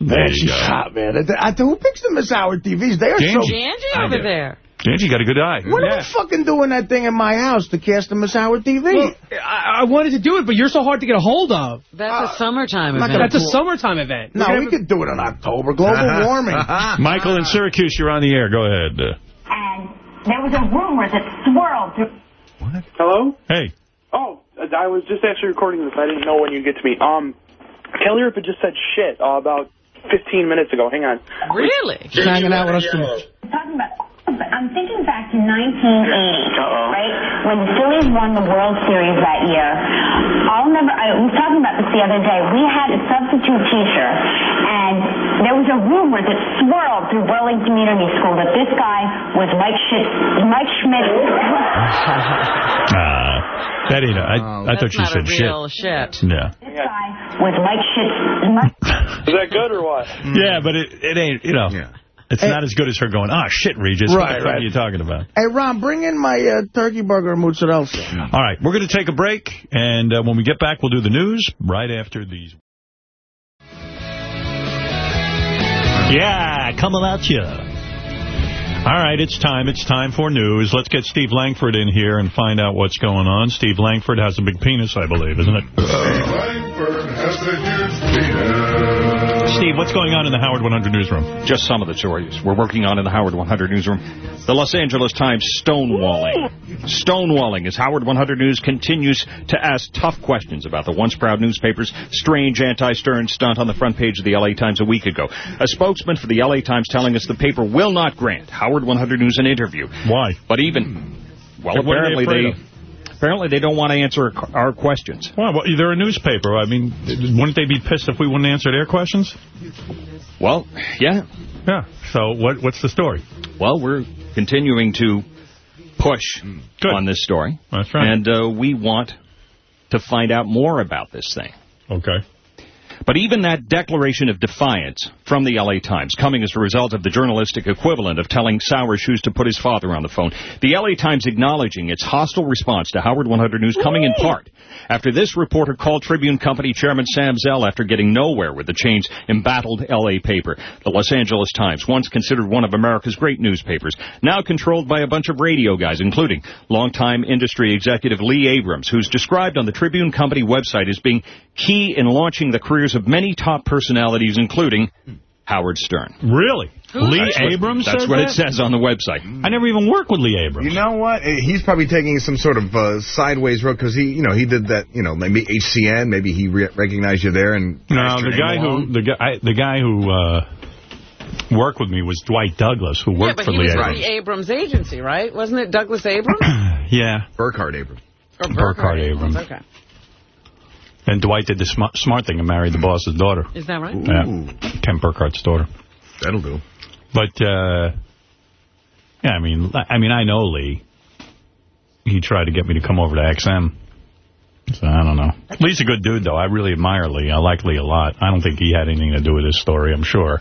There Man, she's go. hot, man. I, I, who picks the Miss Howard TVs? They are so... Angie. Angie over there. Angie you got a good eye. What are we fucking doing that thing in my house to cast the Miss Howard TV? Well, I, I wanted to do it, but you're so hard to get a hold of. That's a summertime event. That's a summertime event. no, we could do it in October. Global warming. Michael in Syracuse, you're on the air. Go ahead. Uh, and there was a rumor that swirled What? Hello? hey. Oh, I was just actually recording this. I didn't know when you'd get to me. Um, Kelly Ripa just said shit uh, about 15 minutes ago. Hang on. Really? She's hanging out with us too much. Talking about, I'm thinking back to 1980, right? When the Phillies won the World Series that year. I'll never, I was talking about this the other day. We had a substitute teacher, and there was a rumor that swirled through Burlington Community School that this guy was Mike Schmidt. Mike Schmidt. Uh, that ain't. a- I, I thought you said a real shit. Yeah. This guy was Mike Schmidt. Is that good or what? Yeah, but it, it ain't, you know. It's not as good as her going, ah, shit, Regis. what Right, the fuck right. are you talking about? Hey, Ron, bring in my uh, turkey burger and mozzarella. All right, we're going to take a break, and uh, when we get back, we'll do the news right after these. Yeah, coming at you. All right, it's time. It's time for news. Let's get Steve Langford in here and find out what's going on. Steve Langford has a big penis, I believe, isn't it? Steve, what's going on in the Howard 100 newsroom? Just some of the stories we're working on in the Howard 100 newsroom. The Los Angeles Times stonewalling. Stonewalling as Howard 100 News continues to ask tough questions about the once proud newspaper's strange anti-Stern stunt on the front page of the L.A. Times a week ago. A spokesman for the L.A. Times telling us the paper will not grant Howard 100 News an interview. Why? But even, well, apparently they... Apparently, they don't want to answer our questions. Why? Well, they're a newspaper. I mean, wouldn't they be pissed if we wouldn't answer their questions? Well, yeah. Yeah. So what? what's the story? Well, we're continuing to push on this story. That's right. And uh, we want to find out more about this thing. Okay. But even that declaration of defiance from the L.A. Times, coming as a result of the journalistic equivalent of telling Sour Shoes to put his father on the phone, the L.A. Times acknowledging its hostile response to Howard 100 News coming in part after this reporter called Tribune Company Chairman Sam Zell after getting nowhere with the chain's embattled L.A. paper. The Los Angeles Times, once considered one of America's great newspapers, now controlled by a bunch of radio guys, including longtime industry executive Lee Abrams, who's described on the Tribune Company website as being key in launching the careers of many top personalities, including Howard Stern. Really? Lee That's what- Abrams That's what that? it says on the website. I never even worked with Lee Abrams. You know what? Eh, He's probably taking some sort of uh, sideways road because he, you know, he did that. You know, maybe HCN. Maybe he re recognized you there and. No, the guy along. who the guy the guy who uh, worked with me was Dwight Douglas, who Yeah, worked but for he Lee was Abrams. the Abrams agency, right? Wasn't it Douglas Abrams? Yeah, Burkhart Abrams. Or Burkhart Abrams. Okay. And Dwight did the smart, smart thing and married the boss's daughter. Is that right? Yeah, Kent Burkhart's daughter. That'll do. But uh, yeah, I mean, I mean, I know Lee. He tried to get me to come over to XM. So I don't know. Lee's a good dude, though. I really admire Lee. I like Lee a lot. I don't think he had anything to do with this story. I'm sure.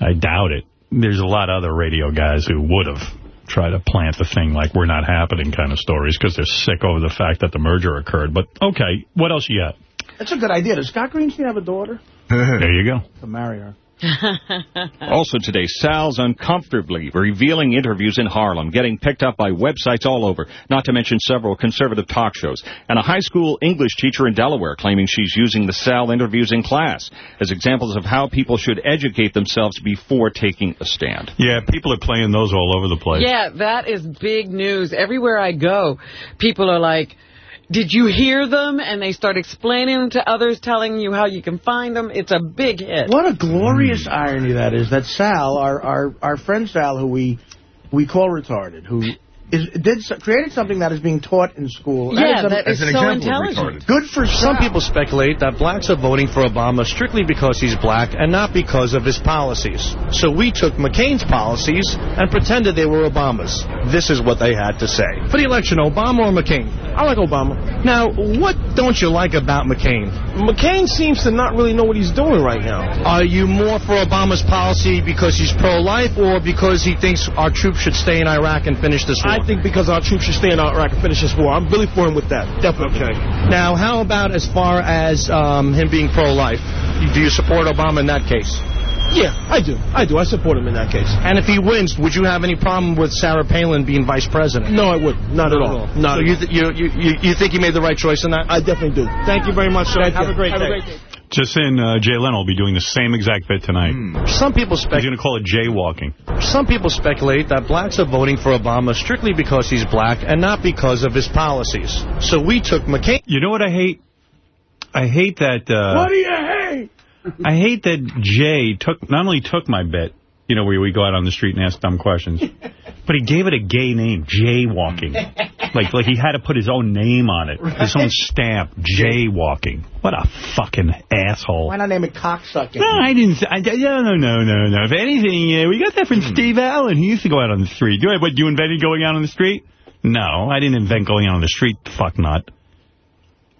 I doubt it. there's a lot of other radio guys who would have tried to plant the thing like we're not happening kind of stories because they're sick over the fact that the merger occurred. But, okay, what else you got? That's a good idea. Does Scott Greenstein have a daughter? there you go. To marry her. Also today, Sal's uncomfortably revealing interviews in Harlem, getting picked up by websites all over, not to mention several conservative talk shows, and a high school English teacher in Delaware claiming she's using the Sal interviews in class as examples of how people should educate themselves before taking a stand. Yeah, people are playing those all over the place. Yeah, that is big news. Everywhere I go, people are like, did you hear them? And they start explaining to others, telling you how you can find them. It's a big hit. What a glorious irony that is. That Sal, our our, our friend Sal, who we we call retarded, who is did created something that is being taught in school. Yeah, a- that is so intelligent. Good for Some people speculate that blacks are voting for Obama strictly because he's black and not because of his policies. So we took McCain's policies and pretended they were Obama's. This is what they had to say. For the election, Obama or McCain? I like Obama. Now, what don't you like about McCain? McCain seems to not really know what he's doing right now. Are you more for Obama's policy because he's pro-life or because he thinks our troops should stay in Iraq and finish this war? I think because our troops should stay in Iraq and finish this war. I'm really for him with that. Definitely. Okay. Now, how about as far as um, him being pro-life? Do you support Obama in that case? Yeah, I do. I do. I support him in that case. And if he wins, would you have any problem with Sarah Palin being vice president? No, I wouldn't. Not, at all. Not so at you, th you, you, you, you think you made the right choice in that? I definitely do. Thank you very much, sir. Thank Have you. a great Have a great day. Just in, uh, Jay Leno will be doing the same exact bit tonight. Some people He's going to call it jaywalking. some people speculate that blacks are voting for Obama strictly because he's black and not because of his policies. So we took McCain. You know what I hate? I hate that... Uh, What do you hate? I hate that Jay took not only took my bit, you know, where we go out on the street and ask dumb questions, but he gave it a gay name, jaywalking. like, like he had to put his own name on it, his own stamp, jaywalking. What a fucking asshole. Why not name it cocksucking? No, I didn't. I, no, no, no, no, no. If anything, uh, we got that from Steve Allen. He used to go out on the street. You, what, you invented going out on the street? No, I didn't invent going out on the street. Fuck not.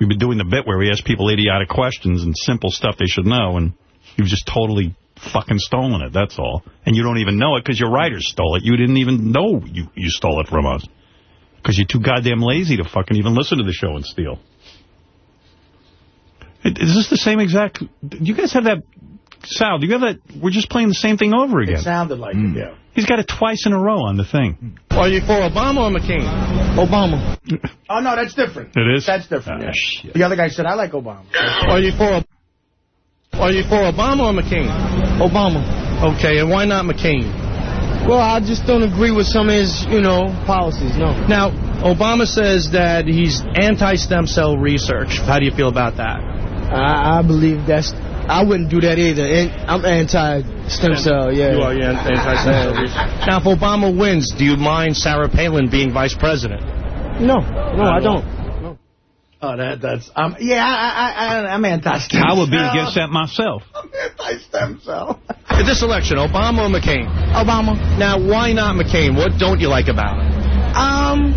We've been doing the bit where we ask people idiotic questions and simple stuff they should know, and you've just totally fucking stolen it. That's all. And you don't even know it because your writers stole it. You didn't even know you, you stole it from us because you're too goddamn lazy to fucking even listen to the show and steal. Is this the same exact... Do you guys have that... Sal, do you have that... We're just playing the same thing over again. It sounded like it, yeah. He's got it twice in a row on the thing. Are you for Obama or McCain? Obama. Oh, no, that's different. It is? That's different. Ah, yeah. The other guy said, I like Obama. Are you for Are you for Obama or McCain? Obama. Okay, and why not McCain? Well, I just don't agree with some of his, you know, policies, no. Now, Obama says that he's anti-stem cell research. How do you feel about that? I, I believe that's... I wouldn't do that either. And I'm anti-stem cell, yeah. You are yeah, anti-stem cell research. Now, if Obama wins, do you mind Sarah Palin being vice president? No, no, I don't. Oh, that that's um yeah I I, I I'm anti-stem I would be against that myself. I'm anti-stem cell. In this election, Obama or McCain? Obama. Now, why not McCain? What don't you like about him? Um,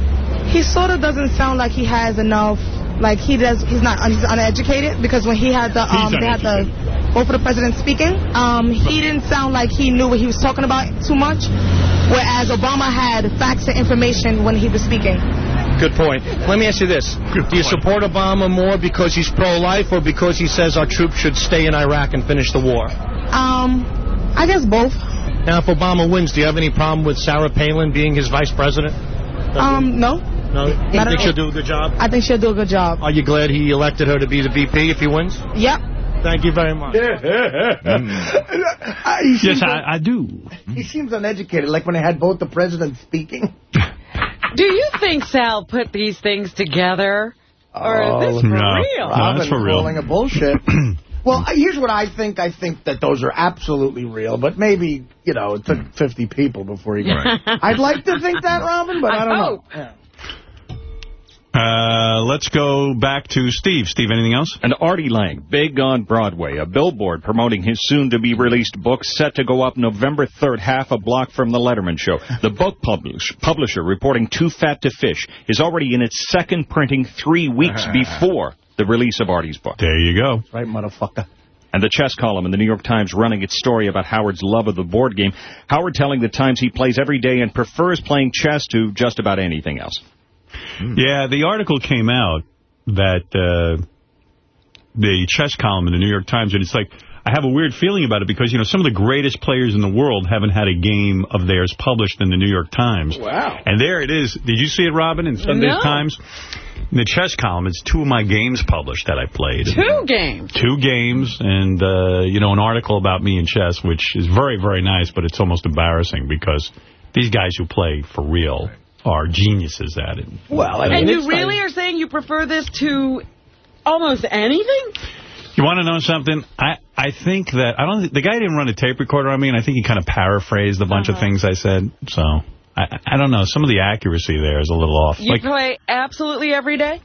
he sort of doesn't sound like he has enough. Like he does, he's not. He's uneducated because when he had the um, He's they had the both of the presidents speaking, um, he didn't sound like he knew what he was talking about too much. Whereas Obama had facts and information when he was speaking. Good point. Let me ask you this. do you support Obama more because he's pro-life or because he says our troops should stay in Iraq and finish the war? Um, I guess both. Now, if Obama wins, do you have any problem with Sarah Palin being his vice president? Um, no. No? You Not think she'll do a good job? I think she'll do a good job. Are you glad he elected her to be the VP if he wins? Yep. Thank you very much. He Yes, I, I do. He seems uneducated, like when they had both the presidents speaking. Do you think Sal put these things together? Or is this for no. real? No, that's for real. calling it bullshit. well, uh, here's what I think. I think that those are absolutely real, but maybe, you know, it took 50 people before he got I'd like to think that, Robin, but I, don't know. Yeah. Uh, let's go back to Steve. Steve, anything else? And Artie Lange, big on Broadway, a billboard promoting his soon-to-be-released book set to go up November 3rd, half a block from the Letterman show. The book publish, publisher, reporting Too Fat to Fish, is already in its second printing three weeks before the release of Artie's book. There you go. Right, motherfucker. And the chess column in the New York Times running its story about Howard's love of the board game. Howard telling the Times he plays every day and prefers playing chess to just about anything else. Yeah, the article came out that uh, the chess column in the New York Times, and it's like, I have a weird feeling about it because, you know, some of the greatest players in the world haven't had a game of theirs published in the New York Times. Wow. And there it is. Did you see it, Robin, in Sunday's No. Times? In the chess column, it's two of my games published that I played. Two games. Two games and, uh, you know, an article about me in chess, which is very, very nice, but it's almost embarrassing because these guys who play for real are geniuses at it. Well, I and you really are saying you prefer this to almost anything? You want to know something? I, I think that, I don't think, the guy didn't run a tape recorder on me, and I think he kind of paraphrased a bunch of uh-huh. things I said. So, I, I don't know. Some of the accuracy there is a little off. You like, play absolutely every day?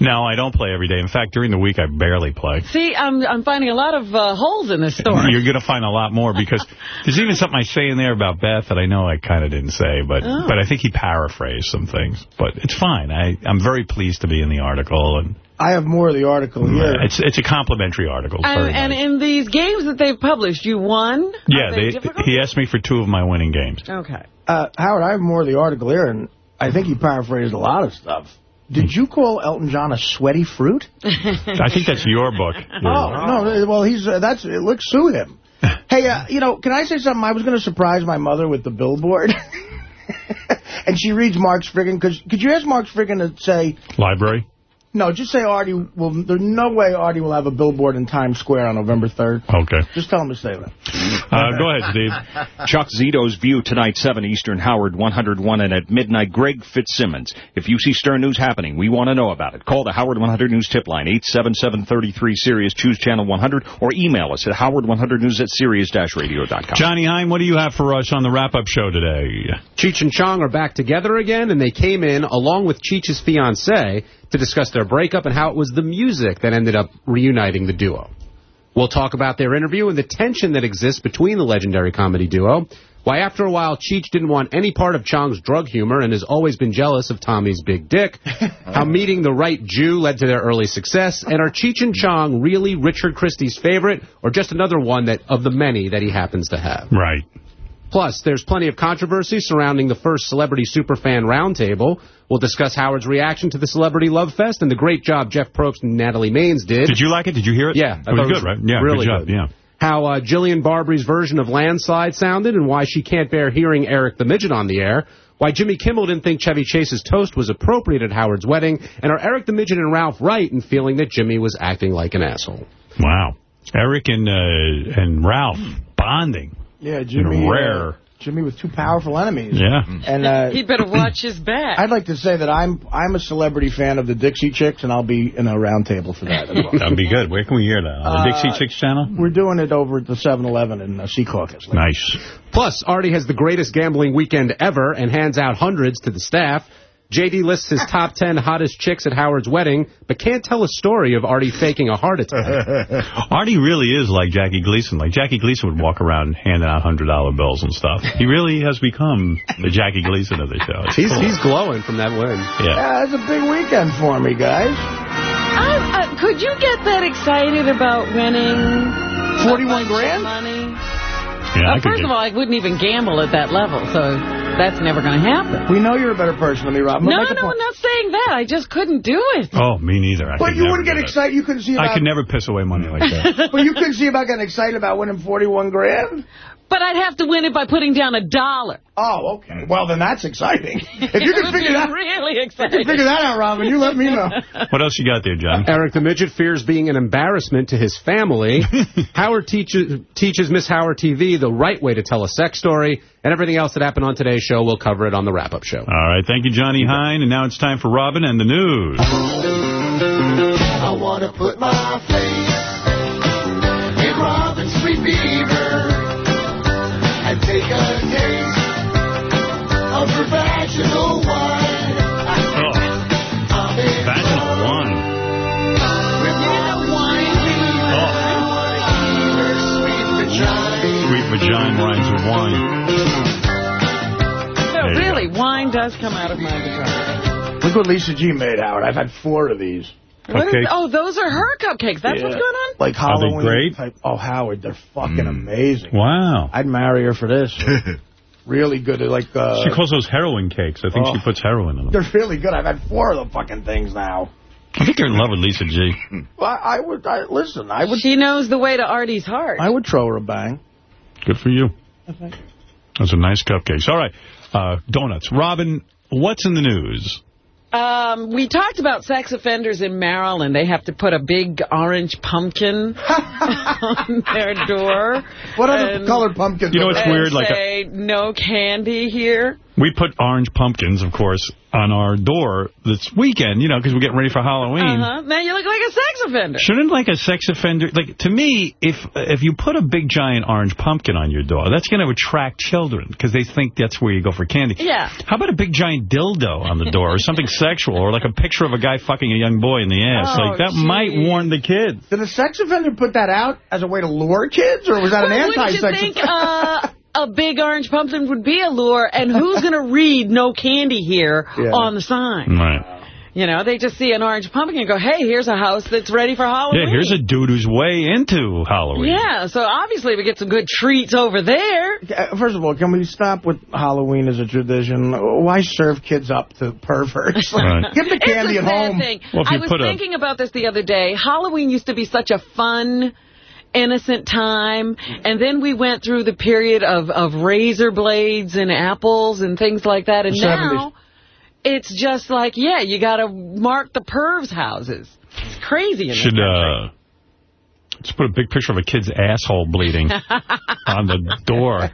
No, I don't play every day. In fact, during the week, I barely play. See, I'm I'm finding a lot of uh, holes in this story. You're going to find a lot more because there's even something I say in there about Beth that I know I kind of didn't say, but Oh. but I think he paraphrased some things. But it's fine. I, I'm very pleased to be in the article, and I have more of the article here. it's it's a complimentary article. And, very and nice. in these games that they've published, you won? Yeah, they they, he asked me for two of my winning games. Okay. Uh, Howard, I have more of the article here, and I think he paraphrased a lot of stuff. Did you call Elton John a sweaty fruit? I think that's your book. Oh, no, well, he's, uh, that's, let's sue him. hey, uh, you know, can I say something? I was going to surprise my mother with the billboard. and she reads Mark Spriggan, because could you ask Mark Spriggan to say, Library? No, just say Artie will, there's no way Artie will have a billboard in Times Square on November 3rd. Okay. Just tell him to say that. Uh, go ahead, Steve. Chuck Zito's View tonight, 7 Eastern, Howard 101, and at midnight, Greg Fitzsimmons. If you see Stern News happening, we want to know about it. Call the Howard 100 News tip line, 877-33-SIRIUS, choose channel 100, or email us at howard100news at sirius-radio.com. Johnny Hine, what do you have for us on the wrap-up show today? Cheech and Chong are back together again, and they came in along with Cheech's fiancée to discuss their breakup and how it was the music that ended up reuniting the duo. We'll talk about their interview and the tension that exists between the legendary comedy duo. Why, after a while, Cheech didn't want any part of Chong's drug humor and has always been jealous of Tommy's big dick. How meeting the right Jew led to their early success. And are Cheech and Chong really Richard Christie's favorite or just another one that of the many that he happens to have? Right. Plus, there's plenty of controversy surrounding the first Celebrity Superfan Roundtable. We'll discuss Howard's reaction to the Celebrity Love Fest and the great job Jeff Probst and Natalie Maines did. Did you like it? Did you hear it? Yeah. I It was good, right? Yeah, really good job, yeah. How uh, Jillian Barberie's version of Landslide sounded and why she can't bear hearing Eric the Midget on the air. Why Jimmy Kimmel didn't think Chevy Chase's toast was appropriate at Howard's wedding. And are Eric the Midget and Ralph right in feeling that Jimmy was acting like an asshole? Wow. Eric and uh, and Ralph bonding. Yeah, Jimmy. And uh, rare. Jimmy with two powerful enemies. Yeah. And uh, He better watch his back. I'd like to say that I'm I'm a celebrity fan of the Dixie Chicks, and I'll be in a roundtable for that as well. That'd be good. Where can we hear that? On the Uh, Dixie Chicks channel? We're doing it over at the 7-Eleven in uh, Secaucus. Nice. Plus, Artie has the greatest gambling weekend ever and hands out hundreds to the staff. JD lists his top 10 hottest chicks at Howard's wedding, but can't tell a story of Artie faking a heart attack. Artie really is like Jackie Gleason. Like Jackie Gleason would walk around handing out $100 bills and stuff. He really has become the Jackie Gleason of the show. It's He's, cool. he's glowing from that win. Yeah. Yeah, it's a big weekend for me, guys. I, uh, could you get that excited about winning 41 grand? money? Yeah, I Uh, first of all, I wouldn't even gamble at that level, so that's never going to happen. We know you're a better person than me, Rob. No, Make a no. I'm not saying that. I just couldn't do it. Oh, me neither. I But you wouldn't get do that. excited. You couldn't see about. I could never piss away money like that. But you couldn't see about getting excited about winning 41 grand. But I'd have to win it by putting down a dollar. Oh, okay. Well, then that's exciting. If you It can would figure be that, really if you can figure that out, Robin, you let me know. What else you got there, John? Eric the Midget fears being an embarrassment to his family. Howard teaches, teaches Miss Howard TV the right way to tell a sex story. And everything else that happened on today's show, we'll cover it on the wrap-up show. All right. Thank you, Johnny Hine. And now it's time for Robin and the news. I want to put my face in Robin's sweet Oh, vaginal wine. I'm Vaginal wine. Sweet vagina wines of wine. No, There really, wine does come out of my vagina. Look what Lisa G made, Howard. I've had four of these. What is- Cupcakes. oh, those are her cupcakes. That's what's going on? Like Are they Halloween great? type. Oh, Howard, they're fucking mm. amazing. Wow. I'd marry her for this. really good. Like, uh, She calls those heroin cakes. I think Oh. she puts heroin in them. they're really good. I've had four of the fucking things now. I think you're in love with Lisa G. Well, I, I would, I, listen, I would, She knows the way to Artie's heart. I would throw her a bang. Good for you. Those are nice cupcakes. All right. Uh, donuts. Robin, what's in the news? Um, we talked about sex offenders in Maryland. They have to put a big orange pumpkin on their door. What other and- colored pumpkins? You know what's weird? Like a- say, no candy here. We put orange pumpkins, of course, on our door this weekend, you know, because we're getting ready for Halloween. Uh-huh. Now you look like a sex offender. Shouldn't like a sex offender, like to me, if if you put a big giant orange pumpkin on your door, that's going to attract children because they think that's where you go for candy. Yeah. How about a big giant dildo on the door or something sexual or like a picture of a guy fucking a young boy in the ass? Oh, like that geez. might warn the kids. Did a sex offender put that out as a way to lure kids, or was that an Well, wouldn't anti-sex offender? uh, a big orange pumpkin would be a lure, and who's going to read no candy here Yeah. on the sign? Right. You know, they just see an orange pumpkin and go, hey, here's a house that's ready for Halloween. Yeah, here's a dude who's way into Halloween. Yeah, so obviously we get some good treats over there. Uh, First of all, can we stop with Halloween as a tradition? Why serve kids up to perverts? Right. Give the candy it's a at home. Thing. Well, I was put a- thinking about this the other day. Halloween used to be such a fun, innocent time, and then we went through the period of, of razor blades and apples and things like that, and The now it's just like, yeah, you got to mark the pervs' houses. It's crazy. In Should country. uh, just put a big picture of a kid's asshole bleeding on the door, and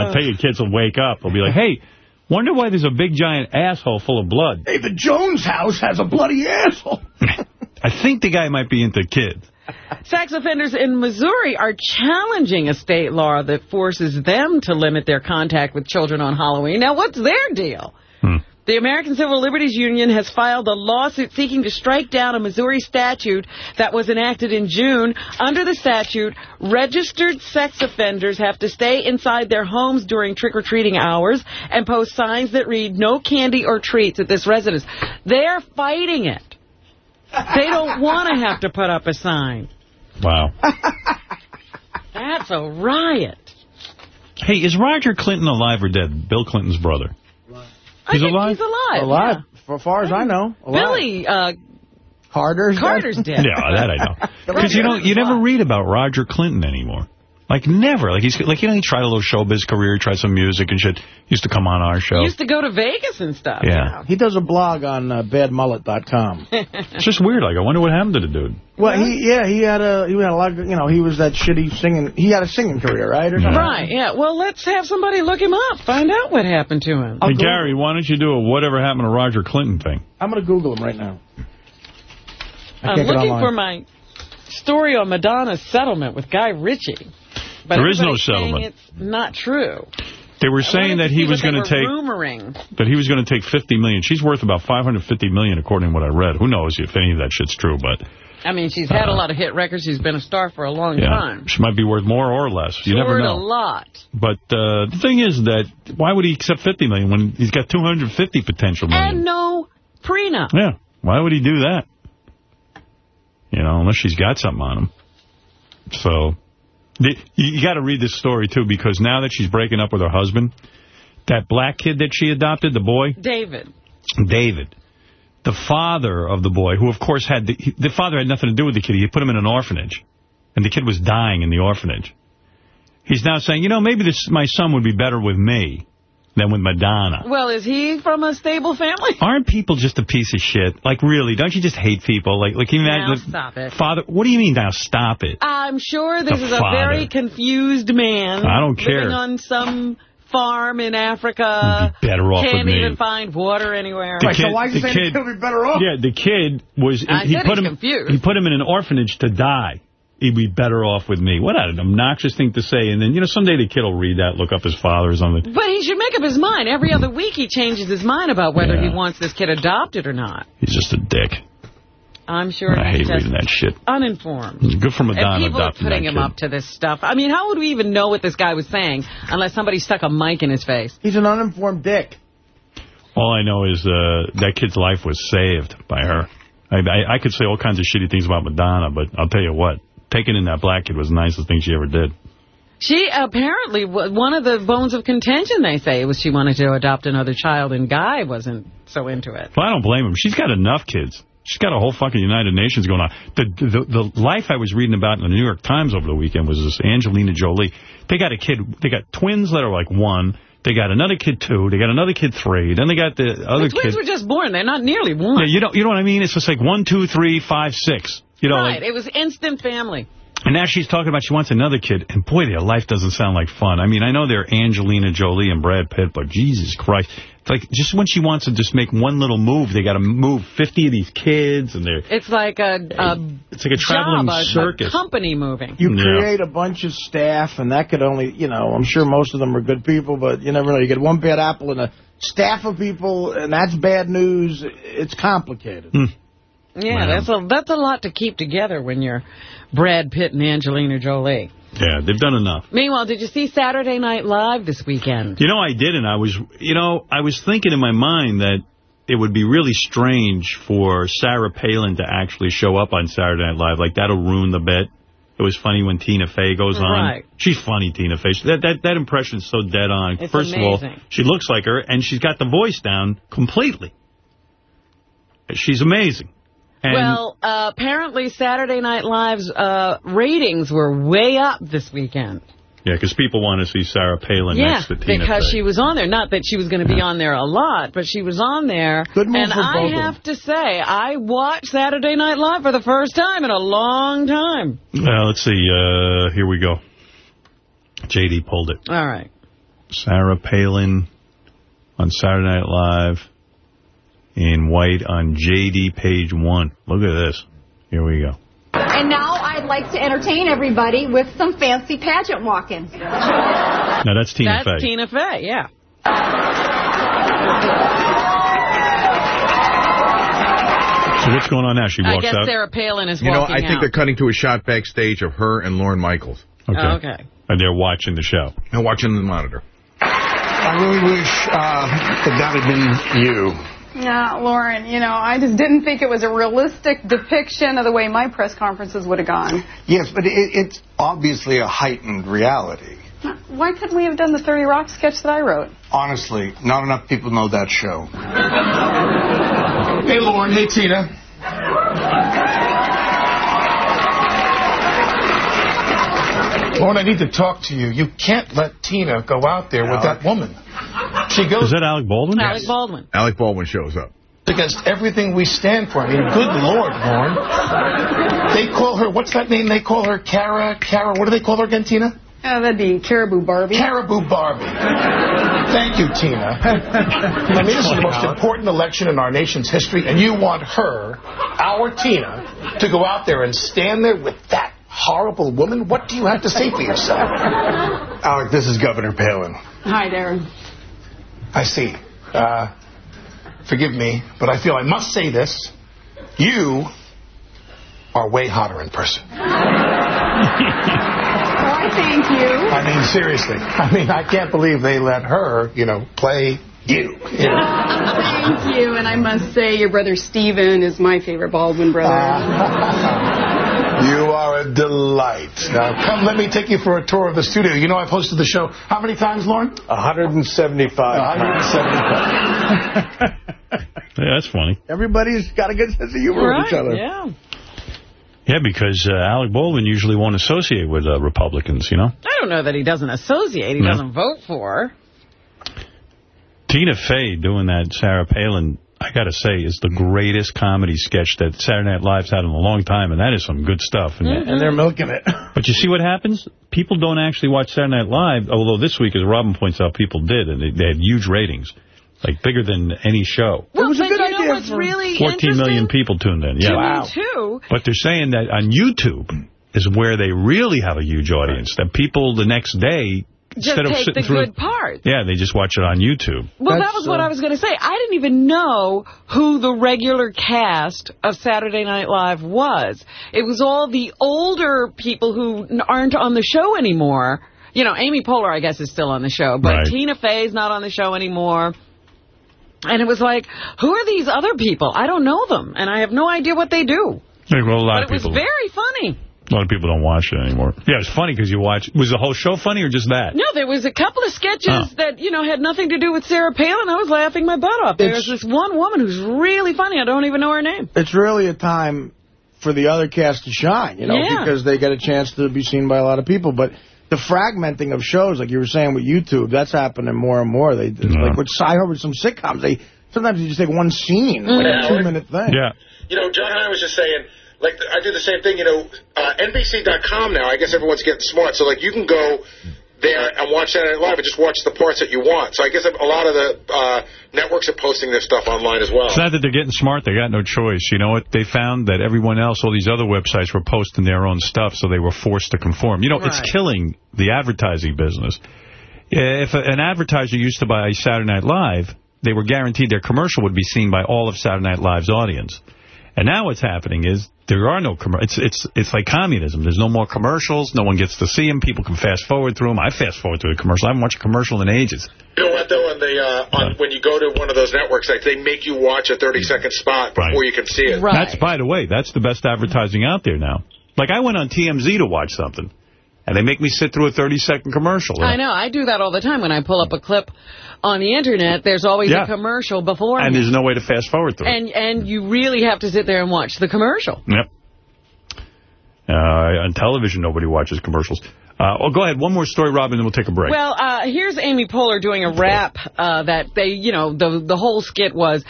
I tell you, kids will wake up. They'll be like, "Hey, wonder why there's a big giant asshole full of blood." Hey, the Jones house has a bloody asshole. I think the guy might be into kids. Sex offenders in Missouri are challenging a state law that forces them to limit their contact with children on Halloween. Now, what's their deal? Hmm. The American Civil Liberties Union has filed a lawsuit seeking to strike down a Missouri statute that was enacted in June. Under the statute, registered sex offenders have to stay inside their homes during trick-or-treating hours and post signs that read, no candy or treats at this residence. They're fighting it. They don't want to have to put up a sign. Wow. That's a riot. Hey, is Roger Clinton alive or dead? Bill Clinton's brother. I He's alive? he's alive. Alive, for far as I know. Alive. Billy uh, Carter's Carter's dead. Yeah, that I know. Because you know, you never read about Roger Clinton anymore. Like never. Like he's like you know he tried a little showbiz career, he tried some music and shit. He used to come on our show. He used to go to Vegas and stuff. Yeah. He does a blog on uh, badmullet.com. It's just weird. Like I wonder what happened to the dude. Well, he yeah, he had a he had a lot of, you know, he was that shitty singing. He had a singing career, right? Or something? Right, yeah. Well, let's have somebody look him up. Find out what happened to him. Hey Gary, why don't you do a whatever happened to Roger Clinton thing? I'm going to Google him right now. I I'm looking for my story on Madonna's settlement with Guy Ritchie. But There is no settlement. It's not true. They were saying that he was going to take rumoring. that he was going to take 50 million. She's worth about 550 million according to what I read. Who knows if any of that shit's true, but I mean, she's had a lot of hit records. She's been a star for a long yeah, time. she might be worth more or less. You never know. a lot. But uh, the thing is that why would he accept 50 million when he's got 250 potential million? And no prenup. Yeah, why would he do that? You know, unless she's got something on him. So, the, you, you got to read this story, too, because now that she's breaking up with her husband, that black kid that she adopted, the boy, David. David, the father of the boy, who, of course, had the, the father had nothing to do with the kid. He put him in an orphanage, and the kid was dying in the orphanage. He's now saying, you know, maybe this my son would be better with me than with Madonna. Well, is he from a stable family? Aren't people just a piece of shit? Like, really? Don't you just hate people? Like, like can you Now imagine? stop it. Father, what do you mean now? Stop it. I'm sure this The is a father. very confused man. I don't care. Living on some farm in Africa. Be better off Can't with me. even find water anywhere. The kid- the kid- he'll be better off? Yeah, the kid was. I he said put he's him. confused. He put him in an orphanage to die. He'd be better off with me. What an obnoxious thing to say. And then, you know, someday the kid will read that, look up his father or something. But he should make up his mind. Every other week he changes his mind about whether he wants this kid adopted or not. He's just a dick. I'm sure I hate reading that shit. uninformed. Good for Madonna and people are adopting putting him kid. up to this stuff. I mean, how would we even know what this guy was saying unless somebody stuck a mic in his face? He's an uninformed dick. All I know is uh, that kid's life was saved by her. I, I, I could say all kinds of shitty things about Madonna, but I'll tell you what, taking in that black kid was the nicest thing she ever did. She apparently, one of the bones of contention, they say, was she wanted to adopt another child, and Guy wasn't so into it. Well, I don't blame him. She's got enough kids. She's got a whole fucking United Nations going on. The, the the life I was reading about in the New York Times over the weekend was this Angelina Jolie. They got a kid. They got twins that are like one. They got another kid two. They got another kid three. Then they got the other the twins kid. were just born. They're not nearly one. Yeah, you know, you know what I mean? It's just like one, two, three, five, six. You know, right. like, it was instant family. and now she's talking about she wants another kid. And boy, their life doesn't sound like fun. I mean, I know they're Angelina Jolie and Brad Pitt, but Jesus Christ. It's like just when she wants to just make one little move, they got to move 50 of these kids, and they're It's like a, a it's like a traveling job, circus. A company moving. You Yeah. create a bunch of staff, and that could only, you know, I'm sure most of them are good people, but you never know. You get one bad apple and a staff of people, and that's bad news. It's complicated. Hmm. Yeah, that's a that's a lot to keep together when you're Brad Pitt and Angelina Jolie. Yeah, they've done enough. Meanwhile, did you see Saturday Night Live this weekend? You know, I didn't. I was, you know, I was thinking in my mind that it would be really strange for Sarah Palin to actually show up on Saturday Night Live. Like, that'll ruin the bit. It was funny when Tina Fey goes on. Right. She's funny, Tina Fey. That that that impression's so dead on. It's First of all, she looks like her, and she's got the voice down completely. She's amazing. And well, uh, apparently Saturday Night Live's uh, ratings were way up this weekend. yeah, because people want to see Sarah Palin yeah, next to Tina because Fey. she was on there. Not that she was going to be on there a lot, but she was on there. Good move and for I both of have to say, I watched Saturday Night Live for the first time in a long time. Well, let's see. Uh, here we go. J.D. pulled it. All right. Sarah Palin on Saturday Night Live in white on JD page one. Look at this. Here we go. And now I'd like to entertain everybody with some fancy pageant walking. Now that's Tina That's Fey. Tina Fey, yeah. So what's going on now? She walks out? I guess out. Sarah Palin is You know, walking I think out. they're cutting to a shot backstage of her and Lorne Michaels. Okay. Oh, okay. And they're watching the show. And watching the monitor. I really wish uh, that that had been you. Yeah, Lorne, you know, I just didn't think it was a realistic depiction of the way my press conferences would have gone. Yes, but it, it's obviously a heightened reality. Why couldn't we have done the 30 Rock sketch that I wrote? Honestly, not enough people know that show. hey, Lorne. Hey, Tina. Lorne, I need to talk to you. You can't let Tina go out there with that woman. She goes Is that Alec Baldwin? Alec Baldwin. Alec Baldwin shows up. against everything we stand for. I mean, good Lord, Lorne. They call her, what's that name? They call her Cara, Cara, what do they call her again, Tina? Oh, that'd be Caribou Barbie. Caribou Barbie. Thank you, Tina. I mean, this is the most important election in our nation's history, and you want her, our Tina, to go out there and stand there with that horrible woman? What do you have to say for yourself? Alec, this is Governor Palin. Hi Darren. I see. Uh, forgive me, but I feel I must say this. You are way hotter in person. Why, thank you. I mean, seriously. I mean, I can't believe they let her, you know, play you. you know. Thank you, and I must say your brother Stephen is my favorite Baldwin brother. Are a delight. Now, come, let me take you for a tour of the studio. You know I've hosted the show how many times, Lauren? 175. 175. Yeah, that's funny. Everybody's got a good sense of humor with each other. yeah. Yeah, because uh, Alec Baldwin usually won't associate with uh, Republicans, you know? I don't know that he doesn't associate. He No. doesn't vote for. Tina Fey doing that Sarah Palin, I got to say, is the greatest comedy sketch that Saturday Night Live's had in a long time, and that is some good stuff. And, mm-hmm. And they're milking it. But you see what happens? People don't actually watch Saturday Night Live, although this week, as Robin points out, people did, and they, they had huge ratings, like bigger than any show. Well, was a good you know idea what's for really 14 million people tuned in. Yeah. Wow. me, too? But they're saying that on YouTube is where they really have a huge audience, that people the next day, Just take the through... good part. Yeah, they just watch it on YouTube. Well, that was what uh, I was going to say. I didn't even know who the regular cast of Saturday Night Live was. It was all the older people who aren't on the show anymore. You know, Amy Poehler, I guess, is still on the show, but Right. Tina Fey's not on the show anymore. And it was like, who are these other people? I don't know them, and I have no idea what they do. Yeah, well, a lot But of it was very funny. A lot of people don't watch it anymore. Yeah, it's funny because you watch. Was the whole show funny or just that? No, there was a couple of sketches Oh. that, you know, had nothing to do with Sarah Palin. I was laughing my butt off. There's this one woman who's really funny. I don't even know her name. It's really a time for the other cast to shine, you know, Yeah. because they get a chance to be seen by a lot of people. But the fragmenting of shows, like you were saying with YouTube, that's happening more and more. They Like with Sci with some sitcoms, they sometimes you just take one scene, like Yeah. a mm-hmm. two-minute thing. Yeah. You know, John and I was just saying, like, I do the same thing, you know, uh, NBC.com now, I guess everyone's getting smart. So, like, you can go there and watch Saturday Night Live and just watch the parts that you want. So I guess a lot of the uh, networks are posting their stuff online as well. It's not that they're getting smart. They got no choice. You know what? They found that everyone else, all these other websites, were posting their own stuff, so they were forced to conform. You know, it's killing the advertising business. If an advertiser used to buy Saturday Night Live, they were guaranteed their commercial would be seen by all of Saturday Night Live's audience. And now what's happening is there are no commercials. It's, it's, it's like communism. There's no more commercials. No one gets to see them. People can fast forward through them. I fast forward through the commercial. I haven't watched a commercial in ages. You know what, though? On the, uh, on, when you go to one of those networks, like, they make you watch a 30-second spot before Right. you can see it. Right. That's, by the way, that's the best advertising out there now. Like, I went on TMZ to watch something, and they make me sit through a 30-second commercial. I know. I do that all the time. When I pull up a clip on the Internet, there's always Yeah. a commercial before And there's no way to fast forward through it. And, and you really have to sit there and watch the commercial. Yep. Uh, on television, nobody watches commercials. Uh, oh, go ahead. One more story, Robin, then we'll take a break. Well, uh, here's Amy Poehler doing a rap uh, that they, you know, the the whole skit was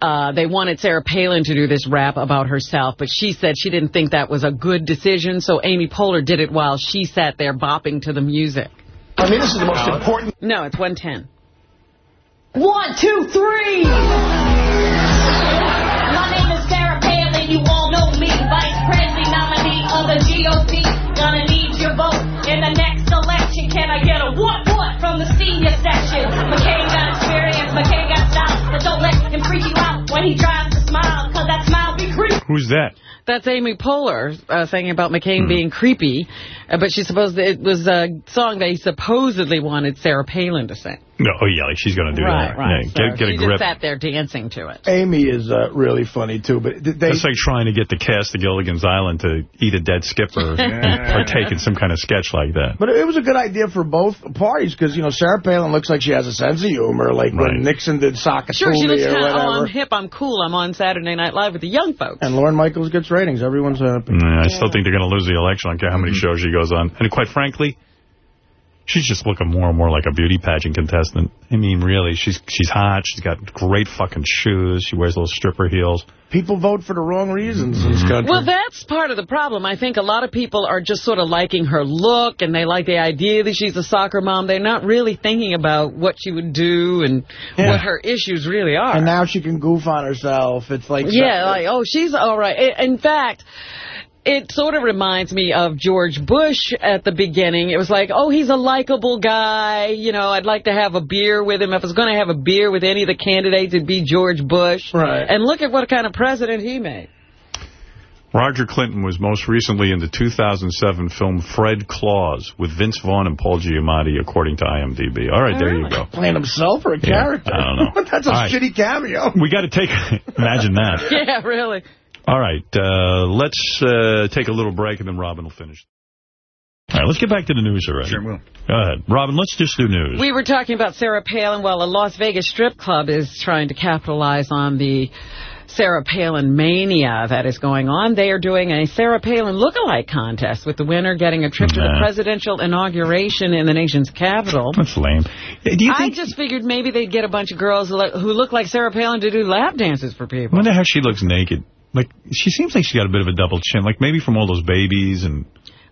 uh, they wanted Sarah Palin to do this rap about herself, but she said she didn't think that was a good decision, so Amy Poehler did it while she sat there bopping to the music. I mean, this is the most important. No, it's 110. One, two, three. My name is Sarah Palin. You all know me. Vice President nominee of the GOP. Gonna need your vote in the next election. Can I get a what what from the senior section? McCain got experience. McCain got style. But don't let him freak you out when he tries to smile. Cause that smile be creepy. Who's that? That's Amy Poehler uh, saying about McCain being creepy, uh, but she supposed it was a song they supposedly wanted Sarah Palin to sing. No, oh, yeah, like she's going to do right, that. right. Yeah, So get, get she a just grip. sat there dancing to it. Amy is uh, really funny, too. But they, That's like trying to get the cast of Gilligan's Island to eat a dead skipper and partake in some kind of sketch like that. But it was a good idea for both parties because, you know, Sarah Palin looks like she has a sense of humor, like when Nixon did Sock it to me Sure, she looks kind of, oh, I'm hip, I'm cool, I'm on Saturday Night Live with the young folks. And Lorne Michaels gets ratings. Everyone's happy. Yeah, I still think they're going to lose the election. I don't care how many mm-hmm. shows she goes on. And quite frankly, she's just looking more and more like a beauty pageant contestant. I mean, really, she's she's hot. She's got great fucking shoes. She wears little stripper heels. People vote for the wrong reasons in this mm-hmm. country. Well, that's part of the problem. I think a lot of people are just sort of liking her look, and they like the idea that she's a soccer mom. They're not really thinking about what she would do and Yeah. what her issues really are. and now she can goof on herself. It's like... Yeah, like, oh, she's all right. In fact, it sort of reminds me of George Bush at the beginning. It was like, oh, he's a likable guy. You know, I'd like to have a beer with him. If I was going to have a beer with any of the candidates, it'd be George Bush. Right. And look at what kind of president he made. Roger Clinton was most recently in the 2007 film Fred Claus with Vince Vaughn and Paul Giamatti, according to IMDb. All right, there you go. Oh, Playing himself or a Yeah, character? I don't know. That's a All right. shitty cameo. We got to take... Imagine that. Yeah, really. All right, uh, let's uh, take a little break, and then Robin will finish. All right, let's get back to the news already. Sure will. Go ahead. Robin, let's just do news. We were talking about Sarah Palin. Well, a Las Vegas strip club is trying to capitalize on the Sarah Palin mania that is going on. They are doing a Sarah Palin lookalike contest with the winner getting a trip to the presidential inauguration in the nation's capital. That's lame. Do you I just figured maybe they'd get a bunch of girls who look, like Sarah Palin to do lap dances for I people. wonder how she looks naked. Like, she seems like she's got a bit of a double chin. Like, maybe from all those babies, and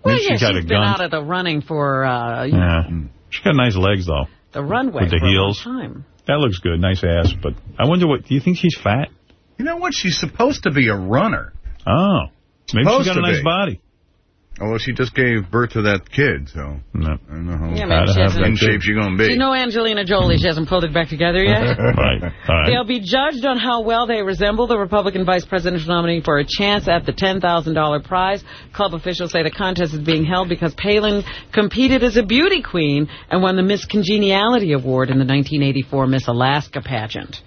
Well, maybe yeah, she's got a been gun. out of the running for uh, yeah. She's got nice legs, though. the runway With the for heels. time. That looks good. Nice ass. But I wonder what... Do you think she's fat? You know what? She's supposed to be a runner. Oh. Maybe Supposed she's got a nice be. body. Oh, well, she just gave birth to that kid, so no. I don't know how Yeah, maybe she hasn't- in shape she's going to be. You know Angelina Jolie, she hasn't pulled it back together yet? right. All right. They'll be judged on how well they resemble the Republican vice presidential nominee for a chance at the $10,000 prize. Club officials say the contest is being held because Palin competed as a beauty queen and won the Miss Congeniality Award in the 1984 Miss Alaska pageant.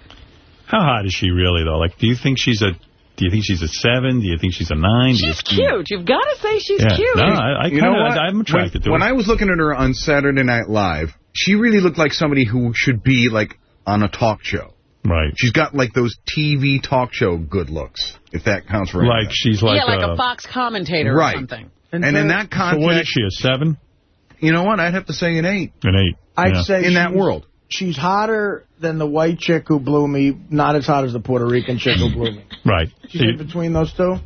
How hot is she really, though? Like, do you think she's a... Do you think she's a seven? Do you think she's a nine? Do you- She's cute. You've got to say she's Yeah. cute. No, I, I kinda, you know what? I'm attracted when, to When. I was looking at her on Saturday Night Live, she really looked like somebody who should be, like, on a talk show. Right. She's got, like, those TV talk show good looks, if that counts for Like anything. she's yeah, like a Fox commentator Right. or something. And, in that So what is context, she, a seven? you know what? I'd have to say an eight. An eight. I'd yeah. say In that world. She's hotter than the white chick who blew me, not as hot as the Puerto Rican chick who blew me. Right. She's in between those two?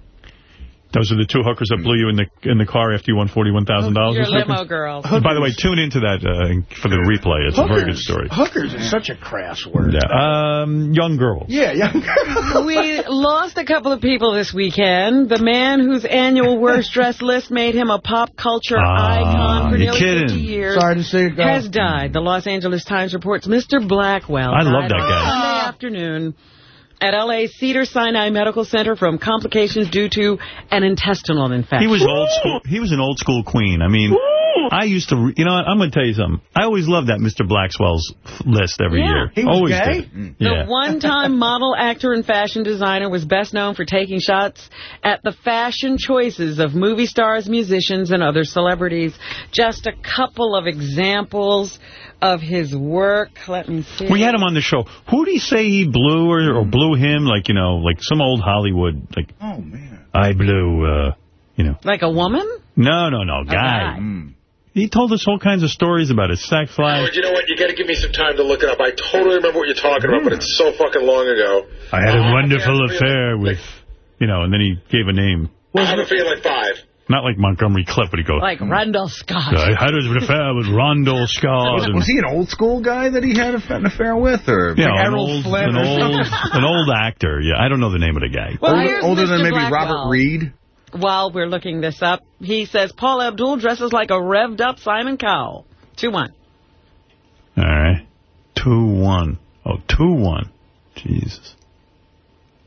Those are the two hookers that blew you in the in the car after you won $41,000. Your limo girls. By the way, tune into that uh, for the replay. It's a very good story. Hookers is such a crass word. Yeah. Um, young girls. Yeah, yeah. we lost a couple of people this weekend. The man whose annual worst dressed list made him a pop culture Ah, icon for nearly kidding. 50 years Sorry to see it go. has died. The Los Angeles Times reports Mr. Blackwell I love that guy. Sunday afternoon at L.A.'s Cedar-Sinai Medical Center from complications due to an intestinal infection. He was old school. He was an old school queen. I mean, I used to, you know what, I'm going to tell you something. I always loved that Mr. Blackwell's list every Yeah. year. He was always gay? did. Mm. The one-time model, actor, and fashion designer was best known for taking shots at the fashion choices of movie stars, musicians, and other celebrities. Just a couple of examples of his work. Let me see. We had him on the show. Who did he say he blew or, or blew him? Like, you know, like some old Hollywood, like, Oh, man. I blew, uh, you know. Like a woman? No, no, no, guy. guy. He told us all kinds of stories about his sex life. Howard, you know what? You got to give me some time to look it up. I totally remember what you're talking about, but it's so fucking long ago. I had a wonderful yeah, affair with, you know, and then he gave a name. I have a feeling like five. Not like Montgomery Clift, but he goes, Like hmm. Randolph Scott. I had an affair with Randolph Scott. Was, and- was he an old school guy that he had an affair with, or you know, an Errol old, Flynn an, or old, an old actor. Yeah, I don't know the name of the guy. Well, older here's older than maybe Blackwell. Robert Reed? While we're looking this up, he says Paula Abdul dresses like a revved up Simon Cowell. 2-1. All right. 2-1. Oh, 2-1. Jesus.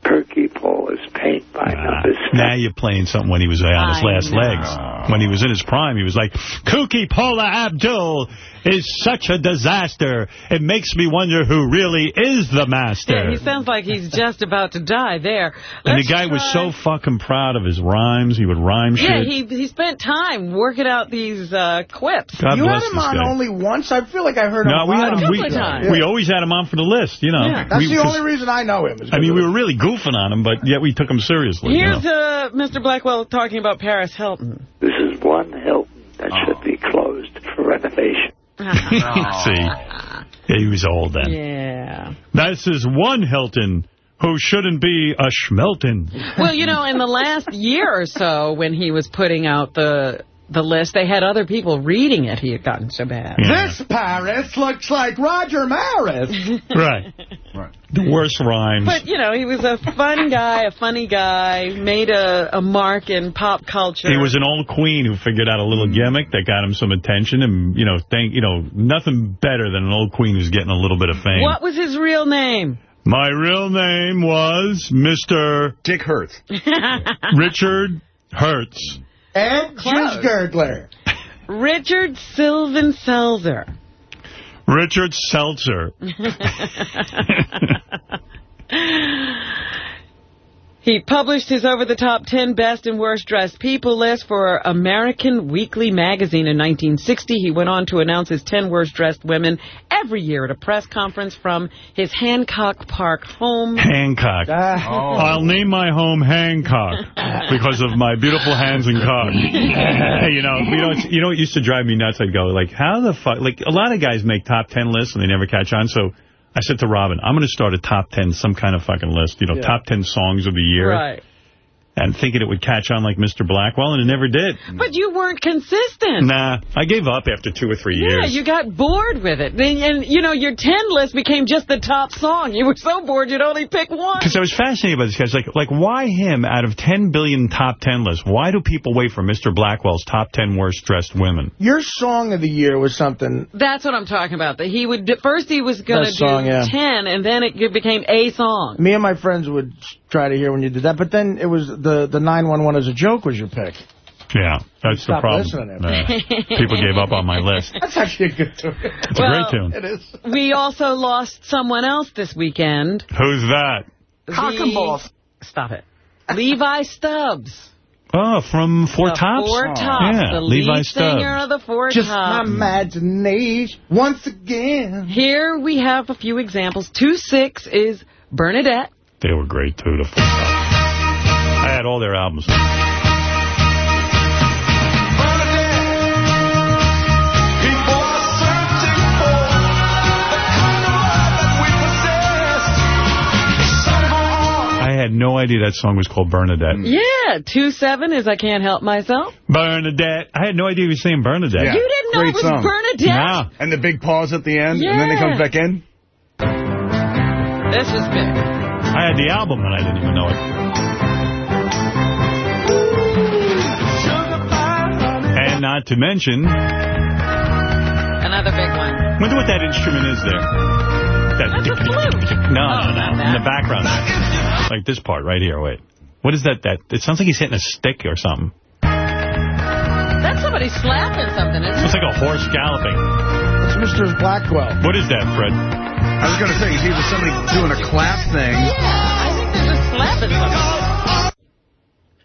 Perky Paul is paid by numbers. Now you're playing something when he was on his I last know. legs. When he was in his prime, he was like, Kooky Paula Abdul is such a disaster. It makes me wonder who really is the master. Yeah, he sounds like he's just about to die there. and Let's the guy was so fucking proud of his rhymes. He would rhyme Yeah, shit. he he spent time working out these uh, quips. God you bless had him this on guy. only once? I feel like I heard him No, a we had him. We, couple of times. we always had him on for the list, you know. Yeah. That's We- the 'cause- only reason I know him. I mean, we were really goofing on him, but yet we took him seriously. you Here's know. uh, Mr. Blackwell talking about Paris Hilton. This is one Hilton that should be closed for renovation. Uh-huh. See, he was old then. Yeah. This is one Hilton who shouldn't be a Schmelton. Well, you know, in the last year or so, when he was putting out the the list, they had other people reading it. He had gotten so bad. Yeah. this Paris looks like Roger Maris. Right. Right. The worst rhymes. But, you know, he was a fun guy, a funny guy, made a, a mark in pop culture. He was an old queen who figured out a little mm. gimmick that got him some attention, and you know, thank you know, nothing better than an old queen who's getting a little bit of fame. What was his real name? My real name was Mr. Dick Hertz. Richard Hertz. And Close. Juice Gurgler. Richard Sylvan Selzer. Richard Seltzer. He published his over-the-top 10 best and worst dressed people list for American Weekly magazine in 1960. He went on to announce his 10 worst dressed women every year at a press conference from his Hancock Park home. Hancock. Ah. I'll name my home Hancock because of my beautiful hands and cock. Hey, you know, you know, it's, you know what used to drive me nuts? I'd go, like, how the fuck? Like, a lot of guys make top 10 lists and they never catch on. So I said to Robin, I'm going to start a top 10, some kind of fucking list, you know, Yeah. top 10 songs of the year. Right. And thinking it would catch on like Mr. Blackwell, and it never did. But you weren't consistent. Nah, I gave up after two or three years. Yeah, you got bored with it. And, and, you know, your 10 list became just the top song. You were so bored you'd only pick one. Because I was fascinated by this guy. It's like, like, why him out of 10 billion top 10 lists? Why do people wait for Mr. Blackwell's top 10 worst dressed women? Your song of the year was something. That's what I'm talking about. That he would first he was going to do song, yeah. 10, and then it became a song. Me and my friends would try to hear when you did that, but then it was the the 911 as a joke was your pick. Yeah, that's the problem. listening. Uh, people gave up on my list. That's actually a good tune. It's a great tune. It is. We also lost someone else this weekend. Who's that? The- Stop it. Levi Stubbs. Oh, from Four The Tops? Four Tops. Yeah, the Levi lead Stubbs. singer of the Four Just my imagination once again. Here we have a few examples. 2-6 is Bernadette. They were great, too, the Four Tops. I had all their albums. I had no idea that song was called Bernadette. Yeah, 2-7 is I Can't Help Myself. Bernadette. I had no idea he was saying Bernadette. You didn't know it was Bernadette? No. And the big pause at the end, and then it comes back in. This is big. I had the album and I didn't even know it. And not to mention, Another big one. wonder what that instrument is there. That That's a flute. No, Oh, no, no. In the that. background. Like this part right here. Wait. What is that? That It sounds like he's hitting a stick or something. That's somebody slapping something, isn't It's like a horse galloping. It's Mr. Blackwell. What is that, Fred? I was going to say, it's either somebody doing a clap thing. Yeah, I think they're just slapping something.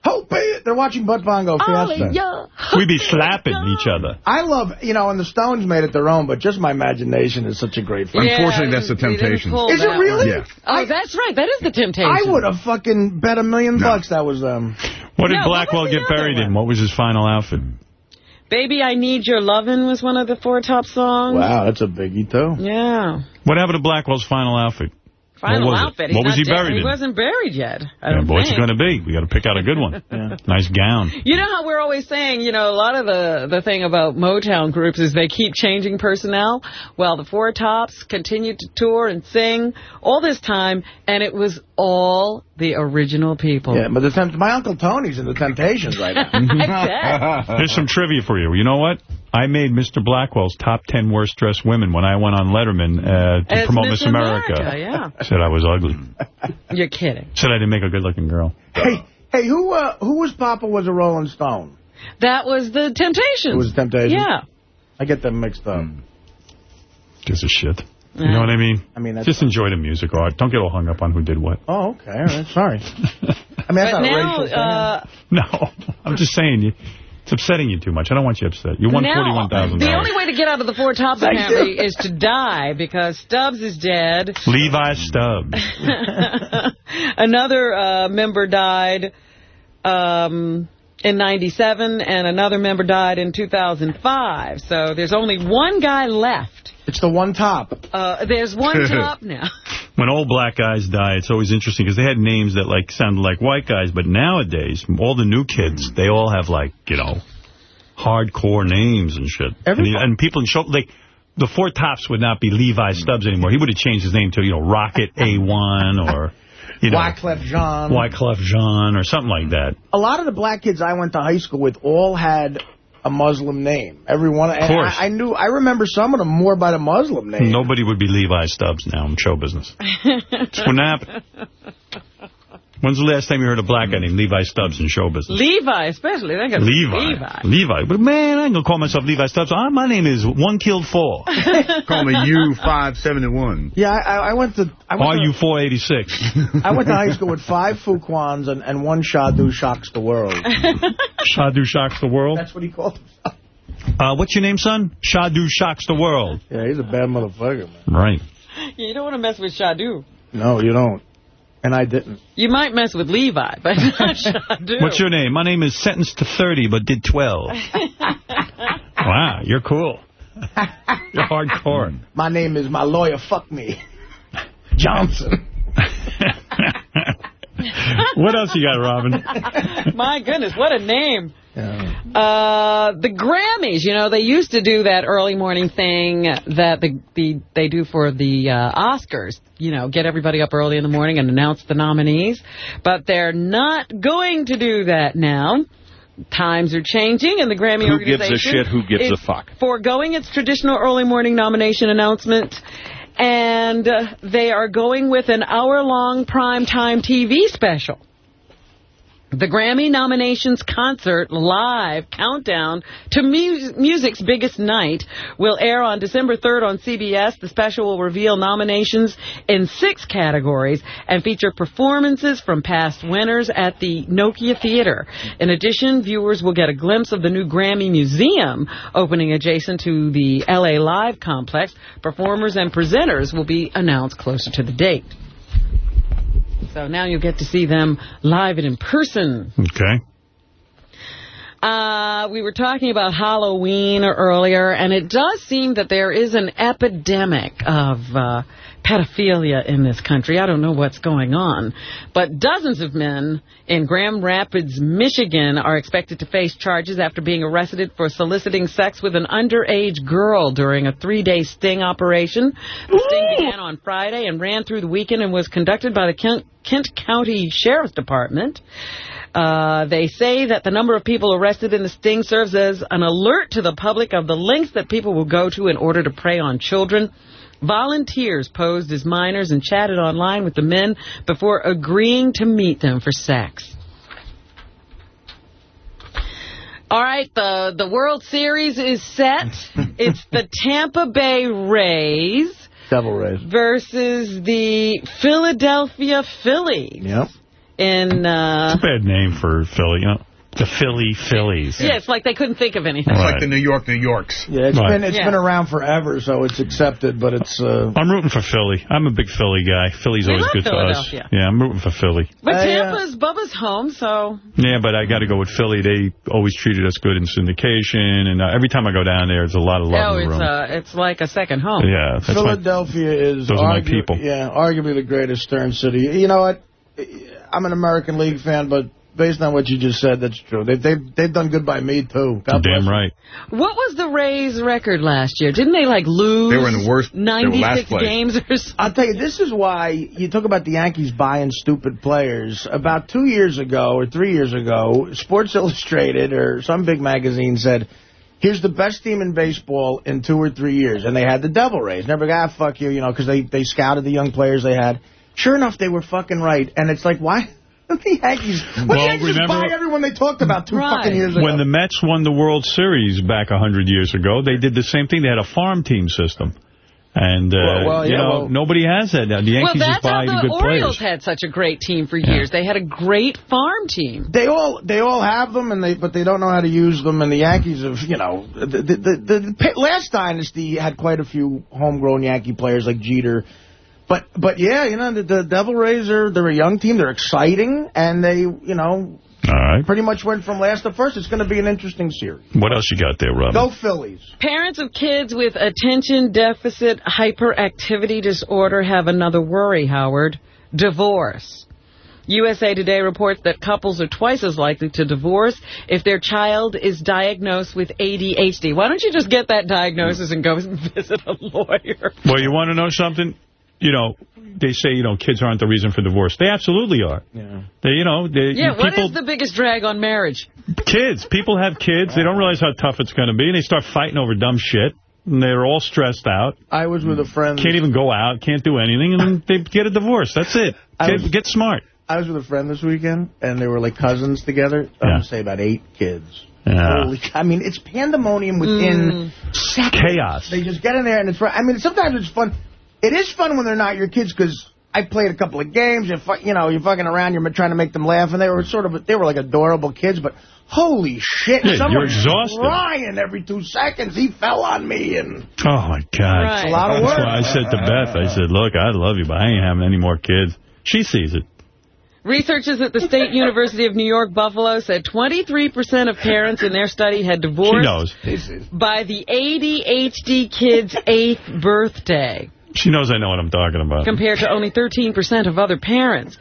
Hope it. They're watching Bud Bongo Fiesta. We be slapping each other. I love, you know, and the Stones made it their own, but just my imagination is such a great film. Unfortunately, that's the temptation. didn't Is it really? Yeah. Oh, that's right. That is the Temptation. I would have fucking bet a million bucks that was them. What did No, Blackwell was the get buried one? in? What was his final outfit? Baby, I Need Your Lovin' was one of the Four Top songs. Wow, that's a biggie, too. Yeah. What happened to Blackwell's final outfit? Final what was outfit. He's What was he dead. buried He in? He wasn't buried yet. I Yeah, don't but what's it going to be? We got to pick out a good one. Nice gown. You know how we're always saying, you know, a lot of the, the thing about Motown groups is they keep changing personnel? Well, the Four Tops continued to tour and sing all this time, and it was all the original people. Yeah, but the temp- my Uncle Tony's in the Temptations right now. Here's some trivia for you. You know what? I made Mr. Blackwell's top 10 worst dressed women when I went on Letterman uh, to As promote Miss Miss America. America, yeah. Said I was ugly. You're kidding. Said I didn't make a good looking girl. hey, hey, who uh, who was Papa was a Rolling Stone? That was the Temptations. It was Temptations? Yeah. I get them mixed up. Gives a shit. You know what I mean? I mean, that's Just enjoy the music, art. Don't get all hung up on who did what. Oh, okay. All right. Sorry. I mean, that's But not now, racial. uh, No, I'm just saying you. It's upsetting you too much. I don't want you upset. You won $41,000. the only way to get out of the Four Tops, Thank apparently, you. is to die because Stubbs is dead. Levi Stubbs. another uh, member died um, in 97, and another member died in 2005. So there's only one guy left. It's the one top. Uh, there's one top now. When old black guys die, it's always interesting because they had names that like sounded like white guys, but nowadays, all the new kids, they all have like, you know, hardcore names and shit. And, he- and people in show, like, the Four Tops would not be Levi Stubbs anymore. He would have changed his name to, you know, Rocket A1 or, you know, Wyclef Jean. Wyclef Jean or something like that. A lot of the black kids I went to high school with all had a Muslim name. Every one. and course. I, I knew. I remember some of them more by the Muslim name. Nobody would be Levi Stubbs now in show business. This wouldn't happen. When's the last time you heard a black guy named Levi Stubbs in show business? Levi, especially. They Levi. Levi. Levi. But man, I ain't gonna call myself Levi Stubbs. Ah, my name is One Killed Four. Call me U571. Yeah, I, I went to. I went Are to, you 486? I went to high school with five Fuquans and, and one Shadu shocks the world. Shadu shocks the world. That's what he called himself. Uh, what's your name, son? Shadu shocks the world. Yeah, he's a bad motherfucker, man. Right. Yeah, you don't want to mess with Shadu. No, you don't. And I didn't. You might mess with Levi, but not Shadu. What's your name? My name is sentenced to 30, but did 12. wow, you're cool. You're hardcore. My name is my lawyer. Fuck me, Johnson. what else you got, Robin? My goodness, what a name. Uh, the Grammys, you know, they used to do that early morning thing that the, the they do for the uh, Oscars. You know, get everybody up early in the morning and announce the nominees. But they're not going to do that now. Times are changing, and the Grammy Who gives a organization shit? Who gives a fuck? Foregoing its traditional early morning nomination announcement. And uh, they are going with an hour-long primetime TV special. The Grammy nominations concert live countdown to mu music's biggest night will air on December 3rd on CBS. The special will reveal nominations in six categories and feature performances from past winners at the Nokia Theater. In addition, viewers will get a glimpse of the new Grammy Museum opening adjacent to the LA Live complex. Performers and presenters will be announced closer to the date. So now you'll get to see them live and in person. Okay. Uh, we were talking about Halloween earlier, and it does seem that there is an epidemic of uh, pedophilia in this country. I don't know what's going on, but dozens of men in Grand Rapids, Michigan are expected to face charges after being arrested for soliciting sex with an underage girl during a three-day sting operation. The sting began on Friday and ran through the weekend and was conducted by the Kent, Kent County Sheriff's Department. Uh, they say that the number of people arrested in the sting serves as an alert to the public of the lengths that people will go to in order to prey on children. Volunteers posed as minors and chatted online with the men before agreeing to meet them for sex. All right, the, the World Series is set. it's the Tampa Bay Rays Devil Rays. versus the Philadelphia Phillies. Yep. In, uh, It's a bad name for Philly, you know. The Philly Phillies. yeah, it's like they couldn't think of anything. It's like the New York New Yorks. Yeah, it's Right. been it's Yeah. been around forever, so it's accepted. But it's uh, I'm rooting for Philly. I'm a big Philly guy. Philly's We always good to us. Philadelphia. Yeah, I'm rooting for Philly. But I, uh, Tampa's Bubba's home, so Yeah, but I got to go with Philly. They always treated us good in syndication, and uh, every time I go down there, there's a lot of love oh, in the it's room. uh, it's like a second home. yeah, that's my, Philadelphia is those are my people. Yeah, arguably the greatest Stern city. You know what? I'm an American League fan, but based on what you just said, that's true. They've they've, they've done good by me too. God damn them. right. What was the Rays' record last year? Didn't they like lose? They were in the worst- they were last 96 games or something. I'll tell you, this is why you talk about the Yankees buying stupid players. About two years ago or three years ago, Sports Illustrated or some big magazine said, here's the best team in baseball in two or three years. And they had the Devil Rays. Never got, fuck you, you know, because they, they scouted the young players they had. Sure enough, they were fucking right. And it's like, why? The Yankees, why Well, the Yankees remember- buy everyone they talked about two Right. fucking years ago? When the Mets won the World Series back a 100 years ago, they did the same thing. They had a farm team system. And, uh, Well, well, you yeah, know, well- nobody has that now. The Yankees just that's how buy the good Orioles players. had such a great team for years. They had a great farm team. They all they all have them, and they but they don't know how to use them. And the Yankees have, you know, the the, the, the pa- last dynasty had quite a few homegrown Yankee players like Jeter. But but yeah, you know, the, the Devil Rays are they're a young team. They're exciting, and they you know All right. pretty much went from last to first. It's going to be an interesting series. What else you got there, Robin? Go Phillies. Parents of kids with attention deficit hyperactivity disorder have another worry, Howard. Divorce. USA Today reports that couples are twice as likely to divorce if their child is diagnosed with ADHD. Why don't you just get that diagnosis and go visit a lawyer? Well, you want to know something? You know, they say, you know, kids aren't the reason for divorce. They absolutely are. Yeah. They, you know, they, Yeah, what people, is the biggest drag on marriage? kids. People have kids. They don't realize how tough it's going to be. And they start fighting over dumb shit. And they're all stressed out. I was with a friend. Can't even go out. Can't do anything. And they get a divorce. That's it. I Get, was- get smart. I was with a friend this weekend, and they were like cousins together. I Yeah. would say about eight kids. Yeah. Holy, I mean, it's pandemonium within hmm. seconds. Chaos. They just get in there, and it's. I mean, sometimes it's fun. It is fun when they're not your kids because I played a couple of games. You're, you know, you're fucking around. You're trying to make them laugh, and they were sort of. They were like adorable kids, but holy shit! Yeah, someone you're exhausted. crying every two seconds. He fell on me, and Oh, my God. Right. It's a lot of work. That's why I said to Beth, I said, look, I love you, but I ain't having any more kids. She sees it. Researchers at the State University of New York Buffalo said 23% of parents in their study had divorced by the ADHD kid's eighth birthday, She knows I know what I'm talking about. compared to only 13% of other parents.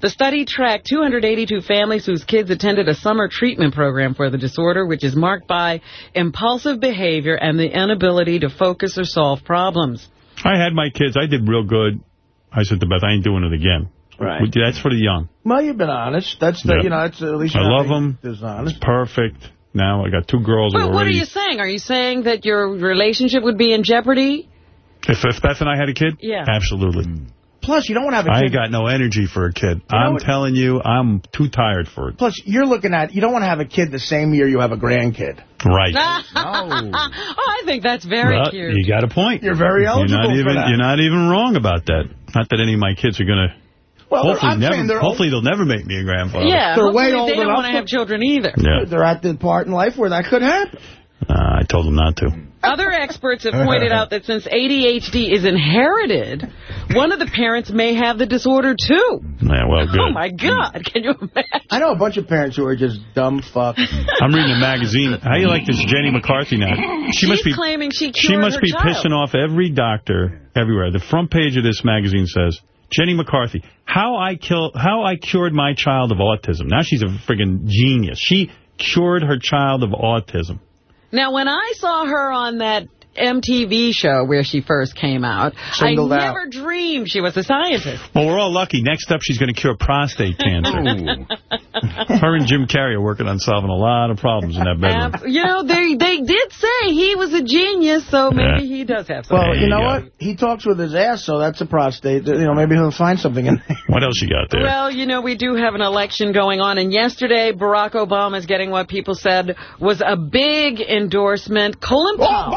The study tracked 282 families whose kids attended a summer treatment program for the disorder, which is marked by impulsive behavior and the inability to focus or solve problems. I had my kids. I did real good. I said to Beth, I ain't doing it again. Right. That's for the young. well, you've been honest. That's the. Yeah. You know, that's at least. I love not them. being Dishonest. Perfect. Now I got two girls But what are you saying? Are you saying that your relationship would be in jeopardy? If, if Beth and I had a kid? Yeah. Absolutely. plus, you don't want to have a I kid. ain't got no energy for a kid. know I'm what- telling you, I'm too tired for it. Plus, you're looking at, you don't want to have a kid the same year you have a grandkid. Right. oh, I think that's very Well, cute. You got a point. You're very eligible you're not for even, that. You're not even wrong about that. Not that any of my kids are going to... Well, hopefully, I'm saying never, they're hopefully they'll never make me a grandfather. yeah, They're hopefully way old they don't want to to- have children either. Yeah. They're at the part in life where that could happen. Uh, I told them not to. Other experts have pointed out that since ADHD is inherited, one of the parents may have the disorder too. Yeah, well, good. Oh, my God. Can you imagine? I know a bunch of parents who are just dumb fucks. I'm reading a magazine. How do you like this Jenny McCarthy now? She She's must be claiming she cured she must her be child. pissing off every doctor everywhere. The front page of this magazine says, Jenny McCarthy, how I kill, how I cured my child of autism. Now she's a friggin' genius. She cured her child of autism. Now, when I saw her on that MTV show where she first came out, Singled I out. never dreamed she was a scientist. Well, we're all lucky. Next up, she's going to cure prostate cancer. Her and Jim Carrey are working on solving a lot of problems in that bedroom. Ab- you know, they they did say he was a genius, so maybe Yeah. he does have something. Well, you you know go. what? He talks with his ass, so that's a prostate. You know, maybe he'll find something in there. What else you got there? Well, you know, we do have an election going on, and yesterday Barack Obama is getting what people said was a big endorsement. Colin Powell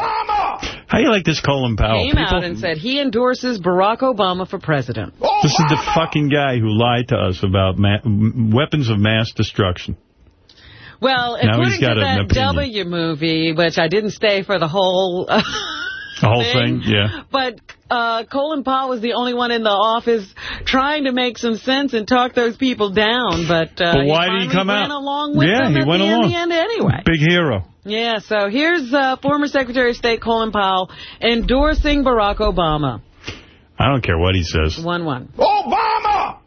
How do you like this Colin Powell? came People- out and said he endorses Barack Obama for president. This is the fucking guy who lied to us about ma weapons of mass destruction. Well, Now he's according got to that. W movie, which I didn't stay for the whole uh, The whole thing, yeah. But uh, Colin Powell was the only one in the office trying to make some sense and talk those people down. But, uh, But why did he come went out? along with Yeah, them he went the, along. In the end anyway. Big hero. Yeah, so here's uh, former Secretary of State Colin Powell endorsing Barack Obama. I don't care what he says. 1-1. Obama!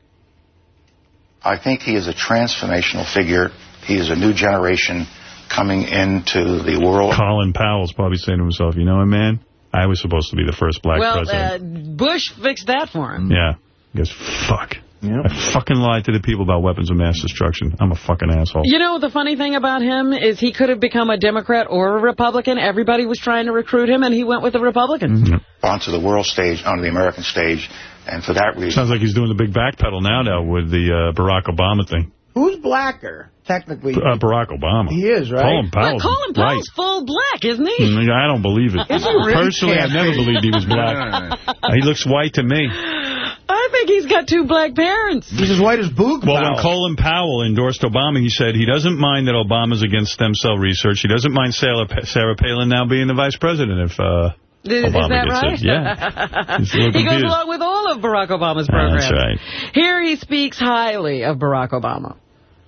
I think he is a transformational figure. He is a new generation coming into the world. Colin Powell's probably saying to himself, you know what, man? I was supposed to be the first black well, president. uh, Bush fixed that for him. yeah. He goes, fuck. I fucking lied to the people about weapons of mass destruction. I'm a fucking asshole. You know, the funny thing about him is he could have become a Democrat or a Republican. Everybody was trying to recruit him, and he went with the Republicans. onto the world stage, onto the American stage, and for that reason, Sounds like he's doing the big backpedal now, now with the uh, Barack Obama thing. Who's blacker, technically? Uh, Barack Obama. He is, right? Colin Well, Powell's Colin right. Powell's full black, isn't he? Mm, I don't believe it. Is he really? Personally, I've never believed he was black. Uh, he looks white to me. I think he's got two black parents. He's as white as Boog Well, when Colin Powell endorsed Obama, he said he doesn't mind that Obama's against stem cell research. He doesn't mind Sarah, Sarah Palin now being the vice president if uh, Is, is that gets right? it. Yeah. He's a little he goes along with all of Barack Obama's programs. That's right. Here he speaks highly of Barack Obama.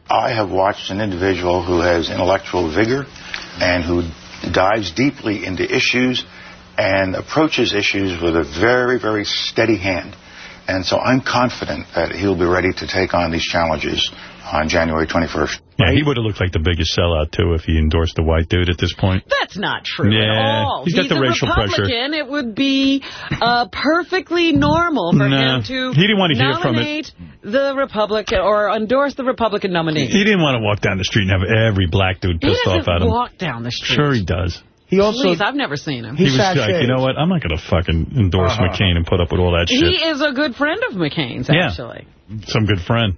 I have watched an individual who has intellectual vigor and who dives deeply into issues and approaches issues with a very, very steady hand. And so I'm confident that he'll be ready to take on these challenges on January 21st. Yeah, he would have looked like the biggest sellout, too, if he endorsed the white dude at this point. That's not true Yeah, at all. he's got the a racial pressure. Republican. It would be uh, perfectly normal for Nah, him to he didn't want to hear from it. nominate the Republican or endorse the Republican nominee. He didn't want to walk down the street and have every black dude pissed off doesn't at him. walk down the street. Sure he does. He also Please, I've never seen him. He, was like, you know what? I'm not going to fucking endorse Uh-huh. McCain and put up with all that shit. He is a good friend of McCain's, Yeah. actually. Some good friend.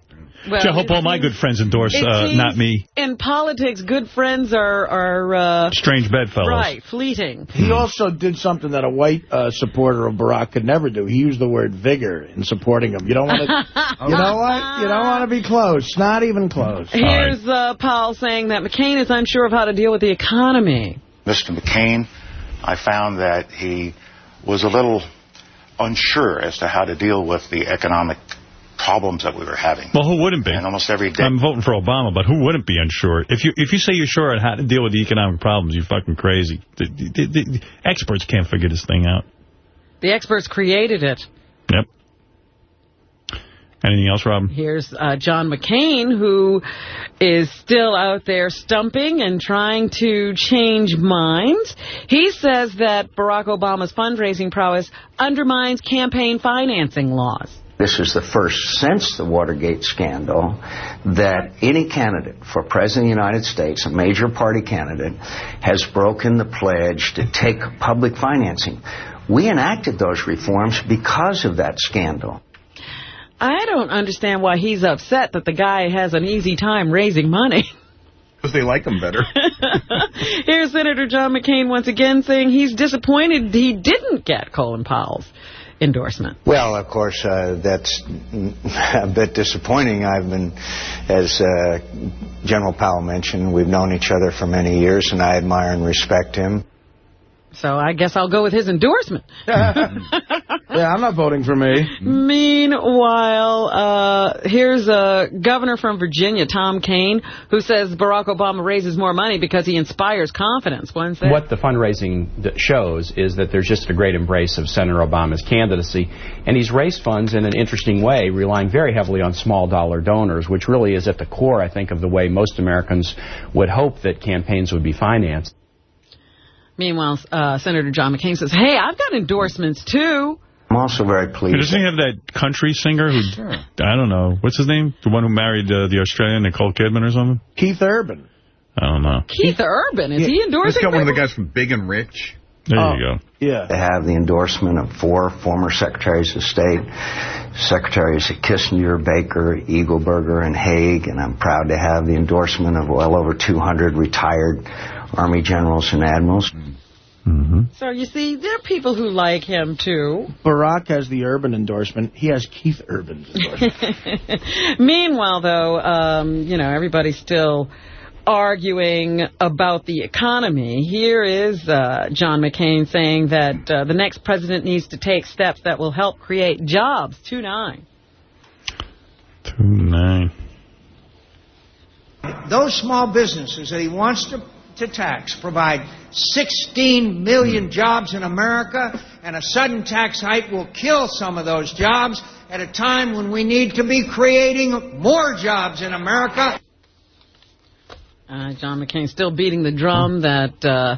Well, Gee, I hope all my good friends endorse, uh, not me. In politics, good friends are, are uh, Strange bedfellows. right, fleeting. He also did something that a white uh, supporter of Barack could never do. He used the word vigor in supporting him. You don't want to. you know what? You don't want to be close. Not even close. Here's uh, Powell saying that McCain is unsure of how to deal with the economy. Mr. McCain, I found that he was a little unsure as to how to deal with the economic problems that we were having. Well, who wouldn't be? And almost every day. I'm voting for Obama, but who wouldn't be unsure? If you if you say you're sure on how to deal with the economic problems, you're fucking crazy. The, the, the, the experts can't figure this thing out. The experts created it. Yep. Anything else, Rob? Here's uh, John McCain, who is still out there stumping and trying to change minds. He says that Barack Obama's fundraising prowess undermines campaign financing laws. This is the first since the Watergate scandal that any candidate for President of the United States, a major party candidate, has broken the pledge to take public financing. We enacted those reforms because of that scandal. I don't understand why he's upset that the guy has an easy time raising money. Because they like him better. Here's Senator John McCain once again saying he's disappointed he didn't get Colin Powell's endorsement. Well, of course, uh, that's a bit disappointing. I've been, as uh, General Powell mentioned, we've known each other for many years, and I admire and respect him. So I guess I'll go with his endorsement. Yeah, I'm not voting for me. Meanwhile, uh, here's a governor from Virginia, Tim Kaine, who says Barack Obama raises more money because he inspires confidence. What the fundraising shows is that there's just a great embrace of Senator Obama's candidacy, and he's raised funds in an interesting way, relying very heavily on small dollar donors, which really is at the core, I think, of the way most Americans would hope that campaigns would be financed. Meanwhile, uh, Senator John McCain says, hey, I've got endorsements, too. I'm also very pleased. Doesn't he have that country singer who, I don't know, what's his name? The one who married uh, the Australian Nicole Kidman or something? Keith Urban. I don't know. Keith Urban, is he endorsing He's got one of the guys from Big and Rich. There Oh. you go. Yeah. They have the endorsement of four former secretaries of state, Secretaries of Kissinger, Baker, Eagleburger, and Haig, and I'm proud to have the endorsement of well over 200 retired Army generals and admirals. So you see, there are people who like him, too. Barack has the Urban endorsement. He has Keith Urban's endorsement. Meanwhile, though, um, you know, everybody's still arguing about the economy. Here is uh, John McCain saying that uh, the next president needs to take steps that will help create jobs. 2-9. Two nine. Those small businesses that he wants to, to tax provide 16 million jobs in America, and a sudden tax hike will kill some of those jobs at a time when we need to be creating more jobs in America. Uh, John McCain still beating the drum that uh,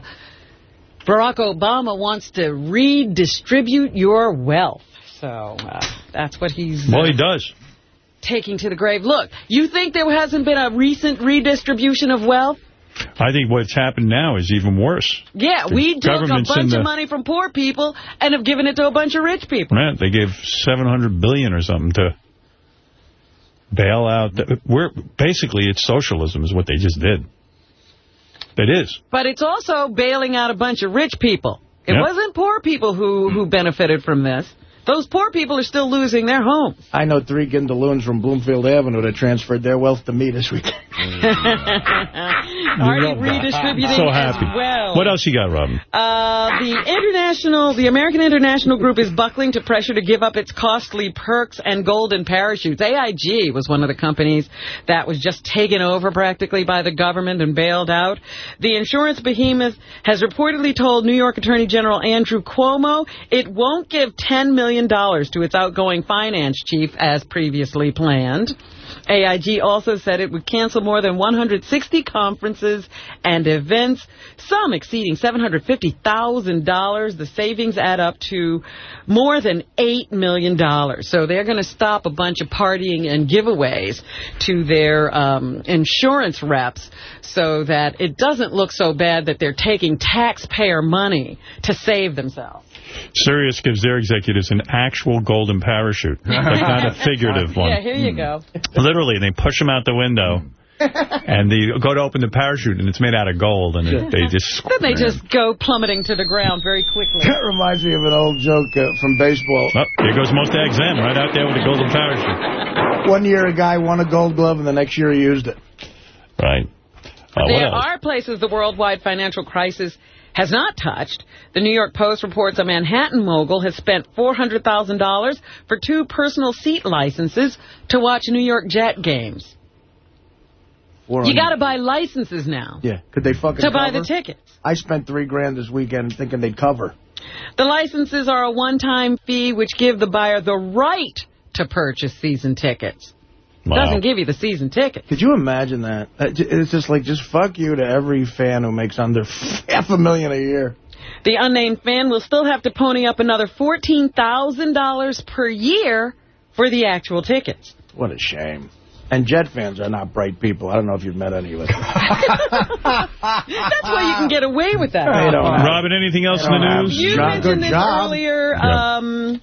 Barack Obama wants to redistribute your wealth. So uh, that's what he's Well, uh, he does. taking to the grave. Look, you think there hasn't been a recent redistribution of wealth? I think what's happened now is even worse. Yeah, The we took a bunch the- of money from poor people and have given it to a bunch of rich people. Man, they gave 700 billion or something to bail out. The, we're Basically, it's socialism is what they just did. It is. But it's also bailing out a bunch of rich people. It Yep. wasn't poor people who, who benefited from this. Those poor people are still losing their homes. I know three Gindaloons from Bloomfield Avenue that transferred their wealth to me this week. Already redistributing So as happy. well. What else you got, Robin? Uh, the international, the American International Group is buckling to pressure to give up its costly perks and golden parachutes. AIG was one of the companies that was just taken over practically by the government and bailed out. The insurance behemoth has reportedly told New York Attorney General Andrew Cuomo it won't give $10 million to its outgoing finance chief as previously planned. AIG also said it would cancel more than 160 conferences and events, some exceeding $750,000. The savings add up to more than $8 million. So they're going to stop a bunch of partying and giveaways to their um, insurance reps so that it doesn't look so bad that they're taking taxpayer money to save themselves. Sirius gives their executives an actual golden parachute, like not a figurative one. Yeah, here you go. Literally, they push them out the window, and they go to open the parachute, and it's made out of gold, and it, they just... Then they just go plummeting to the ground very quickly. That reminds me of an old joke uh, from baseball. Oh, here goes most XM, right out there with the golden parachute. One year a guy won a gold glove, and the next year he used it. Right. Uh, there are places the worldwide financial crisis has not touched. The New York Post reports a Manhattan mogul has spent $400,000 for two personal seat licenses to watch New York Jet games. You got to buy licenses now Yeah, could they fucking to buy the tickets. I spent three grand this weekend thinking they'd cover. The licenses are a one-time fee which give the buyer the right to purchase season tickets. Doesn't give you the season ticket. Could you imagine that? Uh, It's just like, just fuck you to every fan who makes under half a million a year. The unnamed fan will still have to pony up another $14,000 per year for the actual tickets. What a shame. And Jet fans are not bright people. I don't know if you've met any of them. That's why you can get away with that. They don't Robin, anything else in the news? You Job- mentioned this job. earlier. Yeah. Um,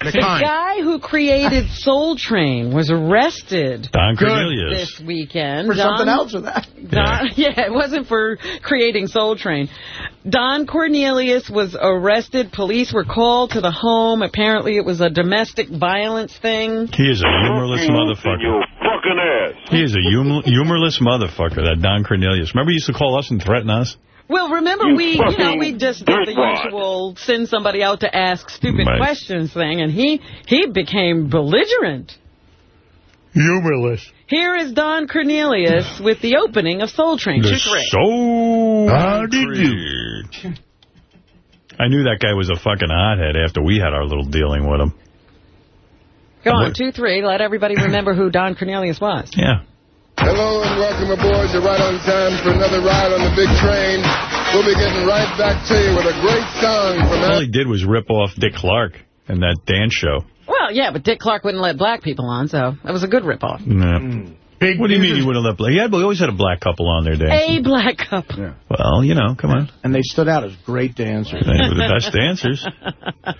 The guy who created Soul Train was arrested. Don Cornelius. This weekend. For Don- something else or that? Don, yeah. it wasn't for creating Soul Train. Don Cornelius was arrested. Police were called to the home. Apparently it was a domestic violence thing. He is a humorless motherfucker. Fucking ass. He is a humor humorless motherfucker, that Don Cornelius. Remember he used to call us and threaten us? Well, remember You we, you know, we just did the dirtbag. usual send somebody out to ask stupid Right. questions thing, and he he became belligerent. Humorless. Here is Don Cornelius with the opening of Soul Train. The soul How did you? I knew that guy was a fucking hothead after we had our little dealing with him. Go on, two, three. Let everybody remember who Don Cornelius was. Yeah. Hello and welcome aboard. You're right on time for another ride on the big train. We'll be getting right back to you with a great song from All he did was rip off Dick Clark and that dance show. Well, yeah, but Dick Clark wouldn't let black people on, so it was a good ripoff. Hmm. No. what do you mean you wouldn't let black? He, had, he always had a black couple on there dancing. A black couple. Yeah. Well, you know, come on. And they stood out as great dancers. They were the best dancers.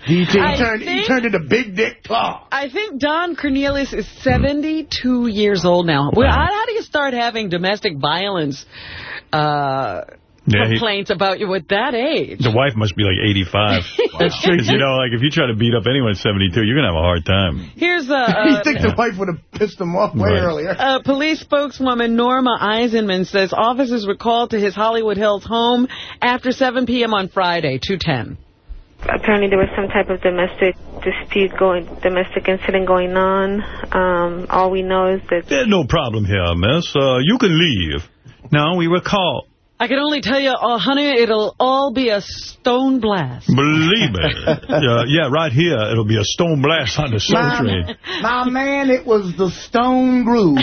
He, he I turned, he turned into Big Dick Clark. I think Don Cornelius is 72 years old now. Well, how, how do you start having domestic violence uh, Yeah, he- complaints about you at that age? The wife must be like 85. That's true. you know, like if you try to beat up anyone at 72, you're going to have a hard time. Here's a, you uh, think the wife would have pissed him off way Right. earlier. Uh, police spokeswoman Norma Eisenman says officers were called to his Hollywood Hills home after 7 p.m. on Friday, 210. apparently there was some type of domestic dispute going, domestic incident going on. Um, all we know is that There's no problem here, miss. Uh, you can leave. No, we were called. I can only tell you, oh, honey, it'll all be a stone blast. Believe it. uh, yeah, right here, it'll be a stone blast on the soul My, train. my man, it was the Stone Groove.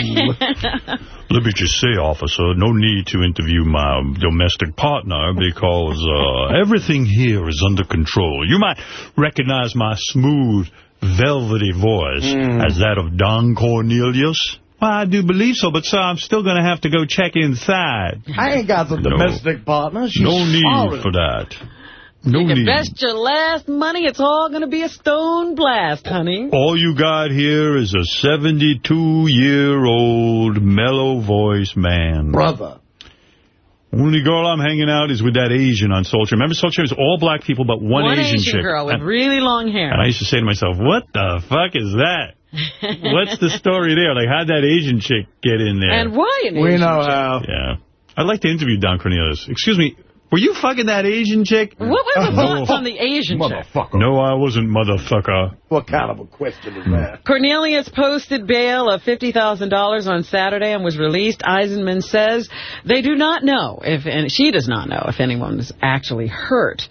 Let me just say, officer, no need to interview my domestic partner because uh, everything here is under control. You might recognize my smooth, velvety voice as that of Don Cornelius. Well, I do believe so, but, sir, I'm still going to have to go check inside. I ain't got the No. domestic partner. She's no need foreign. for that. No you can need. best your last money. It's all going to be a stone blast, honey. All you got here is a 72-year-old mellow voice man. Brother. Only girl I'm hanging out is with that Asian on Soul Train. Remember Soul Train was all black people but one, One Asian, Asian chick. girl with and, really long hair. and I used to say to myself, what the fuck is that? What's the story there? Like, how'd that Asian chick get in there? And why an We Asian know chick? how. Yeah. I'd like to interview Don Cornelius. Excuse me, were you fucking that Asian chick? What was the thoughts on the Asian chick? No, I wasn't, motherfucker. What kind of a question is that? Cornelius posted bail of $50,000 on Saturday and was released. Eisenman says they do not know if, and she does not know if anyone was actually hurt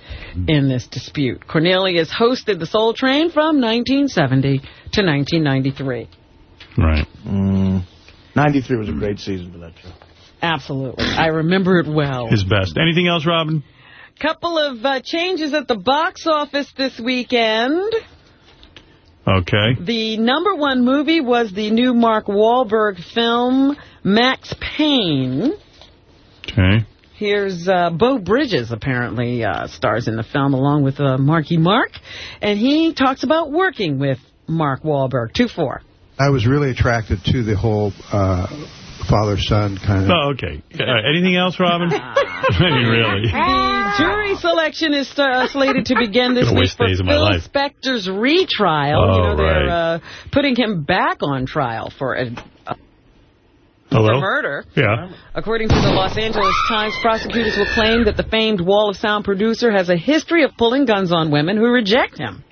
in this dispute. Cornelius hosted the Soul Train from 1970 to 1993. Right. Mm. 93 was a great season for that show. Absolutely. I remember it well. His best. Anything else, Robin? Couple of uh, changes at the box office this weekend. Okay. The number one movie was the new Mark Wahlberg film, Max Payne. Okay. Here's uh, Beau Bridges, apparently, uh, stars in the film along with uh, Marky Mark. And he talks about working with Mark Wahlberg. 2-4. I was really attracted to the whole uh, father-son kind of... Oh, okay. Uh, anything else, Robin? really? The jury selection is uh, slated to begin this week waste for days of my Phil life. Spector's retrial. you Oh, know, they're right. uh, putting him back on trial for a, a Hello? for murder. Yeah. According to the Los Angeles Times, prosecutors will claim that the famed Wall of Sound producer has a history of pulling guns on women who reject him.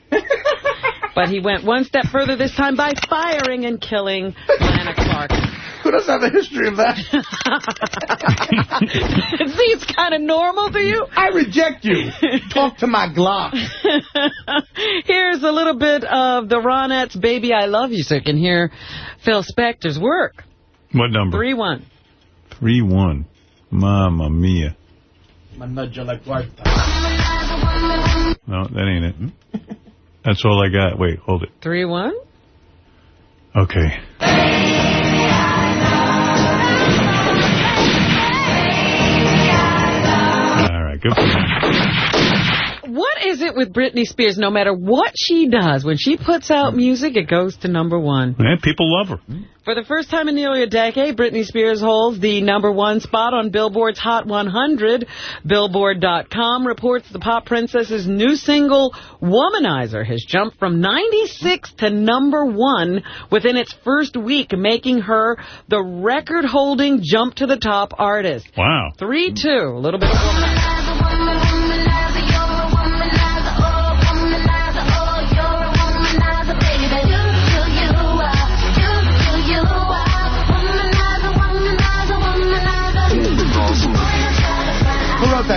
but he went one step further this time by firing and killing Lana Clark. Who doesn't have a history of that? See, it's kind of normal to you. I reject you. Talk to my Glock. Here's a little bit of the Ronettes' Baby I Love You so you can hear Phil Spector's work. What number? 3-1. 3-1. Mamma mia. My nudge you. No, that ain't it. That's all I got. Wait, hold it. 3-1? Okay. All right, good for you. What is is it with Britney Spears? No matter what she does, when she puts out music, it goes to number one. Yeah, people love her. For the first time in nearly a decade, Britney Spears holds the number one spot on Billboard's Hot 100. Billboard.com reports the pop princess's new single, Womanizer, has jumped from 96 to number one within its first week, making her the record-holding jump to the top artist. Wow. 3-2, a little bit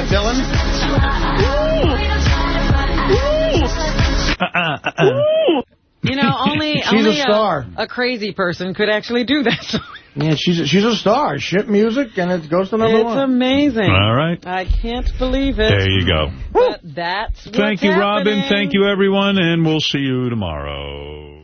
Who wrote that, Dylan? Uh, uh, uh, you know, only, She's only a star. A, crazy person could actually do that. Yeah, she's a, she's a star. Shit music, and it goes to number it's one. amazing. All right. I can't believe it. There you go. But that's what's Thank you, Robin. Thank you, everyone, and we'll see you tomorrow.